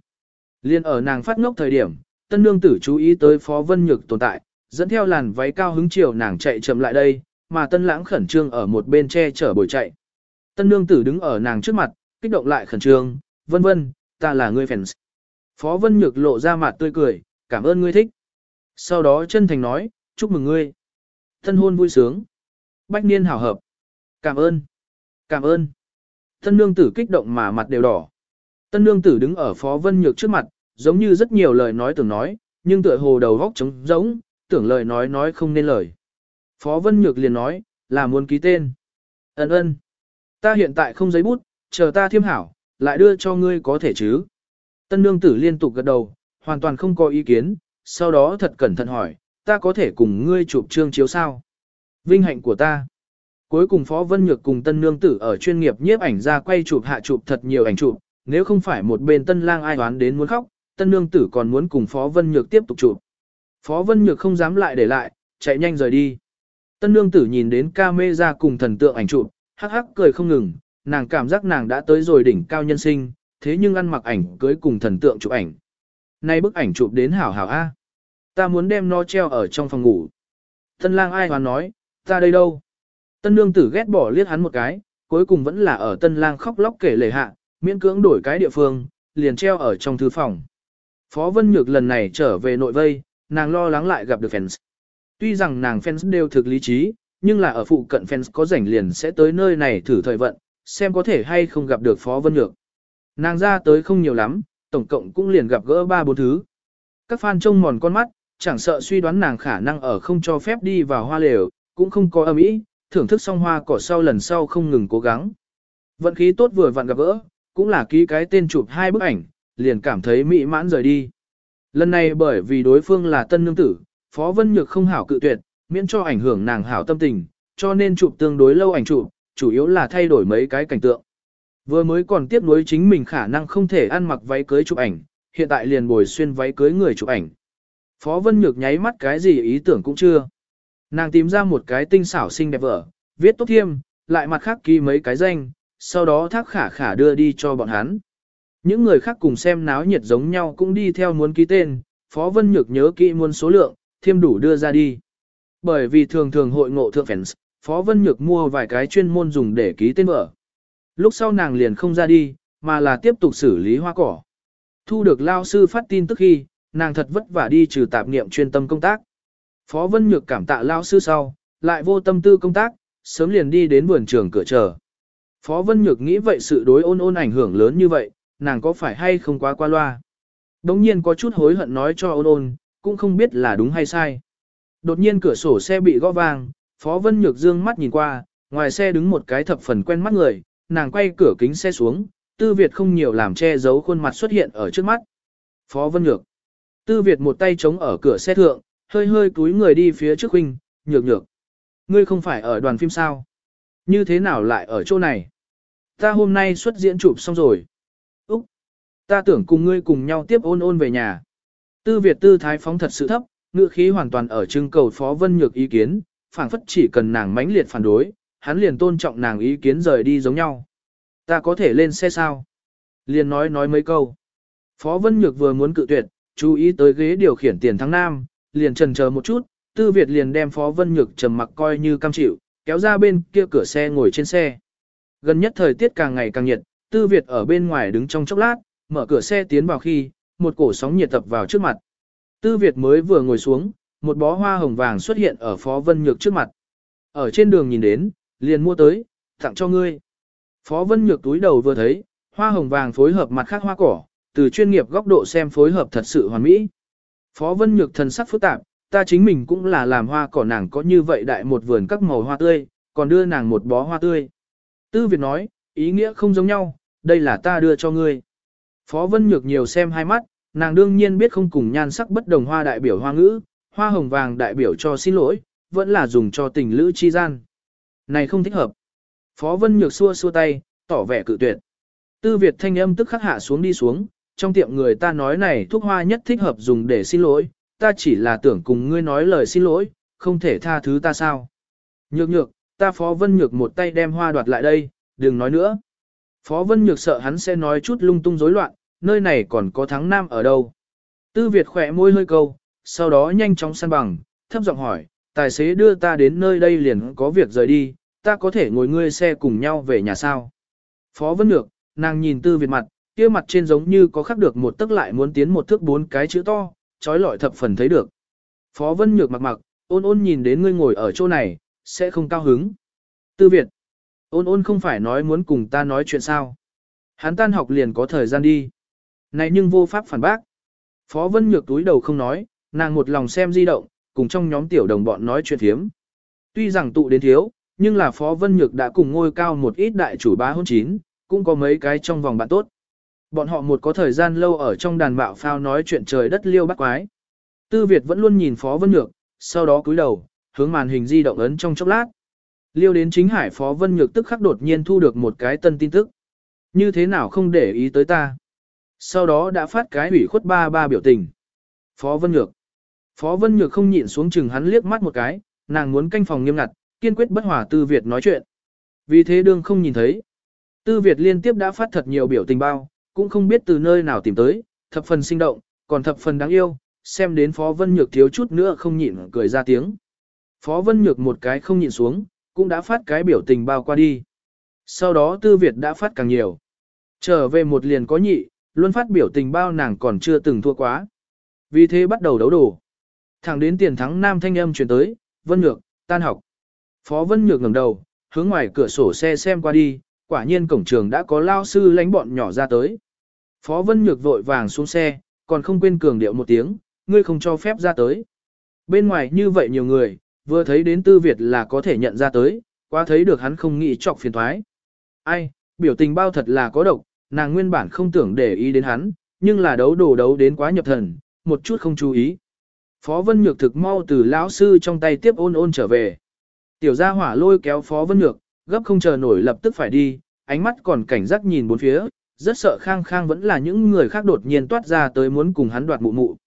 Liên ở nàng phát ngốc thời điểm, tân nương tử chú ý tới Phó Vân Nhược tồn tại, dẫn theo làn váy cao hứng chiều nàng chạy chậm lại đây, mà tân lãng khẩn trương ở một bên che chở bồi chạy. Tân nương tử đứng ở nàng trước mặt, kích động lại khẩn trương, vân vân, ta là người fans. Phó Vân Nhược lộ ra mặt tươi cười, cảm ơn ngươi thích. Sau đó chân thành nói, chúc mừng ngươi. thân hôn vui sướng. Bách niên hảo hợp. Cảm ơn. Cảm ơn. Tân nương tử kích động mà mặt đều đỏ. Tân nương tử đứng ở Phó Vân Nhược trước mặt, giống như rất nhiều lời nói tưởng nói, nhưng tựa hồ đầu góc trống giống, tưởng lời nói nói không nên lời. Phó Vân Nhược liền nói, là muốn ký tên. Ấn ơn. Ta hiện tại không giấy bút, chờ ta thiêm hảo, lại đưa cho ngươi có thể chứ. Tân nương tử liên tục gật đầu, hoàn toàn không có ý kiến, sau đó thật cẩn thận hỏi, ta có thể cùng ngươi chụp trương chiếu sao? Vinh hạnh của ta. Cuối cùng Phó Vân Nhược cùng tân nương tử ở chuyên nghiệp nhiếp ảnh ra quay chụp hạ chụp thật nhiều ảnh chụp, nếu không phải một bên tân lang ai đoán đến muốn khóc, tân nương tử còn muốn cùng Phó Vân Nhược tiếp tục chụp. Phó Vân Nhược không dám lại để lại, chạy nhanh rời đi. Tân nương tử nhìn đến ca mê ra cùng thần tượng ảnh chụp, hắc hắc cười không ngừng, nàng cảm giác nàng đã tới rồi đỉnh cao nhân sinh, thế nhưng ăn mặc ảnh cưới cùng thần tượng chụp ảnh. Nay bức ảnh chụp đến hảo hảo A. Ta muốn đem nó treo ở trong phòng ngủ. Tân lang ai hoán nói, ta đây đâu? Tân nương tử ghét bỏ liếc hắn một cái, cuối cùng vẫn là ở tân lang khóc lóc kể lể hạ, miễn cưỡng đổi cái địa phương, liền treo ở trong thư phòng. Phó Vân Nhược lần này trở về nội vây, nàng lo lắng lại gặp được fans. Tuy rằng nàng fans đều thực lý trí, nhưng là ở phụ cận fans có rảnh liền sẽ tới nơi này thử thời vận, xem có thể hay không gặp được Phó Vân Nhược. Nàng ra tới không nhiều lắm, tổng cộng cũng liền gặp gỡ ba bốn thứ. Các fan trông mòn con mắt, chẳng sợ suy đoán nàng khả năng ở không cho phép đi vào hoa lều, cũng không có âm ý, thưởng thức xong hoa cỏ sau lần sau không ngừng cố gắng. Vận khí tốt vừa vặn gặp gỡ, cũng là ký cái tên chụp hai bức ảnh, liền cảm thấy mỹ mãn rời đi. Lần này bởi vì đối phương là tân nương tử, Phó Vân Nhược không hảo cự tuyệt, miễn cho ảnh hưởng nàng hảo tâm tình, cho nên chụp tương đối lâu ảnh chụp, chủ yếu là thay đổi mấy cái cảnh tượng. Vừa mới còn tiếp nối chính mình khả năng không thể ăn mặc váy cưới chụp ảnh, hiện tại liền bồi xuyên váy cưới người chụp ảnh. Phó Vân Nhược nháy mắt cái gì ý tưởng cũng chưa. Nàng tìm ra một cái tinh xảo xinh đẹp vở, viết tốt thiêm, lại mặt khác ký mấy cái danh, sau đó thác khả khả đưa đi cho bọn hắn. Những người khác cùng xem náo nhiệt giống nhau cũng đi theo muốn ký tên, Phó Vân Nhược nhớ kỹ muốn số lượng, thiêm đủ đưa ra đi. Bởi vì thường thường hội ngộ thượng fans, Phó Vân Nhược mua vài cái chuyên môn dùng để ký tên vở. Lúc sau nàng liền không ra đi, mà là tiếp tục xử lý hoa cỏ. Thu được lao sư phát tin tức khi, nàng thật vất vả đi trừ tạp niệm chuyên tâm công tác. Phó Vân Nhược cảm tạ lao sư sau, lại vô tâm tư công tác, sớm liền đi đến vườn trường cửa chờ. Phó Vân Nhược nghĩ vậy sự đối ôn ôn ảnh hưởng lớn như vậy, nàng có phải hay không quá qua loa. Đống nhiên có chút hối hận nói cho ôn ôn, cũng không biết là đúng hay sai. Đột nhiên cửa sổ xe bị gõ vang, Phó Vân Nhược dương mắt nhìn qua, ngoài xe đứng một cái thập phần quen mắt người, nàng quay cửa kính xe xuống, Tư Việt không nhiều làm che giấu khuôn mặt xuất hiện ở trước mắt. Phó Vân Nhược. Tư Việt một tay chống ở cửa xe thượng, hơi hơi túi người đi phía trước huynh, nhược nhược. Ngươi không phải ở đoàn phim sao? Như thế nào lại ở chỗ này? Ta hôm nay xuất diễn chụp xong rồi. Úc! Ta tưởng cùng ngươi cùng nhau tiếp ôn ôn về nhà. Tư Việt tư thái phóng thật sự thấp, ngựa khí hoàn toàn ở trưng cầu Phó Vân Nhược ý kiến, phảng phất chỉ cần nàng mãnh liệt phản đối, hắn liền tôn trọng nàng ý kiến rời đi giống nhau. Ta có thể lên xe sao? Liền nói nói mấy câu. Phó Vân Nhược vừa muốn cự tuyệt, chú ý tới ghế điều khiển tiền thắng nam, liền trần chờ một chút, Tư Việt liền đem Phó Vân Nhược trầm mặc coi như cam chịu, kéo ra bên kia cửa xe ngồi trên xe. Gần nhất thời tiết càng ngày càng nhiệt, Tư Việt ở bên ngoài đứng trong chốc lát, mở cửa xe tiến vào khi, một cổ sóng nhiệt tập vào trước mặt. Tư Việt mới vừa ngồi xuống, một bó hoa hồng vàng xuất hiện ở Phó Vân Nhược trước mặt. Ở trên đường nhìn đến, liền mua tới, tặng cho ngươi. Phó Vân Nhược túi đầu vừa thấy, hoa hồng vàng phối hợp mặt khác hoa cỏ, từ chuyên nghiệp góc độ xem phối hợp thật sự hoàn mỹ. Phó Vân Nhược thần sắc phức tạp, ta chính mình cũng là làm hoa cỏ nàng có như vậy đại một vườn các màu hoa tươi, còn đưa nàng một bó hoa tươi. Tư Việt nói, ý nghĩa không giống nhau, đây là ta đưa cho ngươi. Phó Vân Nhược nhiều xem hai mắt, nàng đương nhiên biết không cùng nhan sắc bất đồng hoa đại biểu hoa ngữ, hoa hồng vàng đại biểu cho xin lỗi, vẫn là dùng cho tình lữ chi gian. Này không thích hợp. Phó Vân Nhược xua xua tay, tỏ vẻ cự tuyệt. Tư Việt thanh âm tức khắc hạ xuống đi xuống, trong tiệm người ta nói này thuốc hoa nhất thích hợp dùng để xin lỗi, ta chỉ là tưởng cùng ngươi nói lời xin lỗi, không thể tha thứ ta sao. Nhược nhược, ta Phó Vân Nhược một tay đem hoa đoạt lại đây, đừng nói nữa. Phó Vân Nhược sợ hắn sẽ nói chút lung tung rối loạn, nơi này còn có thắng nam ở đâu. Tư Việt khỏe môi hơi câu, sau đó nhanh chóng săn bằng, thấp giọng hỏi, tài xế đưa ta đến nơi đây liền có việc rời đi, ta có thể ngồi ngươi xe cùng nhau về nhà sao. Phó Vân Nhược, nàng nhìn Tư Việt mặt, kia mặt trên giống như có khắc được một tức lại muốn tiến một thước bốn cái chữ to, trói lọi thập phần thấy được. Phó Vân Nhược mặc mặc, ôn ôn nhìn đến ngươi ngồi ở chỗ này, sẽ không cao hứng. Tư Việt, ôn ôn không phải nói muốn cùng ta nói chuyện sao. Hắn tan học liền có thời gian đi. Này nhưng vô pháp phản bác. Phó Vân Nhược túi đầu không nói, nàng một lòng xem di động, cùng trong nhóm tiểu đồng bọn nói chuyện thiếm. Tuy rằng tụ đến thiếu, nhưng là Phó Vân Nhược đã cùng ngôi cao một ít đại chủ bá hôn chín, cũng có mấy cái trong vòng bạn tốt. Bọn họ một có thời gian lâu ở trong đàn bạo phao nói chuyện trời đất liêu bắt quái. Tư Việt vẫn luôn nhìn Phó Vân Nhược, sau đó cúi đầu, hướng màn hình di động ấn trong chốc lát. Liêu đến chính hải Phó Vân Nhược tức khắc đột nhiên thu được một cái tân tin tức. Như thế nào không để ý tới ta. Sau đó đã phát cái ủy khuất ba ba biểu tình. Phó Vân Nhược. Phó Vân Nhược không nhịn xuống chừng hắn liếc mắt một cái, nàng muốn canh phòng nghiêm ngặt, kiên quyết bất hòa Tư Việt nói chuyện. Vì thế đương không nhìn thấy. Tư Việt liên tiếp đã phát thật nhiều biểu tình bao, cũng không biết từ nơi nào tìm tới, thập phần sinh động, còn thập phần đáng yêu, xem đến Phó Vân Nhược thiếu chút nữa không nhịn cười ra tiếng. Phó Vân Nhược một cái không nhịn xuống, cũng đã phát cái biểu tình bao qua đi. Sau đó Tư Việt đã phát càng nhiều. Trở về một liền có nhị, luôn phát biểu tình bao nàng còn chưa từng thua quá. Vì thế bắt đầu đấu đổ. Thẳng đến tiền thắng nam thanh âm chuyển tới, Vân Nhược, tan học. Phó Vân Nhược ngẩng đầu, hướng ngoài cửa sổ xe xem qua đi, quả nhiên cổng trường đã có lao sư lánh bọn nhỏ ra tới. Phó Vân Nhược vội vàng xuống xe, còn không quên cường điệu một tiếng, ngươi không cho phép ra tới. Bên ngoài như vậy nhiều người, vừa thấy đến Tư Việt là có thể nhận ra tới, qua thấy được hắn không nghĩ chọc phiền thoái. Ai, biểu tình bao thật là có độc, nàng nguyên bản không tưởng để ý đến hắn, nhưng là đấu đồ đấu đến quá nhập thần, một chút không chú ý. Phó Vân Nhược thực mau từ lão sư trong tay tiếp ôn ôn trở về. Tiểu gia hỏa lôi kéo Phó Vân Nhược, gấp không chờ nổi lập tức phải đi, ánh mắt còn cảnh giác nhìn bốn phía, rất sợ khang khang vẫn là những người khác đột nhiên toát ra tới muốn cùng hắn đoạt mụ mụ.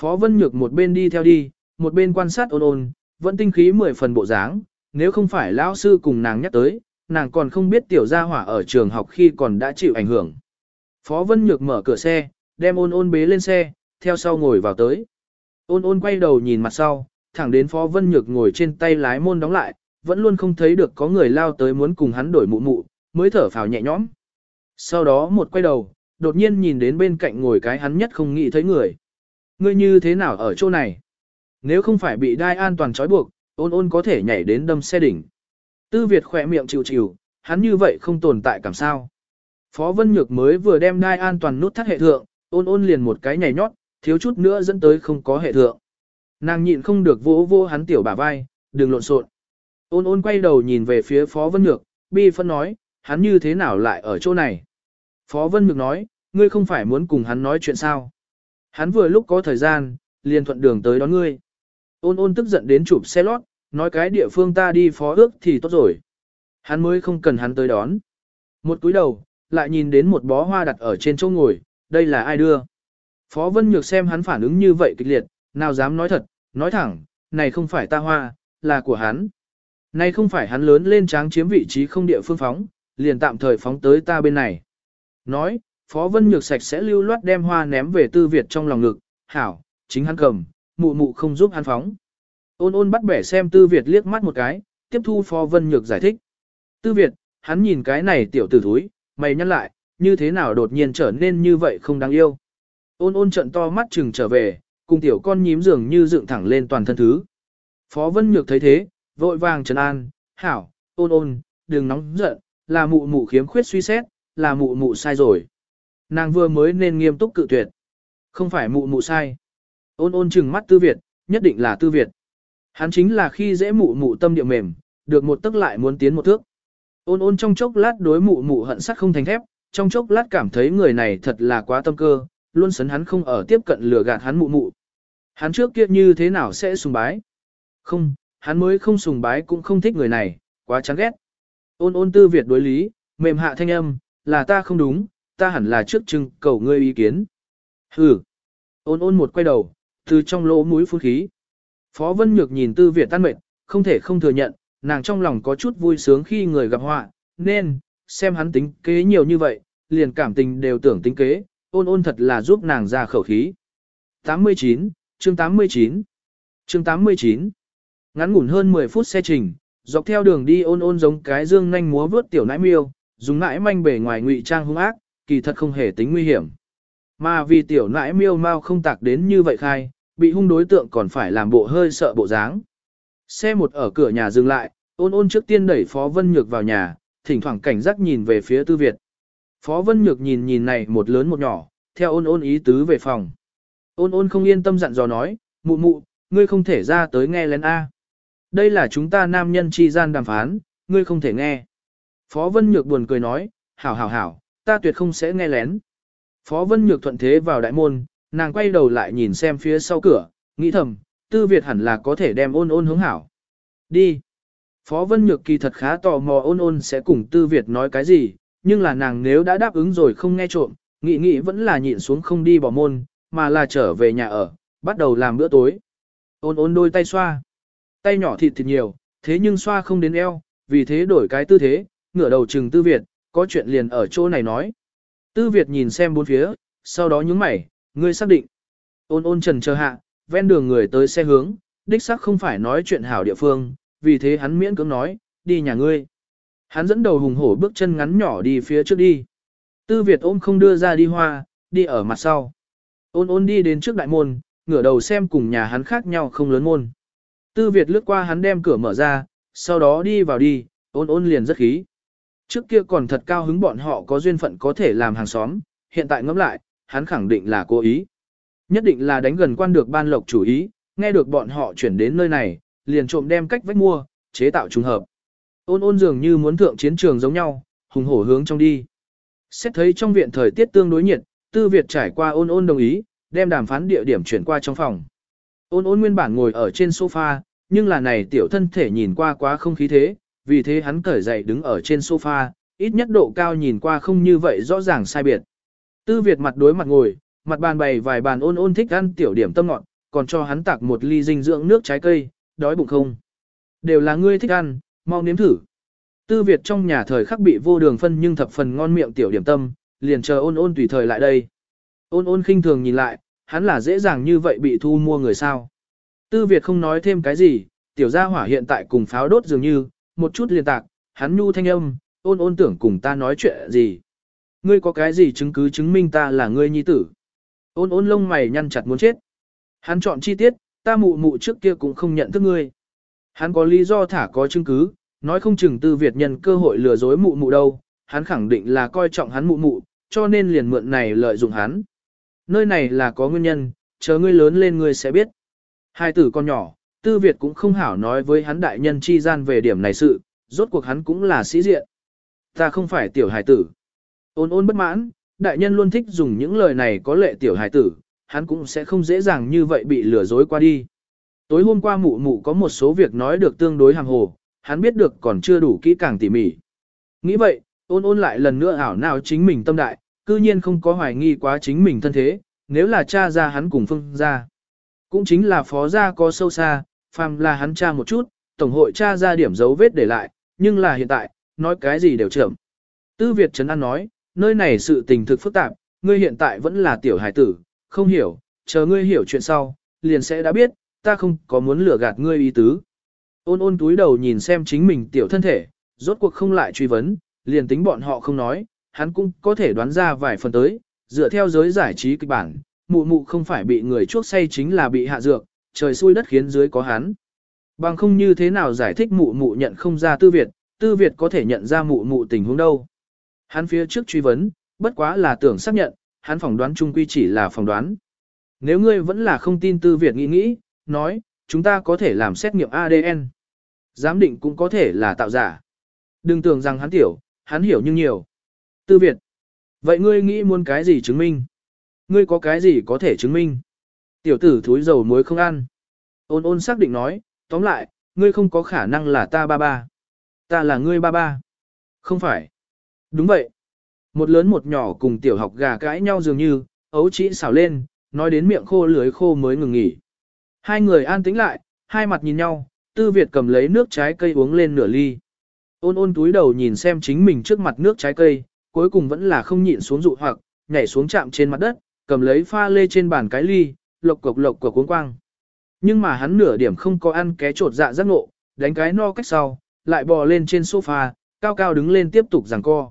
Phó Vân Nhược một bên đi theo đi, một bên quan sát ôn ôn, vẫn tinh khí mười phần bộ dáng, nếu không phải lão sư cùng nàng nhắc tới, nàng còn không biết tiểu gia hỏa ở trường học khi còn đã chịu ảnh hưởng. Phó Vân Nhược mở cửa xe, đem ôn ôn bế lên xe, theo sau ngồi vào tới. Ôn ôn quay đầu nhìn mặt sau, thẳng đến Phó Vân Nhược ngồi trên tay lái môn đóng lại, vẫn luôn không thấy được có người lao tới muốn cùng hắn đổi mụ mụ, mới thở phào nhẹ nhõm. Sau đó một quay đầu, đột nhiên nhìn đến bên cạnh ngồi cái hắn nhất không nghĩ thấy người. Ngươi như thế nào ở chỗ này? Nếu không phải bị đai an toàn trói buộc, ôn ôn có thể nhảy đến đâm xe đỉnh. Tư Việt khỏe miệng chịu chịu, hắn như vậy không tồn tại cảm sao. Phó Vân Nhược mới vừa đem đai an toàn nút thắt hệ thượng, ôn ôn liền một cái nhảy nhót, thiếu chút nữa dẫn tới không có hệ thượng. Nàng nhịn không được vỗ vỗ hắn tiểu bả vai, đừng lộn xộn. Ôn ôn quay đầu nhìn về phía Phó Vân Nhược, bi phân nói, hắn như thế nào lại ở chỗ này. Phó Vân Nhược nói, ngươi không phải muốn cùng hắn nói chuyện sao. Hắn vừa lúc có thời gian, liền thuận đường tới đón ngươi. Ôn ôn tức giận đến chụp xe lót, nói cái địa phương ta đi phó ước thì tốt rồi. Hắn mới không cần hắn tới đón. Một cúi đầu, lại nhìn đến một bó hoa đặt ở trên chỗ ngồi, đây là ai đưa. Phó Vân Nhược xem hắn phản ứng như vậy kịch liệt, nào dám nói thật, nói thẳng, này không phải ta hoa, là của hắn. Này không phải hắn lớn lên tráng chiếm vị trí không địa phương phóng, liền tạm thời phóng tới ta bên này. Nói, Phó Vân Nhược sạch sẽ lưu loát đem hoa ném về tư Việt trong lòng ngực, hảo, chính hắn cầm, mụ mụ không giúp hắn phóng. Ôn ôn bắt bẻ xem Tư Việt liếc mắt một cái, tiếp thu Phó Vân Nhược giải thích. Tư Việt, hắn nhìn cái này tiểu tử thúi, mày nhắc lại, như thế nào đột nhiên trở nên như vậy không đáng yêu. Ôn ôn trận to mắt chừng trở về, cùng tiểu con nhím dường như dựng thẳng lên toàn thân thứ. Phó Vân Nhược thấy thế, vội vàng trấn an, hảo, ôn ôn, đừng nóng giận, là mụ mụ khiếm khuyết suy xét, là mụ mụ sai rồi. Nàng vừa mới nên nghiêm túc cự tuyệt. Không phải mụ mụ sai. Ôn ôn chừng mắt tư Việt, nhất định là tư Việt. Hắn chính là khi dễ mụ mụ tâm địa mềm, được một tức lại muốn tiến một thước. Ôn ôn trong chốc lát đối mụ mụ hận sắt không thành thép, trong chốc lát cảm thấy người này thật là quá tâm cơ, luôn sấn hắn không ở tiếp cận lừa gạt hắn mụ mụ. Hắn trước kia như thế nào sẽ sùng bái? Không, hắn mới không sùng bái cũng không thích người này, quá chán ghét. Ôn ôn tư Việt đối lý, mềm hạ thanh âm, là ta không đúng, ta hẳn là trước trưng cầu ngươi ý kiến. Hừ. Ôn ôn một quay đầu, từ trong lỗ mũi phun khí. Phó Vân Nhược nhìn tư Việt tan mệt, không thể không thừa nhận, nàng trong lòng có chút vui sướng khi người gặp họa, nên, xem hắn tính kế nhiều như vậy, liền cảm tình đều tưởng tính kế, ôn ôn thật là giúp nàng ra khẩu khí. 89, chương 89, chương 89, ngắn ngủn hơn 10 phút xe trình, dọc theo đường đi ôn ôn giống cái dương nhanh múa vướt tiểu nãi miêu, dùng nãi manh bề ngoài ngụy trang hung ác, kỳ thật không hề tính nguy hiểm. Mà vì tiểu nãi miêu mau không tạc đến như vậy khai, bị hung đối tượng còn phải làm bộ hơi sợ bộ dáng. Xe một ở cửa nhà dừng lại, ôn ôn trước tiên đẩy Phó Vân Nhược vào nhà, thỉnh thoảng cảnh giác nhìn về phía Tư Việt. Phó Vân Nhược nhìn nhìn này một lớn một nhỏ, theo ôn ôn ý tứ về phòng. Ôn ôn không yên tâm dặn dò nói, mụ mụ, ngươi không thể ra tới nghe lén A. Đây là chúng ta nam nhân chi gian đàm phán, ngươi không thể nghe. Phó Vân Nhược buồn cười nói, hảo hảo hảo, ta tuyệt không sẽ nghe lén. Phó Vân Nhược thuận thế vào đại môn, nàng quay đầu lại nhìn xem phía sau cửa, nghĩ thầm, tư Việt hẳn là có thể đem ôn ôn hướng hảo. Đi. Phó Vân Nhược kỳ thật khá tò mò ôn ôn sẽ cùng tư Việt nói cái gì, nhưng là nàng nếu đã đáp ứng rồi không nghe trộm, nghĩ nghĩ vẫn là nhịn xuống không đi bỏ môn, mà là trở về nhà ở, bắt đầu làm bữa tối. Ôn ôn đôi tay xoa. Tay nhỏ thịt thịt nhiều, thế nhưng xoa không đến eo, vì thế đổi cái tư thế, ngửa đầu trừng tư Việt, có chuyện liền ở chỗ này nói. Tư Việt nhìn xem bốn phía, sau đó nhướng mày, ngươi xác định. Ôn ôn trần chờ hạ, ven đường người tới xe hướng, đích xác không phải nói chuyện hảo địa phương, vì thế hắn miễn cưỡng nói, đi nhà ngươi. Hắn dẫn đầu hùng hổ bước chân ngắn nhỏ đi phía trước đi. Tư Việt ôm không đưa ra đi hoa, đi ở mặt sau. Ôn ôn đi đến trước đại môn, ngửa đầu xem cùng nhà hắn khác nhau không lớn môn. Tư Việt lướt qua hắn đem cửa mở ra, sau đó đi vào đi, ôn ôn liền rất khí. Trước kia còn thật cao hứng bọn họ có duyên phận có thể làm hàng xóm, hiện tại ngẫm lại, hắn khẳng định là cố ý. Nhất định là đánh gần quan được ban lộc chủ ý, nghe được bọn họ chuyển đến nơi này, liền trộm đem cách vách mua, chế tạo trùng hợp. Ôn ôn dường như muốn thượng chiến trường giống nhau, hùng hổ hướng trong đi. Xét thấy trong viện thời tiết tương đối nhiệt, Tư Việt trải qua ôn ôn đồng ý, đem đàm phán địa điểm chuyển qua trong phòng. Ôn ôn nguyên bản ngồi ở trên sofa, nhưng là này tiểu thân thể nhìn qua quá không khí thế, vì thế hắn cởi dậy đứng ở trên sofa, ít nhất độ cao nhìn qua không như vậy rõ ràng sai biệt. Tư Việt mặt đối mặt ngồi, mặt bàn bày vài bàn ôn ôn thích ăn tiểu điểm tâm ngọt, còn cho hắn tạc một ly dinh dưỡng nước trái cây, đói bụng không. Đều là ngươi thích ăn, mau nếm thử. Tư Việt trong nhà thời khắc bị vô đường phân nhưng thập phần ngon miệng tiểu điểm tâm, liền chờ ôn ôn tùy thời lại đây. Ôn ôn khinh thường nhìn lại, hắn là dễ dàng như vậy bị thu mua người sao. Tư Việt không nói thêm cái gì, tiểu gia hỏa hiện tại cùng pháo đốt dường như, một chút liền tạc, hắn nhu thanh âm, ôn ôn tưởng cùng ta nói chuyện gì. Ngươi có cái gì chứng cứ chứng minh ta là ngươi nhi tử? Ôn ôn lông mày nhăn chặt muốn chết. Hắn chọn chi tiết, ta mụ mụ trước kia cũng không nhận thức ngươi. Hắn có lý do thả có chứng cứ, nói không chừng tư Việt nhân cơ hội lừa dối mụ mụ đâu, hắn khẳng định là coi trọng hắn mụ mụ, cho nên liền mượn này lợi dụng hắn. Nơi này là có nguyên nhân, chờ ngươi lớn lên ngươi sẽ biết. Hai tử con nhỏ, tư Việt cũng không hảo nói với hắn đại nhân chi gian về điểm này sự, rốt cuộc hắn cũng là sĩ diện. Ta không phải tiểu hải tử. Ôn ôn bất mãn, đại nhân luôn thích dùng những lời này có lệ tiểu hải tử, hắn cũng sẽ không dễ dàng như vậy bị lừa dối qua đi. Tối hôm qua mụ mụ có một số việc nói được tương đối hàng hồ, hắn biết được còn chưa đủ kỹ càng tỉ mỉ. Nghĩ vậy, ôn ôn lại lần nữa ảo nào chính mình tâm đại, cư nhiên không có hoài nghi quá chính mình thân thế, nếu là cha ra hắn cùng phương ra. Cũng chính là phó gia có sâu xa, phàm là hắn cha một chút, tổng hội cha ra điểm dấu vết để lại, nhưng là hiện tại, nói cái gì đều chậm. Tư Việt Trấn An nói, nơi này sự tình thực phức tạp, ngươi hiện tại vẫn là tiểu hải tử, không hiểu, chờ ngươi hiểu chuyện sau, liền sẽ đã biết, ta không có muốn lừa gạt ngươi ý tứ. Ôn ôn túi đầu nhìn xem chính mình tiểu thân thể, rốt cuộc không lại truy vấn, liền tính bọn họ không nói, hắn cũng có thể đoán ra vài phần tới, dựa theo giới giải trí kịch bản, mụ mụ không phải bị người chuốc say chính là bị hạ dược, trời xui đất khiến dưới có hắn. Bằng không như thế nào giải thích mụ mụ nhận không ra tư Việt, tư Việt có thể nhận ra mụ mụ tình huống đâu. Hắn phía trước truy vấn, bất quá là tưởng xác nhận, hắn phỏng đoán chung quy chỉ là phỏng đoán. Nếu ngươi vẫn là không tin tư Việt nghĩ nghĩ, nói, chúng ta có thể làm xét nghiệm ADN. Giám định cũng có thể là tạo giả. Đừng tưởng rằng hắn tiểu, hắn hiểu nhưng nhiều. Tư Việt. Vậy ngươi nghĩ muốn cái gì chứng minh? Ngươi có cái gì có thể chứng minh? Tiểu tử thúi dầu muối không ăn. Ôn ôn xác định nói, tóm lại, ngươi không có khả năng là ta ba ba. Ta là ngươi ba ba. Không phải. Đúng vậy. Một lớn một nhỏ cùng tiểu học gà cãi nhau dường như, ấu chỉ xảo lên, nói đến miệng khô lưới khô mới ngừng nghỉ. Hai người an tĩnh lại, hai mặt nhìn nhau, tư Việt cầm lấy nước trái cây uống lên nửa ly. Ôn ôn túi đầu nhìn xem chính mình trước mặt nước trái cây, cuối cùng vẫn là không nhịn xuống dụ hoặc, nhảy xuống chạm trên mặt đất, cầm lấy pha lê trên bàn cái ly, lộc cộc lộc cộc cuốn quang. Nhưng mà hắn nửa điểm không có ăn ké trột dạ giác ngộ, đánh cái no cách sau, lại bò lên trên sofa, cao cao đứng lên tiếp tục giằng co.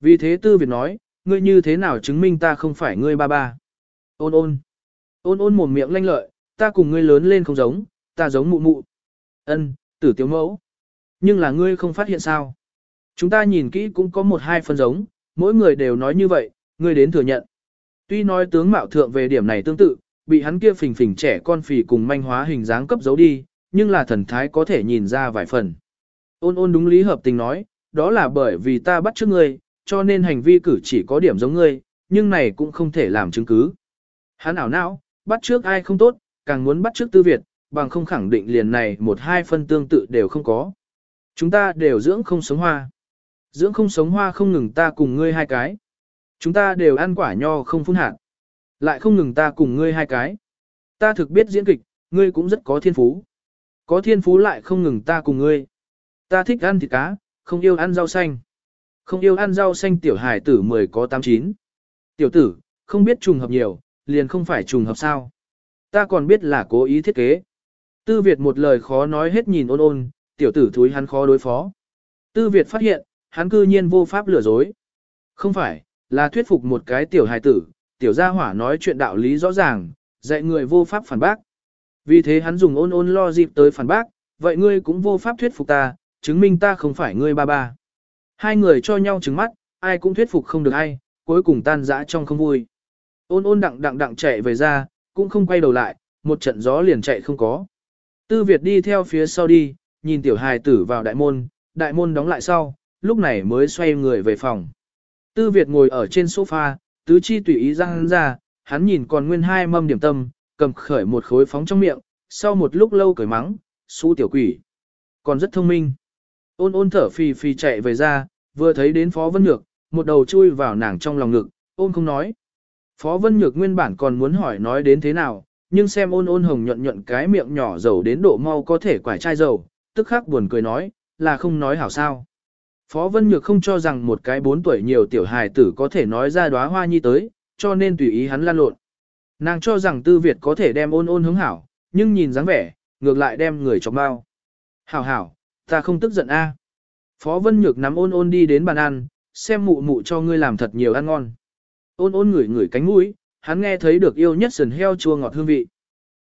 Vì thế tư Việt nói, ngươi như thế nào chứng minh ta không phải ngươi ba ba. Ôn ôn. Ôn ôn mồm miệng lanh lợi, ta cùng ngươi lớn lên không giống, ta giống mụ mụ. Ân, tử tiểu mẫu. Nhưng là ngươi không phát hiện sao. Chúng ta nhìn kỹ cũng có một hai phần giống, mỗi người đều nói như vậy, ngươi đến thừa nhận. Tuy nói tướng mạo thượng về điểm này tương tự, bị hắn kia phình phình trẻ con phì cùng manh hóa hình dáng cấp giấu đi, nhưng là thần thái có thể nhìn ra vài phần. Ôn ôn đúng lý hợp tình nói, đó là bởi vì ta bắt trước ngươi, cho nên hành vi cử chỉ có điểm giống ngươi, nhưng này cũng không thể làm chứng cứ. Hắn ảo não, bắt trước ai không tốt, càng muốn bắt trước tư Việt, bằng không khẳng định liền này một hai phân tương tự đều không có. Chúng ta đều dưỡng không sống hoa. Dưỡng không sống hoa không ngừng ta cùng ngươi hai cái. Chúng ta đều ăn quả nho không phun hạt. Lại không ngừng ta cùng ngươi hai cái. Ta thực biết diễn kịch, ngươi cũng rất có thiên phú. Có thiên phú lại không ngừng ta cùng ngươi. Ta thích ăn thịt cá, không yêu ăn rau xanh. Không yêu ăn rau xanh tiểu hải tử 10 có 89. Tiểu tử, không biết trùng hợp nhiều, liền không phải trùng hợp sao. Ta còn biết là cố ý thiết kế. Tư Việt một lời khó nói hết nhìn ôn ôn, tiểu tử thúi hắn khó đối phó. Tư Việt phát hiện, hắn cư nhiên vô pháp lừa dối. Không phải, là thuyết phục một cái tiểu hài tử, tiểu gia hỏa nói chuyện đạo lý rõ ràng, dạy người vô pháp phản bác. Vì thế hắn dùng ôn ôn lo dịp tới phản bác, vậy ngươi cũng vô pháp thuyết phục ta, chứng minh ta không phải ngươi ba ba. Hai người cho nhau trứng mắt, ai cũng thuyết phục không được ai, cuối cùng tan rã trong không vui. Ôn ôn đặng đặng đặng chạy về ra, cũng không quay đầu lại, một trận gió liền chạy không có. Tư Việt đi theo phía sau đi, nhìn tiểu hài tử vào đại môn, đại môn đóng lại sau, lúc này mới xoay người về phòng. Tư Việt ngồi ở trên sofa, tứ chi tùy ý răng ra, hắn nhìn còn nguyên hai mâm điểm tâm, cầm khởi một khối phóng trong miệng, sau một lúc lâu cởi mắng, su tiểu quỷ. Còn rất thông minh. Ôn ôn thở phì phì chạy về ra, vừa thấy đến Phó Vân Nhược, một đầu chui vào nàng trong lòng ngực, ôn không nói. Phó Vân Nhược nguyên bản còn muốn hỏi nói đến thế nào, nhưng xem ôn ôn hồng nhuận nhuận cái miệng nhỏ dầu đến độ mau có thể quải chai dầu, tức khắc buồn cười nói, là không nói hảo sao. Phó Vân Nhược không cho rằng một cái bốn tuổi nhiều tiểu hài tử có thể nói ra đóa hoa nhi tới, cho nên tùy ý hắn lan lộn. Nàng cho rằng Tư Việt có thể đem ôn ôn hướng hảo, nhưng nhìn dáng vẻ, ngược lại đem người chọc bao. Hảo hảo, ta không tức giận a. Phó Vân Nhược nắm ôn ôn đi đến bàn ăn, xem mụ mụ cho ngươi làm thật nhiều ăn ngon. Ôn ôn ngửi ngửi cánh mũi, hắn nghe thấy được yêu nhất sườn heo chua ngọt hương vị.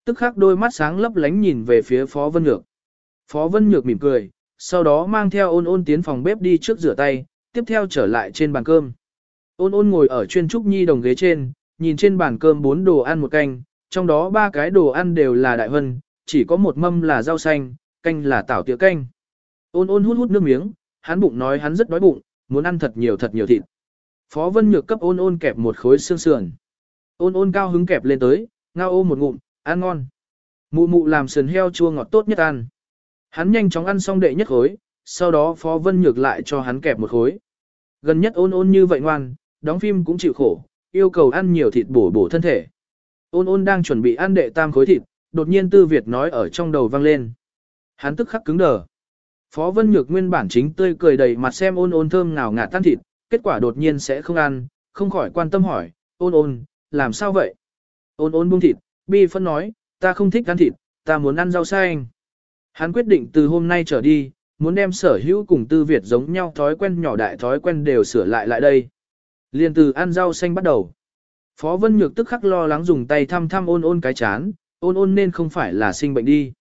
Tức khắc đôi mắt sáng lấp lánh nhìn về phía Phó Vân Nhược. Phó Vân Nhược mỉm cười, sau đó mang theo ôn ôn tiến phòng bếp đi trước rửa tay, tiếp theo trở lại trên bàn cơm. Ôn ôn ngồi ở chuyên trúc nhi đồng ghế trên, nhìn trên bàn cơm bốn đồ ăn một canh, trong đó ba cái đồ ăn đều là đại vân, chỉ có một mâm là rau xanh, canh là tảo tía canh. Ôn ôn hút hút nước miếng, hắn bụng nói hắn rất đói bụng, muốn ăn thật nhiều thật nhiều thịt. Phó Vân Nhược cấp ôn ôn kẹp một khối xương sườn. Ôn ôn cao hứng kẹp lên tới, ngao ôm một ngụm, ăn ngon. Mụ mụ làm sườn heo chua ngọt tốt nhất ăn. Hắn nhanh chóng ăn xong đệ nhất khối, sau đó Phó Vân Nhược lại cho hắn kẹp một khối. Gần nhất ôn ôn như vậy ngoan, đóng phim cũng chịu khổ, yêu cầu ăn nhiều thịt bổ bổ thân thể. Ôn ôn đang chuẩn bị ăn đệ tam khối thịt, đột nhiên Tư Việt nói ở trong đầu vang lên. Hắn tức khắc cứng đờ. Phó Vân Nhược nguyên bản chính tươi cười đầy mặt xem ôn ôn thơm nào ngạt tan thịt, kết quả đột nhiên sẽ không ăn, không khỏi quan tâm hỏi, ôn ôn, làm sao vậy? Ôn ôn buông thịt, bi phân nói, ta không thích ăn thịt, ta muốn ăn rau xanh. Hắn quyết định từ hôm nay trở đi, muốn đem sở hữu cùng tư Việt giống nhau thói quen nhỏ đại thói quen đều sửa lại lại đây. Liên từ ăn rau xanh bắt đầu. Phó Vân Nhược tức khắc lo lắng dùng tay thăm thăm ôn ôn cái chán, ôn ôn nên không phải là sinh bệnh đi.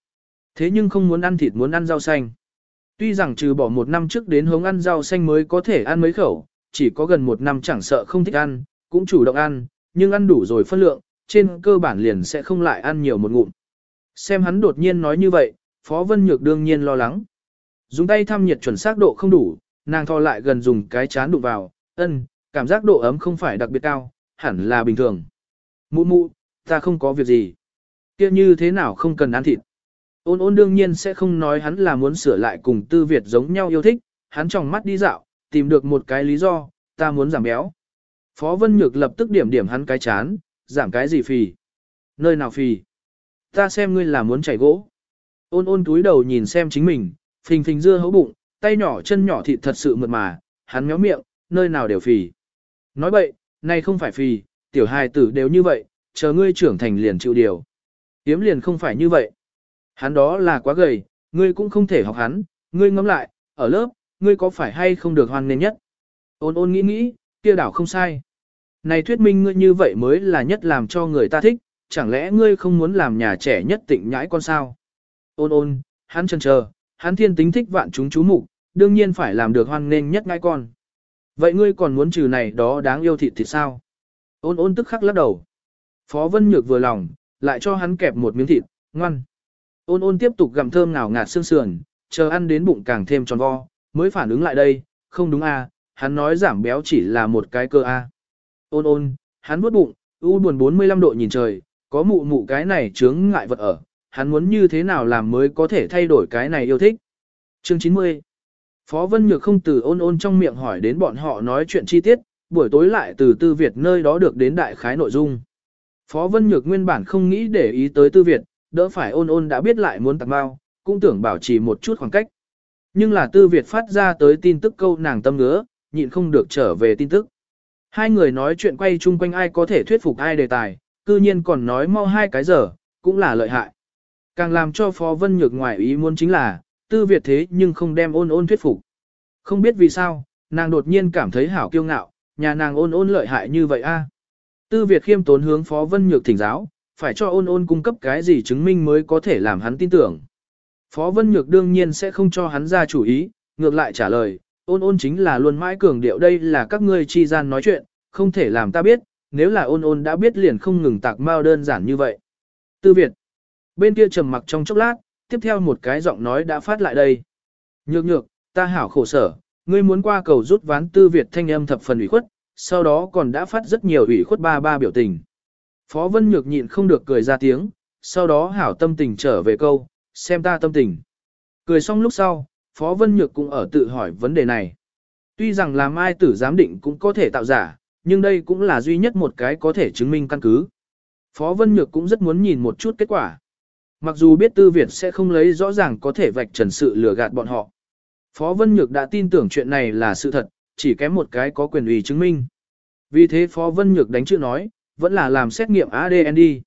Thế nhưng không muốn ăn thịt muốn ăn rau xanh. Tuy rằng trừ bỏ một năm trước đến hướng ăn rau xanh mới có thể ăn mấy khẩu, chỉ có gần một năm chẳng sợ không thích ăn, cũng chủ động ăn, nhưng ăn đủ rồi phân lượng, trên cơ bản liền sẽ không lại ăn nhiều một ngụm. Xem hắn đột nhiên nói như vậy, Phó Vân Nhược đương nhiên lo lắng. Dùng tay thăm nhiệt chuẩn xác độ không đủ, nàng thò lại gần dùng cái chán đụng vào, ân, cảm giác độ ấm không phải đặc biệt cao, hẳn là bình thường. Mụ mụ, ta không có việc gì. kia như thế nào không cần ăn thịt. Ôn ôn đương nhiên sẽ không nói hắn là muốn sửa lại cùng tư Việt giống nhau yêu thích, hắn trong mắt đi dạo, tìm được một cái lý do, ta muốn giảm béo. Phó Vân Nhược lập tức điểm điểm hắn cái chán, giảm cái gì phì. Nơi nào phì? Ta xem ngươi là muốn chảy gỗ. Ôn ôn túi đầu nhìn xem chính mình, phình phình dưa hấu bụng, tay nhỏ chân nhỏ thịt thật sự mượt mà, hắn méo miệng, nơi nào đều phì. Nói bậy, này không phải phì, tiểu hài tử đều như vậy, chờ ngươi trưởng thành liền chịu điều. Tiếm liền không phải như vậy. Hắn đó là quá gầy, ngươi cũng không thể học hắn, ngươi ngẫm lại, ở lớp, ngươi có phải hay không được hoan nên nhất. Ôn ôn nghĩ nghĩ, kia đảo không sai. Này thuyết minh ngươi như vậy mới là nhất làm cho người ta thích, chẳng lẽ ngươi không muốn làm nhà trẻ nhất tịnh nhãi con sao? Ôn ôn, hắn chần chờ, hắn thiên tính thích vạn chúng chú mục, đương nhiên phải làm được hoan nên nhất ngai con. Vậy ngươi còn muốn trừ này đó đáng yêu thịt thì sao? Ôn ôn tức khắc lắc đầu. Phó Vân Nhược vừa lòng, lại cho hắn kẹp một miếng thịt, ngoan. Ôn ôn tiếp tục gặm thơm ngào ngạt xương sườn, chờ ăn đến bụng càng thêm tròn vo, mới phản ứng lại đây, không đúng à, hắn nói giảm béo chỉ là một cái cơ a. À. Ôn ôn, hắn vuốt bụng, u buồn 45 độ nhìn trời, có mụ mụ cái này chướng ngại vật ở, hắn muốn như thế nào làm mới có thể thay đổi cái này yêu thích. Chương 90 Phó Vân Nhược không từ ôn ôn trong miệng hỏi đến bọn họ nói chuyện chi tiết, buổi tối lại từ Tư Việt nơi đó được đến đại khái nội dung. Phó Vân Nhược nguyên bản không nghĩ để ý tới Tư Việt, đỡ phải ôn ôn đã biết lại muốn tặng bao, cũng tưởng bảo trì một chút khoảng cách. Nhưng là Tư Việt phát ra tới tin tức câu nàng tâm ngứa, nhịn không được trở về tin tức. Hai người nói chuyện quay chung quanh ai có thể thuyết phục ai đề tài, cư nhiên còn nói mau hai cái giờ, cũng là lợi hại. Càng làm cho Phó Vân Nhược ngoài ý muốn chính là, Tư Việt thế nhưng không đem ôn ôn thuyết phục. Không biết vì sao, nàng đột nhiên cảm thấy hảo kiêu ngạo, nhà nàng ôn ôn lợi hại như vậy a. Tư Việt khiêm tốn hướng Phó Vân Nhược thỉnh giáo, phải cho ôn ôn cung cấp cái gì chứng minh mới có thể làm hắn tin tưởng. Phó Vân Nhược đương nhiên sẽ không cho hắn ra chủ ý, ngược lại trả lời, ôn ôn chính là luôn mãi cường điệu đây là các ngươi chi gian nói chuyện, không thể làm ta biết, nếu là ôn ôn đã biết liền không ngừng tạc mao đơn giản như vậy. Tư Việt, bên kia trầm mặc trong chốc lát, tiếp theo một cái giọng nói đã phát lại đây. Nhược nhược, ta hảo khổ sở, ngươi muốn qua cầu rút ván Tư Việt thanh âm thập phần ủy khuất, sau đó còn đã phát rất nhiều ủy khuất ba ba biểu tình. Phó Vân Nhược nhịn không được cười ra tiếng, sau đó hảo tâm tình trở về câu, xem ta tâm tình. Cười xong lúc sau, Phó Vân Nhược cũng ở tự hỏi vấn đề này. Tuy rằng làm ai tử giám định cũng có thể tạo giả, nhưng đây cũng là duy nhất một cái có thể chứng minh căn cứ. Phó Vân Nhược cũng rất muốn nhìn một chút kết quả. Mặc dù biết Tư Việt sẽ không lấy rõ ràng có thể vạch trần sự lừa gạt bọn họ. Phó Vân Nhược đã tin tưởng chuyện này là sự thật, chỉ kém một cái có quyền ủy chứng minh. Vì thế Phó Vân Nhược đánh chữ nói, vẫn là làm xét nghiệm ADN đi.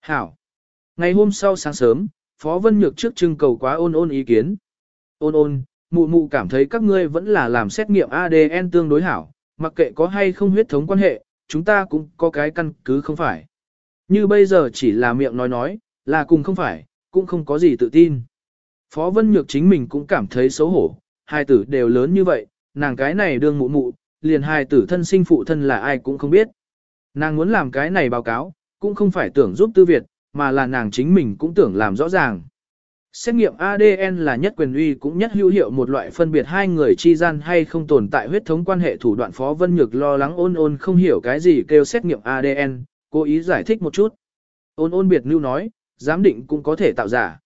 Hảo. Ngày hôm sau sáng sớm, Phó Vân Nhược trước trưng cầu quá ôn ôn ý kiến. Ôn ôn, mụ mụ cảm thấy các ngươi vẫn là làm xét nghiệm ADN tương đối hảo, mặc kệ có hay không huyết thống quan hệ, chúng ta cũng có cái căn cứ không phải. Như bây giờ chỉ là miệng nói nói, là cùng không phải, cũng không có gì tự tin. Phó Vân Nhược chính mình cũng cảm thấy xấu hổ, hai tử đều lớn như vậy, nàng cái này đương mụ mụ, liền hai tử thân sinh phụ thân là ai cũng không biết. Nàng muốn làm cái này báo cáo, cũng không phải tưởng giúp tư Việt, mà là nàng chính mình cũng tưởng làm rõ ràng. Xét nghiệm ADN là nhất quyền uy cũng nhất hữu hiệu một loại phân biệt hai người chi gian hay không tồn tại huyết thống quan hệ thủ đoạn Phó Vân Nhược lo lắng ôn ôn không hiểu cái gì kêu xét nghiệm ADN, cố ý giải thích một chút. Ôn ôn biệt lưu nói, giám định cũng có thể tạo giả.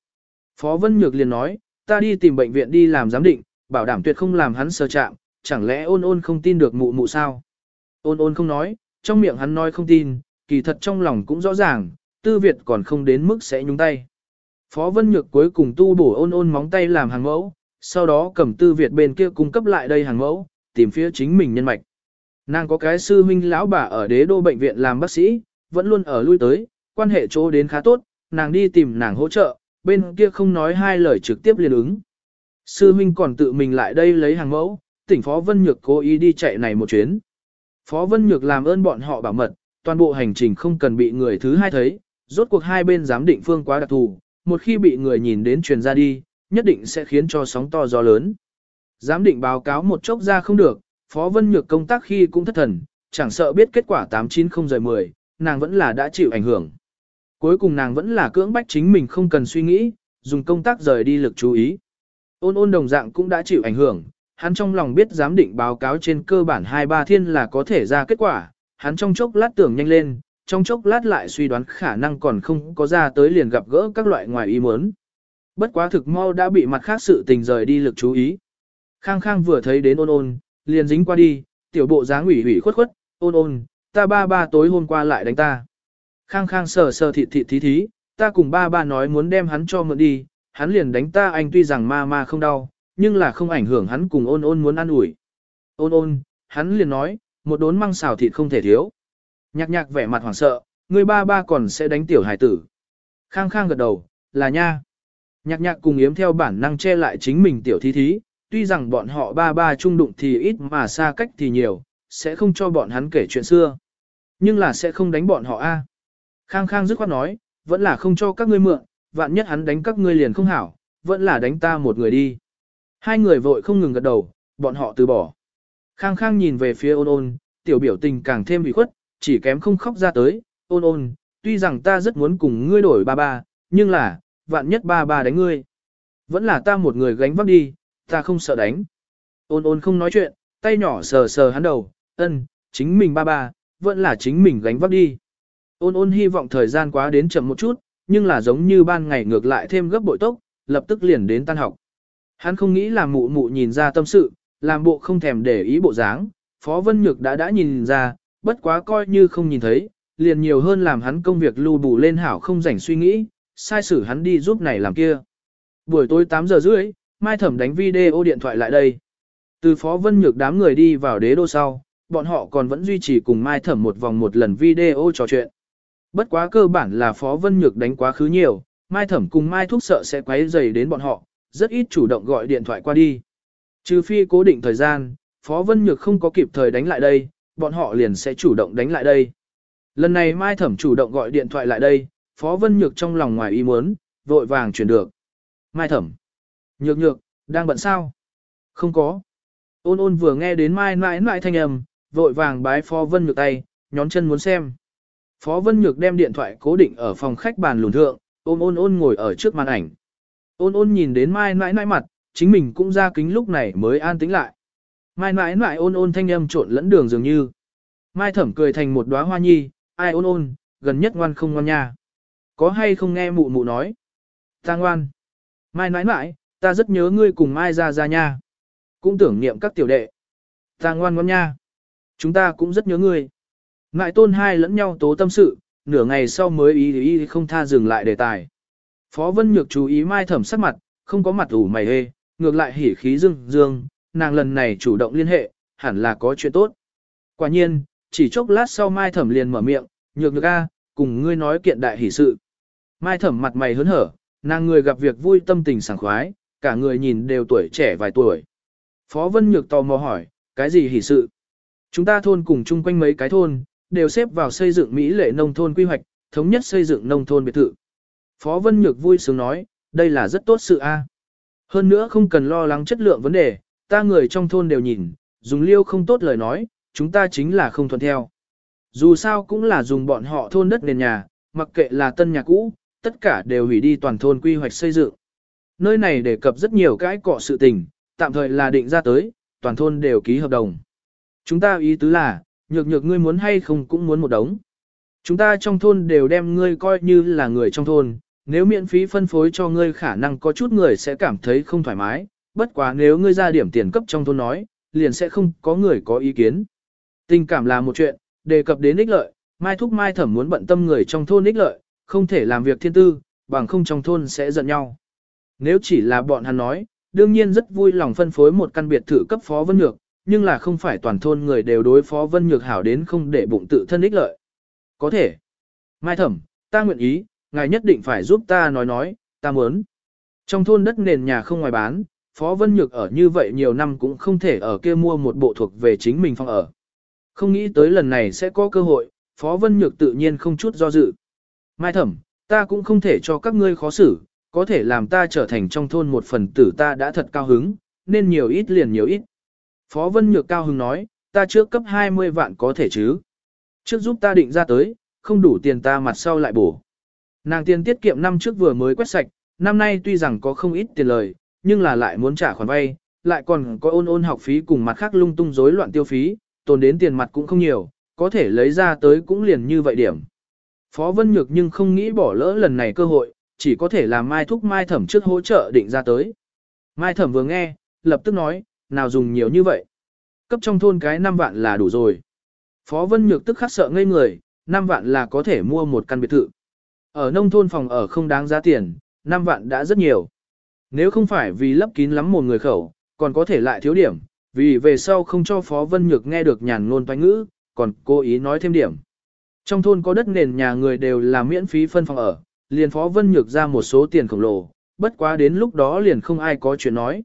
Phó Vân Nhược liền nói, ta đi tìm bệnh viện đi làm giám định, bảo đảm tuyệt không làm hắn sơ chạm, chẳng lẽ ôn ôn không tin được mụ mụ sao? Ôn ôn không nói, trong miệng hắn nói không tin, kỳ thật trong lòng cũng rõ ràng, tư Việt còn không đến mức sẽ nhúng tay. Phó Vân Nhược cuối cùng tu bổ ôn ôn móng tay làm hàng mẫu, sau đó cầm tư Việt bên kia cung cấp lại đây hàng mẫu, tìm phía chính mình nhân mạch. Nàng có cái sư huynh lão bà ở đế đô bệnh viện làm bác sĩ, vẫn luôn ở lui tới, quan hệ chỗ đến khá tốt, nàng đi tìm nàng hỗ trợ, bên kia không nói hai lời trực tiếp liền ứng. Sư huynh còn tự mình lại đây lấy hàng mẫu, tỉnh Phó Vân Nhược cố ý đi chạy này một chuyến. Phó Vân Nhược làm ơn bọn họ bảo mật, toàn bộ hành trình không cần bị người thứ hai thấy, rốt cuộc hai bên giám định phương quá đặc thù, một khi bị người nhìn đến truyền ra đi, nhất định sẽ khiến cho sóng to gió lớn. Giám định báo cáo một chốc ra không được, Phó Vân Nhược công tác khi cũng thất thần, chẳng sợ biết kết quả 890 rời 10, nàng vẫn là đã chịu ảnh hưởng. Cuối cùng nàng vẫn là cưỡng bách chính mình không cần suy nghĩ, dùng công tác rời đi lực chú ý. Ôn ôn đồng dạng cũng đã chịu ảnh hưởng, hắn trong lòng biết giám định báo cáo trên cơ bản 2-3 thiên là có thể ra kết quả, hắn trong chốc lát tưởng nhanh lên, trong chốc lát lại suy đoán khả năng còn không có ra tới liền gặp gỡ các loại ngoài ý muốn. Bất quá thực mau đã bị mặt khác sự tình rời đi lực chú ý. Khang Khang vừa thấy đến ôn ôn, liền dính qua đi, tiểu bộ dáng ủy ủy khuất khuất, ôn ôn, ta ba ba tối hôm qua lại đánh ta. Khang Khang sờ sờ thịt thịt thí thí, ta cùng ba ba nói muốn đem hắn cho mượn đi, hắn liền đánh ta anh tuy rằng ma ma không đau, nhưng là không ảnh hưởng hắn cùng ôn ôn muốn ăn ủi. Ôn ôn, hắn liền nói, một đốn măng xào thịt không thể thiếu. Nhạc nhạc vẻ mặt hoảng sợ, người ba ba còn sẽ đánh tiểu hải tử. Khang khang gật đầu, là nha. Nhạc nhạc cùng yếm theo bản năng che lại chính mình tiểu thí thí, tuy rằng bọn họ ba ba chung đụng thì ít mà xa cách thì nhiều, sẽ không cho bọn hắn kể chuyện xưa. Nhưng là sẽ không đánh bọn họ a. Khang khang dứt khoát nói, vẫn là không cho các ngươi mượn, vạn nhất hắn đánh các ngươi liền không hảo, vẫn là đánh ta một người đi. Hai người vội không ngừng gật đầu, bọn họ từ bỏ. Khang khang nhìn về phía ôn ôn, tiểu biểu tình càng thêm bị khuất, chỉ kém không khóc ra tới, ôn ôn, tuy rằng ta rất muốn cùng ngươi đổi ba ba, nhưng là, vạn nhất ba ba đánh ngươi. Vẫn là ta một người gánh vác đi, ta không sợ đánh. Ôn ôn không nói chuyện, tay nhỏ sờ sờ hắn đầu, ân, chính mình ba ba, vẫn là chính mình gánh vác đi. Ôn ôn hy vọng thời gian quá đến chậm một chút, nhưng là giống như ban ngày ngược lại thêm gấp bội tốc, lập tức liền đến tan học. Hắn không nghĩ là mụ mụ nhìn ra tâm sự, làm bộ không thèm để ý bộ dáng, Phó Vân Nhược đã đã nhìn ra, bất quá coi như không nhìn thấy, liền nhiều hơn làm hắn công việc lưu bù lên hảo không rảnh suy nghĩ, sai xử hắn đi giúp này làm kia. Buổi tối 8 giờ rưỡi, Mai Thẩm đánh video điện thoại lại đây. Từ Phó Vân Nhược đám người đi vào đế đô sau, bọn họ còn vẫn duy trì cùng Mai Thẩm một vòng một lần video trò chuyện. Bất quá cơ bản là Phó Vân Nhược đánh quá khứ nhiều, Mai Thẩm cùng Mai Thúc sợ sẽ quấy rầy đến bọn họ, rất ít chủ động gọi điện thoại qua đi. Trừ phi cố định thời gian, Phó Vân Nhược không có kịp thời đánh lại đây, bọn họ liền sẽ chủ động đánh lại đây. Lần này Mai Thẩm chủ động gọi điện thoại lại đây, Phó Vân Nhược trong lòng ngoài ý muốn, vội vàng chuyển được. Mai Thẩm. Nhược nhược, đang bận sao? Không có. Ôn ôn vừa nghe đến Mai mãi mãi thanh âm, vội vàng bái Phó Vân Nhược tay, nhón chân muốn xem. Phó Vân Nhược đem điện thoại cố định ở phòng khách bàn lùn thượng, ôn ôn ôn ngồi ở trước màn ảnh. Ôn ôn nhìn đến Mai nãi nãi mặt, chính mình cũng ra kính lúc này mới an tĩnh lại. Mai nãi nãi ôn ôn thanh âm trộn lẫn đường dường như. Mai thẩm cười thành một đóa hoa nhi, ai ôn ôn, gần nhất ngoan không ngoan nha. Có hay không nghe mụ mụ nói? Ta ngoan. Mai nãi nãi, ta rất nhớ ngươi cùng Mai ra ra nha. Cũng tưởng niệm các tiểu đệ. Ta ngoan ngoan nha. Chúng ta cũng rất nhớ ngươi. Ngại tôn hai lẫn nhau tố tâm sự, nửa ngày sau mới ý ý không tha dừng lại đề tài. Phó Vân Nhược chú ý Mai Thẩm sắc mặt, không có mặt ủ mày hê, ngược lại hỉ khí dương dương, nàng lần này chủ động liên hệ, hẳn là có chuyện tốt. Quả nhiên, chỉ chốc lát sau Mai Thẩm liền mở miệng, nhược nhược a, cùng ngươi nói kiện đại hỷ sự. Mai Thẩm mặt mày hớn hở, nàng người gặp việc vui tâm tình sảng khoái, cả người nhìn đều tuổi trẻ vài tuổi. Phó Vân Nhược tò mò hỏi, cái gì hỷ sự? Chúng ta thôn cùng chung quanh mấy cái thôn, đều xếp vào xây dựng Mỹ lệ nông thôn quy hoạch, thống nhất xây dựng nông thôn biệt thự. Phó Vân Nhược vui sướng nói, đây là rất tốt sự a. Hơn nữa không cần lo lắng chất lượng vấn đề, ta người trong thôn đều nhìn, dùng liêu không tốt lời nói, chúng ta chính là không thuận theo. Dù sao cũng là dùng bọn họ thôn đất nền nhà, mặc kệ là tân nhà cũ, tất cả đều hủy đi toàn thôn quy hoạch xây dựng. Nơi này đề cập rất nhiều cái cọ sự tình, tạm thời là định ra tới, toàn thôn đều ký hợp đồng. Chúng ta ý tứ là, nhược nhược ngươi muốn hay không cũng muốn một đống. Chúng ta trong thôn đều đem ngươi coi như là người trong thôn, nếu miễn phí phân phối cho ngươi khả năng có chút người sẽ cảm thấy không thoải mái, bất quá nếu ngươi ra điểm tiền cấp trong thôn nói, liền sẽ không có người có ý kiến. Tình cảm là một chuyện, đề cập đến ích lợi, mai thúc mai thẩm muốn bận tâm người trong thôn ích lợi, không thể làm việc thiên tư, bằng không trong thôn sẽ giận nhau. Nếu chỉ là bọn hắn nói, đương nhiên rất vui lòng phân phối một căn biệt thự cấp phó vân nhược, nhưng là không phải toàn thôn người đều đối phó vân nhược hảo đến không để bụng tự thân ích lợi. Có thể. Mai thẩm, ta nguyện ý, ngài nhất định phải giúp ta nói nói, ta muốn. Trong thôn đất nền nhà không ngoài bán, Phó Vân Nhược ở như vậy nhiều năm cũng không thể ở kia mua một bộ thuộc về chính mình phòng ở. Không nghĩ tới lần này sẽ có cơ hội, Phó Vân Nhược tự nhiên không chút do dự. Mai thẩm, ta cũng không thể cho các ngươi khó xử, có thể làm ta trở thành trong thôn một phần tử ta đã thật cao hứng, nên nhiều ít liền nhiều ít. Phó Vân Nhược cao hứng nói, ta trước cấp 20 vạn có thể chứ. Trước giúp ta định ra tới, không đủ tiền ta mặt sau lại bổ. Nàng tiền tiết kiệm năm trước vừa mới quét sạch, năm nay tuy rằng có không ít tiền lời, nhưng là lại muốn trả khoản vay, lại còn có ôn ôn học phí cùng mặt khác lung tung rối loạn tiêu phí, tồn đến tiền mặt cũng không nhiều, có thể lấy ra tới cũng liền như vậy điểm. Phó Vân Nhược nhưng không nghĩ bỏ lỡ lần này cơ hội, chỉ có thể làm Mai Thúc Mai Thẩm trước hỗ trợ định ra tới. Mai Thẩm vừa nghe, lập tức nói, nào dùng nhiều như vậy. Cấp trong thôn cái 5 vạn là đủ rồi. Phó Vân Nhược tức khắc sợ ngây người, 5 vạn là có thể mua một căn biệt thự. Ở nông thôn phòng ở không đáng giá tiền, 5 vạn đã rất nhiều. Nếu không phải vì lấp kín lắm một người khẩu, còn có thể lại thiếu điểm, vì về sau không cho Phó Vân Nhược nghe được nhàn ngôn toanh ngữ, còn cố ý nói thêm điểm. Trong thôn có đất nền nhà người đều là miễn phí phân phòng ở, liền Phó Vân Nhược ra một số tiền khổng lồ, bất quá đến lúc đó liền không ai có chuyện nói.